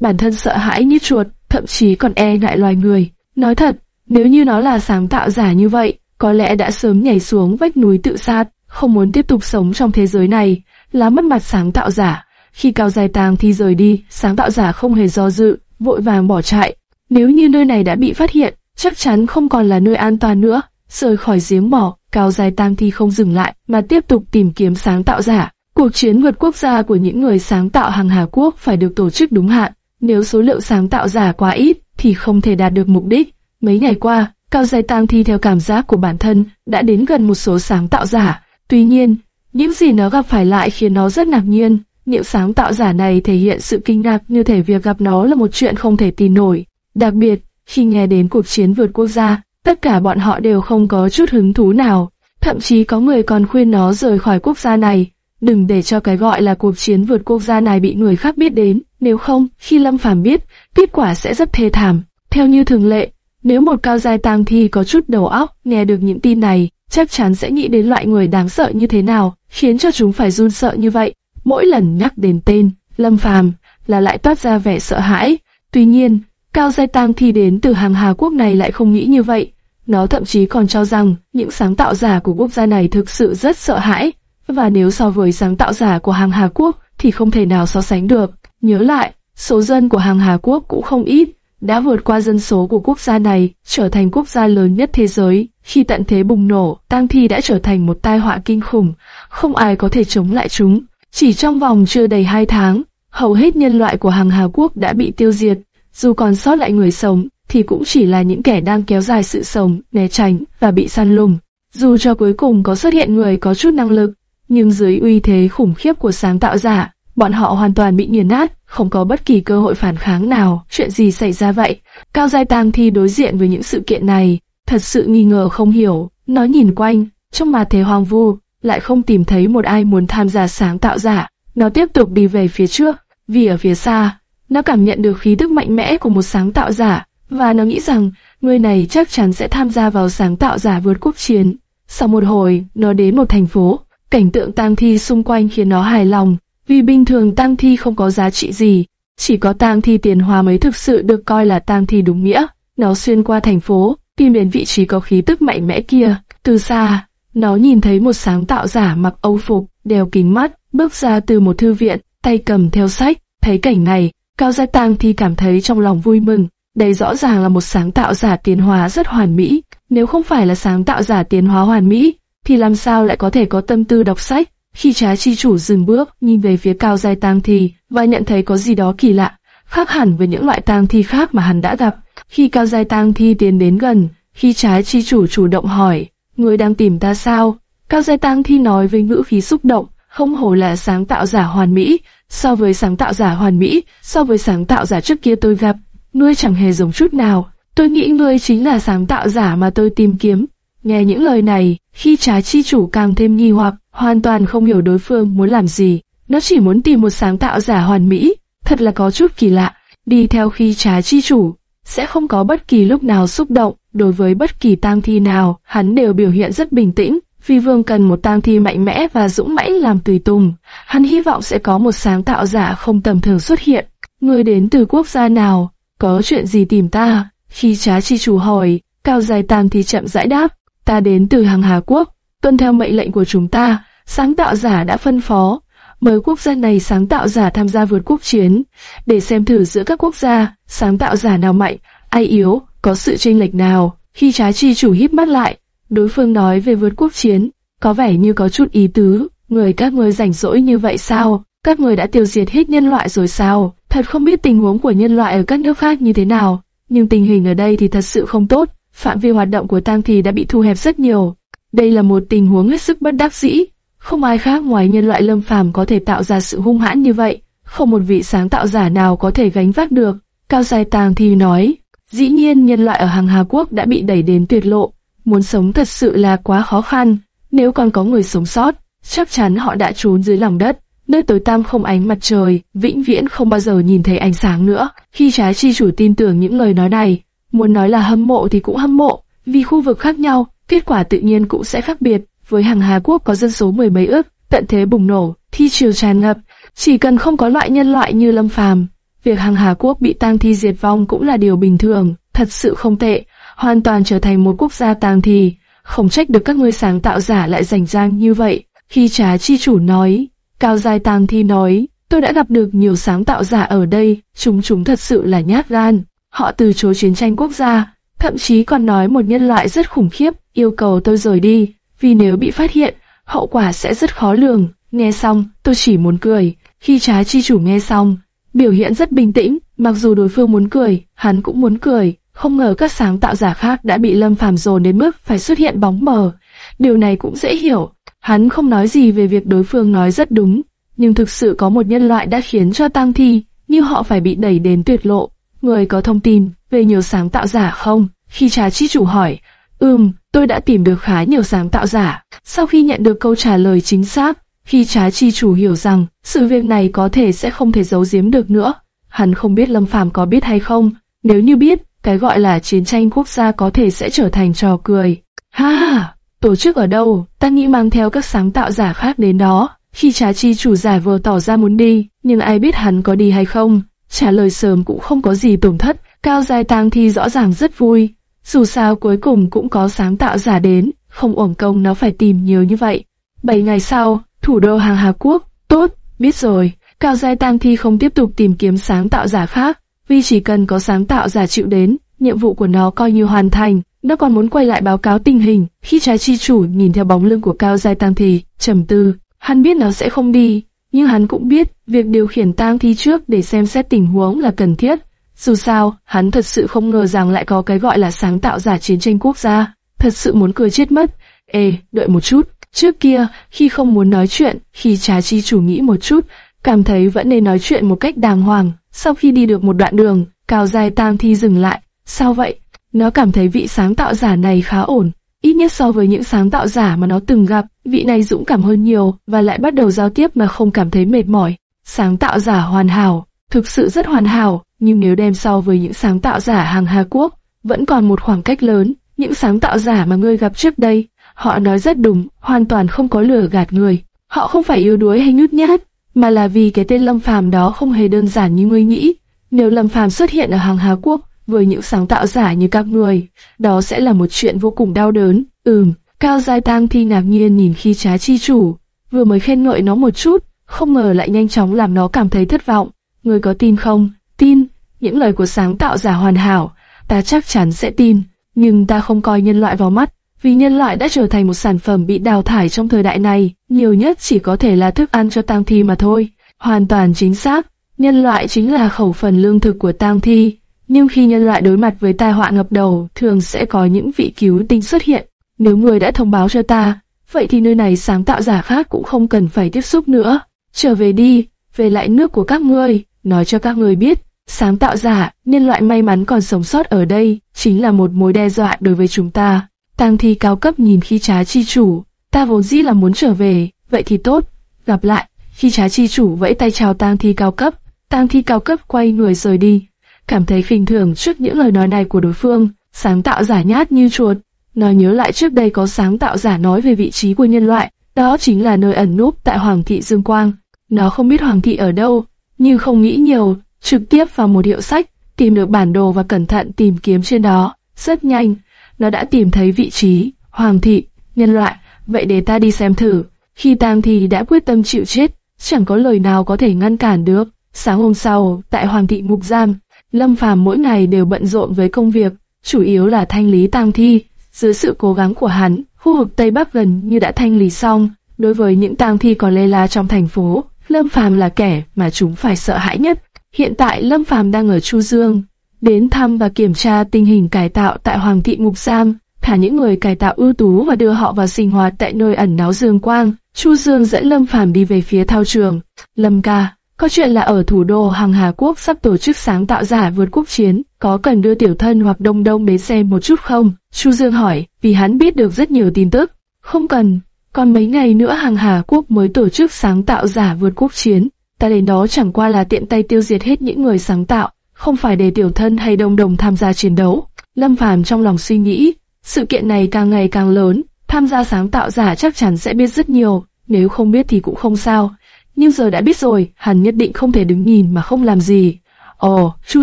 Bản thân sợ hãi như chuột, thậm chí còn e ngại loài người. Nói thật, nếu như nó là sáng tạo giả như vậy, có lẽ đã sớm nhảy xuống vách núi tự sát, không muốn tiếp tục sống trong thế giới này, là mất mặt sáng tạo giả. Khi Cao Dài Tàng thi rời đi, sáng tạo giả không hề do dự, vội vàng bỏ chạy. Nếu như nơi này đã bị phát hiện, chắc chắn không còn là nơi an toàn nữa. Rời khỏi giếng mỏ, Cao Dài Tang Thi không dừng lại, mà tiếp tục tìm kiếm sáng tạo giả. Cuộc chiến vượt quốc gia của những người sáng tạo hàng Hà Quốc phải được tổ chức đúng hạn. Nếu số lượng sáng tạo giả quá ít, thì không thể đạt được mục đích. Mấy ngày qua, Cao Giai Tang Thi theo cảm giác của bản thân đã đến gần một số sáng tạo giả. Tuy nhiên, những gì nó gặp phải lại khiến nó rất ngạc nhiên. Những sáng tạo giả này thể hiện sự kinh ngạc như thể việc gặp nó là một chuyện không thể tin nổi. Đặc biệt, khi nghe đến cuộc chiến vượt quốc gia, tất cả bọn họ đều không có chút hứng thú nào. Thậm chí có người còn khuyên nó rời khỏi quốc gia này, đừng để cho cái gọi là cuộc chiến vượt quốc gia này bị người khác biết đến. Nếu không, khi Lâm Phàm biết, kết quả sẽ rất thê thảm. Theo như thường lệ, nếu một cao giai tang thi có chút đầu óc, nghe được những tin này, chắc chắn sẽ nghĩ đến loại người đáng sợ như thế nào, khiến cho chúng phải run sợ như vậy. Mỗi lần nhắc đến tên, Lâm Phàm là lại toát ra vẻ sợ hãi. Tuy nhiên, cao giai tang thi đến từ hàng Hà Quốc này lại không nghĩ như vậy. Nó thậm chí còn cho rằng những sáng tạo giả của quốc gia này thực sự rất sợ hãi, và nếu so với sáng tạo giả của hàng Hà Quốc thì không thể nào so sánh được. Nhớ lại, số dân của hàng Hà Quốc cũng không ít, đã vượt qua dân số của quốc gia này, trở thành quốc gia lớn nhất thế giới. Khi tận thế bùng nổ, tang thi đã trở thành một tai họa kinh khủng, không ai có thể chống lại chúng. Chỉ trong vòng chưa đầy hai tháng, hầu hết nhân loại của hàng Hà Quốc đã bị tiêu diệt, dù còn sót lại người sống, thì cũng chỉ là những kẻ đang kéo dài sự sống, né tránh và bị săn lùng. Dù cho cuối cùng có xuất hiện người có chút năng lực, nhưng dưới uy thế khủng khiếp của sáng tạo giả, bọn họ hoàn toàn bị nghiền nát, không có bất kỳ cơ hội phản kháng nào. Chuyện gì xảy ra vậy? Cao Giai Tang Thi đối diện với những sự kiện này, thật sự nghi ngờ không hiểu. Nó nhìn quanh, trong mà thế hoang vu, lại không tìm thấy một ai muốn tham gia sáng tạo giả. Nó tiếp tục đi về phía trước, vì ở phía xa, nó cảm nhận được khí tức mạnh mẽ của một sáng tạo giả, và nó nghĩ rằng người này chắc chắn sẽ tham gia vào sáng tạo giả vượt quốc chiến. Sau một hồi, nó đến một thành phố, cảnh tượng tang thi xung quanh khiến nó hài lòng, vì bình thường tang thi không có giá trị gì, chỉ có tang thi tiền hóa mới thực sự được coi là tang thi đúng nghĩa. Nó xuyên qua thành phố, tìm đến vị trí có khí tức mạnh mẽ kia. Từ xa, nó nhìn thấy một sáng tạo giả mặc âu phục, đeo kính mắt, bước ra từ một thư viện, tay cầm theo sách. Thấy cảnh này, Cao Gia Tang thi cảm thấy trong lòng vui mừng. Đây rõ ràng là một sáng tạo giả tiến hóa rất hoàn mỹ. Nếu không phải là sáng tạo giả tiến hóa hoàn mỹ, thì làm sao lại có thể có tâm tư đọc sách? Khi trái chi chủ dừng bước, nhìn về phía Cao Giai Tang thì và nhận thấy có gì đó kỳ lạ, khác hẳn với những loại tang thi khác mà hắn đã gặp. Khi Cao Giai Tang thi tiến đến gần, khi trái chi chủ chủ động hỏi, người đang tìm ta sao? Cao Giai Tang thi nói với ngữ khí xúc động, không hổ là sáng tạo giả hoàn mỹ, so với sáng tạo giả hoàn mỹ, so với sáng tạo giả trước kia tôi gặp, ngươi chẳng hề giống chút nào. Tôi nghĩ ngươi chính là sáng tạo giả mà tôi tìm kiếm. Nghe những lời này, khi trá chi chủ càng thêm nghi hoặc, hoàn toàn không hiểu đối phương muốn làm gì. Nó chỉ muốn tìm một sáng tạo giả hoàn mỹ, thật là có chút kỳ lạ. Đi theo khi trá chi chủ, sẽ không có bất kỳ lúc nào xúc động. Đối với bất kỳ tang thi nào, hắn đều biểu hiện rất bình tĩnh. Vì vương cần một tang thi mạnh mẽ và dũng mãnh làm tùy tùng. Hắn hy vọng sẽ có một sáng tạo giả không tầm thường xuất hiện. Người đến từ quốc gia nào? Có chuyện gì tìm ta? Khi trá chi chủ hỏi, cao dài tang thi chậm rãi đáp. Ta đến từ hàng Hà Quốc, tuân theo mệnh lệnh của chúng ta, sáng tạo giả đã phân phó. Mời quốc gia này sáng tạo giả tham gia vượt quốc chiến, để xem thử giữa các quốc gia, sáng tạo giả nào mạnh, ai yếu, có sự chênh lệch nào. Khi trái chi chủ híp mắt lại, đối phương nói về vượt quốc chiến, có vẻ như có chút ý tứ, người các ngươi rảnh rỗi như vậy sao? Các người đã tiêu diệt hết nhân loại rồi sao? Thật không biết tình huống của nhân loại ở các nước khác như thế nào, nhưng tình hình ở đây thì thật sự không tốt, phạm vi hoạt động của tang thì đã bị thu hẹp rất nhiều. Đây là một tình huống hết sức bất đắc dĩ, không ai khác ngoài nhân loại lâm phàm có thể tạo ra sự hung hãn như vậy, không một vị sáng tạo giả nào có thể gánh vác được. Cao Dài Tàng thì nói, dĩ nhiên nhân loại ở hàng Hà Quốc đã bị đẩy đến tuyệt lộ, muốn sống thật sự là quá khó khăn, nếu còn có người sống sót, chắc chắn họ đã trốn dưới lòng đất, nơi tối tăm không ánh mặt trời, vĩnh viễn không bao giờ nhìn thấy ánh sáng nữa. Khi trái chi chủ tin tưởng những lời nói này, muốn nói là hâm mộ thì cũng hâm mộ, vì khu vực khác nhau, kết quả tự nhiên cũng sẽ khác biệt. Với hàng Hà Quốc có dân số mười mấy ước, tận thế bùng nổ, thi triều tràn ngập, chỉ cần không có loại nhân loại như Lâm Phàm, việc hàng Hà Quốc bị tang thi diệt vong cũng là điều bình thường, thật sự không tệ, hoàn toàn trở thành một quốc gia tang thi. Không trách được các ngươi sáng tạo giả lại rảnh rang như vậy. Khi trá chi chủ nói, Cao Giai Tang Thi nói, tôi đã gặp được nhiều sáng tạo giả ở đây, chúng chúng thật sự là nhát gan. Họ từ chối chiến tranh quốc gia, thậm chí còn nói một nhân loại rất khủng khiếp, yêu cầu tôi rời đi, vì nếu bị phát hiện, hậu quả sẽ rất khó lường. Nghe xong, tôi chỉ muốn cười. Khi trái chi chủ nghe xong, biểu hiện rất bình tĩnh, mặc dù đối phương muốn cười, hắn cũng muốn cười. Không ngờ các sáng tạo giả khác đã bị Lâm Phàm dồn đến mức phải xuất hiện bóng mờ. Điều này cũng dễ hiểu. Hắn không nói gì về việc đối phương nói rất đúng, nhưng thực sự có một nhân loại đã khiến cho tang thi như họ phải bị đẩy đến tuyệt lộ. Người có thông tin về nhiều sáng tạo giả không? Khi trà chi chủ hỏi, ừm, tôi đã tìm được khá nhiều sáng tạo giả. Sau khi nhận được câu trả lời chính xác, khi trá chi chủ hiểu rằng sự việc này có thể sẽ không thể giấu giếm được nữa, hắn không biết Lâm Phàm có biết hay không. Nếu như biết, cái gọi là chiến tranh quốc gia có thể sẽ trở thành trò cười. Ha ha! Tổ chức ở đâu? Ta nghĩ mang theo các sáng tạo giả khác đến đó. Khi trá chi chủ giả vừa tỏ ra muốn đi, nhưng ai biết hắn có đi hay không? Trả lời sớm cũng không có gì tổn thất. Cao dài tang thi rõ ràng rất vui. Dù sao cuối cùng cũng có sáng tạo giả đến, không uổng công nó phải tìm nhiều như vậy. Bảy ngày sau, thủ đô hàng Hà Quốc, tốt, biết rồi. Cao dài tang thi không tiếp tục tìm kiếm sáng tạo giả khác, vì chỉ cần có sáng tạo giả chịu đến, nhiệm vụ của nó coi như hoàn thành. Nó còn muốn quay lại báo cáo tình hình. Khi trái chi chủ nhìn theo bóng lưng của Cao Giai Tăng Thì, trầm tư, hắn biết nó sẽ không đi, nhưng hắn cũng biết việc điều khiển tang thi trước để xem xét tình huống là cần thiết. Dù sao, hắn thật sự không ngờ rằng lại có cái gọi là sáng tạo giả chiến tranh quốc gia. Thật sự muốn cười chết mất. Ê, đợi một chút. Trước kia, khi không muốn nói chuyện, khi trà chi chủ nghĩ một chút, cảm thấy vẫn nên nói chuyện một cách đàng hoàng. Sau khi đi được một đoạn đường, Cao dài Tang Thi dừng lại. Sao vậy? Nó cảm thấy vị sáng tạo giả này khá ổn ít nhất so với những sáng tạo giả mà nó từng gặp, vị này dũng cảm hơn nhiều và lại bắt đầu giao tiếp mà không cảm thấy mệt mỏi. Sáng tạo giả hoàn hảo, thực sự rất hoàn hảo, nhưng nếu đem so với những sáng tạo giả hàng Hà Quốc, vẫn còn một khoảng cách lớn. Những sáng tạo giả mà ngươi gặp trước đây, họ nói rất đúng, hoàn toàn không có lừa gạt người. Họ không phải yếu đuối hay nhút nhát, mà là vì cái tên Lâm Phàm đó không hề đơn giản như ngươi nghĩ. Nếu Lâm Phàm xuất hiện ở hàng Hà Quốc với những sáng tạo giả như các người, đó sẽ là một chuyện vô cùng đau đớn. Ừm, Cao Giai Tang Thi ngạc nhiên nhìn khi trá chi chủ, vừa mới khen ngợi nó một chút, không ngờ lại nhanh chóng làm nó cảm thấy thất vọng. Ngươi có tin không? Tin, những lời của sáng tạo giả hoàn hảo, ta chắc chắn sẽ tin, nhưng ta không coi nhân loại vào mắt, vì nhân loại đã trở thành một sản phẩm bị đào thải trong thời đại này, nhiều nhất chỉ có thể là thức ăn cho tang thi mà thôi. Hoàn toàn chính xác, nhân loại chính là khẩu phần lương thực của tang thi, nhưng khi nhân loại đối mặt với tai họa ngập đầu, thường sẽ có những vị cứu tinh xuất hiện. Nếu người đã thông báo cho ta, vậy thì nơi này sáng tạo giả khác cũng không cần phải tiếp xúc nữa. Trở về đi, về lại nước của các ngươi, nói cho các ngươi biết, sáng tạo giả, nhân loại may mắn còn sống sót ở đây, chính là một mối đe dọa đối với chúng ta. Tang thi cao cấp nhìn khi trá chi chủ, ta vốn dĩ là muốn trở về, vậy thì tốt, gặp lại. Khi trá chi chủ vẫy tay chào tang thi cao cấp, tang thi cao cấp quay người rời đi, cảm thấy khinh thường trước những lời nói này của đối phương, sáng tạo giả nhát như chuột. Nó nhớ lại trước đây có sáng tạo giả nói về vị trí của nhân loại, đó chính là nơi ẩn núp tại Hoàng thị Dương Quang. Nó không biết Hoàng thị ở đâu, nhưng không nghĩ nhiều, trực tiếp vào một hiệu sách, tìm được bản đồ và cẩn thận tìm kiếm trên đó. Rất nhanh, nó đã tìm thấy vị trí, Hoàng thị, nhân loại, vậy để ta đi xem thử. Khi tam thì đã quyết tâm chịu chết, chẳng có lời nào có thể ngăn cản được. Sáng hôm sau, tại Hoàng thị ngục giam, Lâm Phàm mỗi ngày đều bận rộn với công việc, chủ yếu là thanh lý tang thi. Dưới sự cố gắng của hắn, khu vực Tây Bắc gần như đã thanh lý xong. Đối với những tang thi còn lê la trong thành phố, Lâm Phàm là kẻ mà chúng phải sợ hãi nhất. Hiện tại Lâm Phàm đang ở Chu Dương, đến thăm và kiểm tra tình hình cải tạo tại Hoàng thị Ngục Giam, thả những người cải tạo ưu tú và đưa họ vào sinh hoạt tại nơi ẩn náu Dương Quang. Chu Dương dẫn Lâm Phàm đi về phía thao trường. Lâm ca, có chuyện là ở thủ đô Hằng Hà Quốc sắp tổ chức sáng tạo giả vượt quốc chiến, có cần đưa tiểu thân hoặc đông đông đến xem một chút không? Chu Dương hỏi, vì hắn biết được rất nhiều tin tức. Không cần, còn mấy ngày nữa Hằng Hà Quốc mới tổ chức sáng tạo giả vượt quốc chiến. Ta đến đó chẳng qua là tiện tay tiêu diệt hết những người sáng tạo, không phải để tiểu thân hay đông đồng tham gia chiến đấu. Lâm Phàm trong lòng suy nghĩ, sự kiện này càng ngày càng lớn, tham gia sáng tạo giả chắc chắn sẽ biết rất nhiều, nếu không biết thì cũng không sao nhưng giờ đã biết rồi, hắn nhất định không thể đứng nhìn mà không làm gì. Ồ, Chu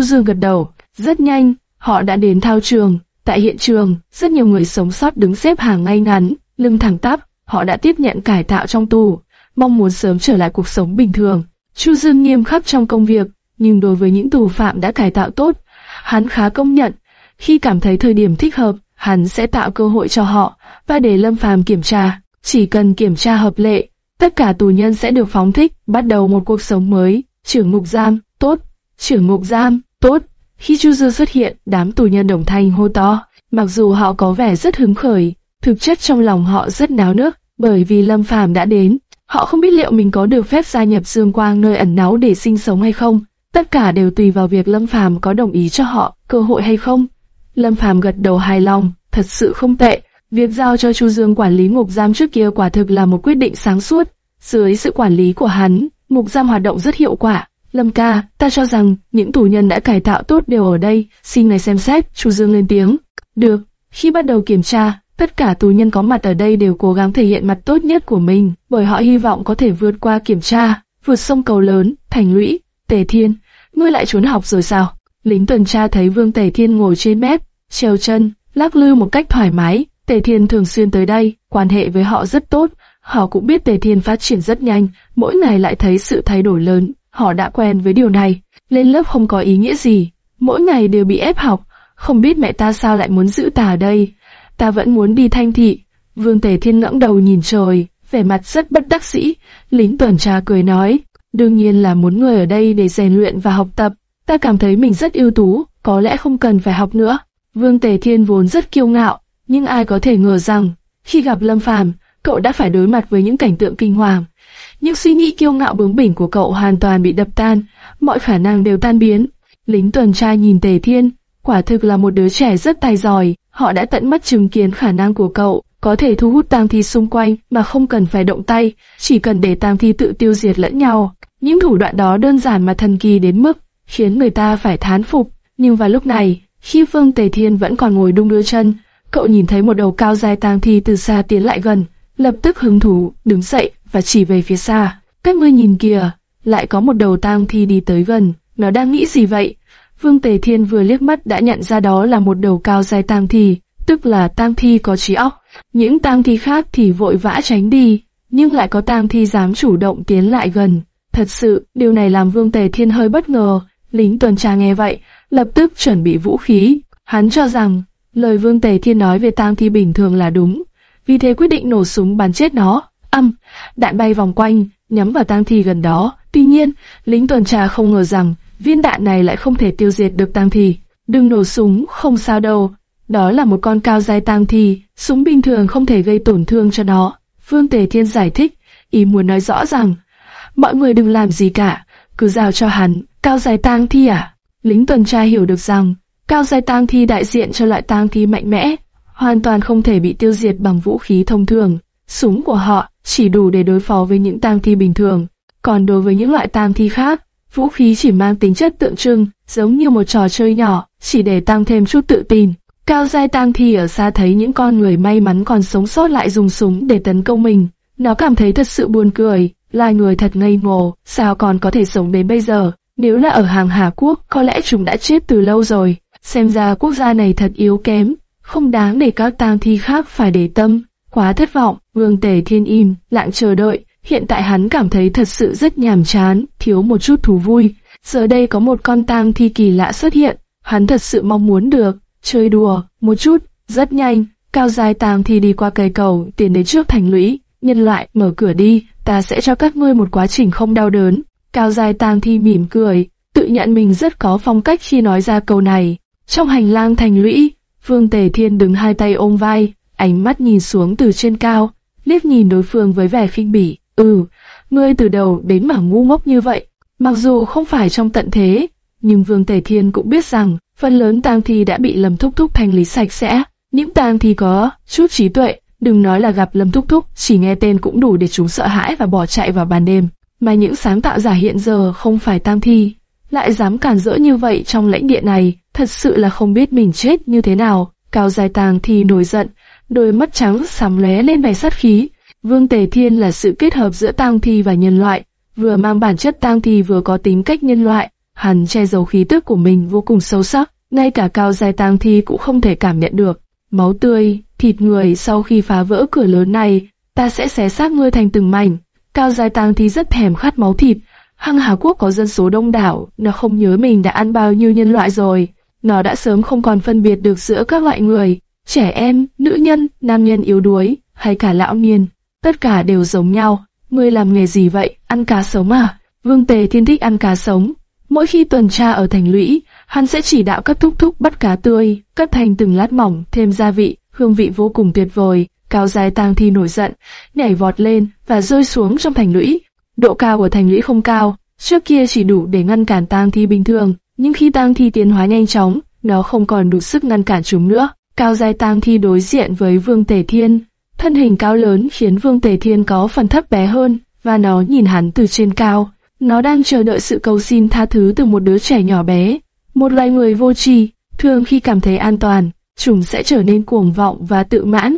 Dương gật đầu, rất nhanh, họ đã đến thao trường. Tại hiện trường, rất nhiều người sống sót đứng xếp hàng ngay ngắn, lưng thẳng tắp, họ đã tiếp nhận cải tạo trong tù, mong muốn sớm trở lại cuộc sống bình thường. Chu Dương nghiêm khắc trong công việc, nhưng đối với những tù phạm đã cải tạo tốt, hắn khá công nhận. Khi cảm thấy thời điểm thích hợp, hắn sẽ tạo cơ hội cho họ, và để Lâm Phàm kiểm tra. Chỉ cần kiểm tra hợp lệ, tất cả tù nhân sẽ được phóng thích, bắt đầu một cuộc sống mới. Trưởng ngục giam, tốt. Trưởng ngục giam, tốt. Khi Chu Dư xuất hiện, đám tù nhân đồng thanh hô to. Mặc dù họ có vẻ rất hứng khởi, thực chất trong lòng họ rất náo nước, bởi vì Lâm Phàm đã đến. Họ không biết liệu mình có được phép gia nhập Dương Quang nơi ẩn náu để sinh sống hay không. Tất cả đều tùy vào việc Lâm Phàm có đồng ý cho họ cơ hội hay không. Lâm Phàm gật đầu hài lòng, thật sự không tệ. Việc giao cho Chu Dương quản lý ngục giam trước kia quả thực là một quyết định sáng suốt. Dưới sự quản lý của hắn, ngục giam hoạt động rất hiệu quả. Lâm ca, ta cho rằng những tù nhân đã cải tạo tốt đều ở đây, xin ngài xem xét, Chu Dương lên tiếng. Được, khi bắt đầu kiểm tra, tất cả tù nhân có mặt ở đây đều cố gắng thể hiện mặt tốt nhất của mình, bởi họ hy vọng có thể vượt qua kiểm tra, vượt sông cầu lớn, thành lũy, Tề Thiên. Ngươi lại trốn học rồi sao? Lính tuần tra thấy Vương Tề Thiên ngồi trên mép, treo chân, lắc lư một cách thoải mái, Tề Thiên thường xuyên tới đây, quan hệ với họ rất tốt. Họ cũng biết Tề Thiên phát triển rất nhanh, mỗi ngày lại thấy sự thay đổi lớn. Họ đã quen với điều này. Lên lớp không có ý nghĩa gì, mỗi ngày đều bị ép học. Không biết mẹ ta sao lại muốn giữ ta ở đây. Ta vẫn muốn đi thanh thị. Vương Tề Thiên ngẩng đầu nhìn trời, vẻ mặt rất bất đắc dĩ. Lính tuần tra cười nói, đương nhiên là muốn người ở đây để rèn luyện và học tập. Ta cảm thấy mình rất ưu tú, có lẽ không cần phải học nữa. Vương Tề Thiên vốn rất kiêu ngạo, nhưng ai có thể ngờ rằng, khi gặp Lâm Phàm, cậu đã phải đối mặt với những cảnh tượng kinh hoàng. Những suy nghĩ kiêu ngạo bướng bỉnh của cậu hoàn toàn bị đập tan, mọi khả năng đều tan biến. Lính tuần tra nhìn Tề Thiên, quả thực là một đứa trẻ rất tài giỏi, Họ đã tận mắt chứng kiến khả năng của cậu, có thể thu hút tang thi xung quanh mà không cần phải động tay, chỉ cần để tang thi tự tiêu diệt lẫn nhau. Những thủ đoạn đó đơn giản mà thần kỳ đến mức khiến người ta phải thán phục. Nhưng vào lúc này, khi Phương Tề Thiên vẫn còn ngồi đung đưa chân, cậu nhìn thấy một đầu cao dài tang thi từ xa tiến lại gần, lập tức hứng thú đứng dậy và chỉ về phía xa. cách ngươi nhìn kìa, lại có một đầu tang thi đi tới gần, nó đang nghĩ gì vậy? Vương Tề Thiên vừa liếc mắt đã nhận ra đó là một đầu cao dài tang thi, tức là tang thi có trí óc. Những tang thi khác thì vội vã tránh đi, nhưng lại có tang thi dám chủ động tiến lại gần. Thật sự, điều này làm Vương Tề Thiên hơi bất ngờ. Lính tuần tra nghe vậy, lập tức chuẩn bị vũ khí. Hắn cho rằng, lời Vương Tề Thiên nói về tang thi bình thường là đúng, vì thế quyết định nổ súng bắn chết nó. Âm, đạn bay vòng quanh, nhắm vào tang thi gần đó. Tuy nhiên, lính tuần tra không ngờ rằng viên đạn này lại không thể tiêu diệt được tang thi. Đừng nổ súng, không sao đâu. Đó là một con cao dai tang thi, súng bình thường không thể gây tổn thương cho nó. Vương Tề Thiên giải thích, ý muốn nói rõ rằng, mọi người đừng làm gì cả, cứ giao cho hắn, cao dài tang thi à? Lính tuần tra hiểu được rằng, cao dài tang thi đại diện cho loại tang thi mạnh mẽ, hoàn toàn không thể bị tiêu diệt bằng vũ khí thông thường. Súng của họ chỉ đủ để đối phó với những tang thi bình thường, còn đối với những loại tang thi khác, vũ khí chỉ mang tính chất tượng trưng, giống như một trò chơi nhỏ, chỉ để tăng thêm chút tự tin. Cao giai tang thi ở xa thấy những con người may mắn còn sống sót lại dùng súng để tấn công mình, nó cảm thấy thật sự buồn cười, loài người thật ngây ngô, sao còn có thể sống đến bây giờ? Nếu là ở hàng Hà Quốc, có lẽ chúng đã chết từ lâu rồi. Xem ra quốc gia này thật yếu kém, không đáng để các tang thi khác phải để tâm. Quá thất vọng, Vương Tề Thiên im, lặng chờ đợi. Hiện tại hắn cảm thấy thật sự rất nhàm chán, thiếu một chút thú vui. Giờ đây có một con tang thi kỳ lạ xuất hiện, hắn thật sự mong muốn được, chơi đùa, một chút, rất nhanh. Cao dài tang thi đi qua cây cầu, tiến đến trước thành lũy. Nhân loại, mở cửa đi, ta sẽ cho các ngươi một quá trình không đau đớn. Cao dài tang thi mỉm cười, tự nhận mình rất có phong cách khi nói ra câu này. Trong hành lang thành lũy, Vương Tề Thiên đứng hai tay ôm vai, ánh mắt nhìn xuống từ trên cao, liếc nhìn đối phương với vẻ khinh bỉ. Ừ, ngươi từ đầu đến mà ngu ngốc như vậy. Mặc dù không phải trong tận thế, nhưng Vương Tề Thiên cũng biết rằng phần lớn tang thi đã bị Lâm Thúc Thúc thanh lý sạch sẽ. Những tang thi có chút trí tuệ, đừng nói là gặp Lâm Thúc Thúc, chỉ nghe tên cũng đủ để chúng sợ hãi và bỏ chạy vào ban đêm. Mà những sáng tạo giả hiện giờ không phải tang thi, lại dám cản rỡ như vậy trong lãnh địa này, thật sự là không biết mình chết như thế nào. Cao dài tàng thì nổi giận, đôi mắt trắng sắm lóe lên vẻ sát khí. Vương Tề Thiên là sự kết hợp giữa tang thi và nhân loại, vừa mang bản chất tang thi vừa có tính cách nhân loại. Hắn che giấu khí tức của mình vô cùng sâu sắc, ngay cả cao dài tang thi cũng không thể cảm nhận được. Máu tươi, thịt người sau khi phá vỡ cửa lớn này, ta sẽ xé xác ngươi thành từng mảnh. Cao dài tang thi rất thèm khát máu thịt. Hăng Hà Quốc có dân số đông đảo, nó không nhớ mình đã ăn bao nhiêu nhân loại rồi. Nó đã sớm không còn phân biệt được giữa các loại người, trẻ em, nữ nhân, nam nhân yếu đuối, hay cả lão niên. Tất cả đều giống nhau. Ngươi làm nghề gì vậy? Ăn cá sống à? Vương Tề thiên thích ăn cá sống. Mỗi khi tuần tra ở thành lũy, hắn sẽ chỉ đạo các thúc thúc bắt cá tươi, cắt thành từng lát mỏng, thêm gia vị, hương vị vô cùng tuyệt vời. Cao dài tang thi nổi giận, nhảy vọt lên và rơi xuống trong thành lũy. Độ cao của thành lũy không cao, trước kia chỉ đủ để ngăn cản tang thi bình thường, nhưng khi tang thi tiến hóa nhanh chóng, nó không còn đủ sức ngăn cản chúng nữa. Cao dài tang thi đối diện với Vương Tề Thiên, thân hình cao lớn khiến Vương Tề Thiên có phần thấp bé hơn, và nó nhìn hắn từ trên cao. Nó đang chờ đợi sự cầu xin tha thứ từ một đứa trẻ nhỏ bé. Một loài người vô tri, thường khi cảm thấy an toàn, chúng sẽ trở nên cuồng vọng và tự mãn.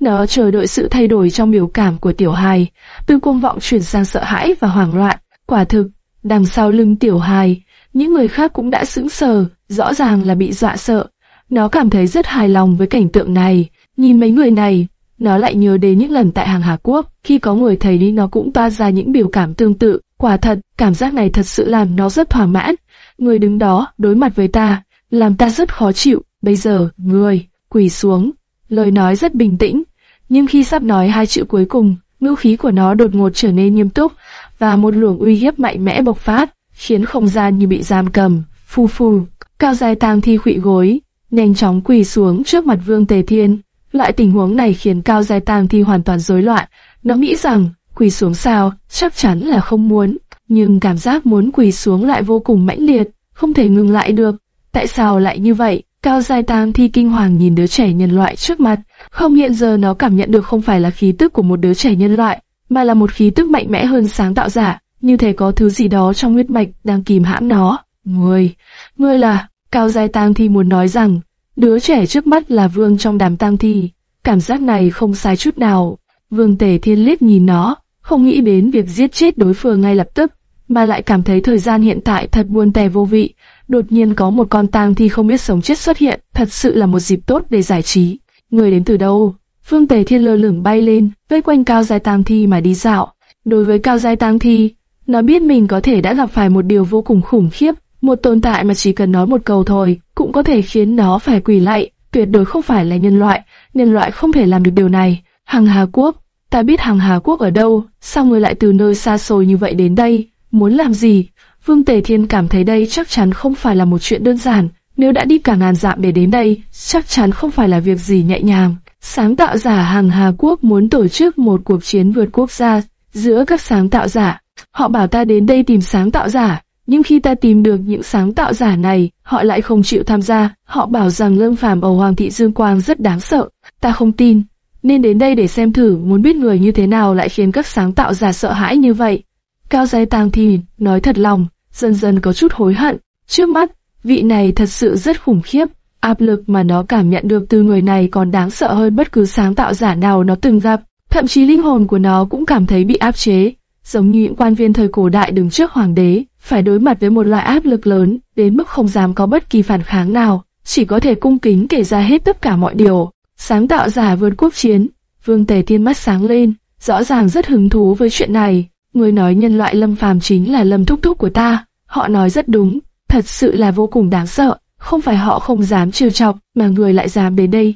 Nó chờ đợi sự thay đổi trong biểu cảm của tiểu hài, từ cuồng vọng chuyển sang sợ hãi và hoảng loạn. Quả thực, đằng sau lưng tiểu hài, những người khác cũng đã sững sờ, rõ ràng là bị dọa sợ. Nó cảm thấy rất hài lòng với cảnh tượng này, nhìn mấy người này, nó lại nhớ đến những lần tại hàng Hà Quốc, khi có người thấy đi nó cũng toa ra những biểu cảm tương tự. Quả thật, cảm giác này thật sự làm nó rất thỏa mãn. Người đứng đó, đối mặt với ta, làm ta rất khó chịu. Bây giờ, người, quỳ xuống. Lời nói rất bình tĩnh, nhưng khi sắp nói hai chữ cuối cùng, ngữ khí của nó đột ngột trở nên nghiêm túc, và một luồng uy hiếp mạnh mẽ bộc phát, khiến không gian như bị giam cầm. Phu phu, cao dài tang thi khụy gối, nhanh chóng quỳ xuống trước mặt Vương Tề Thiên. Loại tình huống này khiến cao dài tang thi hoàn toàn rối loạn. Nó nghĩ rằng quỳ xuống sao, chắc chắn là không muốn, nhưng cảm giác muốn quỳ xuống lại vô cùng mãnh liệt, không thể ngừng lại được. Tại sao lại như vậy? Cao Giai Tam thi kinh hoàng nhìn đứa trẻ nhân loại trước mặt, không hiện giờ nó cảm nhận được không phải là khí tức của một đứa trẻ nhân loại, mà là một khí tức mạnh mẽ hơn sáng tạo giả, như thể có thứ gì đó trong huyết mạch đang kìm hãm nó. Ngươi, ngươi là, Cao Giai Tang thi muốn nói rằng, đứa trẻ trước mắt là vương trong đám tang thi. Cảm giác này không sai chút nào. Vương Tề Thiên liếc nhìn nó, không nghĩ đến việc giết chết đối phương ngay lập tức, mà lại cảm thấy thời gian hiện tại thật buồn tẻ vô vị. Đột nhiên có một con tang thi không biết sống chết xuất hiện, thật sự là một dịp tốt để giải trí. Người đến từ đâu? Phương Tề Thiên lơ lửng bay lên, vây quanh cao giai tang thi mà đi dạo. Đối với cao giai tang thi, nó biết mình có thể đã gặp phải một điều vô cùng khủng khiếp, một tồn tại mà chỉ cần nói một câu thôi, cũng có thể khiến nó phải quỳ lạy, tuyệt đối không phải là nhân loại, nhân loại không thể làm được điều này. Hằng Hà Quốc, ta biết Hằng Hà Quốc ở đâu, sao người lại từ nơi xa xôi như vậy đến đây, muốn làm gì? Vương Tề Thiên cảm thấy đây chắc chắn không phải là một chuyện đơn giản, nếu đã đi cả ngàn dặm để đến đây, chắc chắn không phải là việc gì nhẹ nhàng. Sáng tạo giả hàng Hà Quốc muốn tổ chức một cuộc chiến vượt quốc gia giữa các sáng tạo giả. Họ bảo ta đến đây tìm sáng tạo giả, nhưng khi ta tìm được những sáng tạo giả này, họ lại không chịu tham gia. Họ bảo rằng Lâm Phàm ở Hoàng thị Dương Quang rất đáng sợ. Ta không tin, nên đến đây để xem thử muốn biết người như thế nào lại khiến các sáng tạo giả sợ hãi như vậy. Cao Giai Tàng thì nói thật lòng, dần dần có chút hối hận. Trước mắt, vị này thật sự rất khủng khiếp. Áp lực mà nó cảm nhận được từ người này còn đáng sợ hơn bất cứ sáng tạo giả nào nó từng gặp. Thậm chí linh hồn của nó cũng cảm thấy bị áp chế, giống như những quan viên thời cổ đại đứng trước hoàng đế, phải đối mặt với một loại áp lực lớn, đến mức không dám có bất kỳ phản kháng nào, chỉ có thể cung kính kể ra hết tất cả mọi điều. Sáng tạo giả vươn quốc chiến, Vương Tề Thiên mắt sáng lên, rõ ràng rất hứng thú với chuyện này. Người nói nhân loại lâm phàm chính là lâm thúc thúc của ta, họ nói rất đúng, thật sự là vô cùng đáng sợ, không phải họ không dám trêu chọc, mà người lại dám đến đây.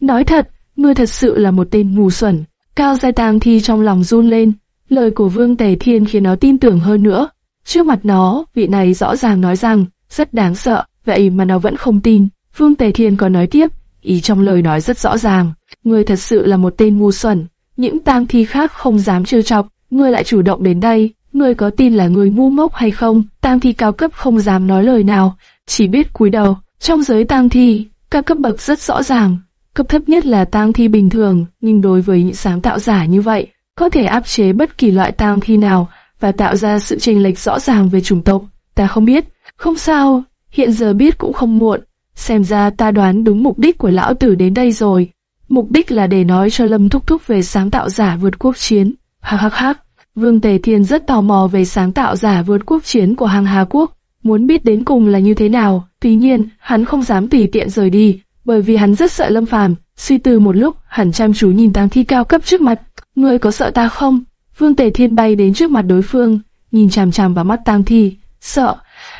Nói thật, ngươi thật sự là một tên ngu xuẩn. Cao Giai Tang Thi trong lòng run lên, lời của Vương Tề Thiên khiến nó tin tưởng hơn nữa. Trước mặt nó, vị này rõ ràng nói rằng, rất đáng sợ, vậy mà nó vẫn không tin. Vương Tề Thiên còn nói tiếp, ý trong lời nói rất rõ ràng, ngươi thật sự là một tên ngu xuẩn, những tang thi khác không dám trêu chọc, ngươi lại chủ động đến đây, ngươi có tin là người ngu ngốc hay không? Tang thi cao cấp không dám nói lời nào, chỉ biết cúi đầu. Trong giới tang thi, các cấp bậc rất rõ ràng, cấp thấp nhất là tang thi bình thường, nhưng đối với những sáng tạo giả như vậy, có thể áp chế bất kỳ loại tang thi nào và tạo ra sự chênh lệch rõ ràng về chủng tộc. Ta không biết, không sao, hiện giờ biết cũng không muộn. Xem ra ta đoán đúng mục đích của lão tử đến đây rồi. Mục đích là để nói cho Lâm Thúc Thúc về sáng tạo giả vượt quốc chiến. Hắc hắc hắc, Vương Tề Thiên rất tò mò về sáng tạo giả vượt quốc chiến của hàng Hà Quốc, muốn biết đến cùng là như thế nào. Tuy nhiên, hắn không dám tùy tiện rời đi, bởi vì hắn rất sợ Lâm Phàm. Suy tư một lúc, hắn chăm chú nhìn tang thi cao cấp trước mặt. Ngươi có sợ ta không? Vương Tề Thiên bay đến trước mặt đối phương, nhìn chằm chằm vào mắt tang thi. Sợ.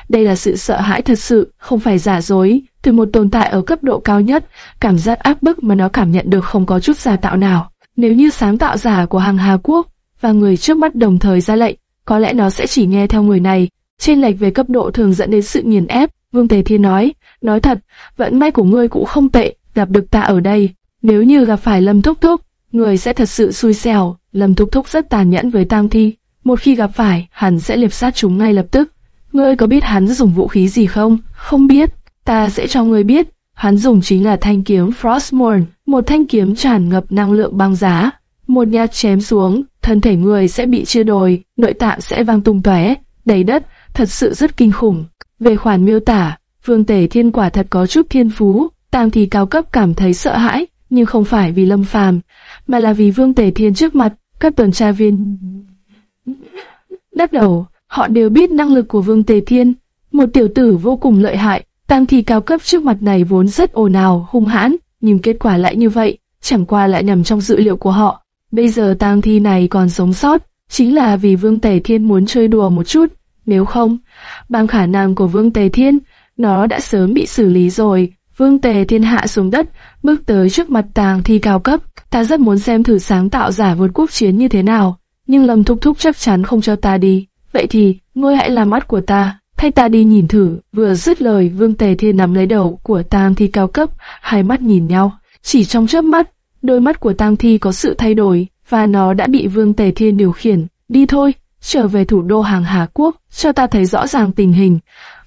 Đây là sự sợ hãi thật sự, không phải giả dối. Từ một tồn tại ở cấp độ cao nhất, cảm giác áp bức mà nó cảm nhận được không có chút giả tạo nào. Nếu như sáng tạo giả của hàng Hà Quốc và người trước mắt đồng thời ra lệnh, có lẽ nó sẽ chỉ nghe theo người này. Trên lệch về cấp độ thường dẫn đến sự nghiền ép, Vương Tề Thiên nói, nói thật, vận may của ngươi cũng không tệ, gặp được ta ở đây. Nếu như gặp phải Lâm Thúc Thúc, người sẽ thật sự xui xẻo. Lâm Thúc Thúc rất tàn nhẫn với Tam Thi, một khi gặp phải, hắn sẽ liệp sát chúng ngay lập tức. Ngươi có biết hắn dùng vũ khí gì không? Không biết, ta sẽ cho ngươi biết. Hắn dùng chính là thanh kiếm Frostmourne, một thanh kiếm tràn ngập năng lượng băng giá. Một nhát chém xuống, thân thể người sẽ bị chia đồi, nội tạng sẽ vang tung tóe, đầy đất, thật sự rất kinh khủng. Về khoản miêu tả, Vương Tể Thiên quả thật có chút thiên phú, Tang thì cao cấp cảm thấy sợ hãi, nhưng không phải vì Lâm Phàm, mà là vì Vương Tể Thiên trước mặt, các tuần tra viên. Đắc đầu, họ đều biết năng lực của Vương Tề Thiên, một tiểu tử vô cùng lợi hại, Tang thi cao cấp trước mặt này vốn rất ồn ào, hung hãn, nhưng kết quả lại như vậy, chẳng qua lại nằm trong dự liệu của họ. Bây giờ tang thi này còn sống sót, chính là vì Vương Tề Thiên muốn chơi đùa một chút, nếu không, bằng khả năng của Vương Tề Thiên, nó đã sớm bị xử lý rồi. Vương Tề Thiên hạ xuống đất, bước tới trước mặt tang thi cao cấp, ta rất muốn xem thử sáng tạo giả vượt quốc chiến như thế nào, nhưng Lâm Thúc Thúc chắc chắn không cho ta đi. Vậy thì, ngươi hãy làm mắt của ta, thay ta đi nhìn thử. Vừa dứt lời, Vương Tề Thiên nắm lấy đầu của tang thi cao cấp, hai mắt nhìn nhau, chỉ trong chớp mắt, Đôi mắt của Tang Thi có sự thay đổi, và nó đã bị Vương Tề Thiên điều khiển. Đi thôi, trở về thủ đô hàng Hà Quốc, cho ta thấy rõ ràng tình hình.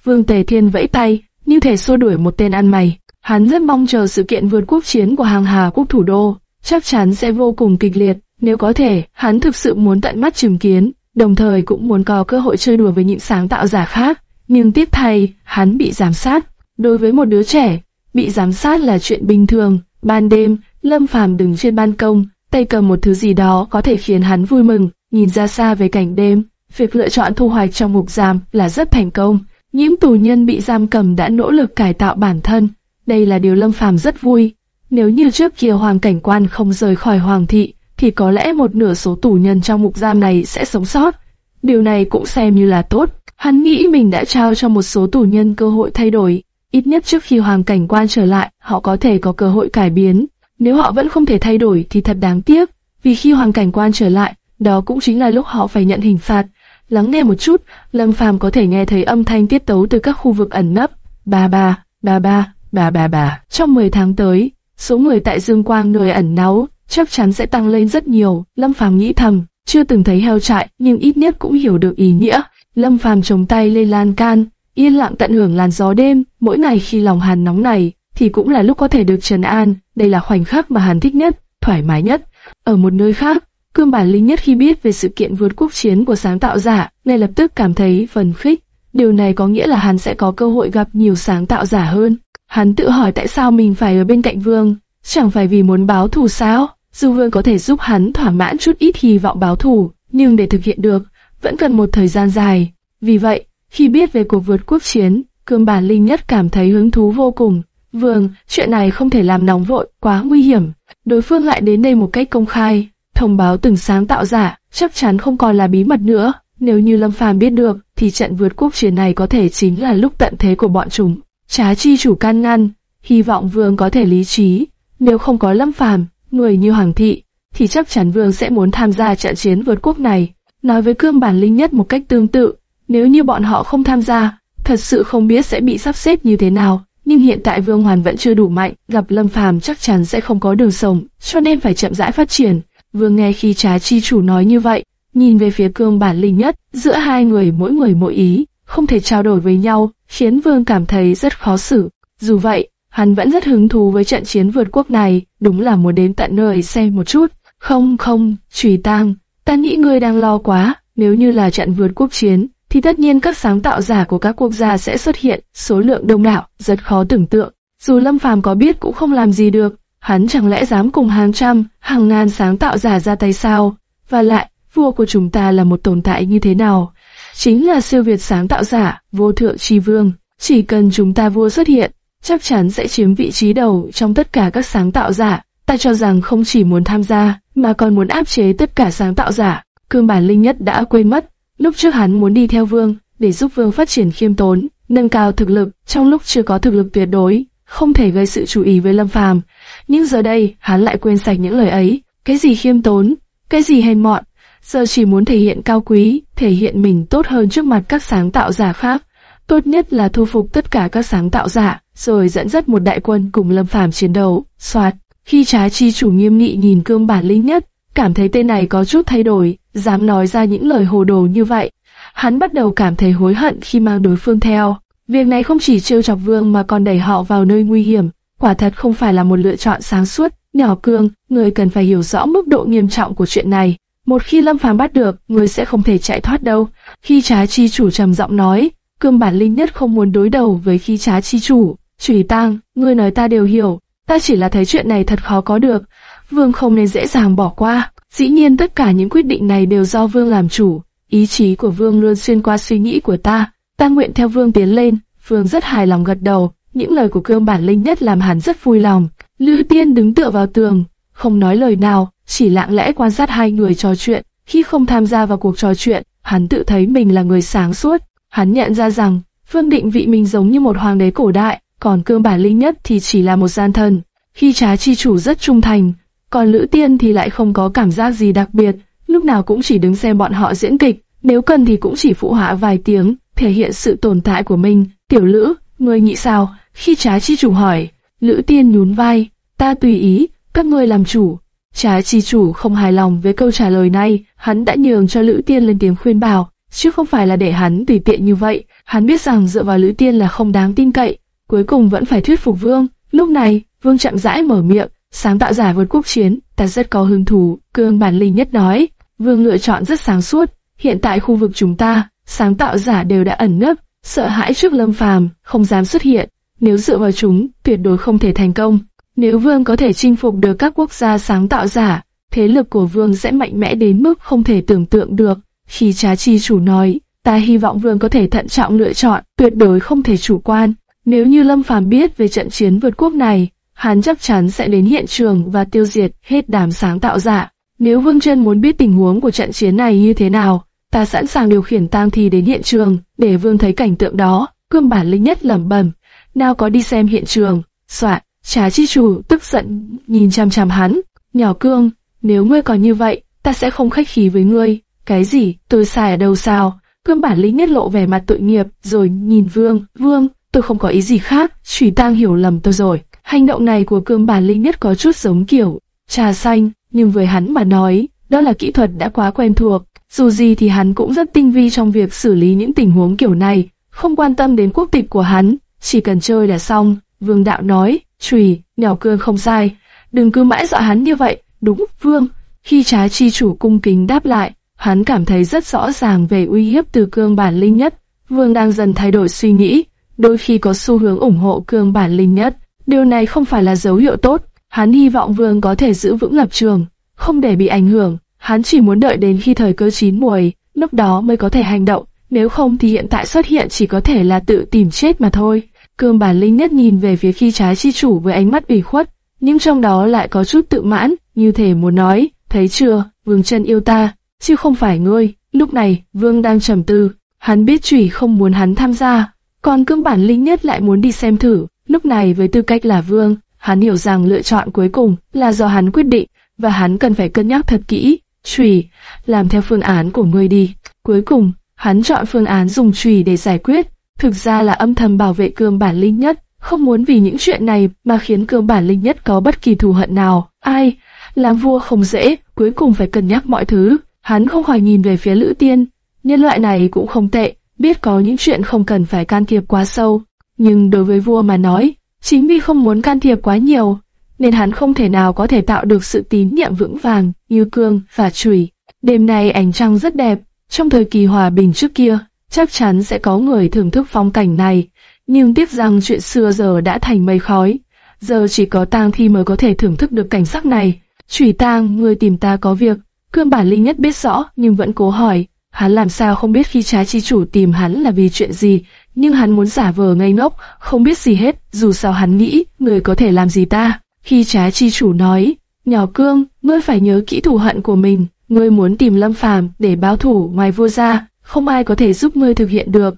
Vương Tề Thiên vẫy tay, như thể xua đuổi một tên ăn mày. Hắn rất mong chờ sự kiện vượt quốc chiến của hàng hà quốc thủ đô, chắc chắn sẽ vô cùng kịch liệt. Nếu có thể, hắn thực sự muốn tận mắt chứng kiến, đồng thời cũng muốn có cơ hội chơi đùa với những sáng tạo giả khác. Nhưng tiếc thay, hắn bị giám sát. Đối với một đứa trẻ, bị giám sát là chuyện bình thường. Ban đêm, Lâm Phàm đứng trên ban công, tay cầm một thứ gì đó có thể khiến hắn vui mừng, nhìn ra xa về cảnh đêm. Việc lựa chọn thu hoạch trong ngục giam là rất thành công. Những tù nhân bị giam cầm đã nỗ lực cải tạo bản thân. Đây là điều Lâm Phàm rất vui. Nếu như trước kia Hoàng Cảnh Quan không rời khỏi Hoàng thị, thì có lẽ một nửa số tù nhân trong ngục giam này sẽ sống sót. Điều này cũng xem như là tốt. Hắn nghĩ mình đã trao cho một số tù nhân cơ hội thay đổi. Ít nhất trước khi Hoàng Cảnh Quan trở lại, họ có thể có cơ hội cải biến. Nếu họ vẫn không thể thay đổi thì thật đáng tiếc, vì khi Hoàng Cảnh Quan trở lại, đó cũng chính là lúc họ phải nhận hình phạt. Lắng nghe một chút, Lâm Phàm có thể nghe thấy âm thanh tiết tấu từ các khu vực ẩn nấp. Ba ba, ba ba, ba ba ba. Trong 10 tháng tới, số người tại Dương Quang nơi ẩn náu chắc chắn sẽ tăng lên rất nhiều. Lâm Phàm nghĩ thầm, chưa từng thấy heo trại nhưng ít nhất cũng hiểu được ý nghĩa. Lâm Phàm chống tay lên lan can, yên lặng tận hưởng làn gió đêm. Mỗi ngày khi lòng hàn nóng này, thì cũng là lúc có thể được trấn an. Đây là khoảnh khắc mà Hàn thích nhất, thoải mái nhất. Ở một nơi khác, Cương bản linh nhất khi biết về sự kiện vượt quốc chiến của sáng tạo giả, ngay lập tức cảm thấy phấn khích. Điều này có nghĩa là hắn sẽ có cơ hội gặp nhiều sáng tạo giả hơn. Hắn tự hỏi tại sao mình phải ở bên cạnh Vương, chẳng phải vì muốn báo thù sao? Dù Vương có thể giúp hắn thỏa mãn chút ít hy vọng báo thù, nhưng để thực hiện được, vẫn cần một thời gian dài. Vì vậy, khi biết về cuộc vượt quốc chiến, cương bản linh nhất cảm thấy hứng thú vô cùng. Vương, chuyện này không thể làm nóng vội, quá nguy hiểm. Đối phương lại đến đây một cách công khai, thông báo từng sáng tạo giả, chắc chắn không còn là bí mật nữa. Nếu như Lâm Phàm biết được, thì trận vượt quốc chiến này có thể chính là lúc tận thế của bọn chúng. Trá chi chủ can ngăn, hy vọng Vương có thể lý trí. Nếu không có Lâm Phàm, người như Hoàng thị, thì chắc chắn Vương sẽ muốn tham gia trận chiến vượt quốc này. Nói với cương bản linh nhất một cách tương tự, nếu như bọn họ không tham gia, thật sự không biết sẽ bị sắp xếp như thế nào. Nhưng hiện tại Vương Hoàn vẫn chưa đủ mạnh, gặp Lâm Phàm chắc chắn sẽ không có đường sống, cho nên phải chậm rãi phát triển. Vương nghe khi trá chi chủ nói như vậy, nhìn về phía cương bản linh nhất, giữa hai người mỗi người mỗi ý, không thể trao đổi với nhau, khiến Vương cảm thấy rất khó xử. Dù vậy, hắn vẫn rất hứng thú với trận chiến vượt quốc này, đúng là muốn đến tận nơi xem một chút. Không không, Trùy Tang, ta nghĩ ngươi đang lo quá, nếu như là trận vượt quốc chiến, thì tất nhiên các sáng tạo giả của các quốc gia sẽ xuất hiện, số lượng đông đảo, rất khó tưởng tượng. Dù Lâm Phàm có biết cũng không làm gì được, hắn chẳng lẽ dám cùng hàng trăm, hàng ngàn sáng tạo giả ra tay sao? Và lại, vua của chúng ta là một tồn tại như thế nào? Chính là siêu việt sáng tạo giả, vô thượng tri vương. Chỉ cần chúng ta vua xuất hiện, chắc chắn sẽ chiếm vị trí đầu trong tất cả các sáng tạo giả. Ta cho rằng không chỉ muốn tham gia, mà còn muốn áp chế tất cả sáng tạo giả. Cương bản linh nhất đã quên mất, lúc trước hắn muốn đi theo vương, để giúp vương phát triển khiêm tốn, nâng cao thực lực trong lúc chưa có thực lực tuyệt đối, không thể gây sự chú ý với Lâm Phàm. Nhưng giờ đây, hắn lại quên sạch những lời ấy. Cái gì khiêm tốn, cái gì hèn mọn, giờ chỉ muốn thể hiện cao quý, thể hiện mình tốt hơn trước mặt các sáng tạo giả khác. Tốt nhất là thu phục tất cả các sáng tạo giả, rồi dẫn dắt một đại quân cùng Lâm Phàm chiến đấu. Soạt, khi trái chi chủ nghiêm nghị nhìn cương bản linh nhất, cảm thấy tên này có chút thay đổi, dám nói ra những lời hồ đồ như vậy. Hắn bắt đầu cảm thấy hối hận khi mang đối phương theo. Việc này không chỉ trêu chọc vương mà còn đẩy họ vào nơi nguy hiểm, quả thật không phải là một lựa chọn sáng suốt. Nhỏ cương, người cần phải hiểu rõ mức độ nghiêm trọng của chuyện này. Một khi Lâm Phàm bắt được, người sẽ không thể chạy thoát đâu. Khi trái chi chủ trầm giọng nói, cương bản linh nhất không muốn đối đầu với khi trái chi chủ. Chủy tang, người nói ta đều hiểu, ta chỉ là thấy chuyện này thật khó có được. Vương không nên dễ dàng bỏ qua. Dĩ nhiên tất cả những quyết định này đều do Vương làm chủ. Ý chí của Vương luôn xuyên qua suy nghĩ của ta. Ta nguyện theo Vương tiến lên. Vương rất hài lòng gật đầu. Những lời của cương bản linh nhất làm hắn rất vui lòng. Lữ tiên đứng tựa vào tường, không nói lời nào, chỉ lặng lẽ quan sát hai người trò chuyện. Khi không tham gia vào cuộc trò chuyện, hắn tự thấy mình là người sáng suốt. Hắn nhận ra rằng, Vương định vị mình giống như một hoàng đế cổ đại, còn cương bản linh nhất thì chỉ là một gian thần. Khi trá chi chủ rất trung thành, còn Lữ Tiên thì lại không có cảm giác gì đặc biệt, lúc nào cũng chỉ đứng xem bọn họ diễn kịch, nếu cần thì cũng chỉ phụ họa vài tiếng, thể hiện sự tồn tại của mình. Tiểu Lữ, ngươi nghĩ sao? Khi trá chi chủ hỏi, Lữ Tiên nhún vai, ta tùy ý, các ngươi làm chủ. Trá chi chủ không hài lòng với câu trả lời này, hắn đã nhường cho Lữ Tiên lên tiếng khuyên bảo, chứ không phải là để hắn tùy tiện như vậy. Hắn biết rằng dựa vào Lữ Tiên là không đáng tin cậy, cuối cùng vẫn phải thuyết phục Vương. Lúc này, Vương chậm rãi mở miệng, sáng tạo giả vượt quốc chiến, ta rất có hứng thú, cương bản linh nhất nói. Vương lựa chọn rất sáng suốt, hiện tại khu vực chúng ta, sáng tạo giả đều đã ẩn nấp, sợ hãi trước lâm phàm, không dám xuất hiện. Nếu dựa vào chúng, tuyệt đối không thể thành công. Nếu Vương có thể chinh phục được các quốc gia sáng tạo giả, thế lực của Vương sẽ mạnh mẽ đến mức không thể tưởng tượng được. Khi trá chi chủ nói, ta hy vọng Vương có thể thận trọng lựa chọn, tuyệt đối không thể chủ quan. Nếu như Lâm Phàm biết về trận chiến vượt quốc này, hắn chắc chắn sẽ đến hiện trường và tiêu diệt hết đám sáng tạo giả. Nếu Vương Trân muốn biết tình huống của trận chiến này như thế nào, ta sẵn sàng điều khiển tang thi đến hiện trường, để Vương thấy cảnh tượng đó. Cương bản linh nhất lẩm bẩm, nào có đi xem hiện trường. Soạn, trá chi chủ tức giận nhìn chằm chằm hắn, nhỏ cương, nếu ngươi còn như vậy, ta sẽ không khách khí với ngươi. Cái gì, tôi sai ở đâu sao? Cương bản lĩnh nhất lộ vẻ mặt tội nghiệp, rồi nhìn Vương, Vương, tôi không có ý gì khác, Chủy Tang hiểu lầm tôi rồi. Hành động này của cương bản linh nhất có chút giống kiểu trà xanh, nhưng với hắn mà nói, đó là kỹ thuật đã quá quen thuộc. Dù gì thì hắn cũng rất tinh vi trong việc xử lý những tình huống kiểu này, không quan tâm đến quốc tịch của hắn, chỉ cần chơi là xong. Vương đạo nói, Chủy, nhỏ cương không sai, đừng cứ mãi dọa hắn như vậy, đúng, Vương. Khi trái chi chủ cung kính đáp lại, hắn cảm thấy rất rõ ràng về uy hiếp từ cương bản linh nhất. Vương đang dần thay đổi suy nghĩ, đôi khi có xu hướng ủng hộ cương bản linh nhất. Điều này không phải là dấu hiệu tốt. Hắn hy vọng Vương có thể giữ vững lập trường, không để bị ảnh hưởng. Hắn chỉ muốn đợi đến khi thời cơ chín muồi, lúc đó mới có thể hành động. Nếu không thì hiện tại xuất hiện chỉ có thể là tự tìm chết mà thôi. Cương bản linh nhất nhìn về phía khi trái chi chủ với ánh mắt ủy khuất, nhưng trong đó lại có chút tự mãn, như thể muốn nói, thấy chưa, Vương chân yêu ta, chứ không phải ngươi. Lúc này, Vương đang trầm tư, hắn biết chủy không muốn hắn tham gia, còn cương bản linh nhất lại muốn đi xem thử. Lúc này với tư cách là Vương, hắn hiểu rằng lựa chọn cuối cùng là do hắn quyết định, và hắn cần phải cân nhắc thật kỹ. Chùy, làm theo phương án của ngươi đi. Cuối cùng, hắn chọn phương án dùng chùy để giải quyết, thực ra là âm thầm bảo vệ cương bản linh nhất, không muốn vì những chuyện này mà khiến cương bản linh nhất có bất kỳ thù hận nào. Ai? Làm vua không dễ, cuối cùng phải cân nhắc mọi thứ. Hắn không khỏi nhìn về phía Lữ Tiên, nhân loại này cũng không tệ, biết có những chuyện không cần phải can thiệp quá sâu. Nhưng đối với vua mà nói, chính vì không muốn can thiệp quá nhiều, nên hắn không thể nào có thể tạo được sự tín nhiệm vững vàng như cương và chùy. Đêm nay ánh trăng rất đẹp, trong thời kỳ hòa bình trước kia, chắc chắn sẽ có người thưởng thức phong cảnh này, nhưng tiếc rằng chuyện xưa giờ đã thành mây khói. Giờ chỉ có tang thi mới có thể thưởng thức được cảnh sắc này. Chủy tang, người tìm ta có việc. Cương bản linh nhất biết rõ nhưng vẫn cố hỏi. Hắn làm sao không biết khi trái chi chủ tìm hắn là vì chuyện gì, nhưng hắn muốn giả vờ ngây ngốc, không biết gì hết, dù sao hắn nghĩ, người có thể làm gì ta. Khi trái chi chủ nói, nhỏ cương, ngươi phải nhớ kỹ thù hận của mình, ngươi muốn tìm lâm phàm để báo thủ ngoài vua ra, không ai có thể giúp ngươi thực hiện được.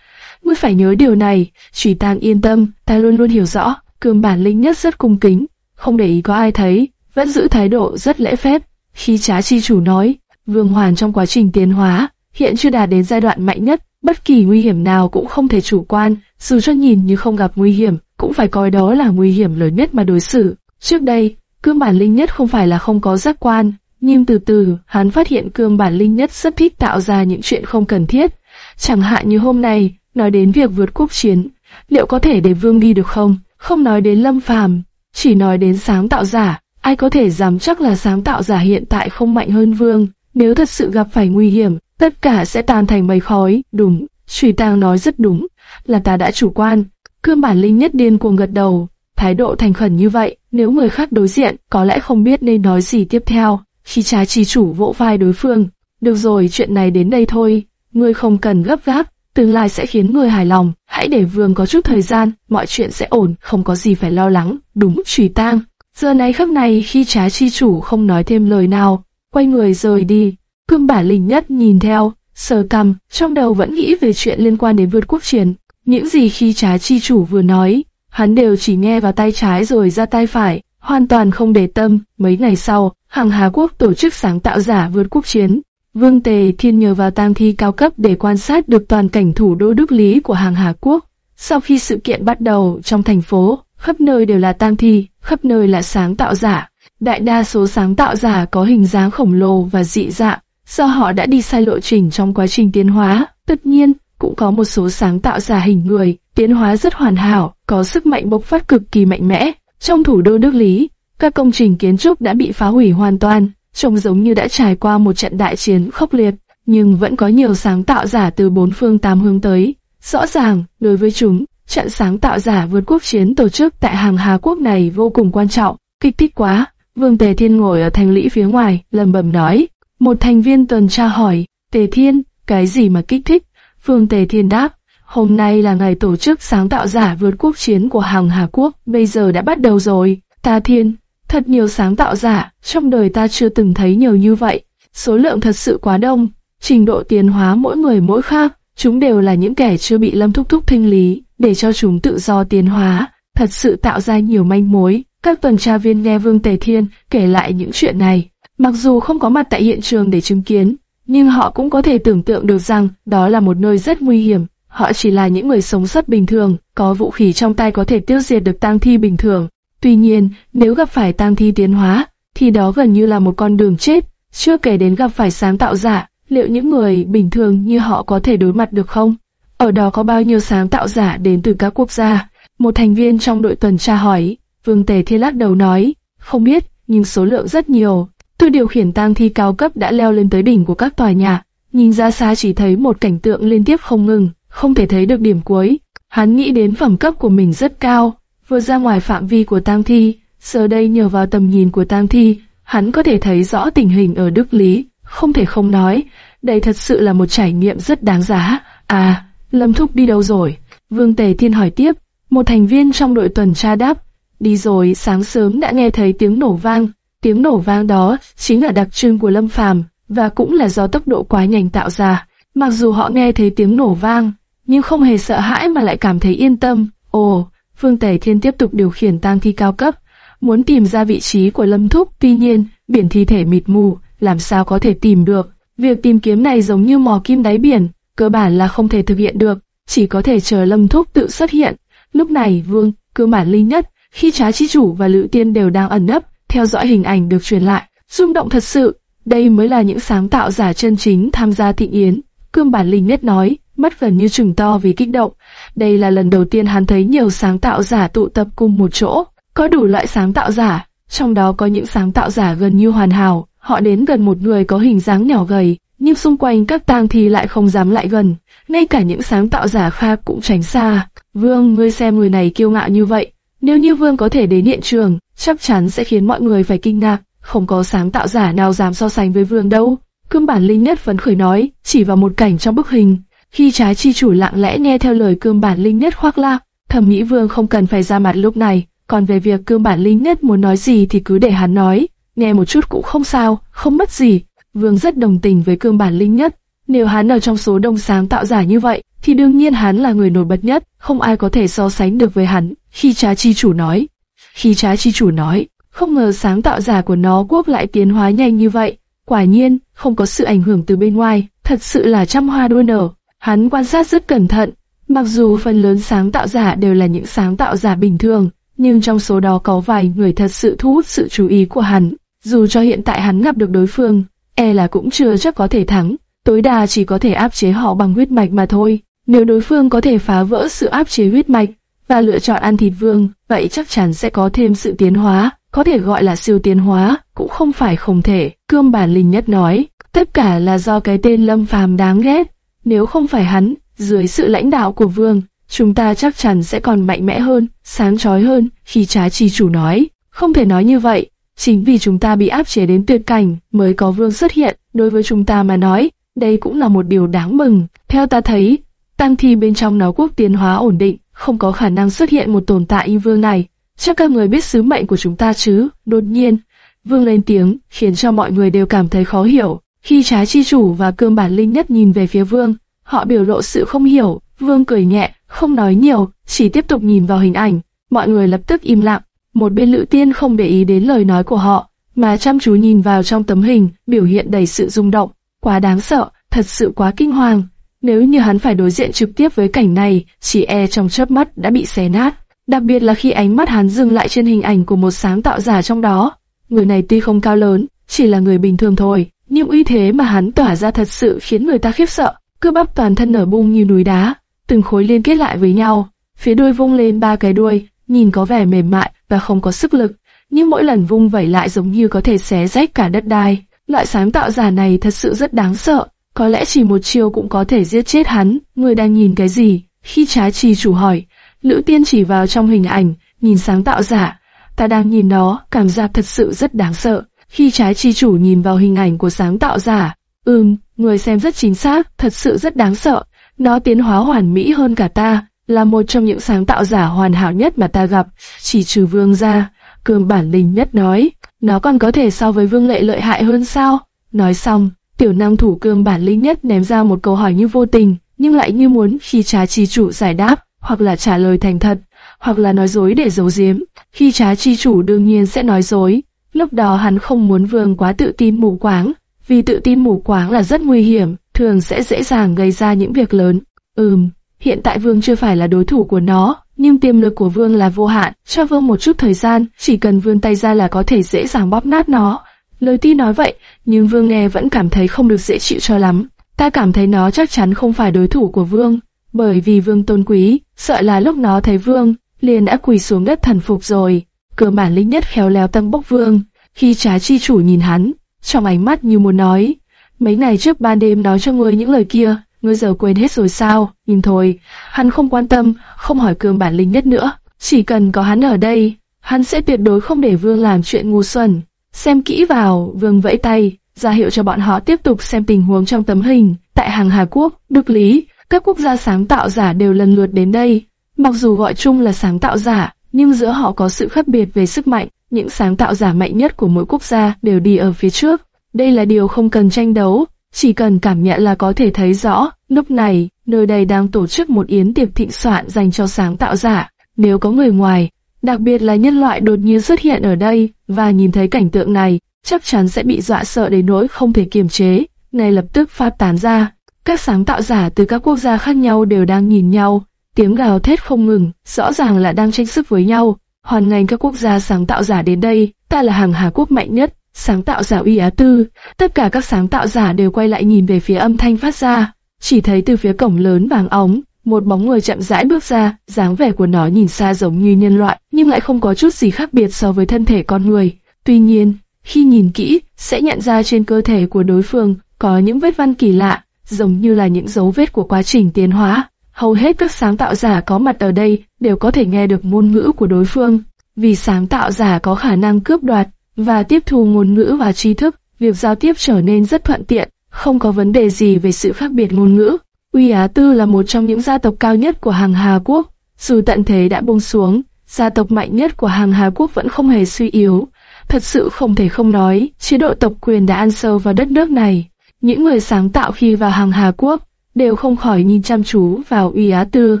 Ngươi phải nhớ điều này, chỉ tàng yên tâm, ta luôn luôn hiểu rõ, cương bản linh nhất rất cung kính, không để ý có ai thấy, vẫn giữ thái độ rất lễ phép. Khi trá chi chủ nói, Vương Hoàn trong quá trình tiến hóa, hiện chưa đạt đến giai đoạn mạnh nhất, bất kỳ nguy hiểm nào cũng không thể chủ quan, dù cho nhìn như không gặp nguy hiểm, cũng phải coi đó là nguy hiểm lớn nhất mà đối xử. Trước đây, cương bản linh nhất không phải là không có giác quan, nhưng từ từ, hắn phát hiện cương bản linh nhất rất thích tạo ra những chuyện không cần thiết. Chẳng hạn như hôm nay, nói đến việc vượt quốc chiến, liệu có thể để vương đi được không? Không nói đến lâm phàm, chỉ nói đến sáng tạo giả, ai có thể dám chắc là sáng tạo giả hiện tại không mạnh hơn vương, nếu thật sự gặp phải nguy hiểm, tất cả sẽ tan thành mây khói, đúng, Trùy Tang nói rất đúng, là ta đã chủ quan. Cương bản linh nhất điên cuồng gật đầu, thái độ thành khẩn như vậy, nếu người khác đối diện, có lẽ không biết nên nói gì tiếp theo. Khi trái trì chủ vỗ vai đối phương, được rồi chuyện này đến đây thôi, ngươi không cần gấp gáp, tương lai sẽ khiến ngươi hài lòng, hãy để vương có chút thời gian, mọi chuyện sẽ ổn, không có gì phải lo lắng, đúng, Trùy Tang. Giờ này khắc này khi trái chi chủ không nói thêm lời nào, quay người rời đi, cương bản linh nhất nhìn theo, sờ cằm, trong đầu vẫn nghĩ về chuyện liên quan đến vượt quốc chiến. Những gì khi trá chi chủ vừa nói, hắn đều chỉ nghe vào tay trái rồi ra tay phải, hoàn toàn không để tâm. Mấy ngày sau, hàng Hà Quốc tổ chức sáng tạo giả vượt quốc chiến. Vương Tề Thiên nhờ vào tang thi cao cấp để quan sát được toàn cảnh thủ đô Đức Lý của hàng Hà Quốc. Sau khi sự kiện bắt đầu trong thành phố, khắp nơi đều là tang thi, khắp nơi là sáng tạo giả. Đại đa số sáng tạo giả có hình dáng khổng lồ và dị dạng, do họ đã đi sai lộ trình trong quá trình tiến hóa. Tất nhiên, cũng có một số sáng tạo giả hình người, tiến hóa rất hoàn hảo, có sức mạnh bộc phát cực kỳ mạnh mẽ. Trong thủ đô Đức Lý, các công trình kiến trúc đã bị phá hủy hoàn toàn, trông giống như đã trải qua một trận đại chiến khốc liệt, nhưng vẫn có nhiều sáng tạo giả từ bốn phương tám hướng tới. Rõ ràng, đối với chúng, trận sáng tạo giả vượt quốc chiến tổ chức tại hàng Hà Quốc này vô cùng quan trọng, kích thích quá. Vương Tề Thiên ngồi ở thành lĩ phía ngoài, lầm bầm nói. Một thành viên tuần tra hỏi, Tề Thiên, cái gì mà kích thích? Phương Tề Thiên đáp, hôm nay là ngày tổ chức sáng tạo giả vượt quốc chiến của hàng Hà Quốc, bây giờ đã bắt đầu rồi. Ta Thiên, thật nhiều sáng tạo giả, trong đời ta chưa từng thấy nhiều như vậy. Số lượng thật sự quá đông, trình độ tiến hóa mỗi người mỗi khác, chúng đều là những kẻ chưa bị lâm thúc thúc thanh lý, để cho chúng tự do tiến hóa, thật sự tạo ra nhiều manh mối. Các tuần tra viên nghe Vương Tề Thiên kể lại những chuyện này, mặc dù không có mặt tại hiện trường để chứng kiến, nhưng họ cũng có thể tưởng tượng được rằng đó là một nơi rất nguy hiểm. Họ chỉ là những người sống sót bình thường, có vũ khí trong tay có thể tiêu diệt được tang thi bình thường. Tuy nhiên, nếu gặp phải tang thi tiến hóa, thì đó gần như là một con đường chết. Chưa kể đến gặp phải sáng tạo giả, liệu những người bình thường như họ có thể đối mặt được không? Ở đó có bao nhiêu sáng tạo giả đến từ các quốc gia? Một thành viên trong đội tuần tra hỏi. Vương Tề Thiên lắc đầu nói, không biết, nhưng số lượng rất nhiều. Tôi điều khiển tang thi cao cấp đã leo lên tới đỉnh của các tòa nhà, nhìn ra xa chỉ thấy một cảnh tượng liên tiếp không ngừng, không thể thấy được điểm cuối. Hắn nghĩ đến phẩm cấp của mình rất cao, vừa ra ngoài phạm vi của tang thi, giờ đây nhờ vào tầm nhìn của tang thi, hắn có thể thấy rõ tình hình ở Đức Lý, không thể không nói, đây thật sự là một trải nghiệm rất đáng giá. À, Lâm Thúc đi đâu rồi? Vương Tề Thiên hỏi tiếp, một thành viên trong đội tuần tra đáp, đi rồi sáng sớm đã nghe thấy tiếng nổ vang, tiếng nổ vang đó chính là đặc trưng của Lâm Phàm và cũng là do tốc độ quá nhanh tạo ra. Mặc dù họ nghe thấy tiếng nổ vang, nhưng không hề sợ hãi mà lại cảm thấy yên tâm. Ồ, phương Tề Thiên tiếp tục điều khiển tang thi cao cấp, muốn tìm ra vị trí của Lâm Thúc. Tuy nhiên, biển thi thể mịt mù, làm sao có thể tìm được? Việc tìm kiếm này giống như mò kim đáy biển, cơ bản là không thể thực hiện được, chỉ có thể chờ Lâm Thúc tự xuất hiện. Lúc này, Vương, cơ bản linh nhất, khi Trá Chi Chủ và Lữ Tiên đều đang ẩn nấp, theo dõi hình ảnh được truyền lại, rung động thật sự. Đây mới là những sáng tạo giả chân chính tham gia thị yến. Cương bản linh nét nói, mắt gần như trừng to vì kích động. Đây là lần đầu tiên hắn thấy nhiều sáng tạo giả tụ tập cùng một chỗ, có đủ loại sáng tạo giả, trong đó có những sáng tạo giả gần như hoàn hảo. Họ đến gần một người có hình dáng nhỏ gầy, nhưng xung quanh các tang thi lại không dám lại gần. Ngay cả những sáng tạo giả khác cũng tránh xa. Vương, ngươi xem người này kiêu ngạo như vậy. Nếu như Vương có thể đến hiện trường, chắc chắn sẽ khiến mọi người phải kinh ngạc. Không có sáng tạo giả nào dám so sánh với Vương đâu. Cương bản linh nhất phấn khởi nói, chỉ vào một cảnh trong bức hình. Khi trái chi chủ lặng lẽ nghe theo lời cương bản linh nhất khoác lác, thẩm nghĩ Vương không cần phải ra mặt lúc này. Còn về việc cương bản linh nhất muốn nói gì thì cứ để hắn nói nghe một chút cũng không sao, không mất gì. Vương rất đồng tình với cương bản linh nhất. Nếu hắn ở trong số đông sáng tạo giả như vậy, thì đương nhiên hắn là người nổi bật nhất, không ai có thể so sánh được với hắn. Khi trá chi chủ nói, khi trá chi chủ nói, không ngờ sáng tạo giả của nó quốc lại tiến hóa nhanh như vậy. Quả nhiên, không có sự ảnh hưởng từ bên ngoài, thật sự là trăm hoa đua nở. Hắn quan sát rất cẩn thận, mặc dù phần lớn sáng tạo giả đều là những sáng tạo giả bình thường, nhưng trong số đó có vài người thật sự thu hút sự chú ý của hắn. Dù cho hiện tại hắn gặp được đối phương, e là cũng chưa chắc có thể thắng, tối đa chỉ có thể áp chế họ bằng huyết mạch mà thôi. Nếu đối phương có thể phá vỡ sự áp chế huyết mạch và lựa chọn ăn thịt vương, vậy chắc chắn sẽ có thêm sự tiến hóa, có thể gọi là siêu tiến hóa, cũng không phải không thể. Cương bản linh nhất nói, tất cả là do cái tên Lâm Phàm đáng ghét. Nếu không phải hắn, dưới sự lãnh đạo của vương, chúng ta chắc chắn sẽ còn mạnh mẽ hơn, sáng chói hơn. Khi trái chi chủ nói, không thể nói như vậy, Chính vì chúng ta bị áp chế đến tuyệt cảnh mới có vương xuất hiện, đối với chúng ta mà nói, đây cũng là một điều đáng mừng. Theo ta thấy, tam thi bên trong nó quốc tiến hóa ổn định, không có khả năng xuất hiện một tồn tại y vương này. Chắc các người biết sứ mệnh của chúng ta chứ? Đột nhiên, vương lên tiếng, khiến cho mọi người đều cảm thấy khó hiểu. Khi trái chi chủ và cương bản linh nhất nhìn về phía vương, họ biểu lộ sự không hiểu. Vương cười nhẹ, không nói nhiều, chỉ tiếp tục nhìn vào hình ảnh. Mọi người lập tức im lặng. Một bên lữ tiên không để ý đến lời nói của họ, mà chăm chú nhìn vào trong tấm hình, biểu hiện đầy sự rung động. Quá đáng sợ, thật sự quá kinh hoàng. Nếu như hắn phải đối diện trực tiếp với cảnh này, chỉ e trong chớp mắt đã bị xé nát. Đặc biệt là khi ánh mắt hắn dừng lại trên hình ảnh của một sáng tạo giả trong đó. Người này tuy không cao lớn, chỉ là người bình thường thôi, nhưng uy thế mà hắn tỏa ra thật sự khiến người ta khiếp sợ. Cơ bắp toàn thân nở bung như núi đá, từng khối liên kết lại với nhau. Phía đuôi vung lên ba cái đuôi, nhìn có vẻ mềm mại, và không có sức lực, nhưng mỗi lần vung vẩy lại giống như có thể xé rách cả đất đai. Loại sáng tạo giả này thật sự rất đáng sợ, có lẽ chỉ một chiêu cũng có thể giết chết hắn. Người đang nhìn cái gì? Khi trái trì chủ hỏi, Lữ Tiên chỉ vào trong hình ảnh, nhìn sáng tạo giả. Ta đang nhìn nó, cảm giác thật sự rất đáng sợ. Khi trái chi chủ nhìn vào hình ảnh của sáng tạo giả, ừm, người xem rất chính xác, thật sự rất đáng sợ. Nó tiến hóa hoàn mỹ hơn cả ta, là một trong những sáng tạo giả hoàn hảo nhất mà ta gặp, chỉ trừ vương ra. Cường bản linh nhất nói, nó còn có thể so với vương lệ lợi hại hơn sao? Nói xong, tiểu nam thủ cương bản linh nhất ném ra một câu hỏi như vô tình, nhưng lại như muốn khi trá chi chủ giải đáp, hoặc là trả lời thành thật, hoặc là nói dối để giấu giếm. Khi trá chi chủ đương nhiên sẽ nói dối, lúc đó hắn không muốn vương quá tự tin mù quáng, vì tự tin mù quáng là rất nguy hiểm, thường sẽ dễ dàng gây ra những việc lớn. Ừm, hiện tại vương chưa phải là đối thủ của nó, nhưng tiềm lực của vương là vô hạn, cho vương một chút thời gian, chỉ cần vươn tay ra là có thể dễ dàng bóp nát nó. Lời ti nói vậy, nhưng vương nghe vẫn cảm thấy không được dễ chịu cho lắm. Ta cảm thấy nó chắc chắn không phải đối thủ của vương, bởi vì vương tôn quý, sợ là lúc nó thấy vương, liền đã quỳ xuống đất thần phục rồi. Cơ bản linh nhất khéo léo tâm bốc vương, khi trá chi chủ nhìn hắn, trong ánh mắt như muốn nói, mấy ngày trước ban đêm nói cho ngươi những lời kia, ngươi giờ quên hết rồi sao? Nhìn thôi, hắn không quan tâm, không hỏi cương bản linh nhất nữa, chỉ cần có hắn ở đây, hắn sẽ tuyệt đối không để vương làm chuyện ngu xuẩn. Xem kỹ vào, vương vẫy tay, ra hiệu cho bọn họ tiếp tục xem tình huống trong tấm hình. Tại hàng Hà Quốc, Đức Lý, các quốc gia sáng tạo giả đều lần lượt đến đây. Mặc dù gọi chung là sáng tạo giả, nhưng giữa họ có sự khác biệt về sức mạnh. Những sáng tạo giả mạnh nhất của mỗi quốc gia đều đi ở phía trước. Đây là điều không cần tranh đấu, chỉ cần cảm nhận là có thể thấy rõ. Lúc này, nơi đây đang tổ chức một yến tiệc thịnh soạn dành cho sáng tạo giả. Nếu có người ngoài, đặc biệt là nhân loại đột nhiên xuất hiện ở đây và nhìn thấy cảnh tượng này, chắc chắn sẽ bị dọa sợ đến nỗi không thể kiềm chế, ngay lập tức phát tán ra. Các sáng tạo giả từ các quốc gia khác nhau đều đang nhìn nhau, tiếng gào thét không ngừng, rõ ràng là đang tranh sức với nhau. Hoàn ngành các quốc gia sáng tạo giả đến đây, ta là hàng Hà Quốc mạnh nhất, sáng tạo giả uy á tư. Tất cả các sáng tạo giả đều quay lại nhìn về phía âm thanh phát ra, chỉ thấy từ phía cổng lớn vàng óng, một bóng người chậm rãi bước ra, dáng vẻ của nó nhìn xa giống như nhân loại, nhưng lại không có chút gì khác biệt so với thân thể con người. Tuy nhiên, khi nhìn kỹ, sẽ nhận ra trên cơ thể của đối phương có những vết văn kỳ lạ, giống như là những dấu vết của quá trình tiến hóa. Hầu hết các sáng tạo giả có mặt ở đây đều có thể nghe được ngôn ngữ của đối phương, vì sáng tạo giả có khả năng cướp đoạt và tiếp thu ngôn ngữ và tri thức, việc giao tiếp trở nên rất thuận tiện, không có vấn đề gì về sự khác biệt ngôn ngữ. Uy Á Tư là một trong những gia tộc cao nhất của hàng Hà Quốc, dù tận thế đã buông xuống, gia tộc mạnh nhất của hàng Hà Quốc vẫn không hề suy yếu. Thật sự không thể không nói, chế độ tộc quyền đã ăn sâu vào đất nước này. Những người sáng tạo khi vào hàng Hà Quốc đều không khỏi nhìn chăm chú vào Uy Á Tư.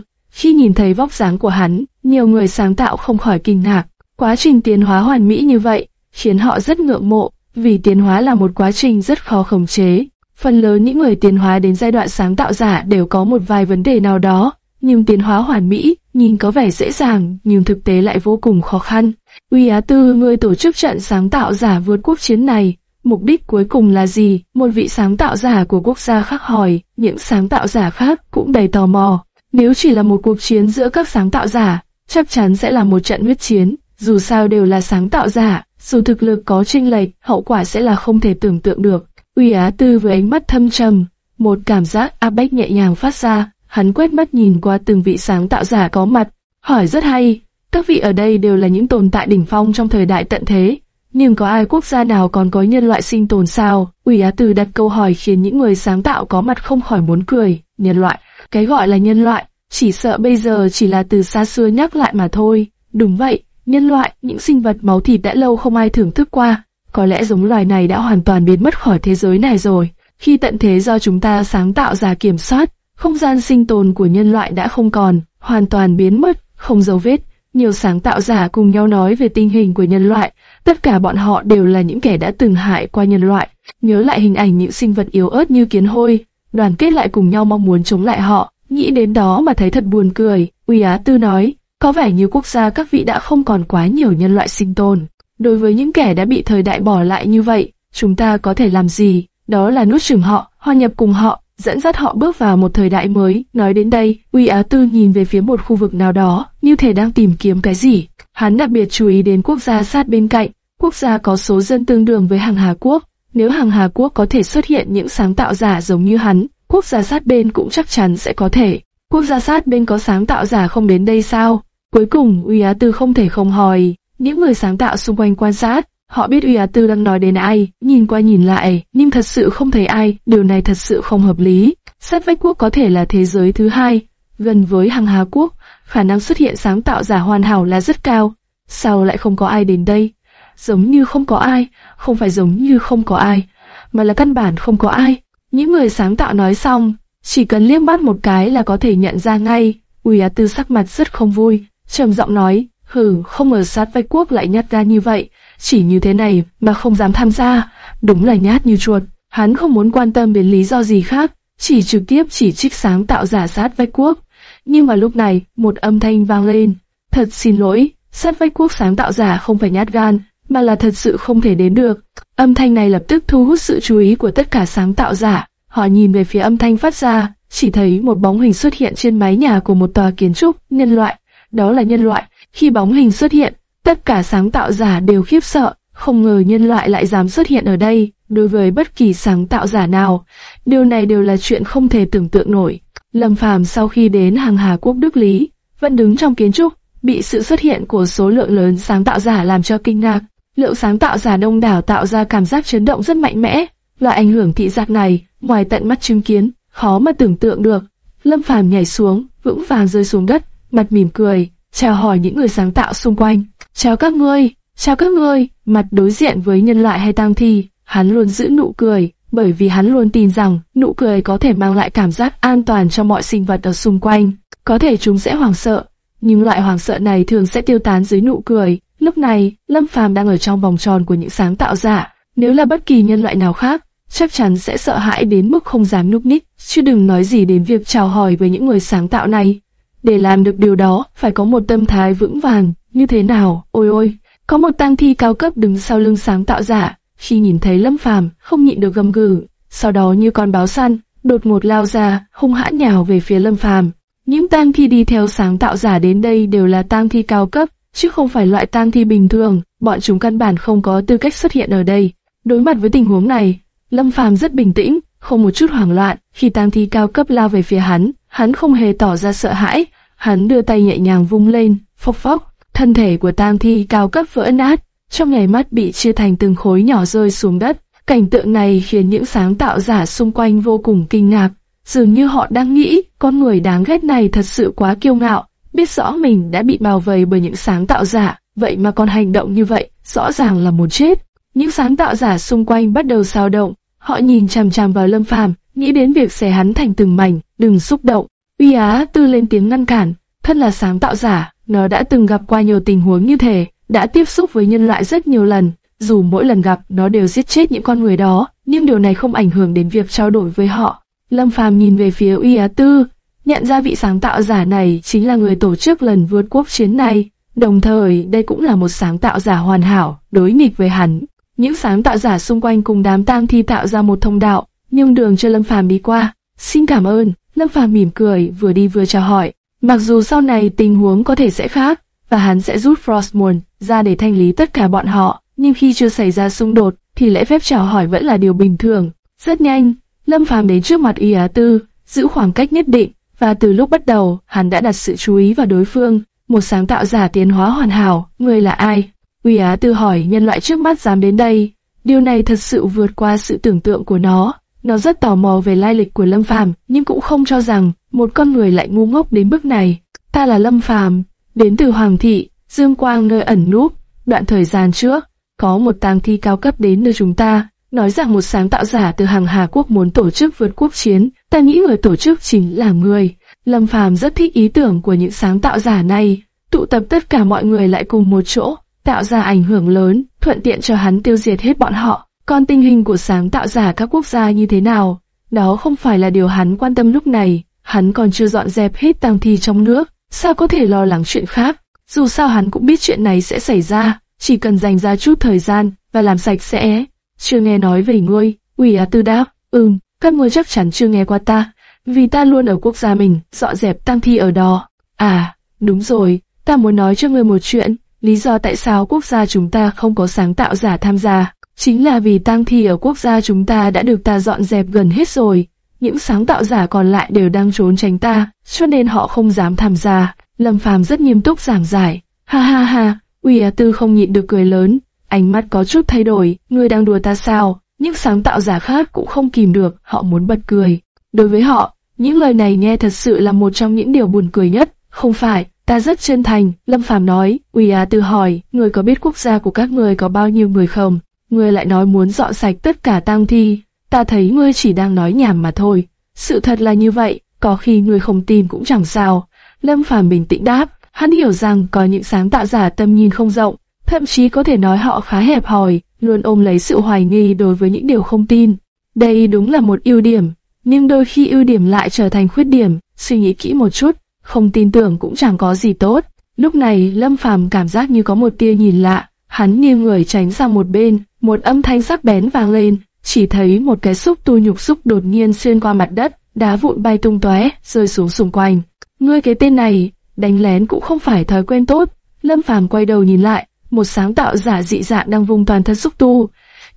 Khi nhìn thấy vóc dáng của hắn, nhiều người sáng tạo không khỏi kinh ngạc. Quá trình tiến hóa hoàn mỹ như vậy, khiến họ rất ngưỡng mộ, vì tiến hóa là một quá trình rất khó khống chế. Phần lớn những người tiến hóa đến giai đoạn sáng tạo giả đều có một vài vấn đề nào đó, nhưng tiến hóa hoàn mỹ, nhìn có vẻ dễ dàng, nhưng thực tế lại vô cùng khó khăn. Uy Á Tư, người tổ chức trận sáng tạo giả vượt quốc chiến này, mục đích cuối cùng là gì? Một vị sáng tạo giả của quốc gia khác hỏi, những sáng tạo giả khác cũng đầy tò mò. Nếu chỉ là một cuộc chiến giữa các sáng tạo giả, chắc chắn sẽ là một trận huyết chiến, dù sao đều là sáng tạo giả, dù thực lực có chênh lệch, hậu quả sẽ là không thể tưởng tượng được. Uy Á Tư với ánh mắt thâm trầm, một cảm giác áp bách nhẹ nhàng phát ra, hắn quét mắt nhìn qua từng vị sáng tạo giả có mặt, hỏi rất hay, các vị ở đây đều là những tồn tại đỉnh phong trong thời đại tận thế, nhưng có ai quốc gia nào còn có nhân loại sinh tồn sao? Uy Á tư đặt câu hỏi khiến những người sáng tạo có mặt không khỏi muốn cười. Nhân loại, cái gọi là nhân loại, chỉ sợ bây giờ chỉ là từ xa xưa nhắc lại mà thôi. Đúng vậy, nhân loại, những sinh vật máu thịt đã lâu không ai thưởng thức qua. Có lẽ giống loài này đã hoàn toàn biến mất khỏi thế giới này rồi. Khi tận thế do chúng ta sáng tạo ra kiểm soát, không gian sinh tồn của nhân loại đã không còn, hoàn toàn biến mất, không dấu vết. Nhiều sáng tạo giả cùng nhau nói về tình hình của nhân loại, tất cả bọn họ đều là những kẻ đã từng hại qua nhân loại. Nhớ lại hình ảnh những sinh vật yếu ớt như kiến hôi, đoàn kết lại cùng nhau mong muốn chống lại họ, nghĩ đến đó mà thấy thật buồn cười. Uy Á Tư nói, có vẻ như quốc gia các vị đã không còn quá nhiều nhân loại sinh tồn. Đối với những kẻ đã bị thời đại bỏ lại như vậy, chúng ta có thể làm gì? Đó là nuốt chửng họ, hòa nhập cùng họ, dẫn dắt họ bước vào một thời đại mới. Nói đến đây, Uy Á Tư nhìn về phía một khu vực nào đó, như thể đang tìm kiếm cái gì. Hắn đặc biệt chú ý đến quốc gia sát bên cạnh, quốc gia có số dân tương đương với hàng Hà Quốc. Nếu hàng Hà Quốc có thể xuất hiện những sáng tạo giả giống như hắn, quốc gia sát bên cũng chắc chắn sẽ có thể. Quốc gia sát bên có sáng tạo giả không đến đây sao? Cuối cùng, Uy Á Tư không thể không hỏi. Những người sáng tạo xung quanh quan sát, họ biết Uy Á Tư đang nói đến ai, nhìn qua nhìn lại, nhưng thật sự không thấy ai, điều này thật sự không hợp lý. Sát vách quốc có thể là thế giới thứ hai, gần với hàng Hà Quốc, khả năng xuất hiện sáng tạo giả hoàn hảo là rất cao. Sao lại không có ai đến đây? Giống như không có ai, không phải giống như không có ai, mà là căn bản không có ai. Những người sáng tạo nói xong, chỉ cần liếc mắt một cái là có thể nhận ra ngay. Uy Á Tư sắc mặt rất không vui, trầm giọng nói, hừ, không ngờ sát vách quốc lại nhát ra như vậy, chỉ như thế này mà không dám tham gia, đúng là nhát như chuột. Hắn không muốn quan tâm đến lý do gì khác, chỉ trực tiếp chỉ trích sáng tạo giả sát vách quốc. Nhưng mà lúc này, một âm thanh vang lên, thật xin lỗi, sát vách quốc sáng tạo giả không phải nhát gan, mà là thật sự không thể đến được. Âm thanh này lập tức thu hút sự chú ý của tất cả sáng tạo giả. Họ nhìn về phía âm thanh phát ra, chỉ thấy một bóng hình xuất hiện trên mái nhà của một tòa kiến trúc nhân loại. Đó là nhân loại. Khi bóng hình xuất hiện, tất cả sáng tạo giả đều khiếp sợ. Không ngờ nhân loại lại dám xuất hiện ở đây. Đối với bất kỳ sáng tạo giả nào, điều này đều là chuyện không thể tưởng tượng nổi. Lâm Phàm sau khi đến hàng Hà Quốc Đức Lý, vẫn đứng trong kiến trúc, bị sự xuất hiện của số lượng lớn sáng tạo giả làm cho kinh ngạc. Lượng sáng tạo giả đông đảo tạo ra cảm giác chấn động rất mạnh mẽ. Loại ảnh hưởng thị giác này, ngoài tận mắt chứng kiến, khó mà tưởng tượng được. Lâm Phàm nhảy xuống, vững vàng rơi xuống đất, mặt mỉm cười, chào hỏi những người sáng tạo xung quanh. Chào các ngươi, chào các ngươi, mặt đối diện với nhân loại hay tang thi, hắn luôn giữ nụ cười, bởi vì hắn luôn tin rằng nụ cười có thể mang lại cảm giác an toàn cho mọi sinh vật ở xung quanh. Có thể chúng sẽ hoảng sợ, nhưng loại hoảng sợ này thường sẽ tiêu tán dưới nụ cười. Lúc này, Lâm Phàm đang ở trong vòng tròn của những sáng tạo giả. Nếu là bất kỳ nhân loại nào khác, chắc chắn sẽ sợ hãi đến mức không dám núp ních, chứ đừng nói gì đến việc chào hỏi với những người sáng tạo này. Để làm được điều đó, phải có một tâm thái vững vàng, như thế nào, ôi ôi, có một tang thi cao cấp đứng sau lưng sáng tạo giả, khi nhìn thấy Lâm Phàm, không nhịn được gầm gừ, sau đó như con báo săn, đột ngột lao ra, hung hãn nhào về phía Lâm Phàm. Những tang thi đi theo sáng tạo giả đến đây đều là tang thi cao cấp, chứ không phải loại tang thi bình thường, bọn chúng căn bản không có tư cách xuất hiện ở đây. Đối mặt với tình huống này, Lâm Phàm rất bình tĩnh, không một chút hoảng loạn, khi tang thi cao cấp lao về phía hắn, hắn không hề tỏ ra sợ hãi, hắn đưa tay nhẹ nhàng vung lên, phốc phốc, thân thể của tang thi cao cấp vỡ nát, trong nháy mắt bị chia thành từng khối nhỏ rơi xuống đất. Cảnh tượng này khiến những sáng tạo giả xung quanh vô cùng kinh ngạc, dường như họ đang nghĩ con người đáng ghét này thật sự quá kiêu ngạo, biết rõ mình đã bị bao vây bởi những sáng tạo giả, vậy mà còn hành động như vậy, rõ ràng là muốn chết. Những sáng tạo giả xung quanh bắt đầu sao động, họ nhìn chằm chằm vào Lâm Phàm, nghĩ đến việc xé hắn thành từng mảnh, đừng xúc động. Uy Á Tư lên tiếng ngăn cản, thân là sáng tạo giả, nó đã từng gặp qua nhiều tình huống như thế, đã tiếp xúc với nhân loại rất nhiều lần, dù mỗi lần gặp nó đều giết chết những con người đó, nhưng điều này không ảnh hưởng đến việc trao đổi với họ. Lâm Phàm nhìn về phía Uy Á Tư, nhận ra vị sáng tạo giả này chính là người tổ chức lần vượt quốc chiến này, đồng thời đây cũng là một sáng tạo giả hoàn hảo, đối nghịch với hắn. Những sáng tạo giả xung quanh cùng đám tang thi tạo ra một thông đạo, nhưng đường cho Lâm Phàm đi qua. Xin cảm ơn, Lâm Phàm mỉm cười, vừa đi vừa chào hỏi. Mặc dù sau này tình huống có thể sẽ khác, và hắn sẽ rút Frostmourne ra để thanh lý tất cả bọn họ, nhưng khi chưa xảy ra xung đột, thì lễ phép chào hỏi vẫn là điều bình thường. Rất nhanh, Lâm Phàm đến trước mặt Y Á Tư, giữ khoảng cách nhất định, và từ lúc bắt đầu, hắn đã đặt sự chú ý vào đối phương, một sáng tạo giả tiến hóa hoàn hảo, người là ai? Uy Á Tư hỏi nhân loại trước mắt dám đến đây. Điều này thật sự vượt qua sự tưởng tượng của nó. Nó rất tò mò về lai lịch của Lâm Phàm, nhưng cũng không cho rằng một con người lại ngu ngốc đến bước này. Ta là Lâm Phàm, đến từ Hoàng thị, Dương Quang nơi ẩn núp. Đoạn thời gian trước, có một tang thi cao cấp đến nơi chúng ta, nói rằng một sáng tạo giả từ hàng Hà Quốc muốn tổ chức vượt quốc chiến. Ta nghĩ người tổ chức chính là người. Lâm Phàm rất thích ý tưởng của những sáng tạo giả này, tụ tập tất cả mọi người lại cùng một chỗ, tạo ra ảnh hưởng lớn, thuận tiện cho hắn tiêu diệt hết bọn họ. Còn tình hình của sáng tạo giả các quốc gia như thế nào, đó không phải là điều hắn quan tâm lúc này. Hắn còn chưa dọn dẹp hết tang thi trong nước, sao có thể lo lắng chuyện khác? Dù sao hắn cũng biết chuyện này sẽ xảy ra, chỉ cần dành ra chút thời gian và làm sạch sẽ. Chưa nghe nói về ngươi, Uy Á Tư đáp, ừm, các ngươi chắc chắn chưa nghe qua ta, vì ta luôn ở quốc gia mình, dọn dẹp tang thi ở đó. À, đúng rồi, ta muốn nói cho ngươi một chuyện, lý do tại sao quốc gia chúng ta không có sáng tạo giả tham gia, chính là vì tang thi ở quốc gia chúng ta đã được ta dọn dẹp gần hết rồi. Những sáng tạo giả còn lại đều đang trốn tránh ta, cho nên họ không dám tham gia. Lâm Phàm rất nghiêm túc giảng giải. Ha ha ha, Uy Á Tư không nhịn được cười lớn, ánh mắt có chút thay đổi, ngươi đang đùa ta sao? Những sáng tạo giả khác cũng không kìm được, họ muốn bật cười. Đối với họ, những lời này nghe thật sự là một trong những điều buồn cười nhất. Không phải, ta rất chân thành, Lâm Phàm nói. Uy Á Tư hỏi, ngươi có biết quốc gia của các ngươi có bao nhiêu người không? Ngươi lại nói muốn dọn sạch tất cả tang thi. Ta thấy ngươi chỉ đang nói nhảm mà thôi. Sự thật là như vậy, có khi ngươi không tin cũng chẳng sao. Lâm Phàm bình tĩnh đáp, hắn hiểu rằng có những sáng tạo giả tâm nhìn không rộng, thậm chí có thể nói họ khá hẹp hòi, luôn ôm lấy sự hoài nghi đối với những điều không tin. Đây đúng là một ưu điểm, nhưng đôi khi ưu điểm lại trở thành khuyết điểm, suy nghĩ kỹ một chút, không tin tưởng cũng chẳng có gì tốt. Lúc này Lâm Phàm cảm giác như có một tia nhìn lạ, hắn nghiêng người tránh sang một bên, một âm thanh sắc bén vang lên, chỉ thấy một cái xúc tu nhục xúc đột nhiên xuyên qua mặt đất, đá vụn bay tung tóe, rơi xuống xung quanh. Ngươi cái tên này, đánh lén cũng không phải thói quen tốt. Lâm Phàm quay đầu nhìn lại, một sáng tạo giả dị dạng đang vùng toàn thân xúc tu,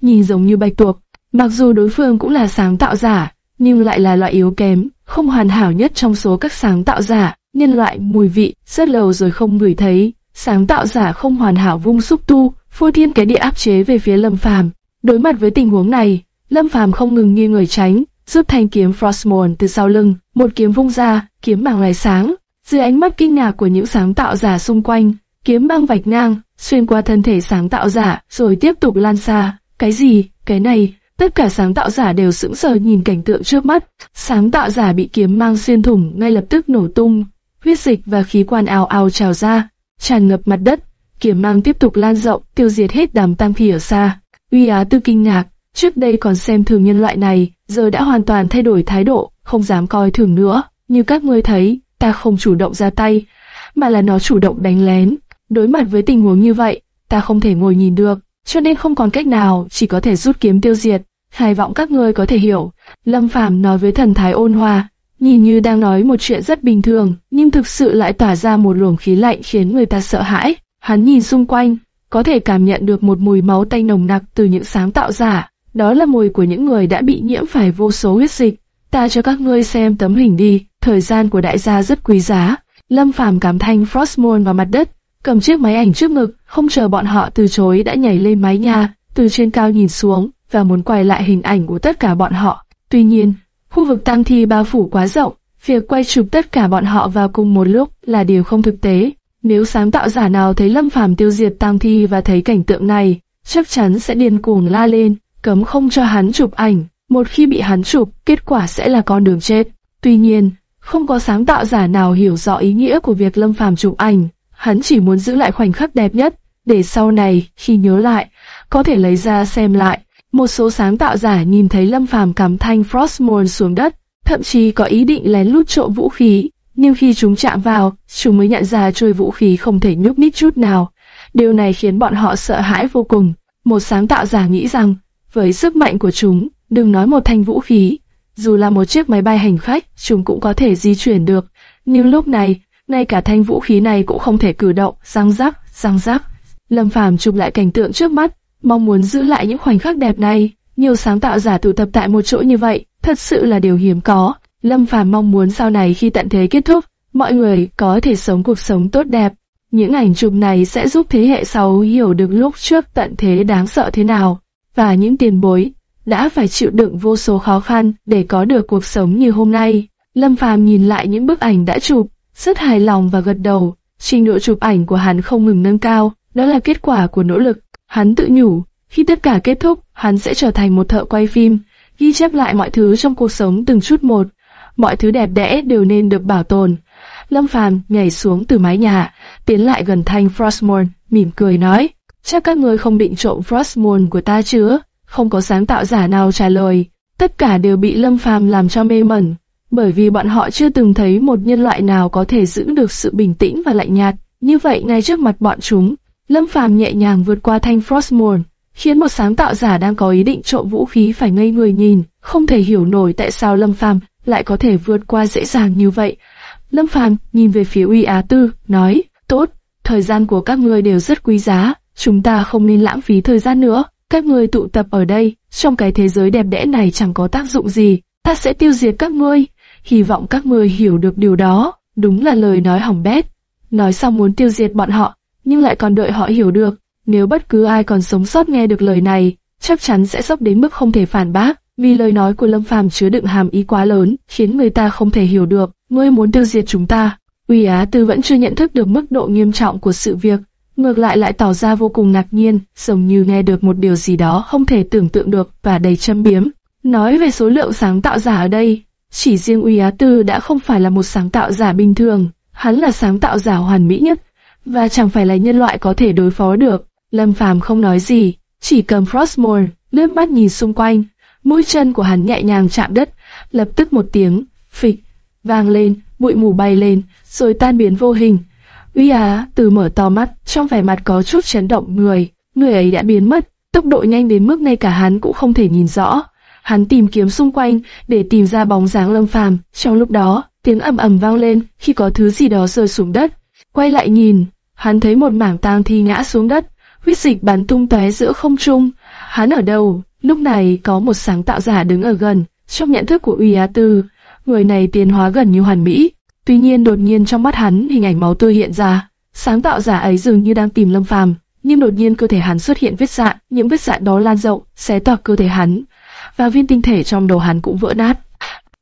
nhìn giống như bạch tuộc. Mặc dù đối phương cũng là sáng tạo giả, nhưng lại là loại yếu kém, không hoàn hảo nhất trong số các sáng tạo giả. Nhân loại mùi vị rất lâu rồi không ngửi thấy, sáng tạo giả không hoàn hảo vung xúc tu, phô thiên cái địa áp chế về phía Lâm Phàm. Đối mặt với tình huống này, Lâm Phàm không ngừng nghiêng người tránh, giúp thanh kiếm Frostmourne từ sau lưng, một kiếm vung ra, kiếm bằng lại sáng. Dưới ánh mắt kinh ngạc của những sáng tạo giả xung quanh, kiếm băng vạch ngang, xuyên qua thân thể sáng tạo giả, rồi tiếp tục lan xa. Cái gì? Cái này? Tất cả sáng tạo giả đều sững sờ nhìn cảnh tượng trước mắt. Sáng tạo giả bị kiếm mang xuyên thủng ngay lập tức nổ tung, huyết dịch và khí quan ào ào trào ra, tràn ngập mặt đất. Kiếm mang tiếp tục lan rộng, tiêu diệt hết đám tam phi ở xa. Uy Á Tư kinh ngạc, trước đây còn xem thường nhân loại này, giờ đã hoàn toàn thay đổi thái độ, không dám coi thường nữa. Như các ngươi thấy, ta không chủ động ra tay, mà là nó chủ động đánh lén. Đối mặt với tình huống như vậy, ta không thể ngồi nhìn được, cho nên không còn cách nào, chỉ có thể rút kiếm tiêu diệt. Hy vọng các ngươi có thể hiểu. Lâm Phàm nói với thần thái ôn hòa, nhìn như đang nói một chuyện rất bình thường, nhưng thực sự lại tỏa ra một luồng khí lạnh khiến người ta sợ hãi. Hắn nhìn xung quanh, có thể cảm nhận được một mùi máu tanh nồng nặc từ những sáng tạo giả. Đó là mùi của những người đã bị nhiễm phải vô số huyết dịch. Ta cho các ngươi xem tấm hình đi, thời gian của đại gia rất quý giá. Lâm Phàm cảm thanh Frostmourne vào mặt đất, cầm chiếc máy ảnh trước ngực, không chờ bọn họ từ chối đã nhảy lên mái nhà, từ trên cao nhìn xuống và muốn quay lại hình ảnh của tất cả bọn họ. Tuy nhiên, khu vực tăng thi bao phủ quá rộng, việc quay chụp tất cả bọn họ vào cùng một lúc là điều không thực tế. Nếu sáng tạo giả nào thấy Lâm Phàm tiêu diệt tăng thi và thấy cảnh tượng này, chắc chắn sẽ điên cuồng la lên, cấm không cho hắn chụp ảnh. Một khi bị hắn chụp, kết quả sẽ là con đường chết. Tuy nhiên, không có sáng tạo giả nào hiểu rõ ý nghĩa của việc Lâm Phàm chụp ảnh, hắn chỉ muốn giữ lại khoảnh khắc đẹp nhất, để sau này, khi nhớ lại, có thể lấy ra xem lại. Một số sáng tạo giả nhìn thấy Lâm Phàm cắm thanh Frostmourne xuống đất, thậm chí có ý định lén lút trộm vũ khí, nhưng khi chúng chạm vào, chúng mới nhận ra trôi vũ khí không thể nhúc nhích chút nào. Điều này khiến bọn họ sợ hãi vô cùng. Một sáng tạo giả nghĩ rằng, với sức mạnh của chúng, đừng nói một thanh vũ khí, dù là một chiếc máy bay hành khách, chúng cũng có thể di chuyển được. Nhưng lúc này, ngay cả thanh vũ khí này cũng không thể cử động, răng rắc, răng rắc. Lâm Phàm chụp lại cảnh tượng trước mắt, mong muốn giữ lại những khoảnh khắc đẹp này. Nhiều sáng tạo giả tụ tập tại một chỗ như vậy, thật sự là điều hiếm có. Lâm Phàm mong muốn sau này khi tận thế kết thúc, mọi người có thể sống cuộc sống tốt đẹp. Những ảnh chụp này sẽ giúp thế hệ sau hiểu được lúc trước tận thế đáng sợ thế nào, và những tiền bối đã phải chịu đựng vô số khó khăn để có được cuộc sống như hôm nay. Lâm Phàm nhìn lại những bức ảnh đã chụp, rất hài lòng và gật đầu. Trình độ chụp ảnh của hắn không ngừng nâng cao, đó là kết quả của nỗ lực. Hắn tự nhủ, khi tất cả kết thúc, hắn sẽ trở thành một thợ quay phim, ghi chép lại mọi thứ trong cuộc sống từng chút một. Mọi thứ đẹp đẽ đều nên được bảo tồn. Lâm Phàm nhảy xuống từ mái nhà, tiến lại gần thanh Frostmourne, mỉm cười nói, chắc các ngươi không định trộm Frostmourne của ta chứ? Không có sáng tạo giả nào trả lời, tất cả đều bị Lâm Phàm làm cho mê mẩn, bởi vì bọn họ chưa từng thấy một nhân loại nào có thể giữ được sự bình tĩnh và lạnh nhạt. Như vậy ngay trước mặt bọn chúng, Lâm Phàm nhẹ nhàng vượt qua thanh Frostmourne, khiến một sáng tạo giả đang có ý định trộm vũ khí phải ngây người nhìn. không thể hiểu nổi tại sao Lâm Phàm lại có thể vượt qua dễ dàng như vậy. Lâm Phàm nhìn về phía Uy Á Tư, nói, tốt, thời gian của các ngươi đều rất quý giá, chúng ta không nên lãng phí thời gian nữa. Các ngươi tụ tập ở đây, trong cái thế giới đẹp đẽ này chẳng có tác dụng gì, ta sẽ tiêu diệt các ngươi. Hy vọng các ngươi hiểu được điều đó, đúng là lời nói hỏng bét. Nói xong muốn tiêu diệt bọn họ, nhưng lại còn đợi họ hiểu được. Nếu bất cứ ai còn sống sót nghe được lời này, chắc chắn sẽ sốc đến mức không thể phản bác, vì lời nói của Lâm Phàm chứa đựng hàm ý quá lớn, khiến người ta không thể hiểu được. Ngươi muốn tiêu diệt chúng ta? Uy Á Tư vẫn chưa nhận thức được mức độ nghiêm trọng của sự việc, ngược lại lại tỏ ra vô cùng ngạc nhiên, giống như nghe được một điều gì đó không thể tưởng tượng được và đầy châm biếm. Nói về số lượng sáng tạo giả ở đây, chỉ riêng Uy Á Tư đã không phải là một sáng tạo giả bình thường, hắn là sáng tạo giả hoàn mỹ nhất, và chẳng phải là nhân loại có thể đối phó được. Lâm Phàm không nói gì, chỉ cầm Frostmourne, lướt mắt nhìn xung quanh, mũi chân của hắn nhẹ nhàng chạm đất, lập tức một tiếng phịch vang lên, bụi mù bay lên, rồi tan biến vô hình. Uy Á từ mở to mắt, trong vẻ mặt có chút chấn động người, người ấy đã biến mất, tốc độ nhanh đến mức ngay cả hắn cũng không thể nhìn rõ. Hắn tìm kiếm xung quanh để tìm ra bóng dáng Lâm Phàm. Trong lúc đó, tiếng ầm ầm vang lên khi có thứ gì đó rơi xuống đất. Quay lại nhìn, hắn thấy một mảng tang thi ngã xuống đất, huyết dịch bắn tung tóe giữa không trung. Hắn ở đâu? Lúc này có một sáng tạo giả đứng ở gần, trong nhận thức của Uy Á Tư, người này tiến hóa gần như hoàn mỹ. Tuy nhiên đột nhiên trong mắt hắn hình ảnh máu tươi hiện ra, sáng tạo giả ấy dường như đang tìm Lâm Phàm, nhưng đột nhiên cơ thể hắn xuất hiện vết dạn, những vết dạn đó lan rộng, xé toạc cơ thể hắn, và viên tinh thể trong đầu hắn cũng vỡ nát.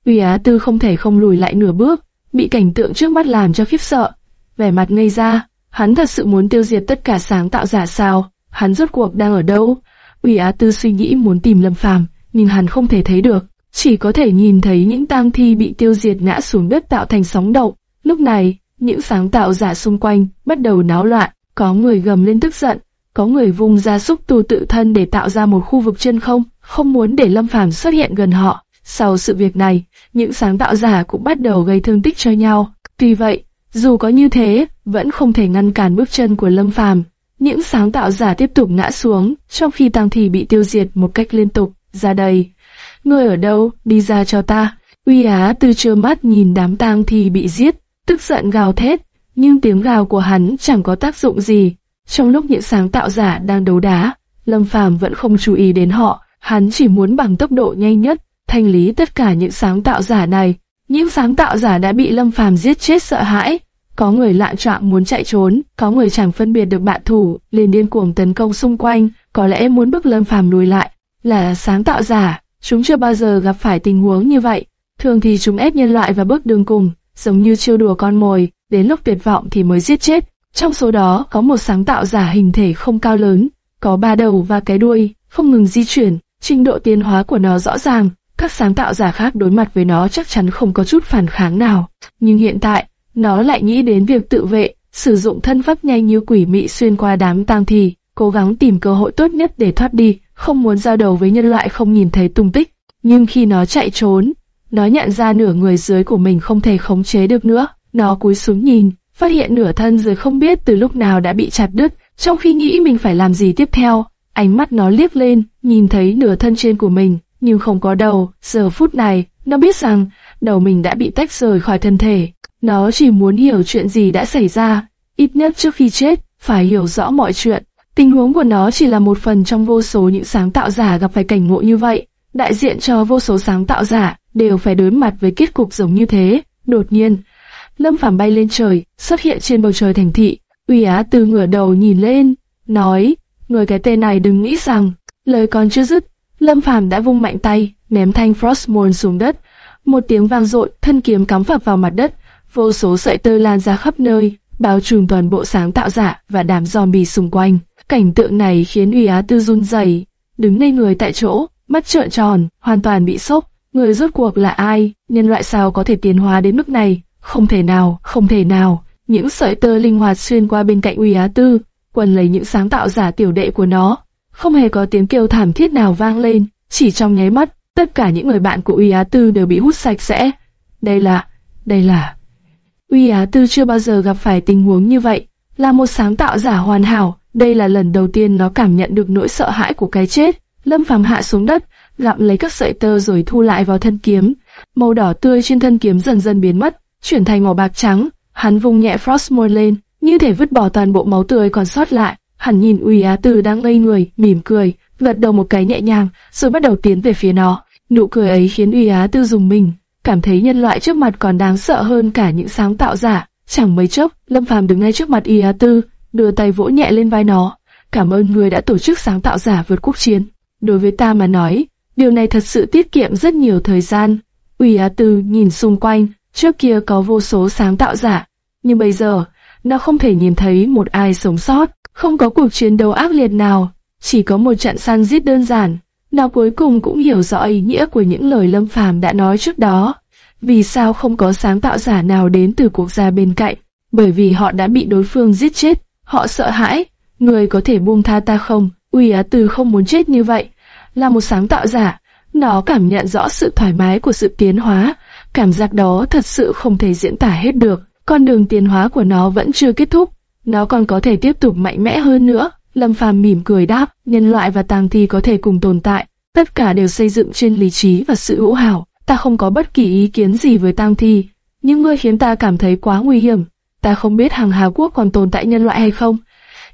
Uy Á Tư không thể không lùi lại nửa bước, bị cảnh tượng trước mắt làm cho khiếp sợ, vẻ mặt ngây ra. Hắn thật sự muốn tiêu diệt tất cả sáng tạo giả sao? Hắn rốt cuộc đang ở đâu? Uy Á Tư suy nghĩ muốn tìm Lâm Phàm, nhưng hắn không thể thấy được, chỉ có thể nhìn thấy những tang thi bị tiêu diệt ngã xuống đất tạo thành sóng động. Lúc này, những sáng tạo giả xung quanh bắt đầu náo loạn, có người gầm lên tức giận, có người vung ra xúc tu tự thân để tạo ra một khu vực chân không, không muốn để Lâm Phàm xuất hiện gần họ. Sau sự việc này, những sáng tạo giả cũng bắt đầu gây thương tích cho nhau. Tuy vậy, dù có như thế, vẫn không thể ngăn cản bước chân của Lâm Phàm. Những sáng tạo giả tiếp tục ngã xuống, trong khi tang thi bị tiêu diệt một cách liên tục. Ra đây, ngươi ở đâu? Đi ra cho ta. Uy Á từ trơ mắt nhìn đám tang thi bị giết, tức giận gào thét, nhưng tiếng gào của hắn chẳng có tác dụng gì. Trong lúc những sáng tạo giả đang đấu đá, Lâm Phàm vẫn không chú ý đến họ, hắn chỉ muốn bằng tốc độ nhanh nhất thanh lý tất cả những sáng tạo giả này. Những sáng tạo giả đã bị Lâm Phàm giết chết sợ hãi, có người lạ trọng muốn chạy trốn, có người chẳng phân biệt được bạn thủ, liền điên cuồng tấn công xung quanh, có lẽ muốn bức Lâm Phàm lùi lại. Là sáng tạo giả, chúng chưa bao giờ gặp phải tình huống như vậy. Thường thì chúng ép nhân loại vào bước đường cùng, giống như chiêu đùa con mồi, đến lúc tuyệt vọng thì mới giết chết. Trong số đó có một sáng tạo giả hình thể không cao lớn, có ba đầu và cái đuôi, không ngừng di chuyển, trình độ tiến hóa của nó rõ ràng. Các sáng tạo giả khác đối mặt với nó chắc chắn không có chút phản kháng nào. Nhưng hiện tại, nó lại nghĩ đến việc tự vệ, sử dụng thân pháp nhanh như quỷ mị xuyên qua đám tang thi, cố gắng tìm cơ hội tốt nhất để thoát đi, không muốn giao đầu với nhân loại không nhìn thấy tung tích. Nhưng khi nó chạy trốn, nó nhận ra nửa người dưới của mình không thể khống chế được nữa. Nó cúi xuống nhìn, phát hiện nửa thân dưới không biết từ lúc nào đã bị chặt đứt, trong khi nghĩ mình phải làm gì tiếp theo. Ánh mắt nó liếc lên, nhìn thấy nửa thân trên của mình, nhưng không có đầu. Giờ phút này, nó biết rằng đầu mình đã bị tách rời khỏi thân thể. Nó chỉ muốn hiểu chuyện gì đã xảy ra, ít nhất trước khi chết, phải hiểu rõ mọi chuyện. Tình huống của nó chỉ là một phần trong vô số những sáng tạo giả gặp phải cảnh ngộ như vậy. Đại diện cho vô số sáng tạo giả đều phải đối mặt với kết cục giống như thế. Đột nhiên, Lâm Phàm bay lên trời, xuất hiện trên bầu trời thành thị. Uy Á từ ngửa đầu nhìn lên, nói, người cái tên này đừng nghĩ rằng, lời còn chưa dứt, Lâm Phàm đã vung mạnh tay, ném thanh Frostmourne xuống đất. Một tiếng vang dội, thân kiếm cắm phập vào mặt đất, vô số sợi tơ lan ra khắp nơi, bao trùm toàn bộ sáng tạo giả và đám zombie xung quanh. Cảnh tượng này khiến Uy Á Tư run rẩy, đứng ngây người tại chỗ, mắt trợn tròn, hoàn toàn bị sốc. Người rốt cuộc là ai? Nhân loại sao có thể tiến hóa đến mức này? Không thể nào, không thể nào. Những sợi tơ linh hoạt xuyên qua bên cạnh Uy Á Tư, quần lấy những sáng tạo giả tiểu đệ của nó. Không hề có tiếng kêu thảm thiết nào vang lên, chỉ trong nháy mắt, tất cả những người bạn của Uy Á Tư đều bị hút sạch sẽ. Đây là, đây là... Uy Á Tư chưa bao giờ gặp phải tình huống như vậy, là một sáng tạo giả hoàn hảo, đây là lần đầu tiên nó cảm nhận được nỗi sợ hãi của cái chết. Lâm Phàm hạ xuống đất, gặm lấy các sợi tơ rồi thu lại vào thân kiếm. Màu đỏ tươi trên thân kiếm dần dần biến mất, chuyển thành màu bạc trắng. Hắn vung nhẹ Frostmourne lên, như thể vứt bỏ toàn bộ máu tươi còn sót lại. Hắn nhìn Uy Á Tư đang ngây người, mỉm cười, gật đầu một cái nhẹ nhàng, rồi bắt đầu tiến về phía nó. Nụ cười ấy khiến Uy Á Tư dùng mình, cảm thấy nhân loại trước mặt còn đáng sợ hơn cả những sáng tạo giả. Chẳng mấy chốc, Lâm Phàm đứng ngay trước mặt Uy Á Tư, đưa tay vỗ nhẹ lên vai nó. Cảm ơn người đã tổ chức sáng tạo giả vượt quốc chiến. Đối với ta mà nói, điều này thật sự tiết kiệm rất nhiều thời gian. Uy Á Tư nhìn xung quanh, trước kia có vô số sáng tạo giả, nhưng bây giờ, nó không thể nhìn thấy một ai sống sót, không có cuộc chiến đấu ác liệt nào, chỉ có một trận săn giết đơn giản. Nó cuối cùng cũng hiểu rõ ý nghĩa của những lời Lâm Phàm đã nói trước đó. Vì sao không có sáng tạo giả nào đến từ quốc gia bên cạnh? Bởi vì họ đã bị đối phương giết chết, họ sợ hãi. Người có thể buông tha ta không? Uy Á Từ không muốn chết như vậy. Là một sáng tạo giả, nó cảm nhận rõ sự thoải mái của sự tiến hóa. Cảm giác đó thật sự không thể diễn tả hết được. Con đường tiến hóa của nó vẫn chưa kết thúc. Nó còn có thể tiếp tục mạnh mẽ hơn nữa. Lâm Phàm mỉm cười đáp, nhân loại và tang thi có thể cùng tồn tại, tất cả đều xây dựng trên lý trí và sự hữu hảo. Ta không có bất kỳ ý kiến gì với tang thi, nhưng ngươi khiến ta cảm thấy quá nguy hiểm. Ta không biết hàng Hà Quốc còn tồn tại nhân loại hay không,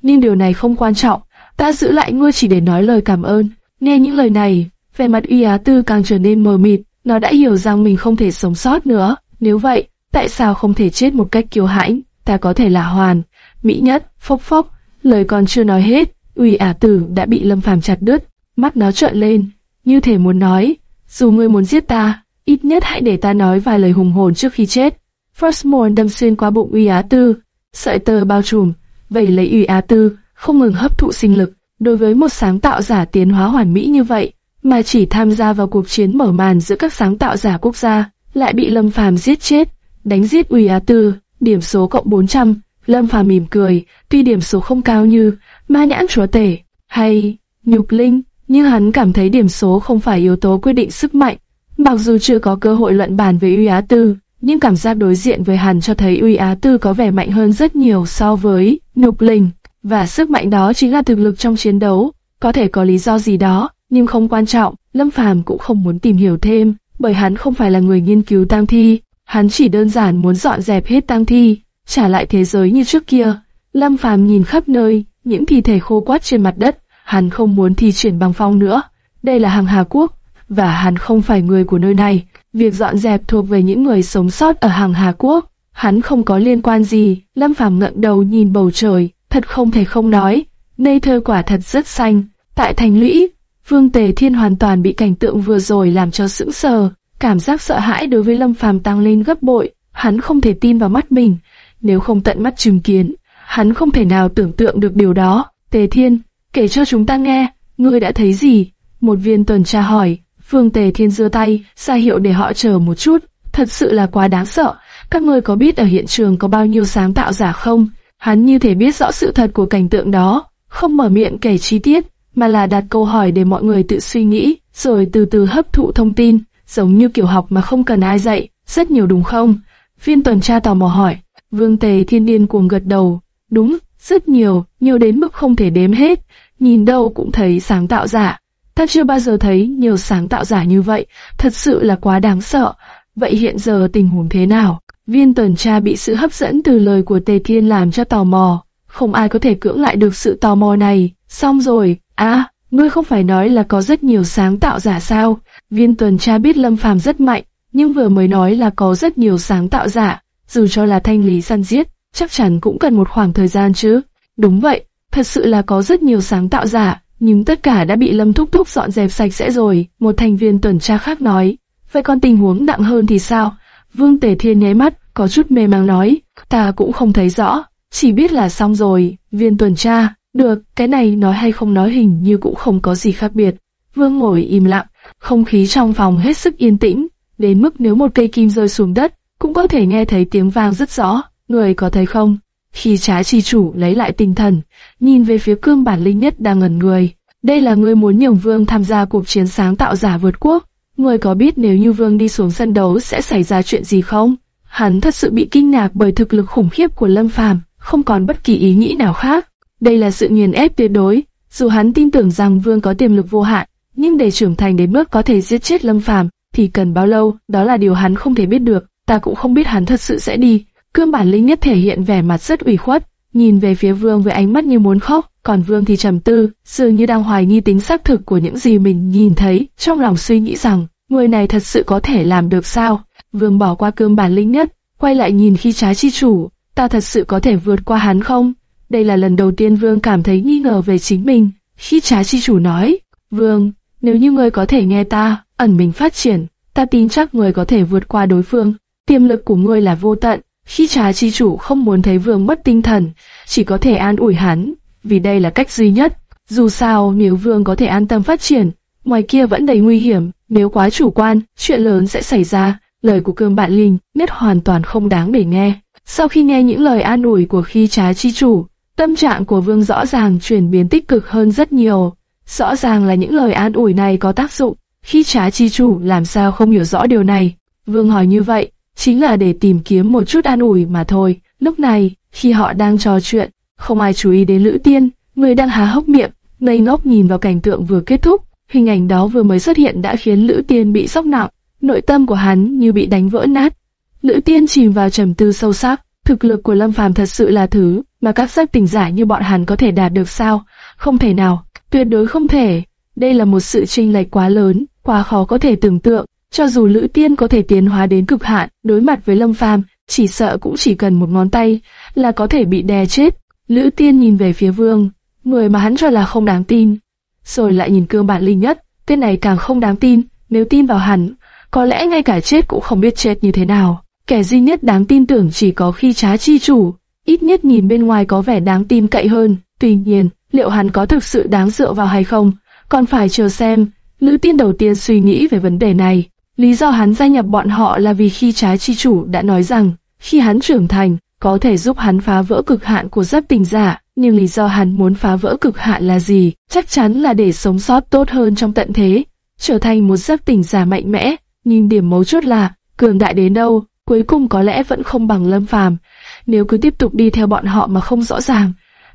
nhưng điều này không quan trọng. Ta giữ lại ngươi chỉ để nói lời cảm ơn. Nghe những lời này, vẻ mặt Uy Á Tư càng trở nên mờ mịt. Nó đã hiểu rằng mình không thể sống sót nữa. Nếu vậy, tại sao không thể chết một cách kiêu hãnh? Ta có thể là hoàn, mỹ nhất, phốc phốc, Lời còn chưa nói hết, Uy Ả Tử đã bị Lâm Phàm chặt đứt, mắt nó trợn lên, như thể muốn nói, dù ngươi muốn giết ta, ít nhất hãy để ta nói vài lời hùng hồn trước khi chết. Frostmourne đâm xuyên qua bụng Uy Á Tư, sợi tơ bao trùm, vẩy lấy Uy Á Tư, không ngừng hấp thụ sinh lực. Đối với một sáng tạo giả tiến hóa hoàn mỹ như vậy, mà chỉ tham gia vào cuộc chiến mở màn giữa các sáng tạo giả quốc gia, lại bị Lâm Phàm giết chết, đánh giết Uy Á Tư, điểm số cộng 400, Lâm Phàm mỉm cười, tuy điểm số không cao như ma nhãn chúa tể hay nhục linh, nhưng hắn cảm thấy điểm số không phải yếu tố quyết định sức mạnh. Mặc dù chưa có cơ hội luận bàn với Uy Á Tư, nhưng cảm giác đối diện với hắn cho thấy Uy Á Tư có vẻ mạnh hơn rất nhiều so với nhục linh, và sức mạnh đó chính là thực lực trong chiến đấu. Có thể có lý do gì đó, nhưng không quan trọng. Lâm Phàm cũng không muốn tìm hiểu thêm, bởi hắn không phải là người nghiên cứu tang thi, hắn chỉ đơn giản muốn dọn dẹp hết tang thi trả lại thế giới như trước kia. Lâm Phàm nhìn khắp nơi, những thi thể khô quắt trên mặt đất, hắn không muốn thi chuyển bằng phong nữa. Đây là hàng Hà Quốc, và hắn không phải người của nơi này. Việc dọn dẹp thuộc về những người sống sót ở hàng Hà Quốc. Hắn không có liên quan gì. Lâm Phàm ngẩng đầu nhìn bầu trời, thật không thể không nói. Nơi thơ quả thật rất xanh. Tại thành lũy, Vương Tề Thiên hoàn toàn bị cảnh tượng vừa rồi làm cho sững sờ. Cảm giác sợ hãi đối với Lâm Phàm tăng lên gấp bội. Hắn không thể tin vào mắt mình nếu không tận mắt chứng kiến, hắn không thể nào tưởng tượng được điều đó. Tề Thiên, kể cho chúng ta nghe, ngươi đã thấy gì? Một viên tuần tra hỏi, Phương Tề Thiên giơ tay, ra hiệu để họ chờ một chút. Thật sự là quá đáng sợ. Các ngươi có biết ở hiện trường có bao nhiêu sáng tạo giả không? Hắn như thể biết rõ sự thật của cảnh tượng đó, không mở miệng kể chi tiết, mà là đặt câu hỏi để mọi người tự suy nghĩ, rồi từ từ hấp thụ thông tin, giống như kiểu học mà không cần ai dạy. Rất nhiều đúng không? Viên tuần tra tò mò hỏi. Vương Tề Thiên điên cuồng gật đầu, đúng, rất nhiều, nhiều đến mức không thể đếm hết, nhìn đâu cũng thấy sáng tạo giả. Ta chưa bao giờ thấy nhiều sáng tạo giả như vậy, thật sự là quá đáng sợ. Vậy hiện giờ tình huống thế nào? Viên tuần tra bị sự hấp dẫn từ lời của Tề Thiên làm cho tò mò. Không ai có thể cưỡng lại được sự tò mò này. Xong rồi, à, ngươi không phải nói là có rất nhiều sáng tạo giả sao? Viên tuần tra biết Lâm Phàm rất mạnh, nhưng vừa mới nói là có rất nhiều sáng tạo giả dù cho là thanh lý săn giết, chắc chắn cũng cần một khoảng thời gian chứ. Đúng vậy, thật sự là có rất nhiều sáng tạo giả, nhưng tất cả đã bị Lâm Thúc Thúc dọn dẹp sạch sẽ rồi, một thành viên tuần tra khác nói. Vậy còn tình huống nặng hơn thì sao? Vương Tề Thiên nháy mắt, có chút mê mang nói, ta cũng không thấy rõ, chỉ biết là xong rồi, viên tuần tra, được, cái này nói hay không nói hình như cũng không có gì khác biệt. Vương ngồi im lặng, không khí trong phòng hết sức yên tĩnh, đến mức nếu một cây kim rơi xuống đất, cũng có thể nghe thấy tiếng vang rất rõ, người có thấy không? Khi trái chi chủ lấy lại tinh thần, nhìn về phía cương bản linh nhất đang ngẩn người. Đây là người muốn nhường vương tham gia cuộc chiến sáng tạo giả vượt quốc. Người có biết nếu như vương đi xuống sân đấu sẽ xảy ra chuyện gì không? Hắn thật sự bị kinh ngạc bởi thực lực khủng khiếp của Lâm Phàm, không còn bất kỳ ý nghĩ nào khác. Đây là sự nghiền ép tuyệt đối, dù hắn tin tưởng rằng vương có tiềm lực vô hạn, nhưng để trưởng thành đến mức có thể giết chết Lâm Phàm thì cần bao lâu, đó là điều hắn không thể biết được, ta cũng không biết hắn thật sự sẽ đi. Cương bản linh nhất thể hiện vẻ mặt rất ủy khuất, nhìn về phía Vương với ánh mắt như muốn khóc, còn Vương thì trầm tư, dường như đang hoài nghi tính xác thực của những gì mình nhìn thấy, trong lòng suy nghĩ rằng, người này thật sự có thể làm được sao? Vương bỏ qua cương bản linh nhất, quay lại nhìn khi trái chi chủ, ta thật sự có thể vượt qua hắn không? Đây là lần đầu tiên Vương cảm thấy nghi ngờ về chính mình. Khi trái chi chủ nói, Vương, nếu như ngươi có thể nghe ta, ẩn mình phát triển, ta tin chắc người có thể vượt qua đối phương. Tiềm lực của ngươi là vô tận. Khi trà chi chủ không muốn thấy Vương mất tinh thần, chỉ có thể an ủi hắn, vì đây là cách duy nhất. Dù sao, nếu Vương có thể an tâm phát triển, ngoài kia vẫn đầy nguy hiểm, nếu quá chủ quan, chuyện lớn sẽ xảy ra. Lời của cương bạn Linh nhất hoàn toàn không đáng để nghe. Sau khi nghe những lời an ủi của khi trá chi chủ, tâm trạng của Vương rõ ràng chuyển biến tích cực hơn rất nhiều. Rõ ràng là những lời an ủi này có tác dụng. Khi trá chi chủ làm sao không hiểu rõ điều này? Vương hỏi như vậy, chính là để tìm kiếm một chút an ủi mà thôi. Lúc này, khi họ đang trò chuyện, không ai chú ý đến Lữ Tiên, người đang há hốc miệng, ngây ngốc nhìn vào cảnh tượng vừa kết thúc. Hình ảnh đó vừa mới xuất hiện đã khiến Lữ Tiên bị sốc nặng, nội tâm của hắn như bị đánh vỡ nát. Lữ Tiên chìm vào trầm tư sâu sắc, thực lực của Lâm Phàm thật sự là thứ mà các giác tỉnh giả như bọn hắn có thể đạt được sao? Không thể nào, tuyệt đối không thể. Đây là một sự chênh lệch quá lớn, quá khó có thể tưởng tượng. Cho dù Lữ Tiên có thể tiến hóa đến cực hạn, đối mặt với Lâm Phàm, chỉ sợ cũng chỉ cần một ngón tay là có thể bị đè chết. Lữ Tiên nhìn về phía Vương, người mà hắn cho là không đáng tin, rồi lại nhìn cương bản linh nhất, tên này càng không đáng tin. Nếu tin vào hắn, có lẽ ngay cả chết cũng không biết chết như thế nào. Kẻ duy nhất đáng tin tưởng chỉ có khi trá chi chủ, ít nhất nhìn bên ngoài có vẻ đáng tin cậy hơn. Tuy nhiên, liệu hắn có thực sự đáng dựa vào hay không, còn phải chờ xem. Lữ tiên đầu tiên suy nghĩ về vấn đề này. Lý do hắn gia nhập bọn họ là vì khi trái chi chủ đã nói rằng, khi hắn trưởng thành, có thể giúp hắn phá vỡ cực hạn của giáp tình giả. Nhưng lý do hắn muốn phá vỡ cực hạn là gì? Chắc chắn là để sống sót tốt hơn trong tận thế, trở thành một giáp tình giả mạnh mẽ. Nhưng điểm mấu chốt là, cường đại đến đâu, cuối cùng có lẽ vẫn không bằng lâm phàm. Nếu cứ tiếp tục đi theo bọn họ mà không rõ ràng,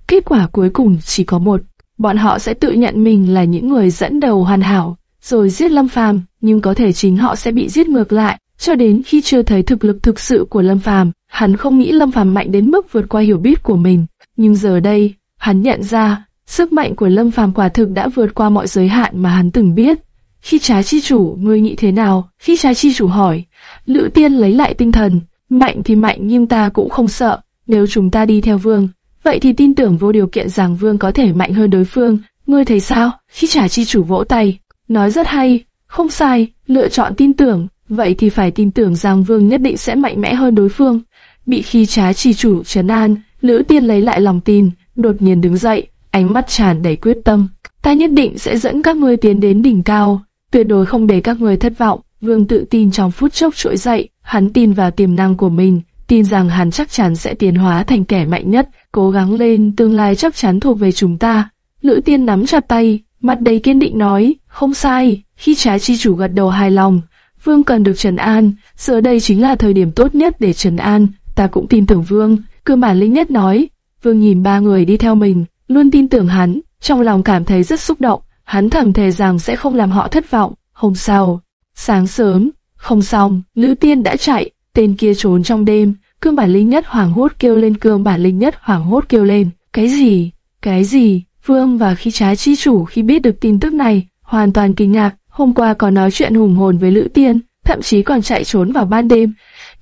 kết quả cuối cùng chỉ có một. Bọn họ sẽ tự nhận mình là những người dẫn đầu hoàn hảo, rồi giết lâm phàm, nhưng có thể chính họ sẽ bị giết ngược lại, cho đến khi chưa thấy thực lực thực sự của lâm phàm. Hắn không nghĩ lâm phàm mạnh đến mức vượt qua hiểu biết của mình, nhưng giờ đây, hắn nhận ra, sức mạnh của lâm phàm quả thực đã vượt qua mọi giới hạn mà hắn từng biết. Khi trái chi chủ, ngươi nghĩ thế nào? Khi trái chi chủ hỏi, Lữ Tiên lấy lại tinh thần, mạnh thì mạnh nhưng ta cũng không sợ, nếu chúng ta đi theo vương, vậy thì tin tưởng vô điều kiện rằng vương có thể mạnh hơn đối phương, ngươi thấy sao? Khi trả chi chủ vỗ tay, nói rất hay, không sai, lựa chọn tin tưởng, vậy thì phải tin tưởng rằng vương nhất định sẽ mạnh mẽ hơn đối phương. Bị khi trái trì chủ trấn an, Lữ Tiên lấy lại lòng tin, đột nhiên đứng dậy, ánh mắt tràn đầy quyết tâm. Ta nhất định sẽ dẫn các ngươi tiến đến đỉnh cao, tuyệt đối không để các ngươi thất vọng. Vương tự tin trong phút chốc trỗi dậy, hắn tin vào tiềm năng của mình, tin rằng hắn chắc chắn sẽ tiến hóa thành kẻ mạnh nhất, cố gắng lên, tương lai chắc chắn thuộc về chúng ta. Lữ tiên nắm chặt tay, mặt đầy kiên định nói, không sai, khi trái chi chủ gật đầu hài lòng, Vương cần được trần an, giờ đây chính là thời điểm tốt nhất để trần an, ta cũng tin tưởng Vương, cương bản linh nhất nói. Vương nhìn ba người đi theo mình, luôn tin tưởng hắn, trong lòng cảm thấy rất xúc động, hắn thầm thề rằng sẽ không làm họ thất vọng. Hôm sau, sáng sớm, không xong, Lữ Tiên đã chạy, tên kia trốn trong đêm, cương bản linh nhất hoảng hốt kêu lên cương bản linh nhất hoảng hốt kêu lên, cái gì, cái gì, Vương và khi trái chi chủ khi biết được tin tức này, hoàn toàn kinh ngạc, hôm qua còn nói chuyện hùng hồn với Lữ Tiên, thậm chí còn chạy trốn vào ban đêm,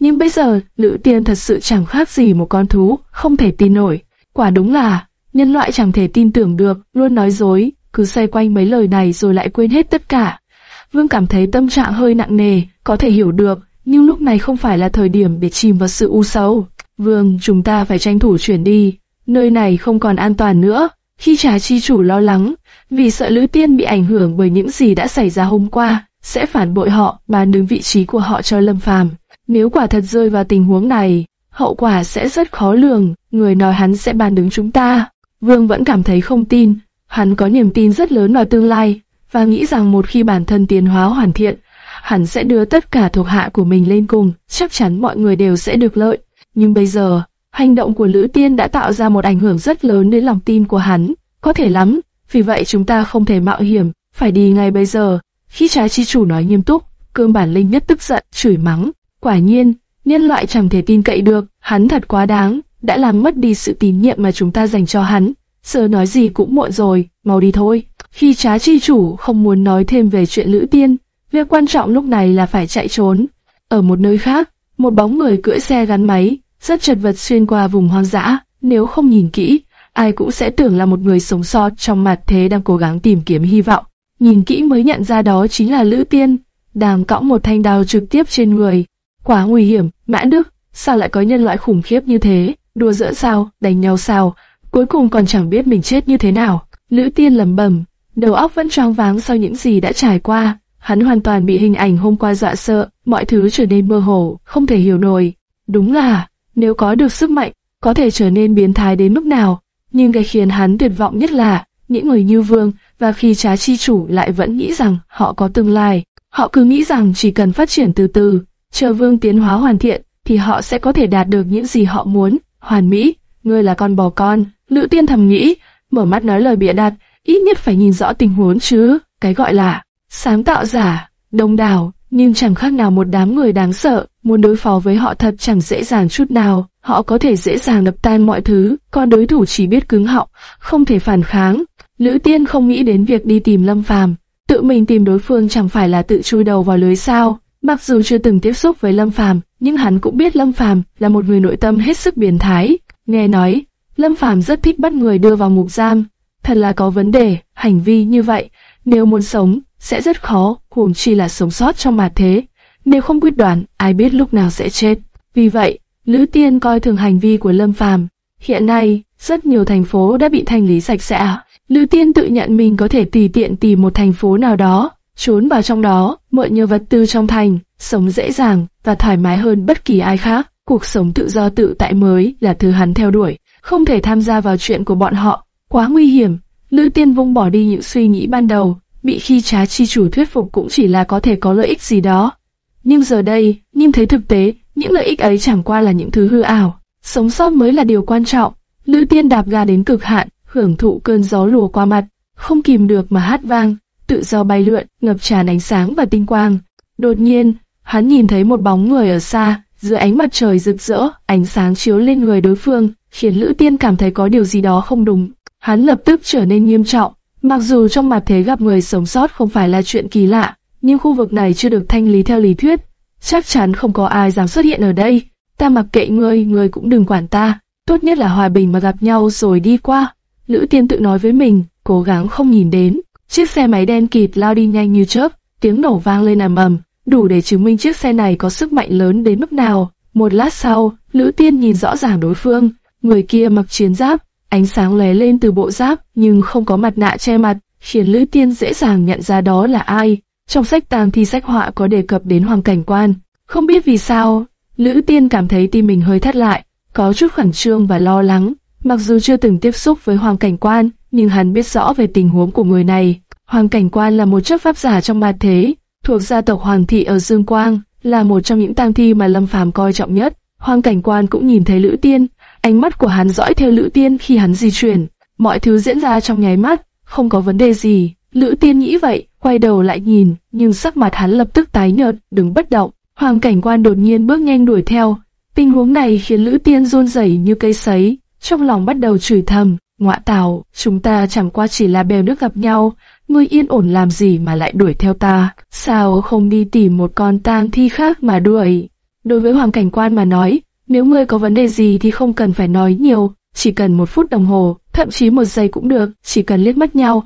nhưng bây giờ Lữ Tiên thật sự chẳng khác gì một con thú, không thể tin nổi, quả đúng là nhân loại chẳng thể tin tưởng được, luôn nói dối, cứ xoay quanh mấy lời này rồi lại quên hết tất cả. Vương cảm thấy tâm trạng hơi nặng nề, có thể hiểu được, nhưng lúc này không phải là thời điểm để chìm vào sự u sầu. Vương, chúng ta phải tranh thủ chuyển đi, nơi này không còn an toàn nữa. Khi trà chi chủ lo lắng, vì sợ Lữ Tiên bị ảnh hưởng bởi những gì đã xảy ra hôm qua, sẽ phản bội họ, mà đứng vị trí của họ cho Lâm Phàm. Nếu quả thật rơi vào tình huống này, hậu quả sẽ rất khó lường, người nói hắn sẽ bàn đứng chúng ta. Vương vẫn cảm thấy không tin, hắn có niềm tin rất lớn vào tương lai, và nghĩ rằng một khi bản thân tiến hóa hoàn thiện, hắn sẽ đưa tất cả thuộc hạ của mình lên cùng, chắc chắn mọi người đều sẽ được lợi. Nhưng bây giờ, hành động của Lữ Tiên đã tạo ra một ảnh hưởng rất lớn đến lòng tin của hắn, có thể lắm, vì vậy chúng ta không thể mạo hiểm, phải đi ngay bây giờ. Khi trái chi chủ nói nghiêm túc, cương bản linh nhất tức giận, chửi mắng. Quả nhiên, nhân loại chẳng thể tin cậy được, hắn thật quá đáng, đã làm mất đi sự tín nhiệm mà chúng ta dành cho hắn. Giờ nói gì cũng muộn rồi, mau đi thôi. Khi trá chi chủ không muốn nói thêm về chuyện Lữ Tiên, việc quan trọng lúc này là phải chạy trốn. Ở một nơi khác, một bóng người cưỡi xe gắn máy, rất chật vật xuyên qua vùng hoang dã. Nếu không nhìn kỹ, ai cũng sẽ tưởng là một người sống sót trong mặt thế đang cố gắng tìm kiếm hy vọng. Nhìn kỹ mới nhận ra đó chính là Lữ Tiên, đang cõng một thanh đao trực tiếp trên người. Quá nguy hiểm, Mã Đức, sao lại có nhân loại khủng khiếp như thế? Đùa giỡn sao, đánh nhau sao? Cuối cùng còn chẳng biết mình chết như thế nào. Lữ Tiên lẩm bẩm, đầu óc vẫn choáng váng sau những gì đã trải qua. Hắn hoàn toàn bị hình ảnh hôm qua dọa sợ, mọi thứ trở nên mơ hồ, không thể hiểu nổi. Đúng là, nếu có được sức mạnh, có thể trở nên biến thái đến mức nào. Nhưng cái khiến hắn tuyệt vọng nhất là, những người như Vương và khi trá chi chủ lại vẫn nghĩ rằng họ có tương lai. Họ cứ nghĩ rằng chỉ cần phát triển từ từ, chờ Vương tiến hóa hoàn thiện, thì họ sẽ có thể đạt được những gì họ muốn. Hoàn mỹ, ngươi là con bò con, Lữ Tiên thầm nghĩ, mở mắt nói lời bịa đặt, ít nhất phải nhìn rõ tình huống chứ, cái gọi là sáng tạo giả, đông đảo, nhưng chẳng khác nào một đám người đáng sợ, muốn đối phó với họ thật chẳng dễ dàng chút nào, họ có thể dễ dàng đập tan mọi thứ, còn đối thủ chỉ biết cứng họng, không thể phản kháng. Lữ Tiên không nghĩ đến việc đi tìm Lâm Phàm, tự mình tìm đối phương chẳng phải là tự chui đầu vào lưới sao? Mặc dù chưa từng tiếp xúc với Lâm Phàm, nhưng hắn cũng biết Lâm Phàm là một người nội tâm hết sức biến thái. Nghe nói, Lâm Phàm rất thích bắt người đưa vào ngục giam, thật là có vấn đề, hành vi như vậy, nếu muốn sống, sẽ rất khó, huống chi là sống sót trong mà thế. Nếu không quyết đoán, ai biết lúc nào sẽ chết. Vì vậy, Lữ Tiên coi thường hành vi của Lâm Phàm. Hiện nay, rất nhiều thành phố đã bị thanh lý sạch sẽ. Lữ Tiên tự nhận mình có thể tùy tiện tìm một thành phố nào đó, trốn vào trong đó, mượn nhiều vật tư trong thành, sống dễ dàng và thoải mái hơn bất kỳ ai khác. Cuộc sống tự do tự tại mới là thứ hắn theo đuổi, không thể tham gia vào chuyện của bọn họ, quá nguy hiểm. Lữ Tiên vung bỏ đi những suy nghĩ ban đầu, bị khi trá chi chủ thuyết phục cũng chỉ là có thể có lợi ích gì đó. Nhưng giờ đây, Nim thấy thực tế, những lợi ích ấy chẳng qua là những thứ hư ảo. Sống sót mới là điều quan trọng. Lữ Tiên đạp ga đến cực hạn, hưởng thụ cơn gió lùa qua mặt, không kìm được mà hát vang, tự do bay lượn, ngập tràn ánh sáng và tinh quang. Đột nhiên, hắn nhìn thấy một bóng người ở xa, dưới ánh mặt trời rực rỡ, ánh sáng chiếu lên người đối phương, khiến Lữ Tiên cảm thấy có điều gì đó không đúng. Hắn lập tức trở nên nghiêm trọng, mặc dù trong mặt thế gặp người sống sót không phải là chuyện kỳ lạ, nhưng khu vực này chưa được thanh lý theo lý thuyết, chắc chắn không có ai dám xuất hiện ở đây. Ta mặc kệ ngươi, ngươi cũng đừng quản ta, tốt nhất là hòa bình mà gặp nhau rồi đi qua. Lữ Tiên tự nói với mình, cố gắng không nhìn đến. Chiếc xe máy đen kịt lao đi nhanh như chớp, tiếng nổ vang lên ầm ầm, đủ để chứng minh chiếc xe này có sức mạnh lớn đến mức nào. Một lát sau, Lữ Tiên nhìn rõ ràng đối phương, người kia mặc chiến giáp, ánh sáng lóe lên từ bộ giáp nhưng không có mặt nạ che mặt, khiến Lữ Tiên dễ dàng nhận ra đó là ai. Trong sách tàng thi sách họa có đề cập đến hoàng cảnh quan, không biết vì sao, Lữ Tiên cảm thấy tim mình hơi thắt lại, có chút khẩn trương và lo lắng. Mặc dù chưa từng tiếp xúc với hoàng cảnh quan, nhưng hắn biết rõ về tình huống của người này. Hoàng cảnh quan là một chấp pháp giả trong ba thế, thuộc gia tộc Hoàng thị ở Dương Quang, là một trong những tang thi mà Lâm Phàm coi trọng nhất. Hoàng cảnh quan cũng nhìn thấy Lữ Tiên, ánh mắt của hắn dõi theo Lữ Tiên khi hắn di chuyển. Mọi thứ diễn ra trong nháy mắt, không có vấn đề gì. Lữ Tiên nghĩ vậy, quay đầu lại nhìn, nhưng sắc mặt hắn lập tức tái nhợt, đứng bất động. Hoàng cảnh quan đột nhiên bước nhanh đuổi theo. Tình huống này khiến Lữ Tiên run rẩy như cây sấy, trong lòng bắt đầu chửi thầm, ngọa tào, chúng ta chẳng qua chỉ là bèo nước gặp nhau, ngươi yên ổn làm gì mà lại đuổi theo ta, sao không đi tìm một con tang thi khác mà đuổi. Đối với hoàng cảnh quan mà nói, nếu ngươi có vấn đề gì thì không cần phải nói nhiều, chỉ cần một phút đồng hồ, thậm chí một giây cũng được, chỉ cần liếc mắt nhau,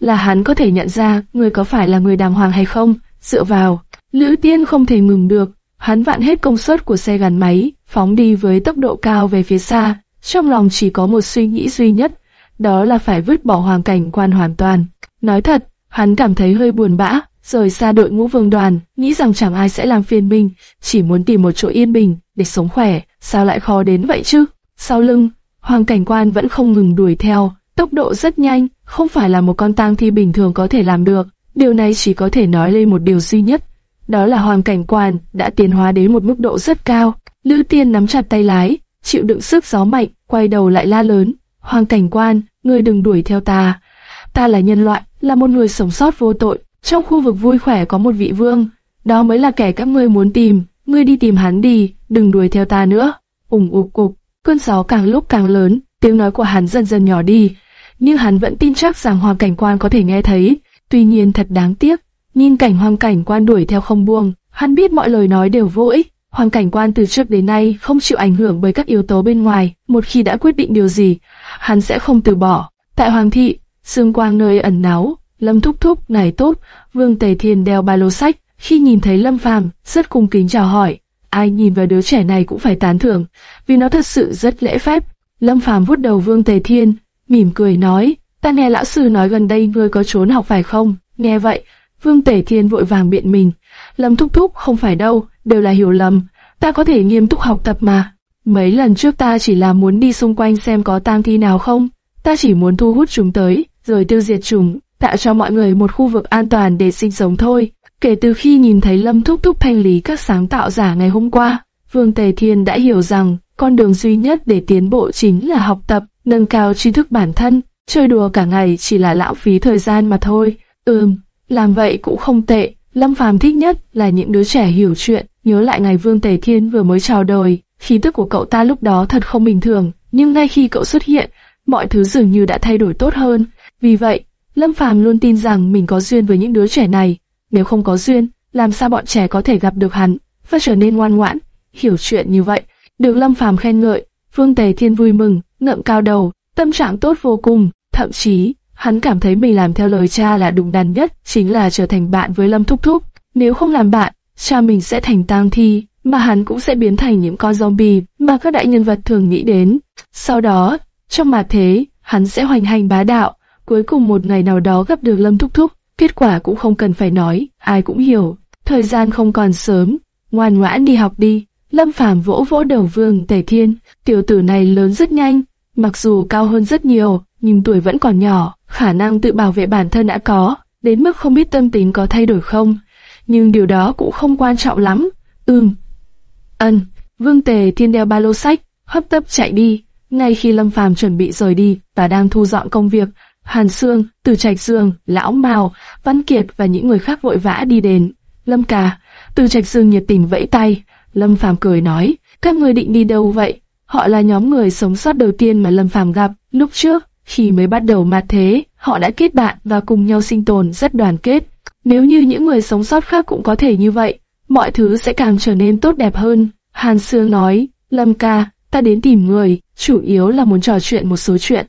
là hắn có thể nhận ra ngươi có phải là người đàng hoàng hay không, dựa vào. Lữ tiên không thể ngừng được, hắn vạn hết công suất của xe gắn máy, phóng đi với tốc độ cao về phía xa, trong lòng chỉ có một suy nghĩ duy nhất, đó là phải vứt bỏ hoàng cảnh quan hoàn toàn. Nói thật, hắn cảm thấy hơi buồn bã, rời xa đội ngũ vương đoàn, nghĩ rằng chẳng ai sẽ làm phiền mình, chỉ muốn tìm một chỗ yên bình, để sống khỏe, sao lại khó đến vậy chứ? Sau lưng, hoàng cảnh quan vẫn không ngừng đuổi theo, tốc độ rất nhanh, không phải là một con tang thi bình thường có thể làm được. Điều này chỉ có thể nói lên một điều duy nhất, đó là hoàng cảnh quan đã tiến hóa đến một mức độ rất cao. Lữ tiên nắm chặt tay lái, chịu đựng sức gió mạnh, quay đầu lại la lớn. Hoàng cảnh quan, ngươi đừng đuổi theo ta. Ta là nhân loại, là một người sống sót vô tội. Trong khu vực vui khỏe có một vị vương, đó mới là kẻ các ngươi muốn tìm. Ngươi đi tìm hắn đi, đừng đuổi theo ta nữa. Ủng ục cục, cơn gió càng lúc càng lớn, tiếng nói của hắn dần dần nhỏ đi, nhưng hắn vẫn tin chắc rằng hoàng cảnh quan có thể nghe thấy. Tuy nhiên thật đáng tiếc, nhìn cảnh hoàng cảnh quan đuổi theo không buông, hắn biết mọi lời nói đều vô ích. Hoàng cảnh quan từ trước đến nay không chịu ảnh hưởng bởi các yếu tố bên ngoài, một khi đã quyết định điều gì, hắn sẽ không từ bỏ. Tại Hoàng thị, xương quang nơi ẩn náu, Lâm Thúc Thúc này tốt, Vương Tề Thiên đeo ba lô sách, khi nhìn thấy Lâm Phàm, rất cung kính chào hỏi. Ai nhìn vào đứa trẻ này cũng phải tán thưởng, vì nó thật sự rất lễ phép. Lâm Phàm vuốt đầu Vương Tề Thiên, mỉm cười nói, ta nghe lão sư nói gần đây ngươi có trốn học phải không? Nghe vậy, Vương Tề Thiên vội vàng biện mình. Lâm Thúc Thúc không phải đâu, đều là hiểu lầm, ta có thể nghiêm túc học tập mà. Mấy lần trước ta chỉ là muốn đi xung quanh xem có tang thi nào không, ta chỉ muốn thu hút chúng tới, rồi tiêu diệt chúng, tạo cho mọi người một khu vực an toàn để sinh sống thôi. Kể từ khi nhìn thấy Lâm Thúc Thúc thanh lý các sáng tạo giả ngày hôm qua, Vương Tề Thiên đã hiểu rằng con đường duy nhất để tiến bộ chính là học tập, nâng cao tri thức bản thân, chơi đùa cả ngày chỉ là lãng phí thời gian mà thôi. Ừm, làm vậy cũng không tệ. Lâm Phàm thích nhất là những đứa trẻ hiểu chuyện, nhớ lại ngày Vương Tề Thiên vừa mới chào đời, khí tức của cậu ta lúc đó thật không bình thường, nhưng ngay khi cậu xuất hiện, mọi thứ dường như đã thay đổi tốt hơn. Vì vậy, Lâm Phàm luôn tin rằng mình có duyên với những đứa trẻ này. Nếu không có duyên, làm sao bọn trẻ có thể gặp được hắn và trở nên ngoan ngoãn, hiểu chuyện như vậy? Được Lâm Phàm khen ngợi, Vương Tề Thiên vui mừng, ngậm cao đầu, tâm trạng tốt vô cùng, thậm chí hắn cảm thấy mình làm theo lời cha là đúng đắn nhất, chính là trở thành bạn với Lâm Thúc Thúc. Nếu không làm bạn, cha mình sẽ thành tang thi, mà hắn cũng sẽ biến thành những con zombie mà các đại nhân vật thường nghĩ đến. Sau đó, trong mà thế, hắn sẽ hoành hành bá đạo, cuối cùng một ngày nào đó gặp được Lâm Thúc Thúc, kết quả cũng không cần phải nói, ai cũng hiểu. Thời gian không còn sớm, ngoan ngoãn đi học đi. Lâm Phàm vỗ vỗ đầu Vương Tề Thiên, tiểu tử này lớn rất nhanh, mặc dù cao hơn rất nhiều, nhưng tuổi vẫn còn nhỏ, khả năng tự bảo vệ bản thân đã có, đến mức không biết tâm tính có thay đổi không. Nhưng điều đó cũng không quan trọng lắm. Ừm. Ân, Vương Tề Thiên đeo ba lô sách, hấp tấp chạy đi. Ngay khi Lâm Phàm chuẩn bị rời đi và đang thu dọn công việc, Hàn Sương, Từ Trạch Dương, Lão Mao, Văn Kiệt và những người khác vội vã đi đến. Lâm Cà, Từ Trạch Dương nhiệt tình vẫy tay. Lâm Phàm cười nói, các người định đi đâu vậy? Họ là nhóm người sống sót đầu tiên mà Lâm Phàm gặp lúc trước. Khi mới bắt đầu mà thế, họ đã kết bạn và cùng nhau sinh tồn rất đoàn kết. Nếu như những người sống sót khác cũng có thể như vậy, mọi thứ sẽ càng trở nên tốt đẹp hơn. Hàn Sương nói, Lâm ca, ta đến tìm người, chủ yếu là muốn trò chuyện một số chuyện.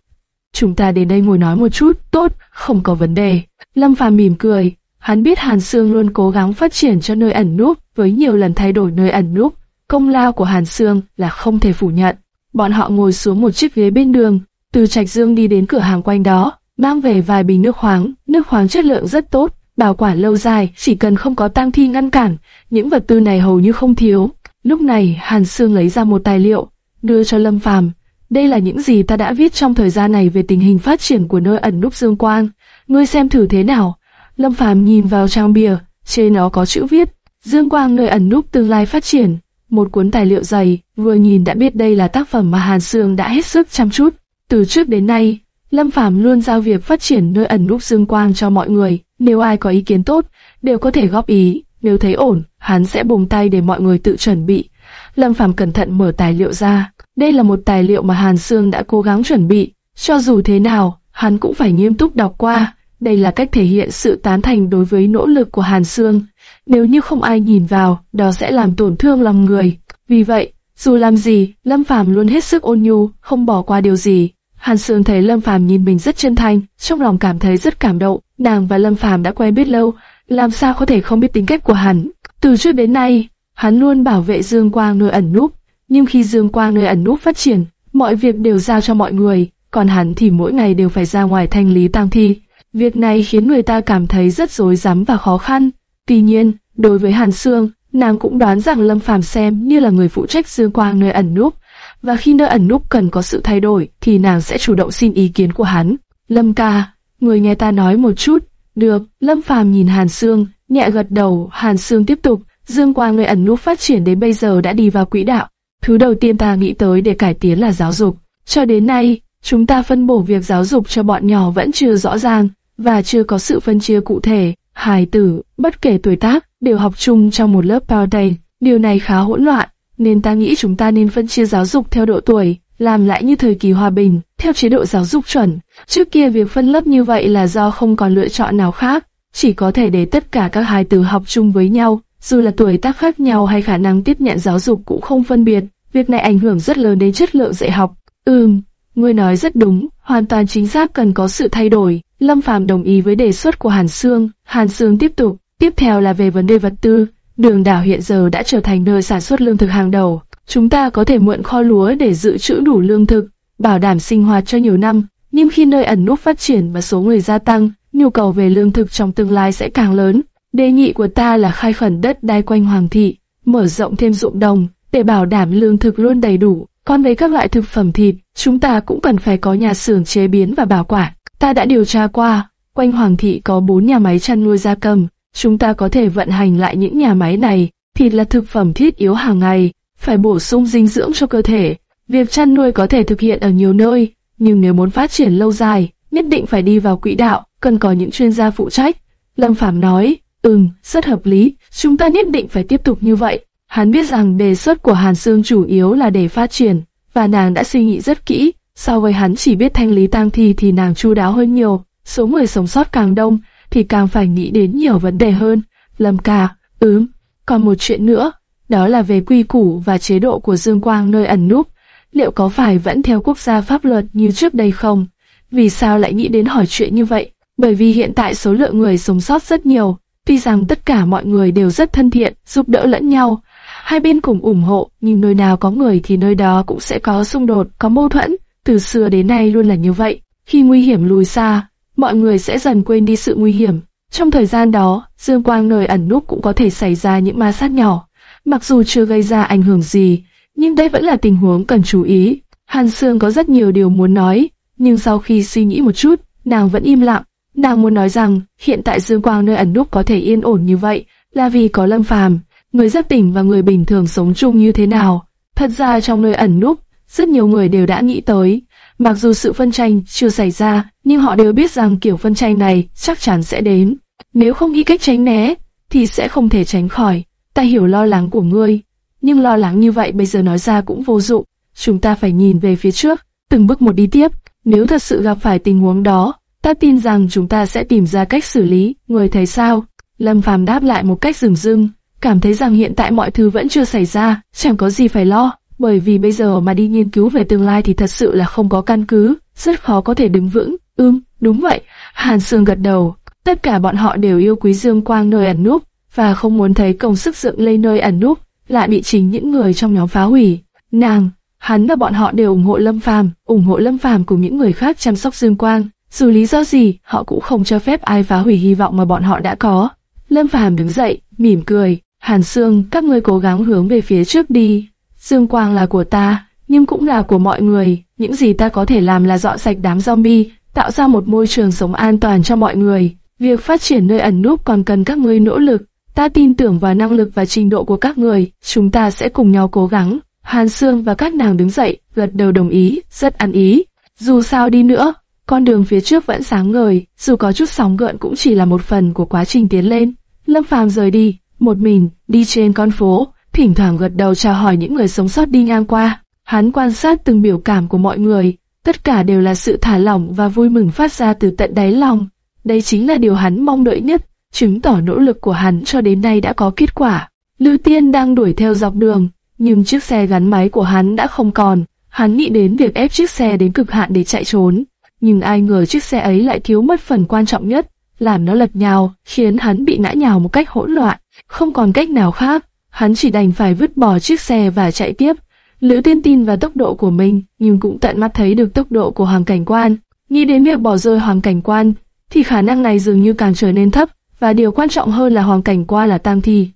Chúng ta đến đây ngồi nói một chút, tốt, không có vấn đề. Lâm Phàm mỉm cười, hắn biết Hàn Sương luôn cố gắng phát triển cho nơi ẩn núp với nhiều lần thay đổi nơi ẩn núp. Công lao của Hàn Sương là không thể phủ nhận. Bọn họ ngồi xuống một chiếc ghế bên đường, từ Trạch Dương đi đến cửa hàng quanh đó, mang về vài bình nước khoáng, nước khoáng chất lượng rất tốt, bảo quản lâu dài, chỉ cần không có tang thi ngăn cản, những vật tư này hầu như không thiếu. Lúc này, Hàn Sương lấy ra một tài liệu, đưa cho Lâm Phàm. Đây là những gì ta đã viết trong thời gian này về tình hình phát triển của nơi ẩn núp Dương Quang. Ngươi xem thử thế nào. Lâm Phàm nhìn vào trang bìa, trên nó có chữ viết, Dương Quang nơi ẩn núp tương lai phát triển. Một cuốn tài liệu dày, vừa nhìn đã biết đây là tác phẩm mà Hàn Sương đã hết sức chăm chút. Từ trước đến nay, Lâm Phàm luôn giao việc phát triển nơi ẩn núp dương quang cho mọi người. Nếu ai có ý kiến tốt, đều có thể góp ý. Nếu thấy ổn, hắn sẽ bùng tay để mọi người tự chuẩn bị. Lâm Phàm cẩn thận mở tài liệu ra. Đây là một tài liệu mà Hàn Sương đã cố gắng chuẩn bị. Cho dù thế nào, hắn cũng phải nghiêm túc đọc qua. Đây là cách thể hiện sự tán thành đối với nỗ lực của Hàn Sương. Nếu như không ai nhìn vào, đó sẽ làm tổn thương lòng người. Vì vậy, dù làm gì, Lâm Phàm luôn hết sức ôn nhu, không bỏ qua điều gì. Hàn Sương thấy Lâm Phàm nhìn mình rất chân thành, trong lòng cảm thấy rất cảm động. Nàng và Lâm Phàm đã quen biết lâu, làm sao có thể không biết tính cách của hắn. Từ trước đến nay, hắn luôn bảo vệ Dương Quang nơi ẩn núp, nhưng khi Dương Quang nơi ẩn núp phát triển, mọi việc đều giao cho mọi người, còn hắn thì mỗi ngày đều phải ra ngoài thanh lý tang thi. Việc này khiến người ta cảm thấy rất rối rắm và khó khăn. Tuy nhiên, đối với Hàn Sương, nàng cũng đoán rằng Lâm Phàm xem như là người phụ trách Dương Quang nơi ẩn núp, và khi nơi ẩn núp cần có sự thay đổi thì nàng sẽ chủ động xin ý kiến của hắn. Lâm ca, người nghe ta nói một chút. Được, Lâm Phàm nhìn Hàn Sương, nhẹ gật đầu, Hàn Sương tiếp tục, Dương Quang nơi ẩn núp phát triển đến bây giờ đã đi vào quỹ đạo. Thứ đầu tiên ta nghĩ tới để cải tiến là giáo dục. Cho đến nay, chúng ta phân bổ việc giáo dục cho bọn nhỏ vẫn chưa rõ ràng. và chưa có sự phân chia cụ thể. Hài tử, bất kể tuổi tác, đều học chung trong một lớp bao đầy. Điều này khá hỗn loạn, nên ta nghĩ chúng ta nên phân chia giáo dục theo độ tuổi, làm lại như thời kỳ hòa bình, theo chế độ giáo dục chuẩn. Trước kia việc phân lớp như vậy là do không còn lựa chọn nào khác, chỉ có thể để tất cả các hài tử học chung với nhau, dù là tuổi tác khác nhau hay khả năng tiếp nhận giáo dục cũng không phân biệt. Việc này ảnh hưởng rất lớn đến chất lượng dạy học. Ừm, ngươi nói rất đúng, hoàn toàn chính xác cần có sự thay đổi. Lâm Phàm đồng ý với đề xuất của Hàn Sương. Hàn Sương tiếp tục, tiếp theo là về vấn đề vật tư. Đường đảo hiện giờ đã trở thành nơi sản xuất lương thực hàng đầu. Chúng ta có thể mượn kho lúa để dự trữ đủ lương thực, bảo đảm sinh hoạt cho nhiều năm. Nhưng khi nơi ẩn núp phát triển và số người gia tăng, nhu cầu về lương thực trong tương lai sẽ càng lớn. Đề nghị của ta là khai khẩn đất đai quanh Hoàng thị, mở rộng thêm ruộng đồng, để bảo đảm lương thực luôn đầy đủ. Còn về các loại thực phẩm thịt, chúng ta cũng cần phải có nhà xưởng chế biến và bảo quản. Ta đã điều tra qua, quanh Hoàng thị có 4 nhà máy chăn nuôi gia cầm. Chúng ta có thể vận hành lại những nhà máy này. Thịt là thực phẩm thiết yếu hàng ngày, phải bổ sung dinh dưỡng cho cơ thể. Việc chăn nuôi có thể thực hiện ở nhiều nơi, nhưng nếu muốn phát triển lâu dài, nhất định phải đi vào quỹ đạo, cần có những chuyên gia phụ trách. Lâm Phạm nói, ừm, rất hợp lý, chúng ta nhất định phải tiếp tục như vậy. Hắn biết rằng đề xuất của Hàn Sương chủ yếu là để phát triển, và nàng đã suy nghĩ rất kỹ. So với hắn chỉ biết thanh lý tang thi thì nàng chu đáo hơn nhiều. Số người sống sót càng đông, thì càng phải nghĩ đến nhiều vấn đề hơn. Lâm ca, ừm, còn một chuyện nữa, đó là về quy củ và chế độ của Dương Quang nơi ẩn núp. Liệu có phải vẫn theo quốc gia pháp luật như trước đây không? Vì sao lại nghĩ đến hỏi chuyện như vậy? Bởi vì hiện tại số lượng người sống sót rất nhiều, tuy rằng tất cả mọi người đều rất thân thiện, giúp đỡ lẫn nhau, hai bên cùng ủng hộ, nhưng nơi nào có người thì nơi đó cũng sẽ có xung đột, có mâu thuẫn, từ xưa đến nay luôn là như vậy. Khi nguy hiểm lùi xa, mọi người sẽ dần quên đi sự nguy hiểm. Trong thời gian đó, dương quang nơi ẩn núp cũng có thể xảy ra những ma sát nhỏ, mặc dù chưa gây ra ảnh hưởng gì, nhưng đây vẫn là tình huống cần chú ý. Hàn Sương có rất nhiều điều muốn nói, nhưng sau khi suy nghĩ một chút, nàng vẫn im lặng. Nàng muốn nói rằng, hiện tại Dương Quang nơi ẩn núp có thể yên ổn như vậy, là vì có Lâm Phàm, người giác tỉnh và người bình thường sống chung như thế nào. Thật ra trong nơi ẩn núp, rất nhiều người đều đã nghĩ tới, mặc dù sự phân tranh chưa xảy ra, nhưng họ đều biết rằng kiểu phân tranh này chắc chắn sẽ đến. Nếu không nghĩ cách tránh né, thì sẽ không thể tránh khỏi. Ta hiểu lo lắng của ngươi, nhưng lo lắng như vậy bây giờ nói ra cũng vô dụng. Chúng ta phải nhìn về phía trước, từng bước một đi tiếp. Nếu thật sự gặp phải tình huống đó, ta tin rằng chúng ta sẽ tìm ra cách xử lý. Người thấy sao? Lâm Phàm đáp lại một cách rừng rưng, cảm thấy rằng hiện tại mọi thứ vẫn chưa xảy ra, chẳng có gì phải lo. Bởi vì bây giờ mà đi nghiên cứu về tương lai thì thật sự là không có căn cứ, rất khó có thể đứng vững. Ừm, đúng vậy. Hàn Sương gật đầu. Tất cả bọn họ đều yêu quý Dương Quang nơi ẩn núp, và không muốn thấy công sức dựng lên nơi ẩn núp lại bị chính những người trong nhóm phá hủy. Nàng, hắn và bọn họ đều ủng hộ Lâm Phàm, ủng hộ Lâm Phàm cùng những người khác chăm sóc Dương Quang. Dù lý do gì, họ cũng không cho phép ai phá hủy hy vọng mà bọn họ đã có. Lâm Phàm đứng dậy, mỉm cười. Hàn Sương, các ngươi cố gắng hướng về phía trước đi. Dương Quang là của ta, nhưng cũng là của mọi người. Những gì ta có thể làm là dọn sạch đám zombie, tạo ra một môi trường sống an toàn cho mọi người. Việc phát triển nơi ẩn núp còn cần các ngươi nỗ lực. Ta tin tưởng vào năng lực và trình độ của các người, chúng ta sẽ cùng nhau cố gắng. Hàn Sương và các nàng đứng dậy, gật đầu đồng ý, rất ăn ý. Dù sao đi nữa, con đường phía trước vẫn sáng ngời, dù có chút sóng gợn cũng chỉ là một phần của quá trình tiến lên. Lâm Phàm rời đi, một mình, đi trên con phố, thỉnh thoảng gật đầu chào hỏi những người sống sót đi ngang qua. Hắn quan sát từng biểu cảm của mọi người, tất cả đều là sự thả lỏng và vui mừng phát ra từ tận đáy lòng. Đây chính là điều hắn mong đợi nhất chứng tỏ nỗ lực của hắn cho đến nay đã có kết quả. Lưu Tiên đang đuổi theo dọc đường, nhưng chiếc xe gắn máy của hắn đã không còn. Hắn nghĩ đến việc ép chiếc xe đến cực hạn để chạy trốn, nhưng ai ngờ chiếc xe ấy lại thiếu mất phần quan trọng nhất, làm nó lật nhào, khiến hắn bị ngã nhào một cách hỗn loạn. Không còn cách nào khác, hắn chỉ đành phải vứt bỏ chiếc xe và chạy tiếp. Lữ Tiên tin vào tốc độ của mình, nhưng cũng tận mắt thấy được tốc độ của Hoàng Cảnh Quan. Nghĩ đến việc bỏ rơi Hoàng Cảnh Quan, thì khả năng này dường như càng trở nên thấp và điều quan trọng hơn là hoàng cảnh qua là tang thi.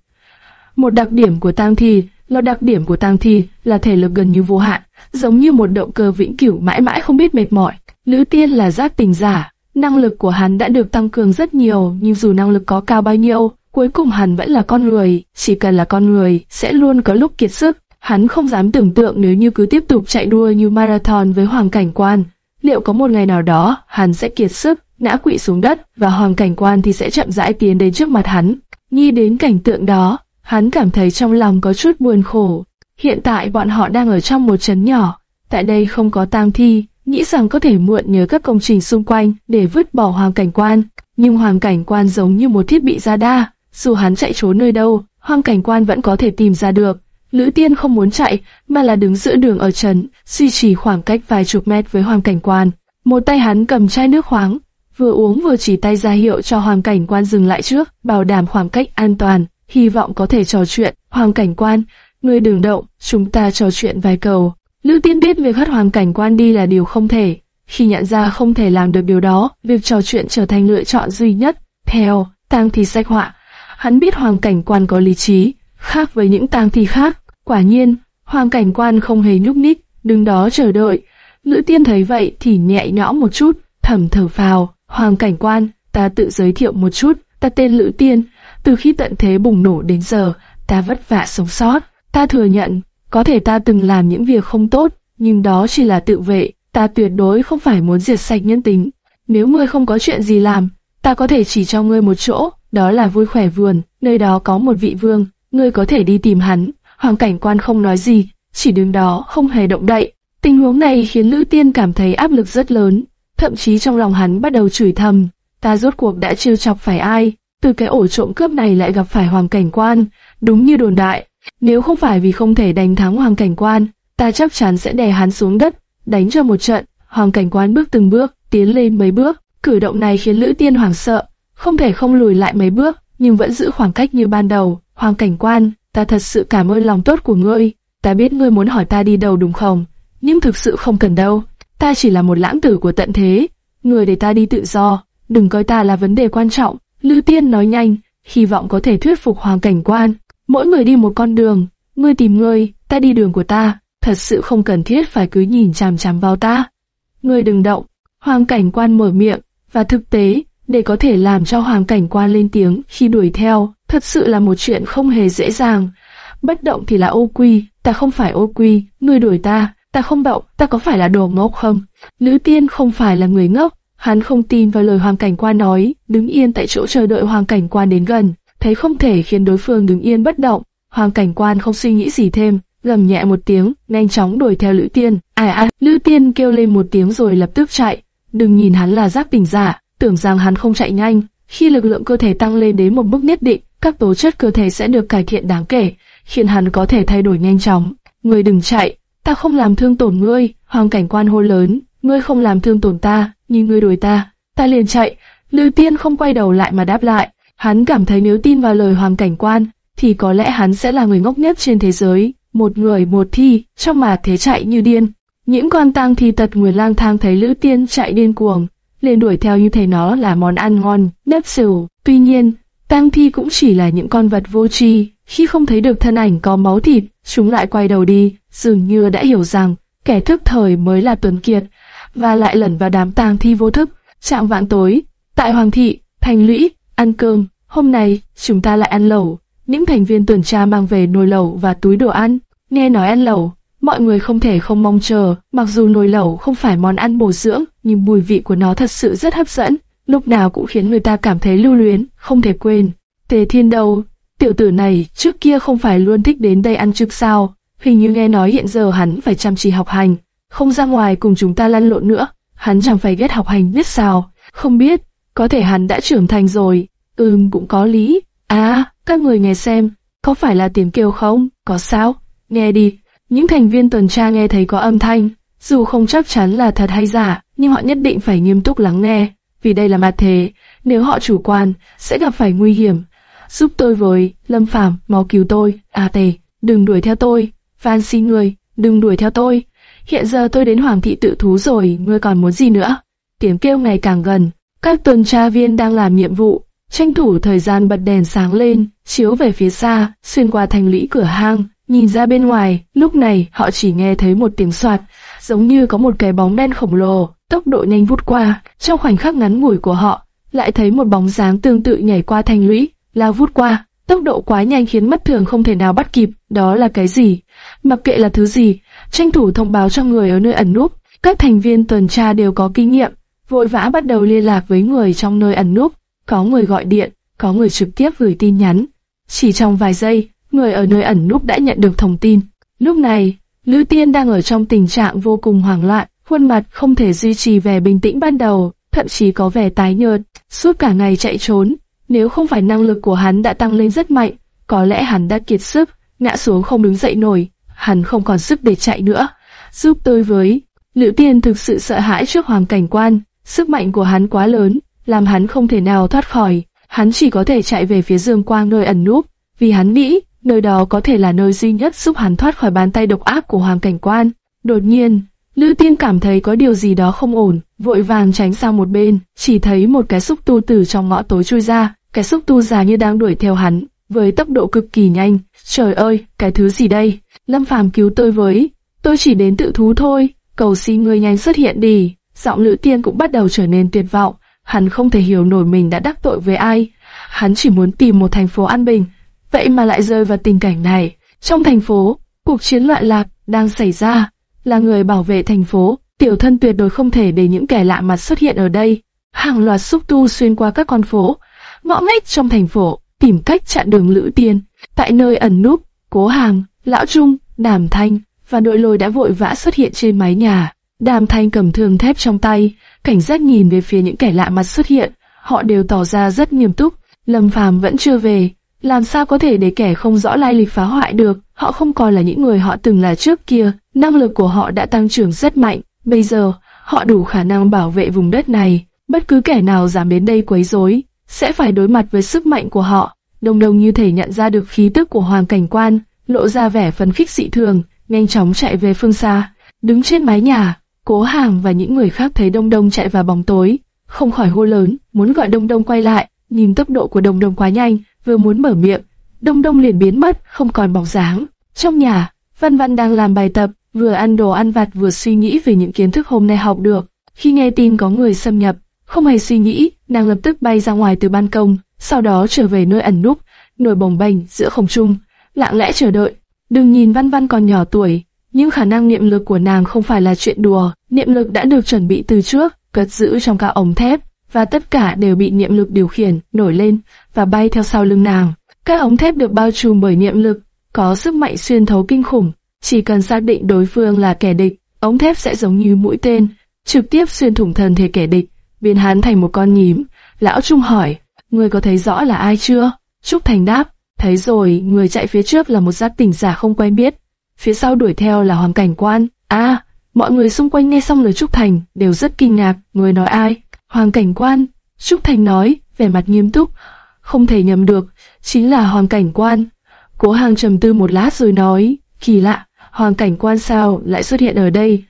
Một đặc điểm của tang thi là đặc điểm của tang thi là thể lực gần như vô hạn, giống như một động cơ vĩnh cửu mãi mãi không biết mệt mỏi. Lữ Tiên là giác tình giả, năng lực của hắn đã được tăng cường rất nhiều, nhưng dù năng lực có cao bao nhiêu, cuối cùng hắn vẫn là con người, chỉ cần là con người sẽ luôn có lúc kiệt sức. Hắn không dám tưởng tượng nếu như cứ tiếp tục chạy đua như marathon với hoàng cảnh quan, liệu có một ngày nào đó hắn sẽ kiệt sức ngã quỵ xuống đất và hoàng cảnh quan thì sẽ chậm rãi tiến đến trước mặt hắn. Nghĩ đến cảnh tượng đó, hắn cảm thấy trong lòng có chút buồn khổ. Hiện tại bọn họ đang ở trong một trấn nhỏ, tại đây không có tang thi, nghĩ rằng có thể mượn nhớ các công trình xung quanh để vứt bỏ hoàng cảnh quan. Nhưng hoàng cảnh quan giống như một thiết bị ra đa, dù hắn chạy trốn nơi đâu, hoàng cảnh quan vẫn có thể tìm ra được. Lữ Tiên không muốn chạy, mà là đứng giữa đường ở trần, duy trì khoảng cách vài chục mét với hoàng cảnh quan. Một tay hắn cầm chai nước khoáng, vừa uống vừa chỉ tay ra hiệu cho hoàng cảnh quan dừng lại trước, bảo đảm khoảng cách an toàn, hy vọng có thể trò chuyện. Hoàng cảnh quan, ngươi đừng động, chúng ta trò chuyện vài câu. Lữ Tiên biết việc hất hoàng cảnh quan đi là điều không thể. Khi nhận ra không thể làm được điều đó, việc trò chuyện trở thành lựa chọn duy nhất. Theo, tang thi sách họa, hắn biết hoàng cảnh quan có lý trí, khác với những tang thi khác. Quả nhiên, hoàng cảnh quan không hề nhúc nhích, đứng đó chờ đợi. Lữ Tiên thấy vậy thì nhẹ nhõm một chút, thầm thở phào. Hoàng cảnh quan, ta tự giới thiệu một chút, ta tên Lữ Tiên. Từ khi tận thế bùng nổ đến giờ, ta vất vả sống sót. Ta thừa nhận, có thể ta từng làm những việc không tốt, nhưng đó chỉ là tự vệ. Ta tuyệt đối không phải muốn diệt sạch nhân tính. Nếu ngươi không có chuyện gì làm, ta có thể chỉ cho ngươi một chỗ, đó là vui khỏe vườn, nơi đó có một vị vương, ngươi có thể đi tìm hắn. Hoàng cảnh quan không nói gì, chỉ đứng đó không hề động đậy. Tình huống này khiến Lữ Tiên cảm thấy áp lực rất lớn, thậm chí trong lòng hắn bắt đầu chửi thầm, ta rốt cuộc đã trêu chọc phải ai, từ cái ổ trộm cướp này lại gặp phải hoàng cảnh quan, đúng như đồn đại, nếu không phải vì không thể đánh thắng hoàng cảnh quan, ta chắc chắn sẽ đè hắn xuống đất, đánh cho một trận, hoàng cảnh quan bước từng bước, tiến lên mấy bước, cử động này khiến Lữ Tiên hoảng sợ, không thể không lùi lại mấy bước, nhưng vẫn giữ khoảng cách như ban đầu, hoàng cảnh quan, ta thật sự cảm ơn lòng tốt của ngươi, ta biết ngươi muốn hỏi ta đi đâu đúng không, nhưng thực sự không cần đâu. Ta chỉ là một lãng tử của tận thế, người để ta đi tự do, đừng coi ta là vấn đề quan trọng. Lữ Tiên nói nhanh, hy vọng có thể thuyết phục Hoàng Cảnh Quan. Mỗi người đi một con đường, ngươi tìm ngươi, ta đi đường của ta, thật sự không cần thiết phải cứ nhìn chằm chằm vào ta. Ngươi đừng động, Hoàng Cảnh Quan mở miệng, và thực tế, để có thể làm cho Hoàng Cảnh Quan lên tiếng khi đuổi theo, thật sự là một chuyện không hề dễ dàng. Bất động thì là ô quy, ta không phải ô quy, ngươi đuổi ta, ta không động, ta có phải là đồ ngốc không? Nữ tiên không phải là người ngốc, hắn không tin vào lời hoàng cảnh quan nói, đứng yên tại chỗ chờ đợi hoàng cảnh quan đến gần, thấy không thể khiến đối phương đứng yên bất động, hoàng cảnh quan không suy nghĩ gì thêm, gầm nhẹ một tiếng, nhanh chóng đuổi theo Lữ Tiên. À à, Lữ Tiên kêu lên một tiếng rồi lập tức chạy. Đừng nhìn hắn là giáp bình giả, tưởng rằng hắn không chạy nhanh. Khi lực lượng cơ thể tăng lên đến một mức nhất định, các tố chất cơ thể sẽ được cải thiện đáng kể, khiến hắn có thể thay đổi nhanh chóng. Người đừng chạy, ta không làm thương tổn ngươi, hoàng cảnh quan hô lớn, ngươi không làm thương tổn ta, nhưng ngươi đuổi ta, ta liền chạy, lữ Tiên không quay đầu lại mà đáp lại, hắn cảm thấy nếu tin vào lời hoàng cảnh quan, thì có lẽ hắn sẽ là người ngốc nhất trên thế giới, một người một thi, trong mà thế chạy như điên. Những con tang thi tật người lang thang thấy Lữ Tiên chạy điên cuồng, liền đuổi theo như thấy nó là món ăn ngon, nếp xỉu. Tuy nhiên, tang thi cũng chỉ là những con vật vô tri, khi không thấy được thân ảnh có máu thịt, chúng lại quay đầu đi, dường như đã hiểu rằng kẻ thức thời mới là Tuấn Kiệt, và lại lẩn vào đám tang thi vô thức. Trạng vạn tối, tại Hoàng thị, Thành Lũy, ăn cơm, hôm nay chúng ta lại ăn lẩu. Những thành viên tuần tra mang về nồi lẩu và túi đồ ăn. Nghe nói ăn lẩu, mọi người không thể không mong chờ. Mặc dù nồi lẩu không phải món ăn bổ dưỡng, nhưng mùi vị của nó thật sự rất hấp dẫn, lúc nào cũng khiến người ta cảm thấy lưu luyến, không thể quên. Tề Thiên Đầu, tiểu tử này trước kia không phải luôn thích đến đây ăn trực sao? Hình như nghe nói hiện giờ hắn phải chăm chỉ học hành, không ra ngoài cùng chúng ta lăn lộn nữa. Hắn chẳng phải ghét học hành biết sao? Không biết, có thể hắn đã trưởng thành rồi. Ừm cũng có lý. À, các người nghe xem, có phải là tiếng kêu không? Có sao? Nghe đi. Những thành viên tuần tra nghe thấy có âm thanh, dù không chắc chắn là thật hay giả, nhưng họ nhất định phải nghiêm túc lắng nghe, vì đây là mặt thế, nếu họ chủ quan, sẽ gặp phải nguy hiểm. Giúp tôi với, Lâm Phàm, mau cứu tôi, à tề, đừng đuổi theo tôi, van xin người, đừng đuổi theo tôi. Hiện giờ tôi đến Hoàng thị tự thú rồi, ngươi còn muốn gì nữa? Tiếng kêu ngày càng gần, các tuần tra viên đang làm nhiệm vụ, tranh thủ thời gian bật đèn sáng lên, chiếu về phía xa, xuyên qua thành lũy cửa hang, nhìn ra bên ngoài, lúc này họ chỉ nghe thấy một tiếng soạt, giống như có một cái bóng đen khổng lồ, tốc độ nhanh vút qua, trong khoảnh khắc ngắn ngủi của họ, lại thấy một bóng dáng tương tự nhảy qua thành lũy, lao vút qua, tốc độ quá nhanh khiến mắt thường không thể nào bắt kịp, đó là cái gì? Mặc kệ là thứ gì, tranh thủ thông báo cho người ở nơi ẩn núp, các thành viên tuần tra đều có kinh nghiệm, vội vã bắt đầu liên lạc với người trong nơi ẩn núp, có người gọi điện, có người trực tiếp gửi tin nhắn. Chỉ trong vài giây, người ở nơi ẩn núp đã nhận được thông tin. Lúc này, Lữ Tiên đang ở trong tình trạng vô cùng hoảng loạn, khuôn mặt không thể duy trì vẻ bình tĩnh ban đầu, thậm chí có vẻ tái nhợt, suốt cả ngày chạy trốn. Nếu không phải năng lực của hắn đã tăng lên rất mạnh, có lẽ hắn đã kiệt sức, ngã xuống không đứng dậy nổi, hắn không còn sức để chạy nữa. Giúp tôi với. Lữ Tiên thực sự sợ hãi trước hoàng cảnh quan, sức mạnh của hắn quá lớn, làm hắn không thể nào thoát khỏi. Hắn chỉ có thể chạy về phía Dương Quang nơi ẩn núp, vì hắn nghĩ nơi đó có thể là nơi duy nhất giúp hắn thoát khỏi bàn tay độc ác của hoàng cảnh quan. Đột nhiên, Lữ Tiên cảm thấy có điều gì đó không ổn, vội vàng tránh sang một bên, chỉ thấy một cái xúc tu từ trong ngõ tối chui ra, cái xúc tu già như đang đuổi theo hắn, với tốc độ cực kỳ nhanh. Trời ơi, cái thứ gì đây? Lâm Phàm cứu tôi với, tôi chỉ đến tự thú thôi, cầu xin ngươi nhanh xuất hiện đi. Giọng Lữ Tiên cũng bắt đầu trở nên tuyệt vọng, hắn không thể hiểu nổi mình đã đắc tội với ai. Hắn chỉ muốn tìm một thành phố an bình, vậy mà lại rơi vào tình cảnh này. Trong thành phố, cuộc chiến loạn lạc đang xảy ra, là người bảo vệ thành phố, tiểu thân tuyệt đối không thể để những kẻ lạ mặt xuất hiện ở đây. Hàng loạt xúc tu xuyên qua các con phố, ngõ ngách trong thành phố, tìm cách chặn đường Lữ Tiên. Tại nơi ẩn núp, Cố Hàng, Lão Trung, Đàm Thanh và đội lôi đã vội vã xuất hiện trên mái nhà. Đàm Thanh cầm thương thép trong tay, cảnh giác nhìn về phía những kẻ lạ mặt xuất hiện. Họ đều tỏ ra rất nghiêm túc. Lâm Phàm vẫn chưa về, làm sao có thể để kẻ không rõ lai lịch phá hoại được? Họ không còn là những người họ từng là trước kia. Năng lực của họ đã tăng trưởng rất mạnh. Bây giờ, họ đủ khả năng bảo vệ vùng đất này. Bất cứ kẻ nào dám đến đây quấy rối, sẽ phải đối mặt với sức mạnh của họ. Đông Đông như thể nhận ra được khí tức của Hoàng Cảnh Quan, lộ ra vẻ phấn khích dị thường, nhanh chóng chạy về phương xa. Đứng trên mái nhà, Cố Hàng và những người khác thấy Đông Đông chạy vào bóng tối, không khỏi hô lớn, muốn gọi Đông Đông quay lại, nhìn tốc độ của Đông Đông quá nhanh, vừa muốn mở miệng, Đông Đông liền biến mất, không còn bóng dáng. Trong nhà, Văn Văn đang làm bài tập, vừa ăn đồ ăn vặt vừa suy nghĩ về những kiến thức hôm nay học được. Khi nghe tin có người xâm nhập, không hề suy nghĩ, nàng lập tức bay ra ngoài từ ban công, sau đó trở về nơi ẩn núp, nổi bồng bềnh giữa không trung, lặng lẽ chờ đợi. Đừng nhìn Văn Văn còn nhỏ tuổi, nhưng khả năng niệm lực của nàng không phải là chuyện đùa, niệm lực đã được chuẩn bị từ trước, cất giữ trong các ống thép, và tất cả đều bị niệm lực điều khiển, nổi lên và bay theo sau lưng nàng. Các ống thép được bao trùm bởi niệm lực, có sức mạnh xuyên thấu kinh khủng, chỉ cần xác định đối phương là kẻ địch, ống thép sẽ giống như mũi tên, trực tiếp xuyên thủng thân thể kẻ địch, biến hắn thành một con nhím. Lão Trung hỏi, người có thấy rõ là ai chưa? Trúc Thành đáp, thấy rồi, người chạy phía trước là một giác tỉnh giả không quen biết, phía sau đuổi theo là Hoàng Cảnh Quan. À, mọi người xung quanh nghe xong lời Trúc Thành đều rất kinh ngạc, người nói ai? Hoàng Cảnh Quan. Trúc Thành nói, vẻ mặt nghiêm túc, không thể nhầm được, chính là Hoàng Cảnh Quan. Cố Hàng trầm tư một lát rồi nói, kỳ lạ, Hoàng Cảnh Quan sao lại xuất hiện ở đây?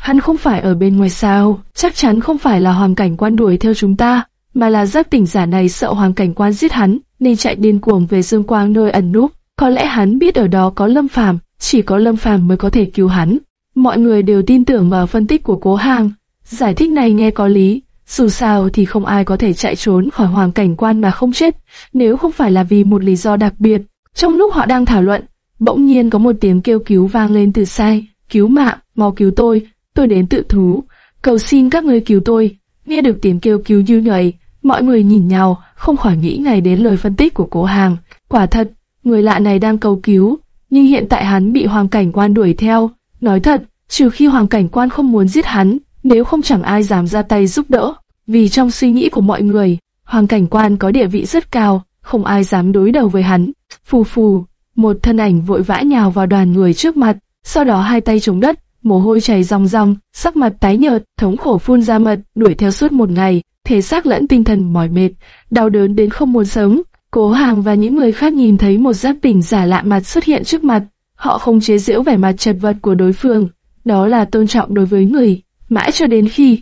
Hắn không phải ở bên ngoài sao, chắc chắn không phải là Hoàng Cảnh Quan đuổi theo chúng ta, mà là giác tỉnh giả này sợ Hoàng Cảnh Quan giết hắn, nên chạy điên cuồng về Dương Quang nơi ẩn núp. Có lẽ hắn biết ở đó có Lâm Phàm, chỉ có Lâm Phàm mới có thể cứu hắn. Mọi người đều tin tưởng vào phân tích của Cố Hàng. Giải thích này nghe có lý, dù sao thì không ai có thể chạy trốn khỏi Hoàng Cảnh Quan mà không chết, nếu không phải là vì một lý do đặc biệt. Trong lúc họ đang thảo luận, bỗng nhiên có một tiếng kêu cứu vang lên từ sai, cứu mạng, mau cứu tôi, tôi đến tự thú, cầu xin các người cứu tôi. Nghe được tiếng kêu cứu như vậy, mọi người nhìn nhau, không khỏi nghĩ ngay đến lời phân tích của cố hàng. Quả thật, người lạ này đang cầu cứu, nhưng hiện tại hắn bị hoàng cảnh quan đuổi theo. Nói thật, trừ khi hoàng cảnh quan không muốn giết hắn, nếu không chẳng ai dám ra tay giúp đỡ. Vì trong suy nghĩ của mọi người, hoàng cảnh quan có địa vị rất cao, không ai dám đối đầu với hắn. Phù phù, một thân ảnh vội vã nhào vào đoàn người trước mặt, sau đó hai tay chống đất, mồ hôi chảy ròng ròng, sắc mặt tái nhợt, thống khổ phun ra mật, đuổi theo suốt một ngày, thể xác lẫn tinh thần mỏi mệt, đau đớn đến không muốn sống. Cố Hàng và những người khác nhìn thấy một giáp bình giả lạ mặt xuất hiện trước mặt, họ không chế giễu vẻ mặt chật vật của đối phương, đó là tôn trọng đối với người, mãi cho đến khi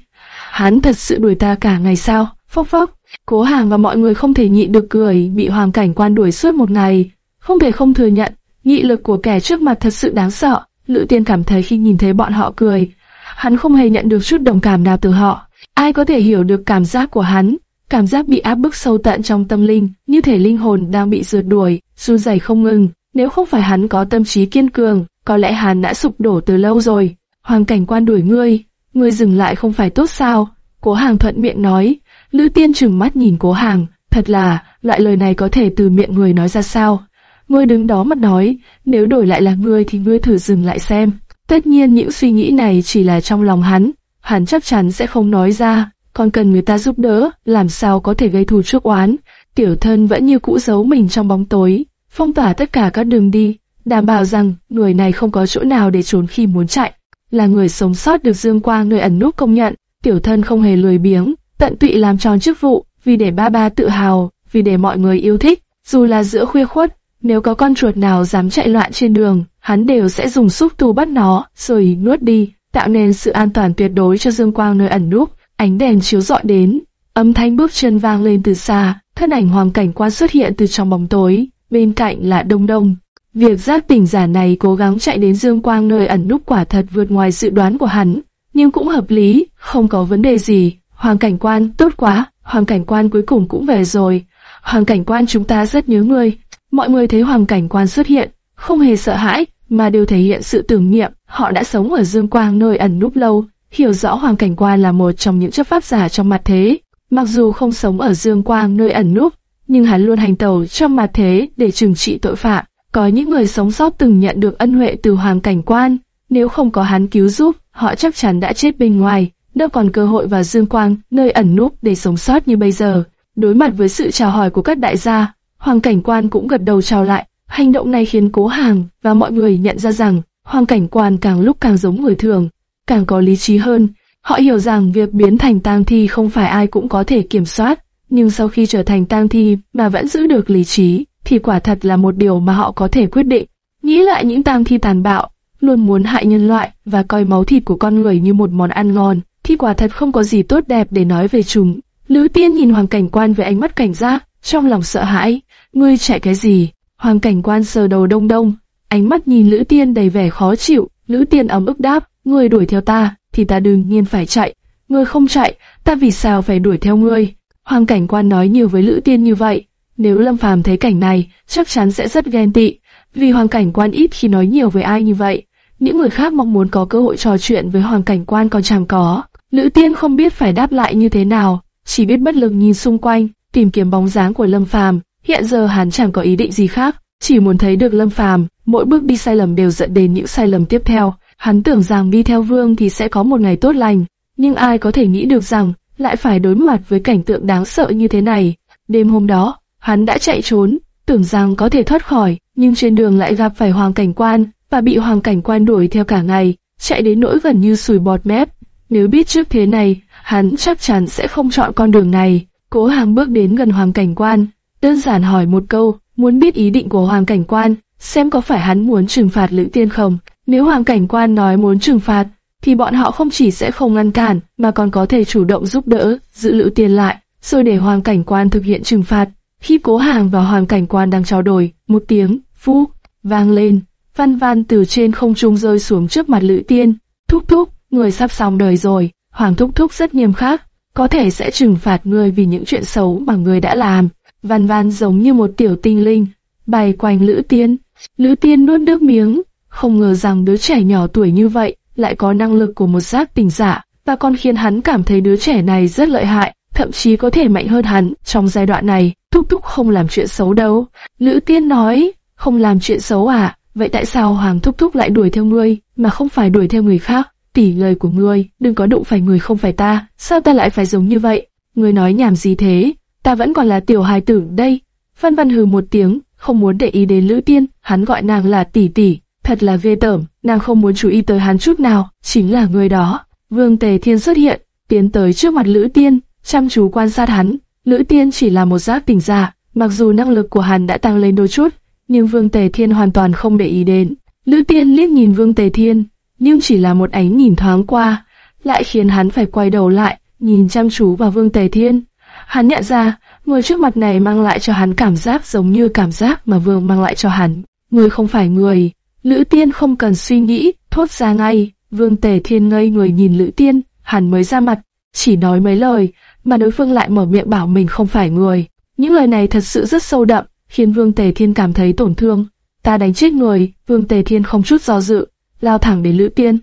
hắn thật sự đuổi ta cả ngày sao? Phốc phốc, Cố Hàng và mọi người không thể nhịn được cười, bị Hoàng Cảnh Quan đuổi suốt một ngày, không thể không thừa nhận, nghị lực của kẻ trước mặt thật sự đáng sợ. Lữ Tiên cảm thấy khi nhìn thấy bọn họ cười, hắn không hề nhận được chút đồng cảm nào từ họ. Ai có thể hiểu được cảm giác của hắn? Cảm giác bị áp bức sâu tận trong tâm linh, như thể linh hồn đang bị rượt đuổi, run rẩy không ngừng. Nếu không phải hắn có tâm trí kiên cường, có lẽ hắn đã sụp đổ từ lâu rồi. Hoàng cảnh quan đuổi ngươi, ngươi dừng lại không phải tốt sao? Cố Hàng thuận miệng nói. Lữ Tiên trừng mắt nhìn Cố Hàng, thật là, loại lời này có thể từ miệng người nói ra sao? Ngươi đứng đó mà nói, nếu đổi lại là ngươi thì ngươi thử dừng lại xem. Tất nhiên những suy nghĩ này chỉ là trong lòng hắn, hắn chắc chắn sẽ không nói ra, còn cần người ta giúp đỡ, làm sao có thể gây thù chuốc oán. Tiểu thân vẫn như cũ giấu mình trong bóng tối, phong tỏa tất cả các đường đi, đảm bảo rằng người này không có chỗ nào để trốn khi muốn chạy. Là người sống sót được Dương Quang nơi ẩn núp công nhận, tiểu thân không hề lười biếng, tận tụy làm tròn chức vụ, vì để ba ba tự hào, vì để mọi người yêu thích, dù là giữa khuya khuất, nếu có con chuột nào dám chạy loạn trên đường, hắn đều sẽ dùng xúc tu bắt nó, rồi nuốt đi, tạo nên sự an toàn tuyệt đối cho Dương Quang nơi ẩn núp. Ánh đèn chiếu rọi đến, âm thanh bước chân vang lên từ xa, thân ảnh hoàng cảnh quan xuất hiện từ trong bóng tối, bên cạnh là Đông Đông. Việc giác tỉnh giả này cố gắng chạy đến Dương Quang nơi ẩn núp quả thật vượt ngoài dự đoán của hắn, nhưng cũng hợp lý, không có vấn đề gì. Hoàng cảnh quan, tốt quá, hoàng cảnh quan cuối cùng cũng về rồi. Hoàng cảnh quan chúng ta rất nhớ ngươi. Mọi người thấy hoàng cảnh quan xuất hiện, không hề sợ hãi, mà đều thể hiện sự tưởng niệm. Họ đã sống ở Dương Quang nơi ẩn núp lâu, hiểu rõ hoàng cảnh quan là một trong những chấp pháp giả trong mặt thế. Mặc dù không sống ở Dương Quang nơi ẩn núp, nhưng hắn luôn hành tẩu trong mặt thế để trừng trị tội phạm. Có những người sống sót từng nhận được ân huệ từ hoàng cảnh quan, nếu không có hắn cứu giúp, họ chắc chắn đã chết bên ngoài, đâu còn cơ hội vào dương quang, nơi ẩn núp để sống sót như bây giờ. Đối mặt với sự chào hỏi của các đại gia, hoàng cảnh quan cũng gật đầu chào lại. Hành động này khiến cố hàng và mọi người nhận ra rằng hoàng cảnh quan càng lúc càng giống người thường, càng có lý trí hơn. Họ hiểu rằng việc biến thành tang thi không phải ai cũng có thể kiểm soát, nhưng sau khi trở thành tang thi mà vẫn giữ được lý trí, thì quả thật là một điều mà họ có thể quyết định. Nghĩ lại những tang thi tàn bạo, luôn muốn hại nhân loại và coi máu thịt của con người như một món ăn ngon, thì quả thật không có gì tốt đẹp để nói về chúng. Lữ Tiên nhìn Hoàng Cảnh Quan với ánh mắt cảnh giác, trong lòng sợ hãi. Ngươi chạy cái gì? Hoàng Cảnh Quan sờ đầu đông đông, ánh mắt nhìn Lữ Tiên đầy vẻ khó chịu. Lữ Tiên ấm ức đáp, ngươi đuổi theo ta, thì ta đương nhiên phải chạy. Ngươi không chạy, ta vì sao phải đuổi theo ngươi? Hoàng Cảnh Quan nói nhiều với Lữ Tiên như vậy, nếu Lâm Phàm thấy cảnh này, chắc chắn sẽ rất ghen tị, vì Hoàng Cảnh Quan ít khi nói nhiều với ai như vậy. Những người khác mong muốn có cơ hội trò chuyện với Hoàng Cảnh Quan còn chẳng có. Lữ Tiên không biết phải đáp lại như thế nào, chỉ biết bất lực nhìn xung quanh, tìm kiếm bóng dáng của Lâm Phàm. Hiện giờ hắn chẳng có ý định gì khác, chỉ muốn thấy được Lâm Phàm. Mỗi bước đi sai lầm đều dẫn đến những sai lầm tiếp theo. Hắn tưởng rằng đi theo Vương thì sẽ có một ngày tốt lành, nhưng ai có thể nghĩ được rằng lại phải đối mặt với cảnh tượng đáng sợ như thế này. Đêm hôm đó, hắn đã chạy trốn, tưởng rằng có thể thoát khỏi, nhưng trên đường lại gặp phải Hoàng Cảnh Quan và bị Hoàng Cảnh Quan đuổi theo cả ngày, chạy đến nỗi gần như sùi bọt mép. Nếu biết trước thế này, hắn chắc chắn sẽ không chọn con đường này. Cố Hàng bước đến gần Hoàng Cảnh Quan, đơn giản hỏi một câu, muốn biết ý định của Hoàng Cảnh Quan, xem có phải hắn muốn trừng phạt Lữ Tiên không. Nếu Hoàng Cảnh Quan nói muốn trừng phạt, thì bọn họ không chỉ sẽ không ngăn cản, mà còn có thể chủ động giúp đỡ, giữ Lữ tiền lại, rồi để Hoàng Cảnh Quan thực hiện trừng phạt. Khi Cố Hàng và Hoàng Cảnh Quan đang trao đổi, một tiếng phu vang lên, văn văn từ trên không trung rơi xuống trước mặt Lữ Tiên. Thúc thúc, người sắp xong đời rồi. Hoàng thúc thúc rất nghiêm khắc, có thể sẽ trừng phạt người vì những chuyện xấu mà người đã làm. Văn văn giống như một tiểu tinh linh, bay quanh Lữ Tiên. Lữ Tiên nuốt nước miếng, không ngờ rằng đứa trẻ nhỏ tuổi như vậy lại có năng lực của một giác tình giả, và còn khiến hắn cảm thấy đứa trẻ này rất lợi hại, thậm chí có thể mạnh hơn hắn trong giai đoạn này. Thúc thúc không làm chuyện xấu đâu. Lữ tiên nói, không làm chuyện xấu à, vậy tại sao Hoàng thúc thúc lại đuổi theo ngươi, mà không phải đuổi theo người khác? Tỉ lời của ngươi, đừng có đụng phải người không phải ta, sao ta lại phải giống như vậy? Ngươi nói nhảm gì thế? Ta vẫn còn là tiểu hài tử đây. Văn văn hừ một tiếng, không muốn để ý đến Lữ Tiên, hắn gọi nàng là tỷ tỷ, thật là ghê tởm, nàng không muốn chú ý tới hắn chút nào, chính là người đó. Vương Tề Thiên xuất hiện, tiến tới trước mặt Lữ Tiên, chăm chú quan sát hắn. Lữ Tiên chỉ là một giác tỉnh giả, mặc dù năng lực của hắn đã tăng lên đôi chút, nhưng Vương Tề Thiên hoàn toàn không để ý đến. Lữ Tiên liếc nhìn Vương Tề Thiên, nhưng chỉ là một ánh nhìn thoáng qua, lại khiến hắn phải quay đầu lại, nhìn chăm chú vào Vương Tề Thiên. Hắn nhận ra, người trước mặt này mang lại cho hắn cảm giác giống như cảm giác mà Vương mang lại cho hắn. Người không phải người. Lữ Tiên không cần suy nghĩ, thốt ra ngay. Vương Tề Thiên ngây người nhìn Lữ Tiên, hắn mới ra mặt, chỉ nói mấy lời, mà đối phương lại mở miệng bảo mình không phải người. Những lời này thật sự rất sâu đậm, khiến Vương Tề Thiên cảm thấy tổn thương. Ta đánh chết người, Vương Tề Thiên không chút do dự, lao thẳng đến Lữ Tiên.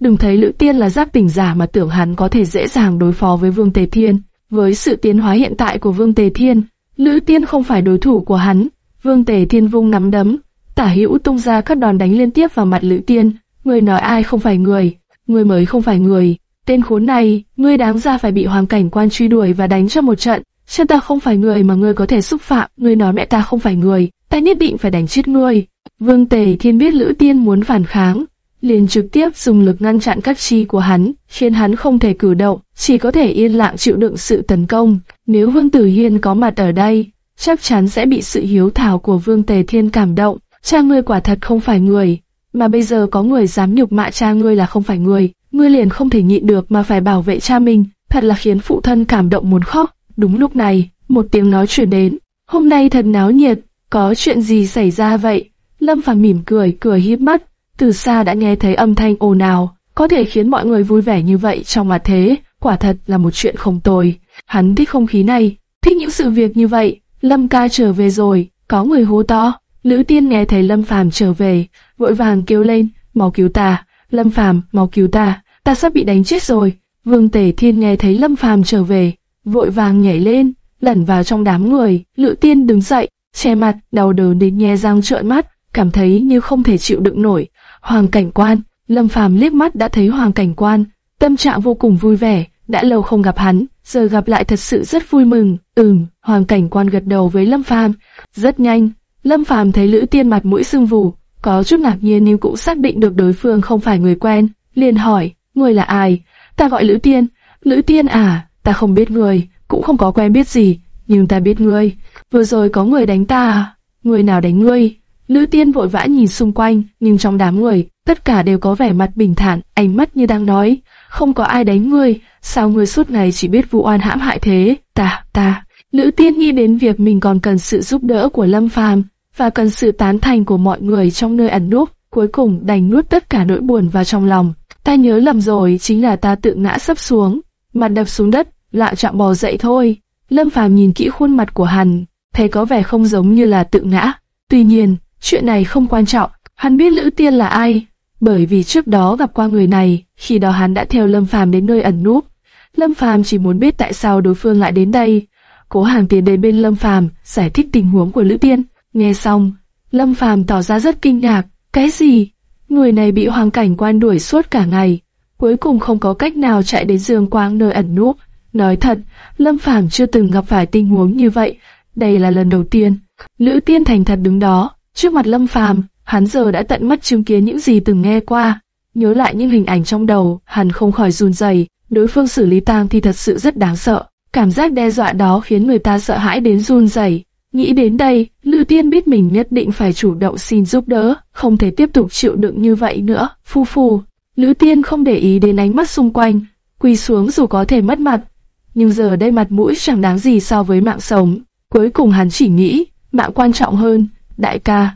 Đừng thấy Lữ Tiên là giáp tỉnh giả mà tưởng hắn có thể dễ dàng đối phó với Vương Tề Thiên. Với sự tiến hóa hiện tại của Vương Tề Thiên, Lữ Tiên không phải đối thủ của hắn. Vương Tề Thiên vung nắm đấm, tả hữu tung ra các đòn đánh liên tiếp vào mặt Lữ Tiên. Người nói ai không phải người, người mới không phải người. Tên khốn này, ngươi đáng ra phải bị hoàng cảnh quan truy đuổi và đánh cho một trận. Chân ta không phải người mà ngươi có thể xúc phạm, ngươi nói mẹ ta không phải người, ta nhất định phải đánh chết ngươi. Vương Tề Thiên biết Lữ Tiên muốn phản kháng, liền trực tiếp dùng lực ngăn chặn các chi của hắn, khiến hắn không thể cử động, chỉ có thể yên lặng chịu đựng sự tấn công. Nếu Vương Tử Hiên có mặt ở đây, chắc chắn sẽ bị sự hiếu thảo của Vương Tề Thiên cảm động. Cha ngươi quả thật không phải người, mà bây giờ có người dám nhục mạ cha ngươi là không phải người, ngươi liền không thể nhịn được mà phải bảo vệ cha mình, thật là khiến phụ thân cảm động muốn khóc. Đúng lúc này, một tiếng nói truyền đến, hôm nay thật náo nhiệt, có chuyện gì xảy ra vậy? Lâm Phàm mỉm cười, cười híp mắt, từ xa đã nghe thấy âm thanh ồn ào, có thể khiến mọi người vui vẻ như vậy trong mặt thế, quả thật là một chuyện không tồi. Hắn thích không khí này, thích những sự việc như vậy. Lâm ca trở về rồi, có người hô to. Lữ Tiên nghe thấy Lâm Phàm trở về, vội vàng kêu lên, mau cứu ta, Lâm Phàm, mau cứu ta, ta sắp bị đánh chết rồi. Vương Tề Thiên nghe thấy Lâm Phàm trở về, vội vàng nhảy lên, lẩn vào trong đám người. Lữ Tiên đứng dậy, che mặt, đau đớn đến nhe răng trợn mắt, cảm thấy như không thể chịu đựng nổi. Hoàng cảnh quan, Lâm Phàm liếc mắt đã thấy Hoàng cảnh quan, tâm trạng vô cùng vui vẻ, đã lâu không gặp hắn, giờ gặp lại thật sự rất vui mừng. Ừm, Hoàng cảnh quan gật đầu với Lâm Phàm. Rất nhanh, Lâm Phàm thấy Lữ Tiên mặt mũi sưng vù, có chút ngạc nhiên nhưng cũng xác định được đối phương không phải người quen, liền hỏi, người là ai? Ta gọi Lữ Tiên. Lữ Tiên à, ta không biết người, cũng không có quen biết gì, nhưng ta biết ngươi. Vừa rồi có người đánh ta? À? Người nào đánh ngươi? Lữ Tiên vội vã nhìn xung quanh, nhưng trong đám người, tất cả đều có vẻ mặt bình thản, ánh mắt như đang nói, không có ai đánh ngươi, sao ngươi suốt ngày chỉ biết vụ oan hãm hại thế? Ta, ta. Lữ Tiên nghĩ đến việc mình còn cần sự giúp đỡ của Lâm Phàm và cần sự tán thành của mọi người trong nơi ẩn núp, cuối cùng đành nuốt tất cả nỗi buồn vào trong lòng. Ta nhớ lầm rồi, chính là ta tự ngã sắp xuống, mặt đập xuống đất, lạ chạm bò dậy thôi. Lâm Phàm nhìn kỹ khuôn mặt của hắn, thấy có vẻ không giống như là tự ngã. Tuy nhiên, chuyện này không quan trọng, hắn biết Lữ Tiên là ai, bởi vì trước đó gặp qua người này, khi đó hắn đã theo Lâm Phàm đến nơi ẩn núp. Lâm Phàm chỉ muốn biết tại sao đối phương lại đến đây. Cố Hàng tiến đến bên Lâm Phàm, giải thích tình huống của Lữ Tiên. Nghe xong, Lâm Phàm tỏ ra rất kinh ngạc. Cái gì? Người này bị hoàng cảnh quan đuổi suốt cả ngày, cuối cùng không có cách nào chạy đến Dương Quang nơi ẩn núp. Nói thật, Lâm Phàm chưa từng gặp phải tình huống như vậy, đây là lần đầu tiên. Lữ Tiên thành thật đứng đó, trước mặt Lâm Phàm, hắn giờ đã tận mắt chứng kiến những gì từng nghe qua. Nhớ lại những hình ảnh trong đầu, hắn không khỏi run rẩy. Đối phương xử lý tang thì thật sự rất đáng sợ. Cảm giác đe dọa đó khiến người ta sợ hãi đến run rẩy. Nghĩ đến đây, Lữ Tiên biết mình nhất định phải chủ động xin giúp đỡ, không thể tiếp tục chịu đựng như vậy nữa. Phu phu, Lữ Tiên không để ý đến ánh mắt xung quanh, quỳ xuống dù có thể mất mặt, nhưng giờ đây mặt mũi chẳng đáng gì so với mạng sống. Cuối cùng hắn chỉ nghĩ, mạng quan trọng hơn. Đại ca,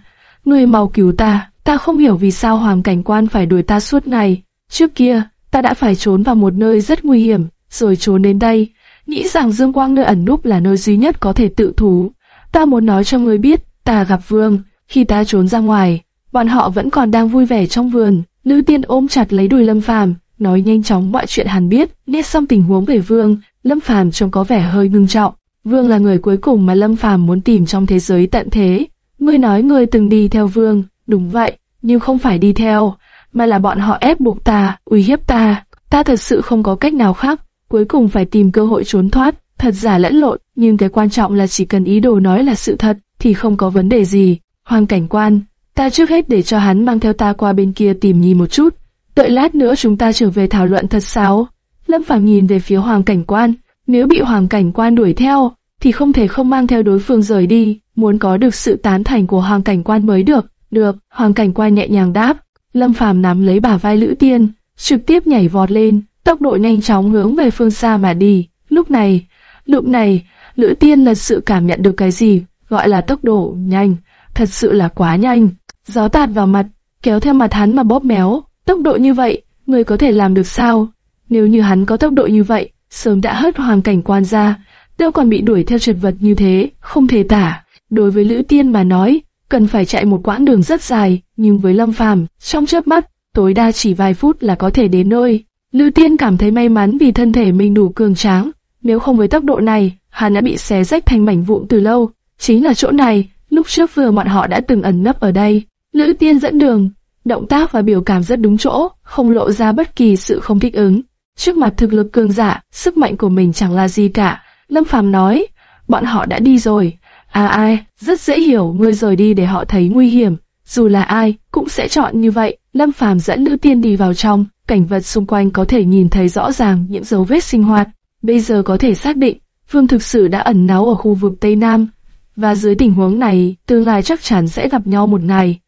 người mau cứu ta, ta không hiểu vì sao hoàng cảnh quan phải đuổi ta suốt ngày. Trước kia, ta đã phải trốn vào một nơi rất nguy hiểm, rồi trốn đến đây, nghĩ rằng Dương Quang nơi ẩn núp là nơi duy nhất có thể tự thú. Ta muốn nói cho người biết, ta gặp Vương, khi ta trốn ra ngoài, bọn họ vẫn còn đang vui vẻ trong vườn. Nữ tiên ôm chặt lấy đùi Lâm Phàm, nói nhanh chóng mọi chuyện hắn biết. Nghe xong tình huống về Vương, Lâm Phàm trông có vẻ hơi ngưng trọng. Vương là người cuối cùng mà Lâm Phàm muốn tìm trong thế giới tận thế. Ngươi nói ngươi từng đi theo Vương, đúng vậy, nhưng không phải đi theo, mà là bọn họ ép buộc ta, uy hiếp ta. Ta thật sự không có cách nào khác, cuối cùng phải tìm cơ hội trốn thoát, thật giả lẫn lộn, nhưng cái quan trọng là chỉ cần ý đồ nói là sự thật, thì không có vấn đề gì. Hoàng cảnh quan, ta trước hết để cho hắn mang theo ta qua bên kia tìm nhìn một chút, đợi lát nữa chúng ta trở về thảo luận thật sao? Lâm Phàm nhìn về phía Hoàng cảnh quan, nếu bị Hoàng cảnh quan đuổi theo, thì không thể không mang theo đối phương rời đi, muốn có được sự tán thành của Hoàng cảnh quan mới được. Được, Hoàng cảnh quan nhẹ nhàng đáp. Lâm Phàm nắm lấy bả vai Lữ Tiên, trực tiếp nhảy vọt lên, tốc độ nhanh chóng hướng về phương xa mà đi. Lúc này, lúc này, Lữ Tiên là sự cảm nhận được cái gì gọi là tốc độ nhanh, thật sự là quá nhanh. Gió tạt vào mặt, kéo theo mặt hắn mà bóp méo. Tốc độ như vậy, người có thể làm được sao? Nếu như hắn có tốc độ như vậy, sớm đã hất hoàn cảnh quan ra, đâu còn bị đuổi theo trượt vật như thế, không thể tả. Đối với Lữ Tiên mà nói, cần phải chạy một quãng đường rất dài, nhưng với Lâm Phàm, trong chớp mắt, tối đa chỉ vài phút là có thể đến nơi. lữ Tiên cảm thấy may mắn vì thân thể mình đủ cường tráng, nếu không với tốc độ này, hắn đã bị xé rách thành mảnh vụn từ lâu. Chính là chỗ này, lúc trước vừa bọn họ đã từng ẩn nấp ở đây. Lữ Tiên dẫn đường, động tác và biểu cảm rất đúng chỗ, không lộ ra bất kỳ sự không thích ứng. Trước mặt thực lực cường giả, sức mạnh của mình chẳng là gì cả. Lâm Phàm nói, bọn họ đã đi rồi. À ai, rất dễ hiểu ngươi rời đi để họ thấy nguy hiểm. Dù là ai, cũng sẽ chọn như vậy. Lâm Phàm dẫn Lữ Tiên đi vào trong, cảnh vật xung quanh có thể nhìn thấy rõ ràng những dấu vết sinh hoạt. Bây giờ có thể xác định, Vương thực sự đã ẩn náu ở khu vực Tây Nam. Và dưới tình huống này, tương lai chắc chắn sẽ gặp nhau một ngày.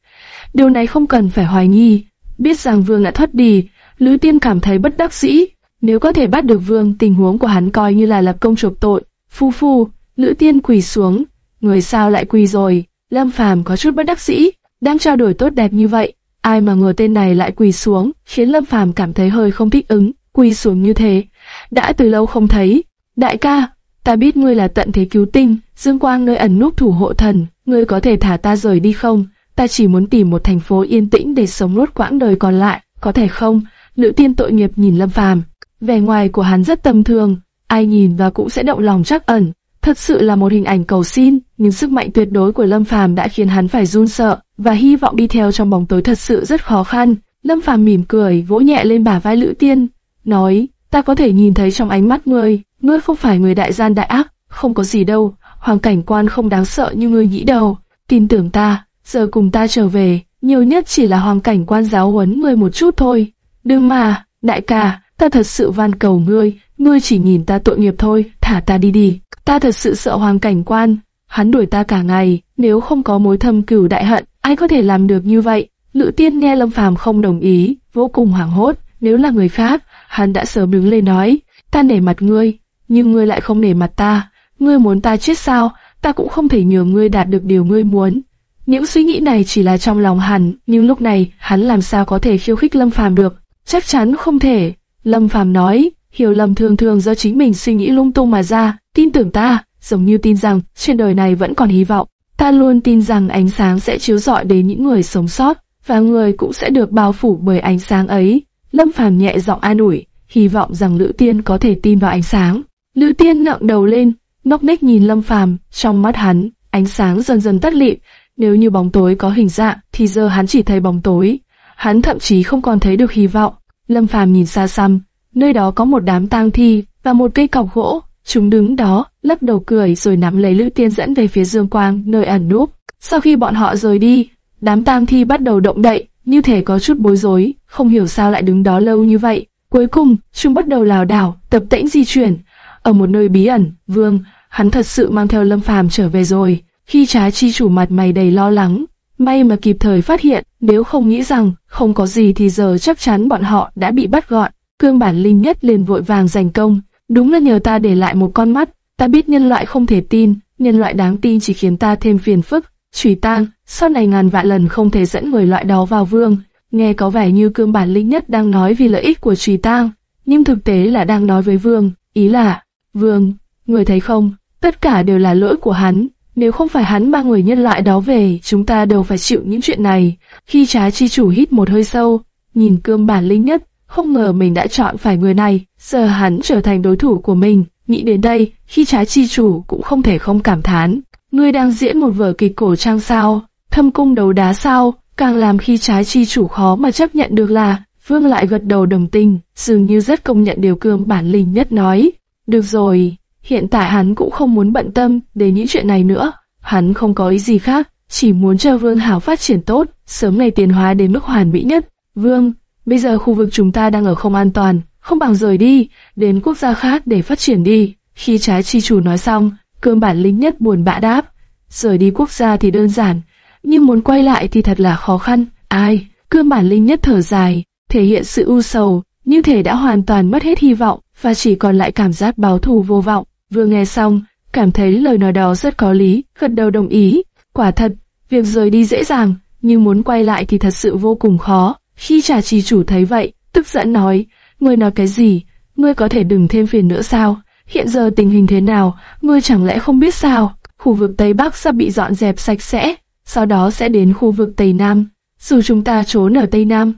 Điều này không cần phải hoài nghi. Biết rằng Vương đã thoát đi, Lữ Tiên cảm thấy bất đắc dĩ. Nếu có thể bắt được Vương, tình huống của hắn coi như là lập công chuộc tội. Phu phu, Lữ Tiên quỳ xuống. Người sao lại quỳ rồi? Lâm Phàm có chút bất đắc dĩ, đang trao đổi tốt đẹp như vậy, ai mà ngờ tên này lại quỳ xuống, khiến Lâm Phàm cảm thấy hơi không thích ứng, quỳ xuống như thế. Đã từ lâu không thấy. Đại ca, ta biết ngươi là tận thế cứu tinh, dương quang nơi ẩn núp thủ hộ thần, ngươi có thể thả ta rời đi không? Ta chỉ muốn tìm một thành phố yên tĩnh để sống nốt quãng đời còn lại, có thể không? Nữ tiên tội nghiệp nhìn Lâm Phàm, vẻ ngoài của hắn rất tầm thường, ai nhìn và cũng sẽ động lòng chắc ẩn. Thật sự là một hình ảnh cầu xin, nhưng sức mạnh tuyệt đối của Lâm Phàm đã khiến hắn phải run sợ, và hy vọng đi theo trong bóng tối thật sự rất khó khăn. Lâm Phàm mỉm cười, vỗ nhẹ lên bả vai Lữ Tiên, nói: "Ta có thể nhìn thấy trong ánh mắt ngươi, ngươi không phải người đại gian đại ác, không có gì đâu, hoàng cảnh quan không đáng sợ như ngươi nghĩ đâu, tin tưởng ta, giờ cùng ta trở về, nhiều nhất chỉ là hoàng cảnh quan giáo huấn ngươi một chút thôi. Đừng mà, đại ca, ta thật sự van cầu ngươi, ngươi chỉ nhìn ta tội nghiệp thôi, thả ta đi đi." Ta thật sự sợ hoàng cảnh quan, hắn đuổi ta cả ngày, nếu không có mối thâm cửu đại hận, ai có thể làm được như vậy? Lữ tiên nghe Lâm Phàm không đồng ý, vô cùng hoảng hốt, nếu là người khác, hắn đã sớm đứng lên nói, ta nể mặt ngươi, nhưng ngươi lại không nể mặt ta, ngươi muốn ta chết sao, ta cũng không thể nhờ ngươi đạt được điều ngươi muốn. Những suy nghĩ này chỉ là trong lòng hắn, nhưng lúc này, hắn làm sao có thể khiêu khích Lâm Phàm được? Chắc chắn không thể. Lâm Phàm nói, hiểu lầm thường thường do chính mình suy nghĩ lung tung mà ra, tin tưởng ta, giống như tin rằng trên đời này vẫn còn hy vọng. Ta luôn tin rằng ánh sáng sẽ chiếu rọi đến những người sống sót, và người cũng sẽ được bao phủ bởi ánh sáng ấy. Lâm Phàm nhẹ giọng an ủi, hy vọng rằng Lữ Tiên có thể tin vào ánh sáng. Lữ Tiên ngẩng đầu lên, ngốc nghếch nhìn Lâm Phàm, trong mắt hắn, ánh sáng dần dần tắt lịm. Nếu như bóng tối có hình dạng, thì giờ hắn chỉ thấy bóng tối. Hắn thậm chí không còn thấy được hy vọng. Lâm Phàm nhìn xa xăm, nơi đó có một đám tang thi và một cây cọc gỗ. Chúng đứng đó, lắc đầu cười rồi nắm lấy Lữ Tiên dẫn về phía Dương Quang, nơi ẩn núp. Sau khi bọn họ rời đi, đám tang thi bắt đầu động đậy, như thể có chút bối rối, không hiểu sao lại đứng đó lâu như vậy. Cuối cùng, chúng bắt đầu lảo đảo, tập tễnh di chuyển. Ở một nơi bí ẩn, Vương, hắn thật sự mang theo Lâm Phàm trở về rồi. Khi trái chi chủ mặt mày đầy lo lắng, may mà kịp thời phát hiện, nếu không nghĩ rằng không có gì thì giờ chắc chắn bọn họ đã bị bắt gọn. Cương bản linh nhất liền vội vàng giành công, Đúng là nhờ ta để lại một con mắt, ta biết nhân loại không thể tin, nhân loại đáng tin chỉ khiến ta thêm phiền phức. Chủy tang, sau này ngàn vạn lần không thể dẫn người loại đó vào vương. Nghe có vẻ như cương bản linh nhất đang nói vì lợi ích của Chủy tang, nhưng thực tế là đang nói với vương, ý là, vương, người thấy không, tất cả đều là lỗi của hắn. Nếu không phải hắn mang người nhân loại đó về, chúng ta đều phải chịu những chuyện này. Khi trái chi chủ hít một hơi sâu, nhìn cương bản linh nhất, không ngờ mình đã chọn phải người này, giờ hắn trở thành đối thủ của mình. Nghĩ đến đây, khi trái chi chủ cũng không thể không cảm thán. Ngươi đang diễn một vở kịch cổ trang sao, thâm cung đấu đá sao, càng làm khi trái chi chủ khó mà chấp nhận được là, Vương lại gật đầu đồng tình, dường như rất công nhận điều cương bản linh nhất nói. Được rồi, hiện tại hắn cũng không muốn bận tâm đến những chuyện này nữa, hắn không có ý gì khác, chỉ muốn cho Vương Hảo phát triển tốt, sớm ngày tiến hóa đến mức hoàn mỹ nhất. Vương, Bây giờ khu vực chúng ta đang ở không an toàn, không bằng rời đi, đến quốc gia khác để phát triển đi. Khi trái chi chủ nói xong, cương bản lính nhất buồn bã đáp. Rời đi quốc gia thì đơn giản, nhưng muốn quay lại thì thật là khó khăn. Ai? Cương bản linh nhất thở dài, thể hiện sự u sầu, như thể đã hoàn toàn mất hết hy vọng và chỉ còn lại cảm giác báo thù vô vọng. Vừa nghe xong, cảm thấy lời nói đó rất có lý, gật đầu đồng ý. Quả thật, việc rời đi dễ dàng, nhưng muốn quay lại thì thật sự vô cùng khó. Khi trà trì chủ thấy vậy, tức giận nói, ngươi nói cái gì, ngươi có thể đừng thêm phiền nữa sao? Hiện giờ tình hình thế nào, ngươi chẳng lẽ không biết sao? Khu vực Tây Bắc sắp bị dọn dẹp sạch sẽ, sau đó sẽ đến khu vực Tây Nam. Dù chúng ta trốn ở Tây Nam,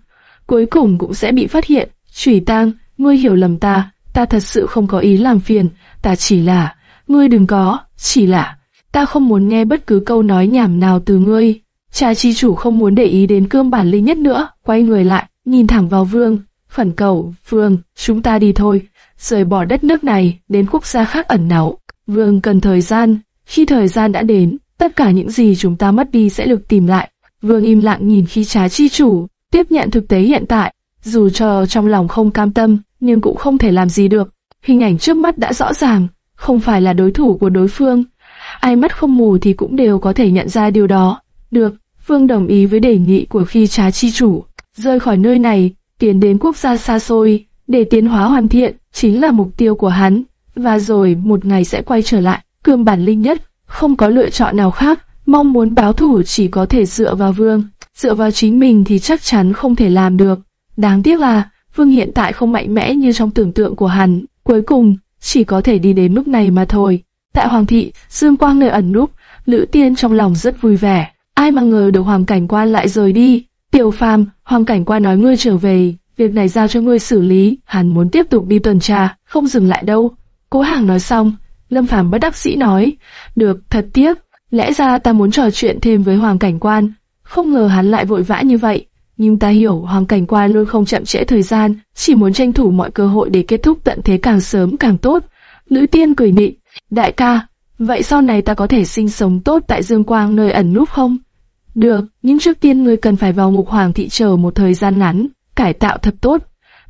cuối cùng cũng sẽ bị phát hiện. trùy tang, ngươi hiểu lầm ta, ta thật sự không có ý làm phiền, ta chỉ là, ngươi đừng có, chỉ là, ta không muốn nghe bất cứ câu nói nhảm nào từ ngươi. Cha chi chủ không muốn để ý đến cương bản linh nhất nữa, quay người lại, nhìn thẳng vào vương, khẩn cầu, vương, chúng ta đi thôi, rời bỏ đất nước này, đến quốc gia khác ẩn náu. Vương cần thời gian, khi thời gian đã đến, tất cả những gì chúng ta mất đi sẽ được tìm lại. Vương im lặng nhìn khi trá chi chủ, tiếp nhận thực tế hiện tại, dù cho trong lòng không cam tâm, nhưng cũng không thể làm gì được. Hình ảnh trước mắt đã rõ ràng, không phải là đối thủ của đối phương. Ai mắt không mù thì cũng đều có thể nhận ra điều đó. Được, Vương đồng ý với đề nghị của khi trá chi chủ, rời khỏi nơi này, tiến đến quốc gia xa xôi, để tiến hóa hoàn thiện, chính là mục tiêu của hắn. Và rồi một ngày sẽ quay trở lại, cương bản linh nhất, không có lựa chọn nào khác, mong muốn báo thủ chỉ có thể dựa vào Vương. Dựa vào chính mình thì chắc chắn không thể làm được. Đáng tiếc là, Vương hiện tại không mạnh mẽ như trong tưởng tượng của hắn. Cuối cùng, chỉ có thể đi đến mức này mà thôi. Tại Hoàng thị, Dương Quang nơi ẩn núp, Lữ Tiên trong lòng rất vui vẻ. Ai mà ngờ được Hoàng Cảnh Quan lại rời đi. Tiểu Phàm, Hoàng Cảnh Quan nói ngươi trở về, việc này giao cho ngươi xử lý. Hắn muốn tiếp tục đi tuần tra, không dừng lại đâu. Cố Hàng nói xong, Lâm Phàm bất đắc sĩ nói, được, thật tiếc, lẽ ra ta muốn trò chuyện thêm với Hoàng Cảnh Quan, không ngờ hắn lại vội vã như vậy. Nhưng ta hiểu Hoàng Cảnh Quan luôn không chậm trễ thời gian, chỉ muốn tranh thủ mọi cơ hội để kết thúc tận thế càng sớm càng tốt. Lữ Tiên cười nịnh, đại ca, vậy sau này ta có thể sinh sống tốt tại Dương Quang nơi ẩn núp không? Được, nhưng trước tiên ngươi cần phải vào ngục hoàng thị chờ một thời gian ngắn, cải tạo thật tốt.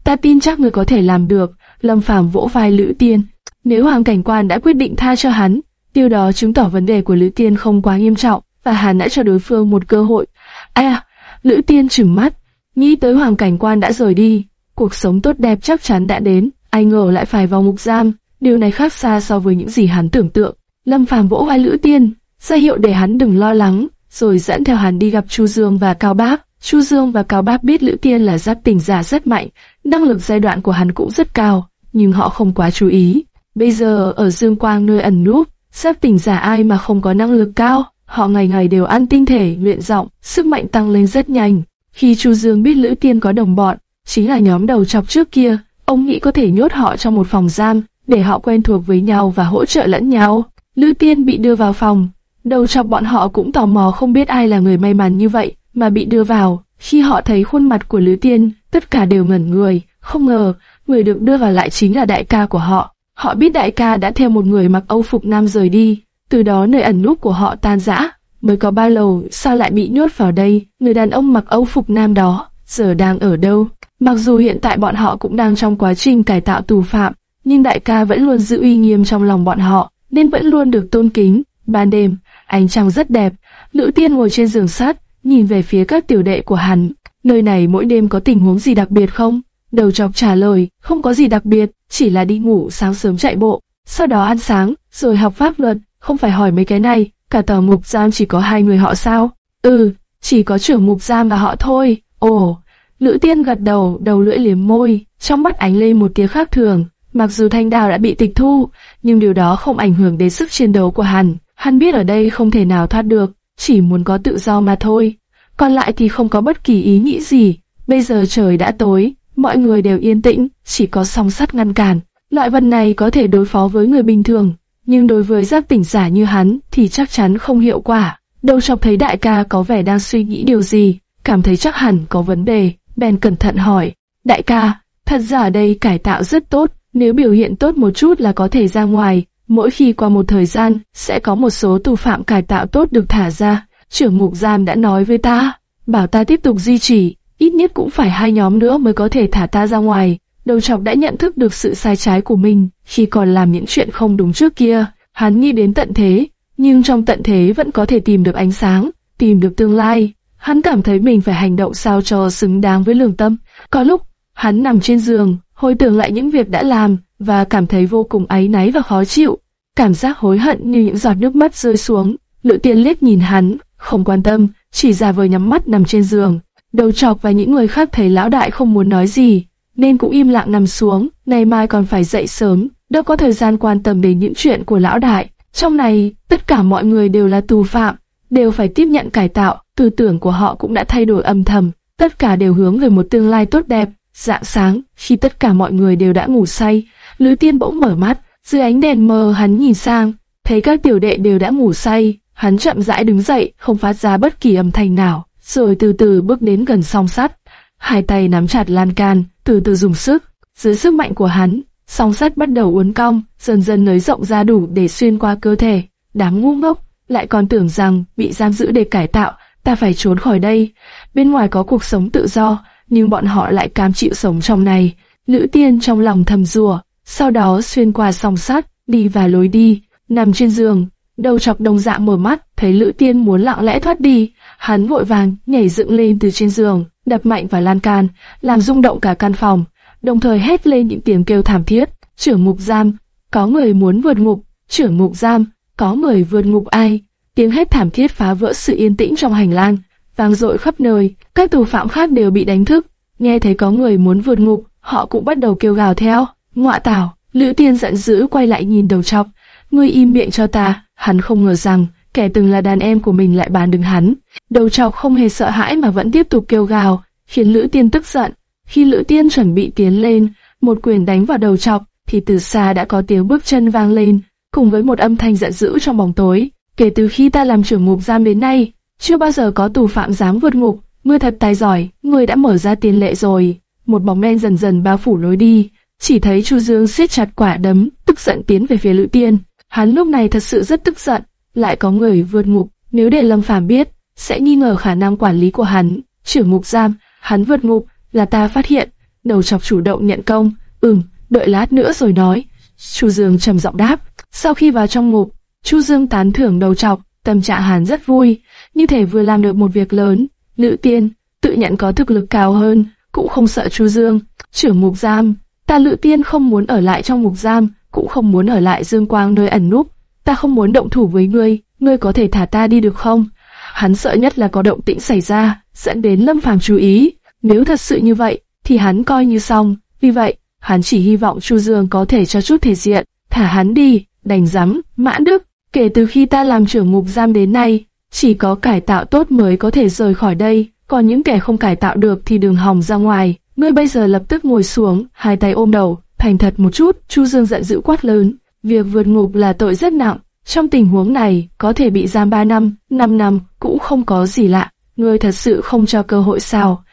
Ta tin chắc ngươi có thể làm được, Lâm Phàm vỗ vai Lữ Tiên. Nếu Hoàng Cảnh Quan đã quyết định tha cho hắn, điều đó chứng tỏ vấn đề của Lữ Tiên không quá nghiêm trọng, và hắn đã cho đối phương một cơ hội. À, Lữ Tiên trừng mắt, nghĩ tới Hoàng Cảnh Quan đã rời đi, cuộc sống tốt đẹp chắc chắn đã đến, ai ngờ lại phải vào ngục giam, điều này khác xa so với những gì hắn tưởng tượng. Lâm Phàm vỗ vai Lữ Tiên, ra hiệu để hắn đừng lo lắng, rồi dẫn theo hắn đi gặp Chu Dương và Cao Bác. Chu Dương và Cao Bác biết Lữ Tiên là giáp tình giả rất mạnh, năng lực giai đoạn của hắn cũng rất cao, nhưng họ không quá chú ý. Bây giờ ở Dương Quang nơi ẩn núp, giáp tình giả ai mà không có năng lực cao, họ ngày ngày đều ăn tinh thể, luyện giọng, sức mạnh tăng lên rất nhanh. Khi Chu Dương biết Lữ Tiên có đồng bọn, chính là nhóm đầu chọc trước kia, ông nghĩ có thể nhốt họ trong một phòng giam, để họ quen thuộc với nhau và hỗ trợ lẫn nhau. Lữ Tiên bị đưa vào phòng, đầu chọc bọn họ cũng tò mò không biết ai là người may mắn như vậy, mà bị đưa vào. Khi họ thấy khuôn mặt của Lữ Tiên, tất cả đều ngẩn người, không ngờ, người được đưa vào lại chính là đại ca của họ. Họ biết đại ca đã theo một người mặc âu phục nam rời đi, từ đó nơi ẩn núp của họ tan rã. Mới có ba lầu sao lại bị nhốt vào đây, người đàn ông mặc âu phục nam đó, giờ đang ở đâu? Mặc dù hiện tại bọn họ cũng đang trong quá trình cải tạo tù phạm, nhưng đại ca vẫn luôn giữ uy nghiêm trong lòng bọn họ, nên vẫn luôn được tôn kính. Ban đêm, ánh trăng rất đẹp, nữ Tiên ngồi trên giường sắt, nhìn về phía các tiểu đệ của hắn. Nơi này mỗi đêm có tình huống gì đặc biệt không? Đầu chọc trả lời, không có gì đặc biệt, chỉ là đi ngủ sáng sớm chạy bộ, sau đó ăn sáng, rồi học pháp luật, không phải hỏi mấy cái này, cả tòa mục giam chỉ có hai người họ sao? Ừ, chỉ có trưởng mục giam và họ thôi. Ồ, Lữ Tiên gật đầu, đầu lưỡi liếm môi, trong mắt ánh lên một tia khác thường. Mặc dù thanh đào đã bị tịch thu, nhưng điều đó không ảnh hưởng đến sức chiến đấu của hắn. Hắn biết ở đây không thể nào thoát được, chỉ muốn có tự do mà thôi. Còn lại thì không có bất kỳ ý nghĩ gì. Bây giờ trời đã tối, mọi người đều yên tĩnh, chỉ có song sắt ngăn cản. Loại vật này có thể đối phó với người bình thường, nhưng đối với giác tỉnh giả như hắn thì chắc chắn không hiệu quả. Đầu chọc thấy đại ca có vẻ đang suy nghĩ điều gì, cảm thấy chắc hẳn có vấn đề, bèn cẩn thận hỏi. Đại ca, thật giả đây cải tạo rất tốt, nếu biểu hiện tốt một chút là có thể ra ngoài, mỗi khi qua một thời gian, sẽ có một số tù phạm cải tạo tốt được thả ra. Trưởng mục giam đã nói với ta, bảo ta tiếp tục duy trì, ít nhất cũng phải hai nhóm nữa mới có thể thả ta ra ngoài. Đầu chọc đã nhận thức được sự sai trái của mình khi còn làm những chuyện không đúng trước kia. Hắn nghĩ đến tận thế, nhưng trong tận thế vẫn có thể tìm được ánh sáng, tìm được tương lai. Hắn cảm thấy mình phải hành động sao cho xứng đáng với lương tâm. Có lúc, hắn nằm trên giường, hồi tưởng lại những việc đã làm và cảm thấy vô cùng áy náy và khó chịu. Cảm giác hối hận như những giọt nước mắt rơi xuống. Lữ tiên liếc nhìn hắn, không quan tâm, chỉ giả vờ nhắm mắt nằm trên giường. Đầu chọc và những người khác thấy lão đại không muốn nói gì, nên cũng im lặng nằm xuống, ngày mai còn phải dậy sớm, đâu có thời gian quan tâm đến những chuyện của lão đại. Trong này, tất cả mọi người đều là tù phạm, đều phải tiếp nhận cải tạo, tư tưởng của họ cũng đã thay đổi âm thầm. tất cả đều hướng về một tương lai tốt đẹp. Dạng sáng, khi tất cả mọi người đều đã ngủ say, Lữ Tiên bỗng mở mắt, dưới ánh đèn mờ hắn nhìn sang, thấy các tiểu đệ đều đã ngủ say, hắn chậm rãi đứng dậy, không phát ra bất kỳ âm thanh nào, rồi từ từ bước đến gần song sắt, hai tay nắm chặt lan can, từ từ dùng sức, dưới sức mạnh của hắn, song sắt bắt đầu uốn cong, dần dần nới rộng ra đủ để xuyên qua cơ thể. Đám ngu ngốc, lại còn tưởng rằng bị giam giữ để cải tạo, ta phải trốn khỏi đây. Bên ngoài có cuộc sống tự do, nhưng bọn họ lại cam chịu sống trong này. Lữ tiên trong lòng thầm rùa, sau đó xuyên qua song sắt, đi vào lối đi, nằm trên giường, đầu chọc đồng dạ mở mắt, thấy Lữ Tiên muốn lặng lẽ thoát đi, hắn vội vàng nhảy dựng lên từ trên giường, đập mạnh vào lan can, làm rung động cả căn phòng, đồng thời hét lên những tiếng kêu thảm thiết. Trưởng mục giam, có người muốn vượt ngục, trưởng mục giam, có người vượt ngục ai? Tiếng hét thảm thiết phá vỡ sự yên tĩnh trong hành lang, vang dội khắp nơi. Các tù phạm khác đều bị đánh thức, nghe thấy có người muốn vượt ngục, họ cũng bắt đầu kêu gào theo. Ngọa tảo, Lữ Tiên giận dữ quay lại nhìn đầu chọc, ngươi im miệng cho ta. Hắn không ngờ rằng kẻ từng là đàn em của mình lại bán đứng hắn. Đầu chọc không hề sợ hãi mà vẫn tiếp tục kêu gào, khiến Lữ Tiên tức giận. Khi Lữ Tiên chuẩn bị tiến lên, một quyền đánh vào đầu chọc, thì từ xa đã có tiếng bước chân vang lên, cùng với một âm thanh giận dữ trong bóng tối. Kể từ khi ta làm trưởng ngục giam đến nay, chưa bao giờ có tù phạm dám vượt ngục. Ngươi thật tài giỏi, ngươi đã mở ra tiền lệ rồi. Một bóng đen dần dần bao phủ lối đi, chỉ thấy Chu Dương siết chặt quả đấm, tức giận tiến về phía Lữ Tiên. Hắn lúc này thật sự rất tức giận, lại có người vượt ngục, nếu để Lâm Phàm biết, sẽ nghi ngờ khả năng quản lý của hắn. Trưởng ngục giam, hắn vượt ngục, là ta phát hiện. Đầu chọc chủ động nhận công, ừm, đợi lát nữa rồi nói. Chu Dương trầm giọng đáp. Sau khi vào trong ngục, Chu Dương tán thưởng đầu chọc, tâm trạng hắn rất vui, như thể vừa làm được một việc lớn. Nữ tiên, tự nhận có thực lực cao hơn, cũng không sợ Chu Dương. Trưởng mục giam, ta Lữ Tiên không muốn ở lại trong ngục giam, cũng không muốn ở lại Dương Quang nơi ẩn núp. Ta không muốn động thủ với ngươi, ngươi có thể thả ta đi được không? Hắn sợ nhất là có động tĩnh xảy ra, dẫn đến Lâm Phàm chú ý. Nếu thật sự như vậy, thì hắn coi như xong. Vì vậy, hắn chỉ hy vọng Chu Dương có thể cho chút thể diện, thả hắn đi, đành rắm, mãn đức. Kể từ khi ta làm trưởng ngục giam đến nay, chỉ có cải tạo tốt mới có thể rời khỏi đây, còn những kẻ không cải tạo được thì đừng hòng ra ngoài. Ngươi bây giờ lập tức ngồi xuống, hai tay ôm đầu, thành thật một chút, Chu Dương giận dữ quát lớn. Việc vượt ngục là tội rất nặng, trong tình huống này, có thể bị giam 3 năm, 5 năm, cũng không có gì lạ. Ngươi thật sự không cho cơ hội sao?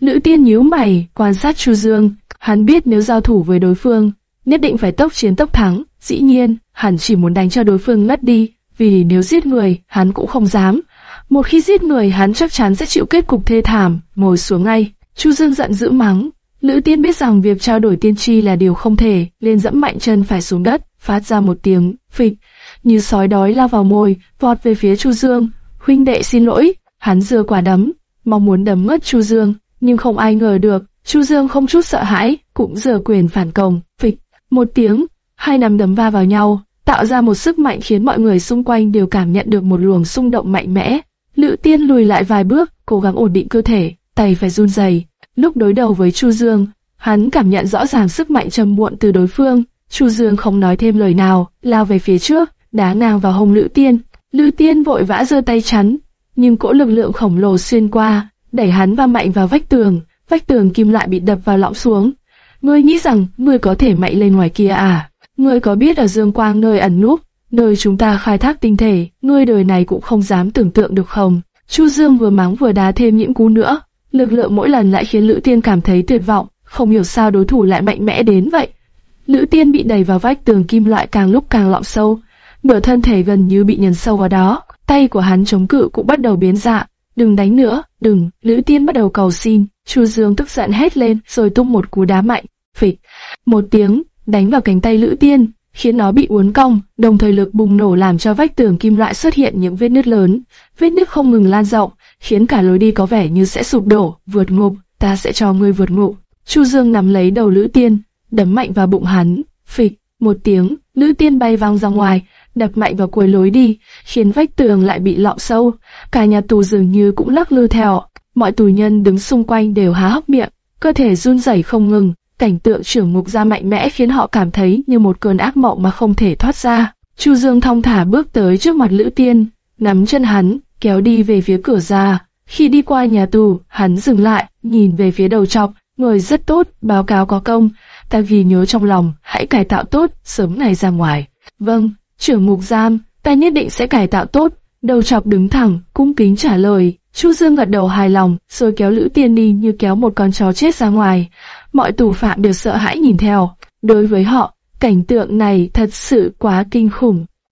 Nữ tiên nhíu mày, quan sát Chu Dương, hắn biết nếu giao thủ với đối phương, nhất định phải tốc chiến tốc thắng. Dĩ nhiên, hắn chỉ muốn đánh cho đối phương ngất đi, vì nếu giết người, hắn cũng không dám. Một khi giết người, hắn chắc chắn sẽ chịu kết cục thê thảm, ngồi xuống ngay. Chu Dương giận dữ mắng. Lữ Tiên biết rằng việc trao đổi tiên tri là điều không thể, liền dẫm mạnh chân phải xuống đất, phát ra một tiếng phịch, như sói đói lao vào môi, vọt về phía Chu Dương. Huynh đệ xin lỗi, hắn dừa quả đấm, mong muốn đấm ngất Chu Dương, nhưng không ai ngờ được, Chu Dương không chút sợ hãi, cũng dừa quyền phản công, phịch, một tiếng, hai nắm đấm va vào nhau, tạo ra một sức mạnh khiến mọi người xung quanh đều cảm nhận được một luồng xung động mạnh mẽ. Lữ Tiên lùi lại vài bước, cố gắng ổn định cơ thể, tay phải run rẩy. Lúc đối đầu với Chu Dương, hắn cảm nhận rõ ràng sức mạnh trầm muộn từ đối phương. Chu Dương không nói thêm lời nào, lao về phía trước, đá nàng vào hông Lữ Tiên. Lữ Tiên vội vã giơ tay chắn, nhưng cỗ lực lượng khổng lồ xuyên qua, đẩy hắn va mạnh vào vách tường, vách tường kim loại bị đập vào lõm xuống. Ngươi nghĩ rằng ngươi có thể mạnh lên ngoài kia à? Ngươi có biết ở Dương Quang nơi ẩn núp, nơi chúng ta khai thác tinh thể, ngươi đời này cũng không dám tưởng tượng được không? Chu Dương vừa mắng vừa đá thêm những cú nữa, lực lượng mỗi lần lại khiến Lữ Tiên cảm thấy tuyệt vọng, không hiểu sao đối thủ lại mạnh mẽ đến vậy. Lữ Tiên bị đẩy vào vách tường kim loại càng lúc càng lọng sâu, nửa thân thể gần như bị nhấn sâu vào đó, tay của hắn chống cự cũng bắt đầu biến dạng. Đừng đánh nữa, đừng, Lữ Tiên bắt đầu cầu xin, Chu Dương tức giận hét lên rồi tung một cú đá mạnh, phịch, một tiếng, đánh vào cánh tay Lữ Tiên, khiến nó bị uốn cong, đồng thời lực bùng nổ làm cho vách tường kim loại xuất hiện những vết nứt lớn, vết nứt không ngừng lan rộng, khiến cả lối đi có vẻ như sẽ sụp đổ, vượt ngục, ta sẽ cho ngươi vượt ngục. Chu Dương nắm lấy đầu Lữ Tiên, đấm mạnh vào bụng hắn, phịch, một tiếng, Lữ Tiên bay văng ra ngoài, đập mạnh vào cuối lối đi, khiến vách tường lại bị lọ sâu, cả nhà tù dường như cũng lắc lư theo. Mọi tù nhân đứng xung quanh đều há hốc miệng, cơ thể run rẩy không ngừng, cảnh tượng trưởng ngục ra mạnh mẽ khiến họ cảm thấy như một cơn ác mộng mà không thể thoát ra. Chu Dương thong thả bước tới trước mặt Lữ Tiên, nắm chân hắn, kéo đi về phía cửa ra. Khi đi qua nhà tù, hắn dừng lại, nhìn về phía đầu trọc, người rất tốt, báo cáo có công, ta vì nhớ trong lòng, hãy cải tạo tốt, sớm ngày ra ngoài. Vâng, trưởng mục giam, ta nhất định sẽ cải tạo tốt. Đầu chọc đứng thẳng, cung kính trả lời. Chu Dương gật đầu hài lòng, rồi kéo Lữ Tiên đi như kéo một con chó chết ra ngoài. Mọi tù phạm đều sợ hãi nhìn theo. Đối với họ, cảnh tượng này thật sự quá kinh khủng.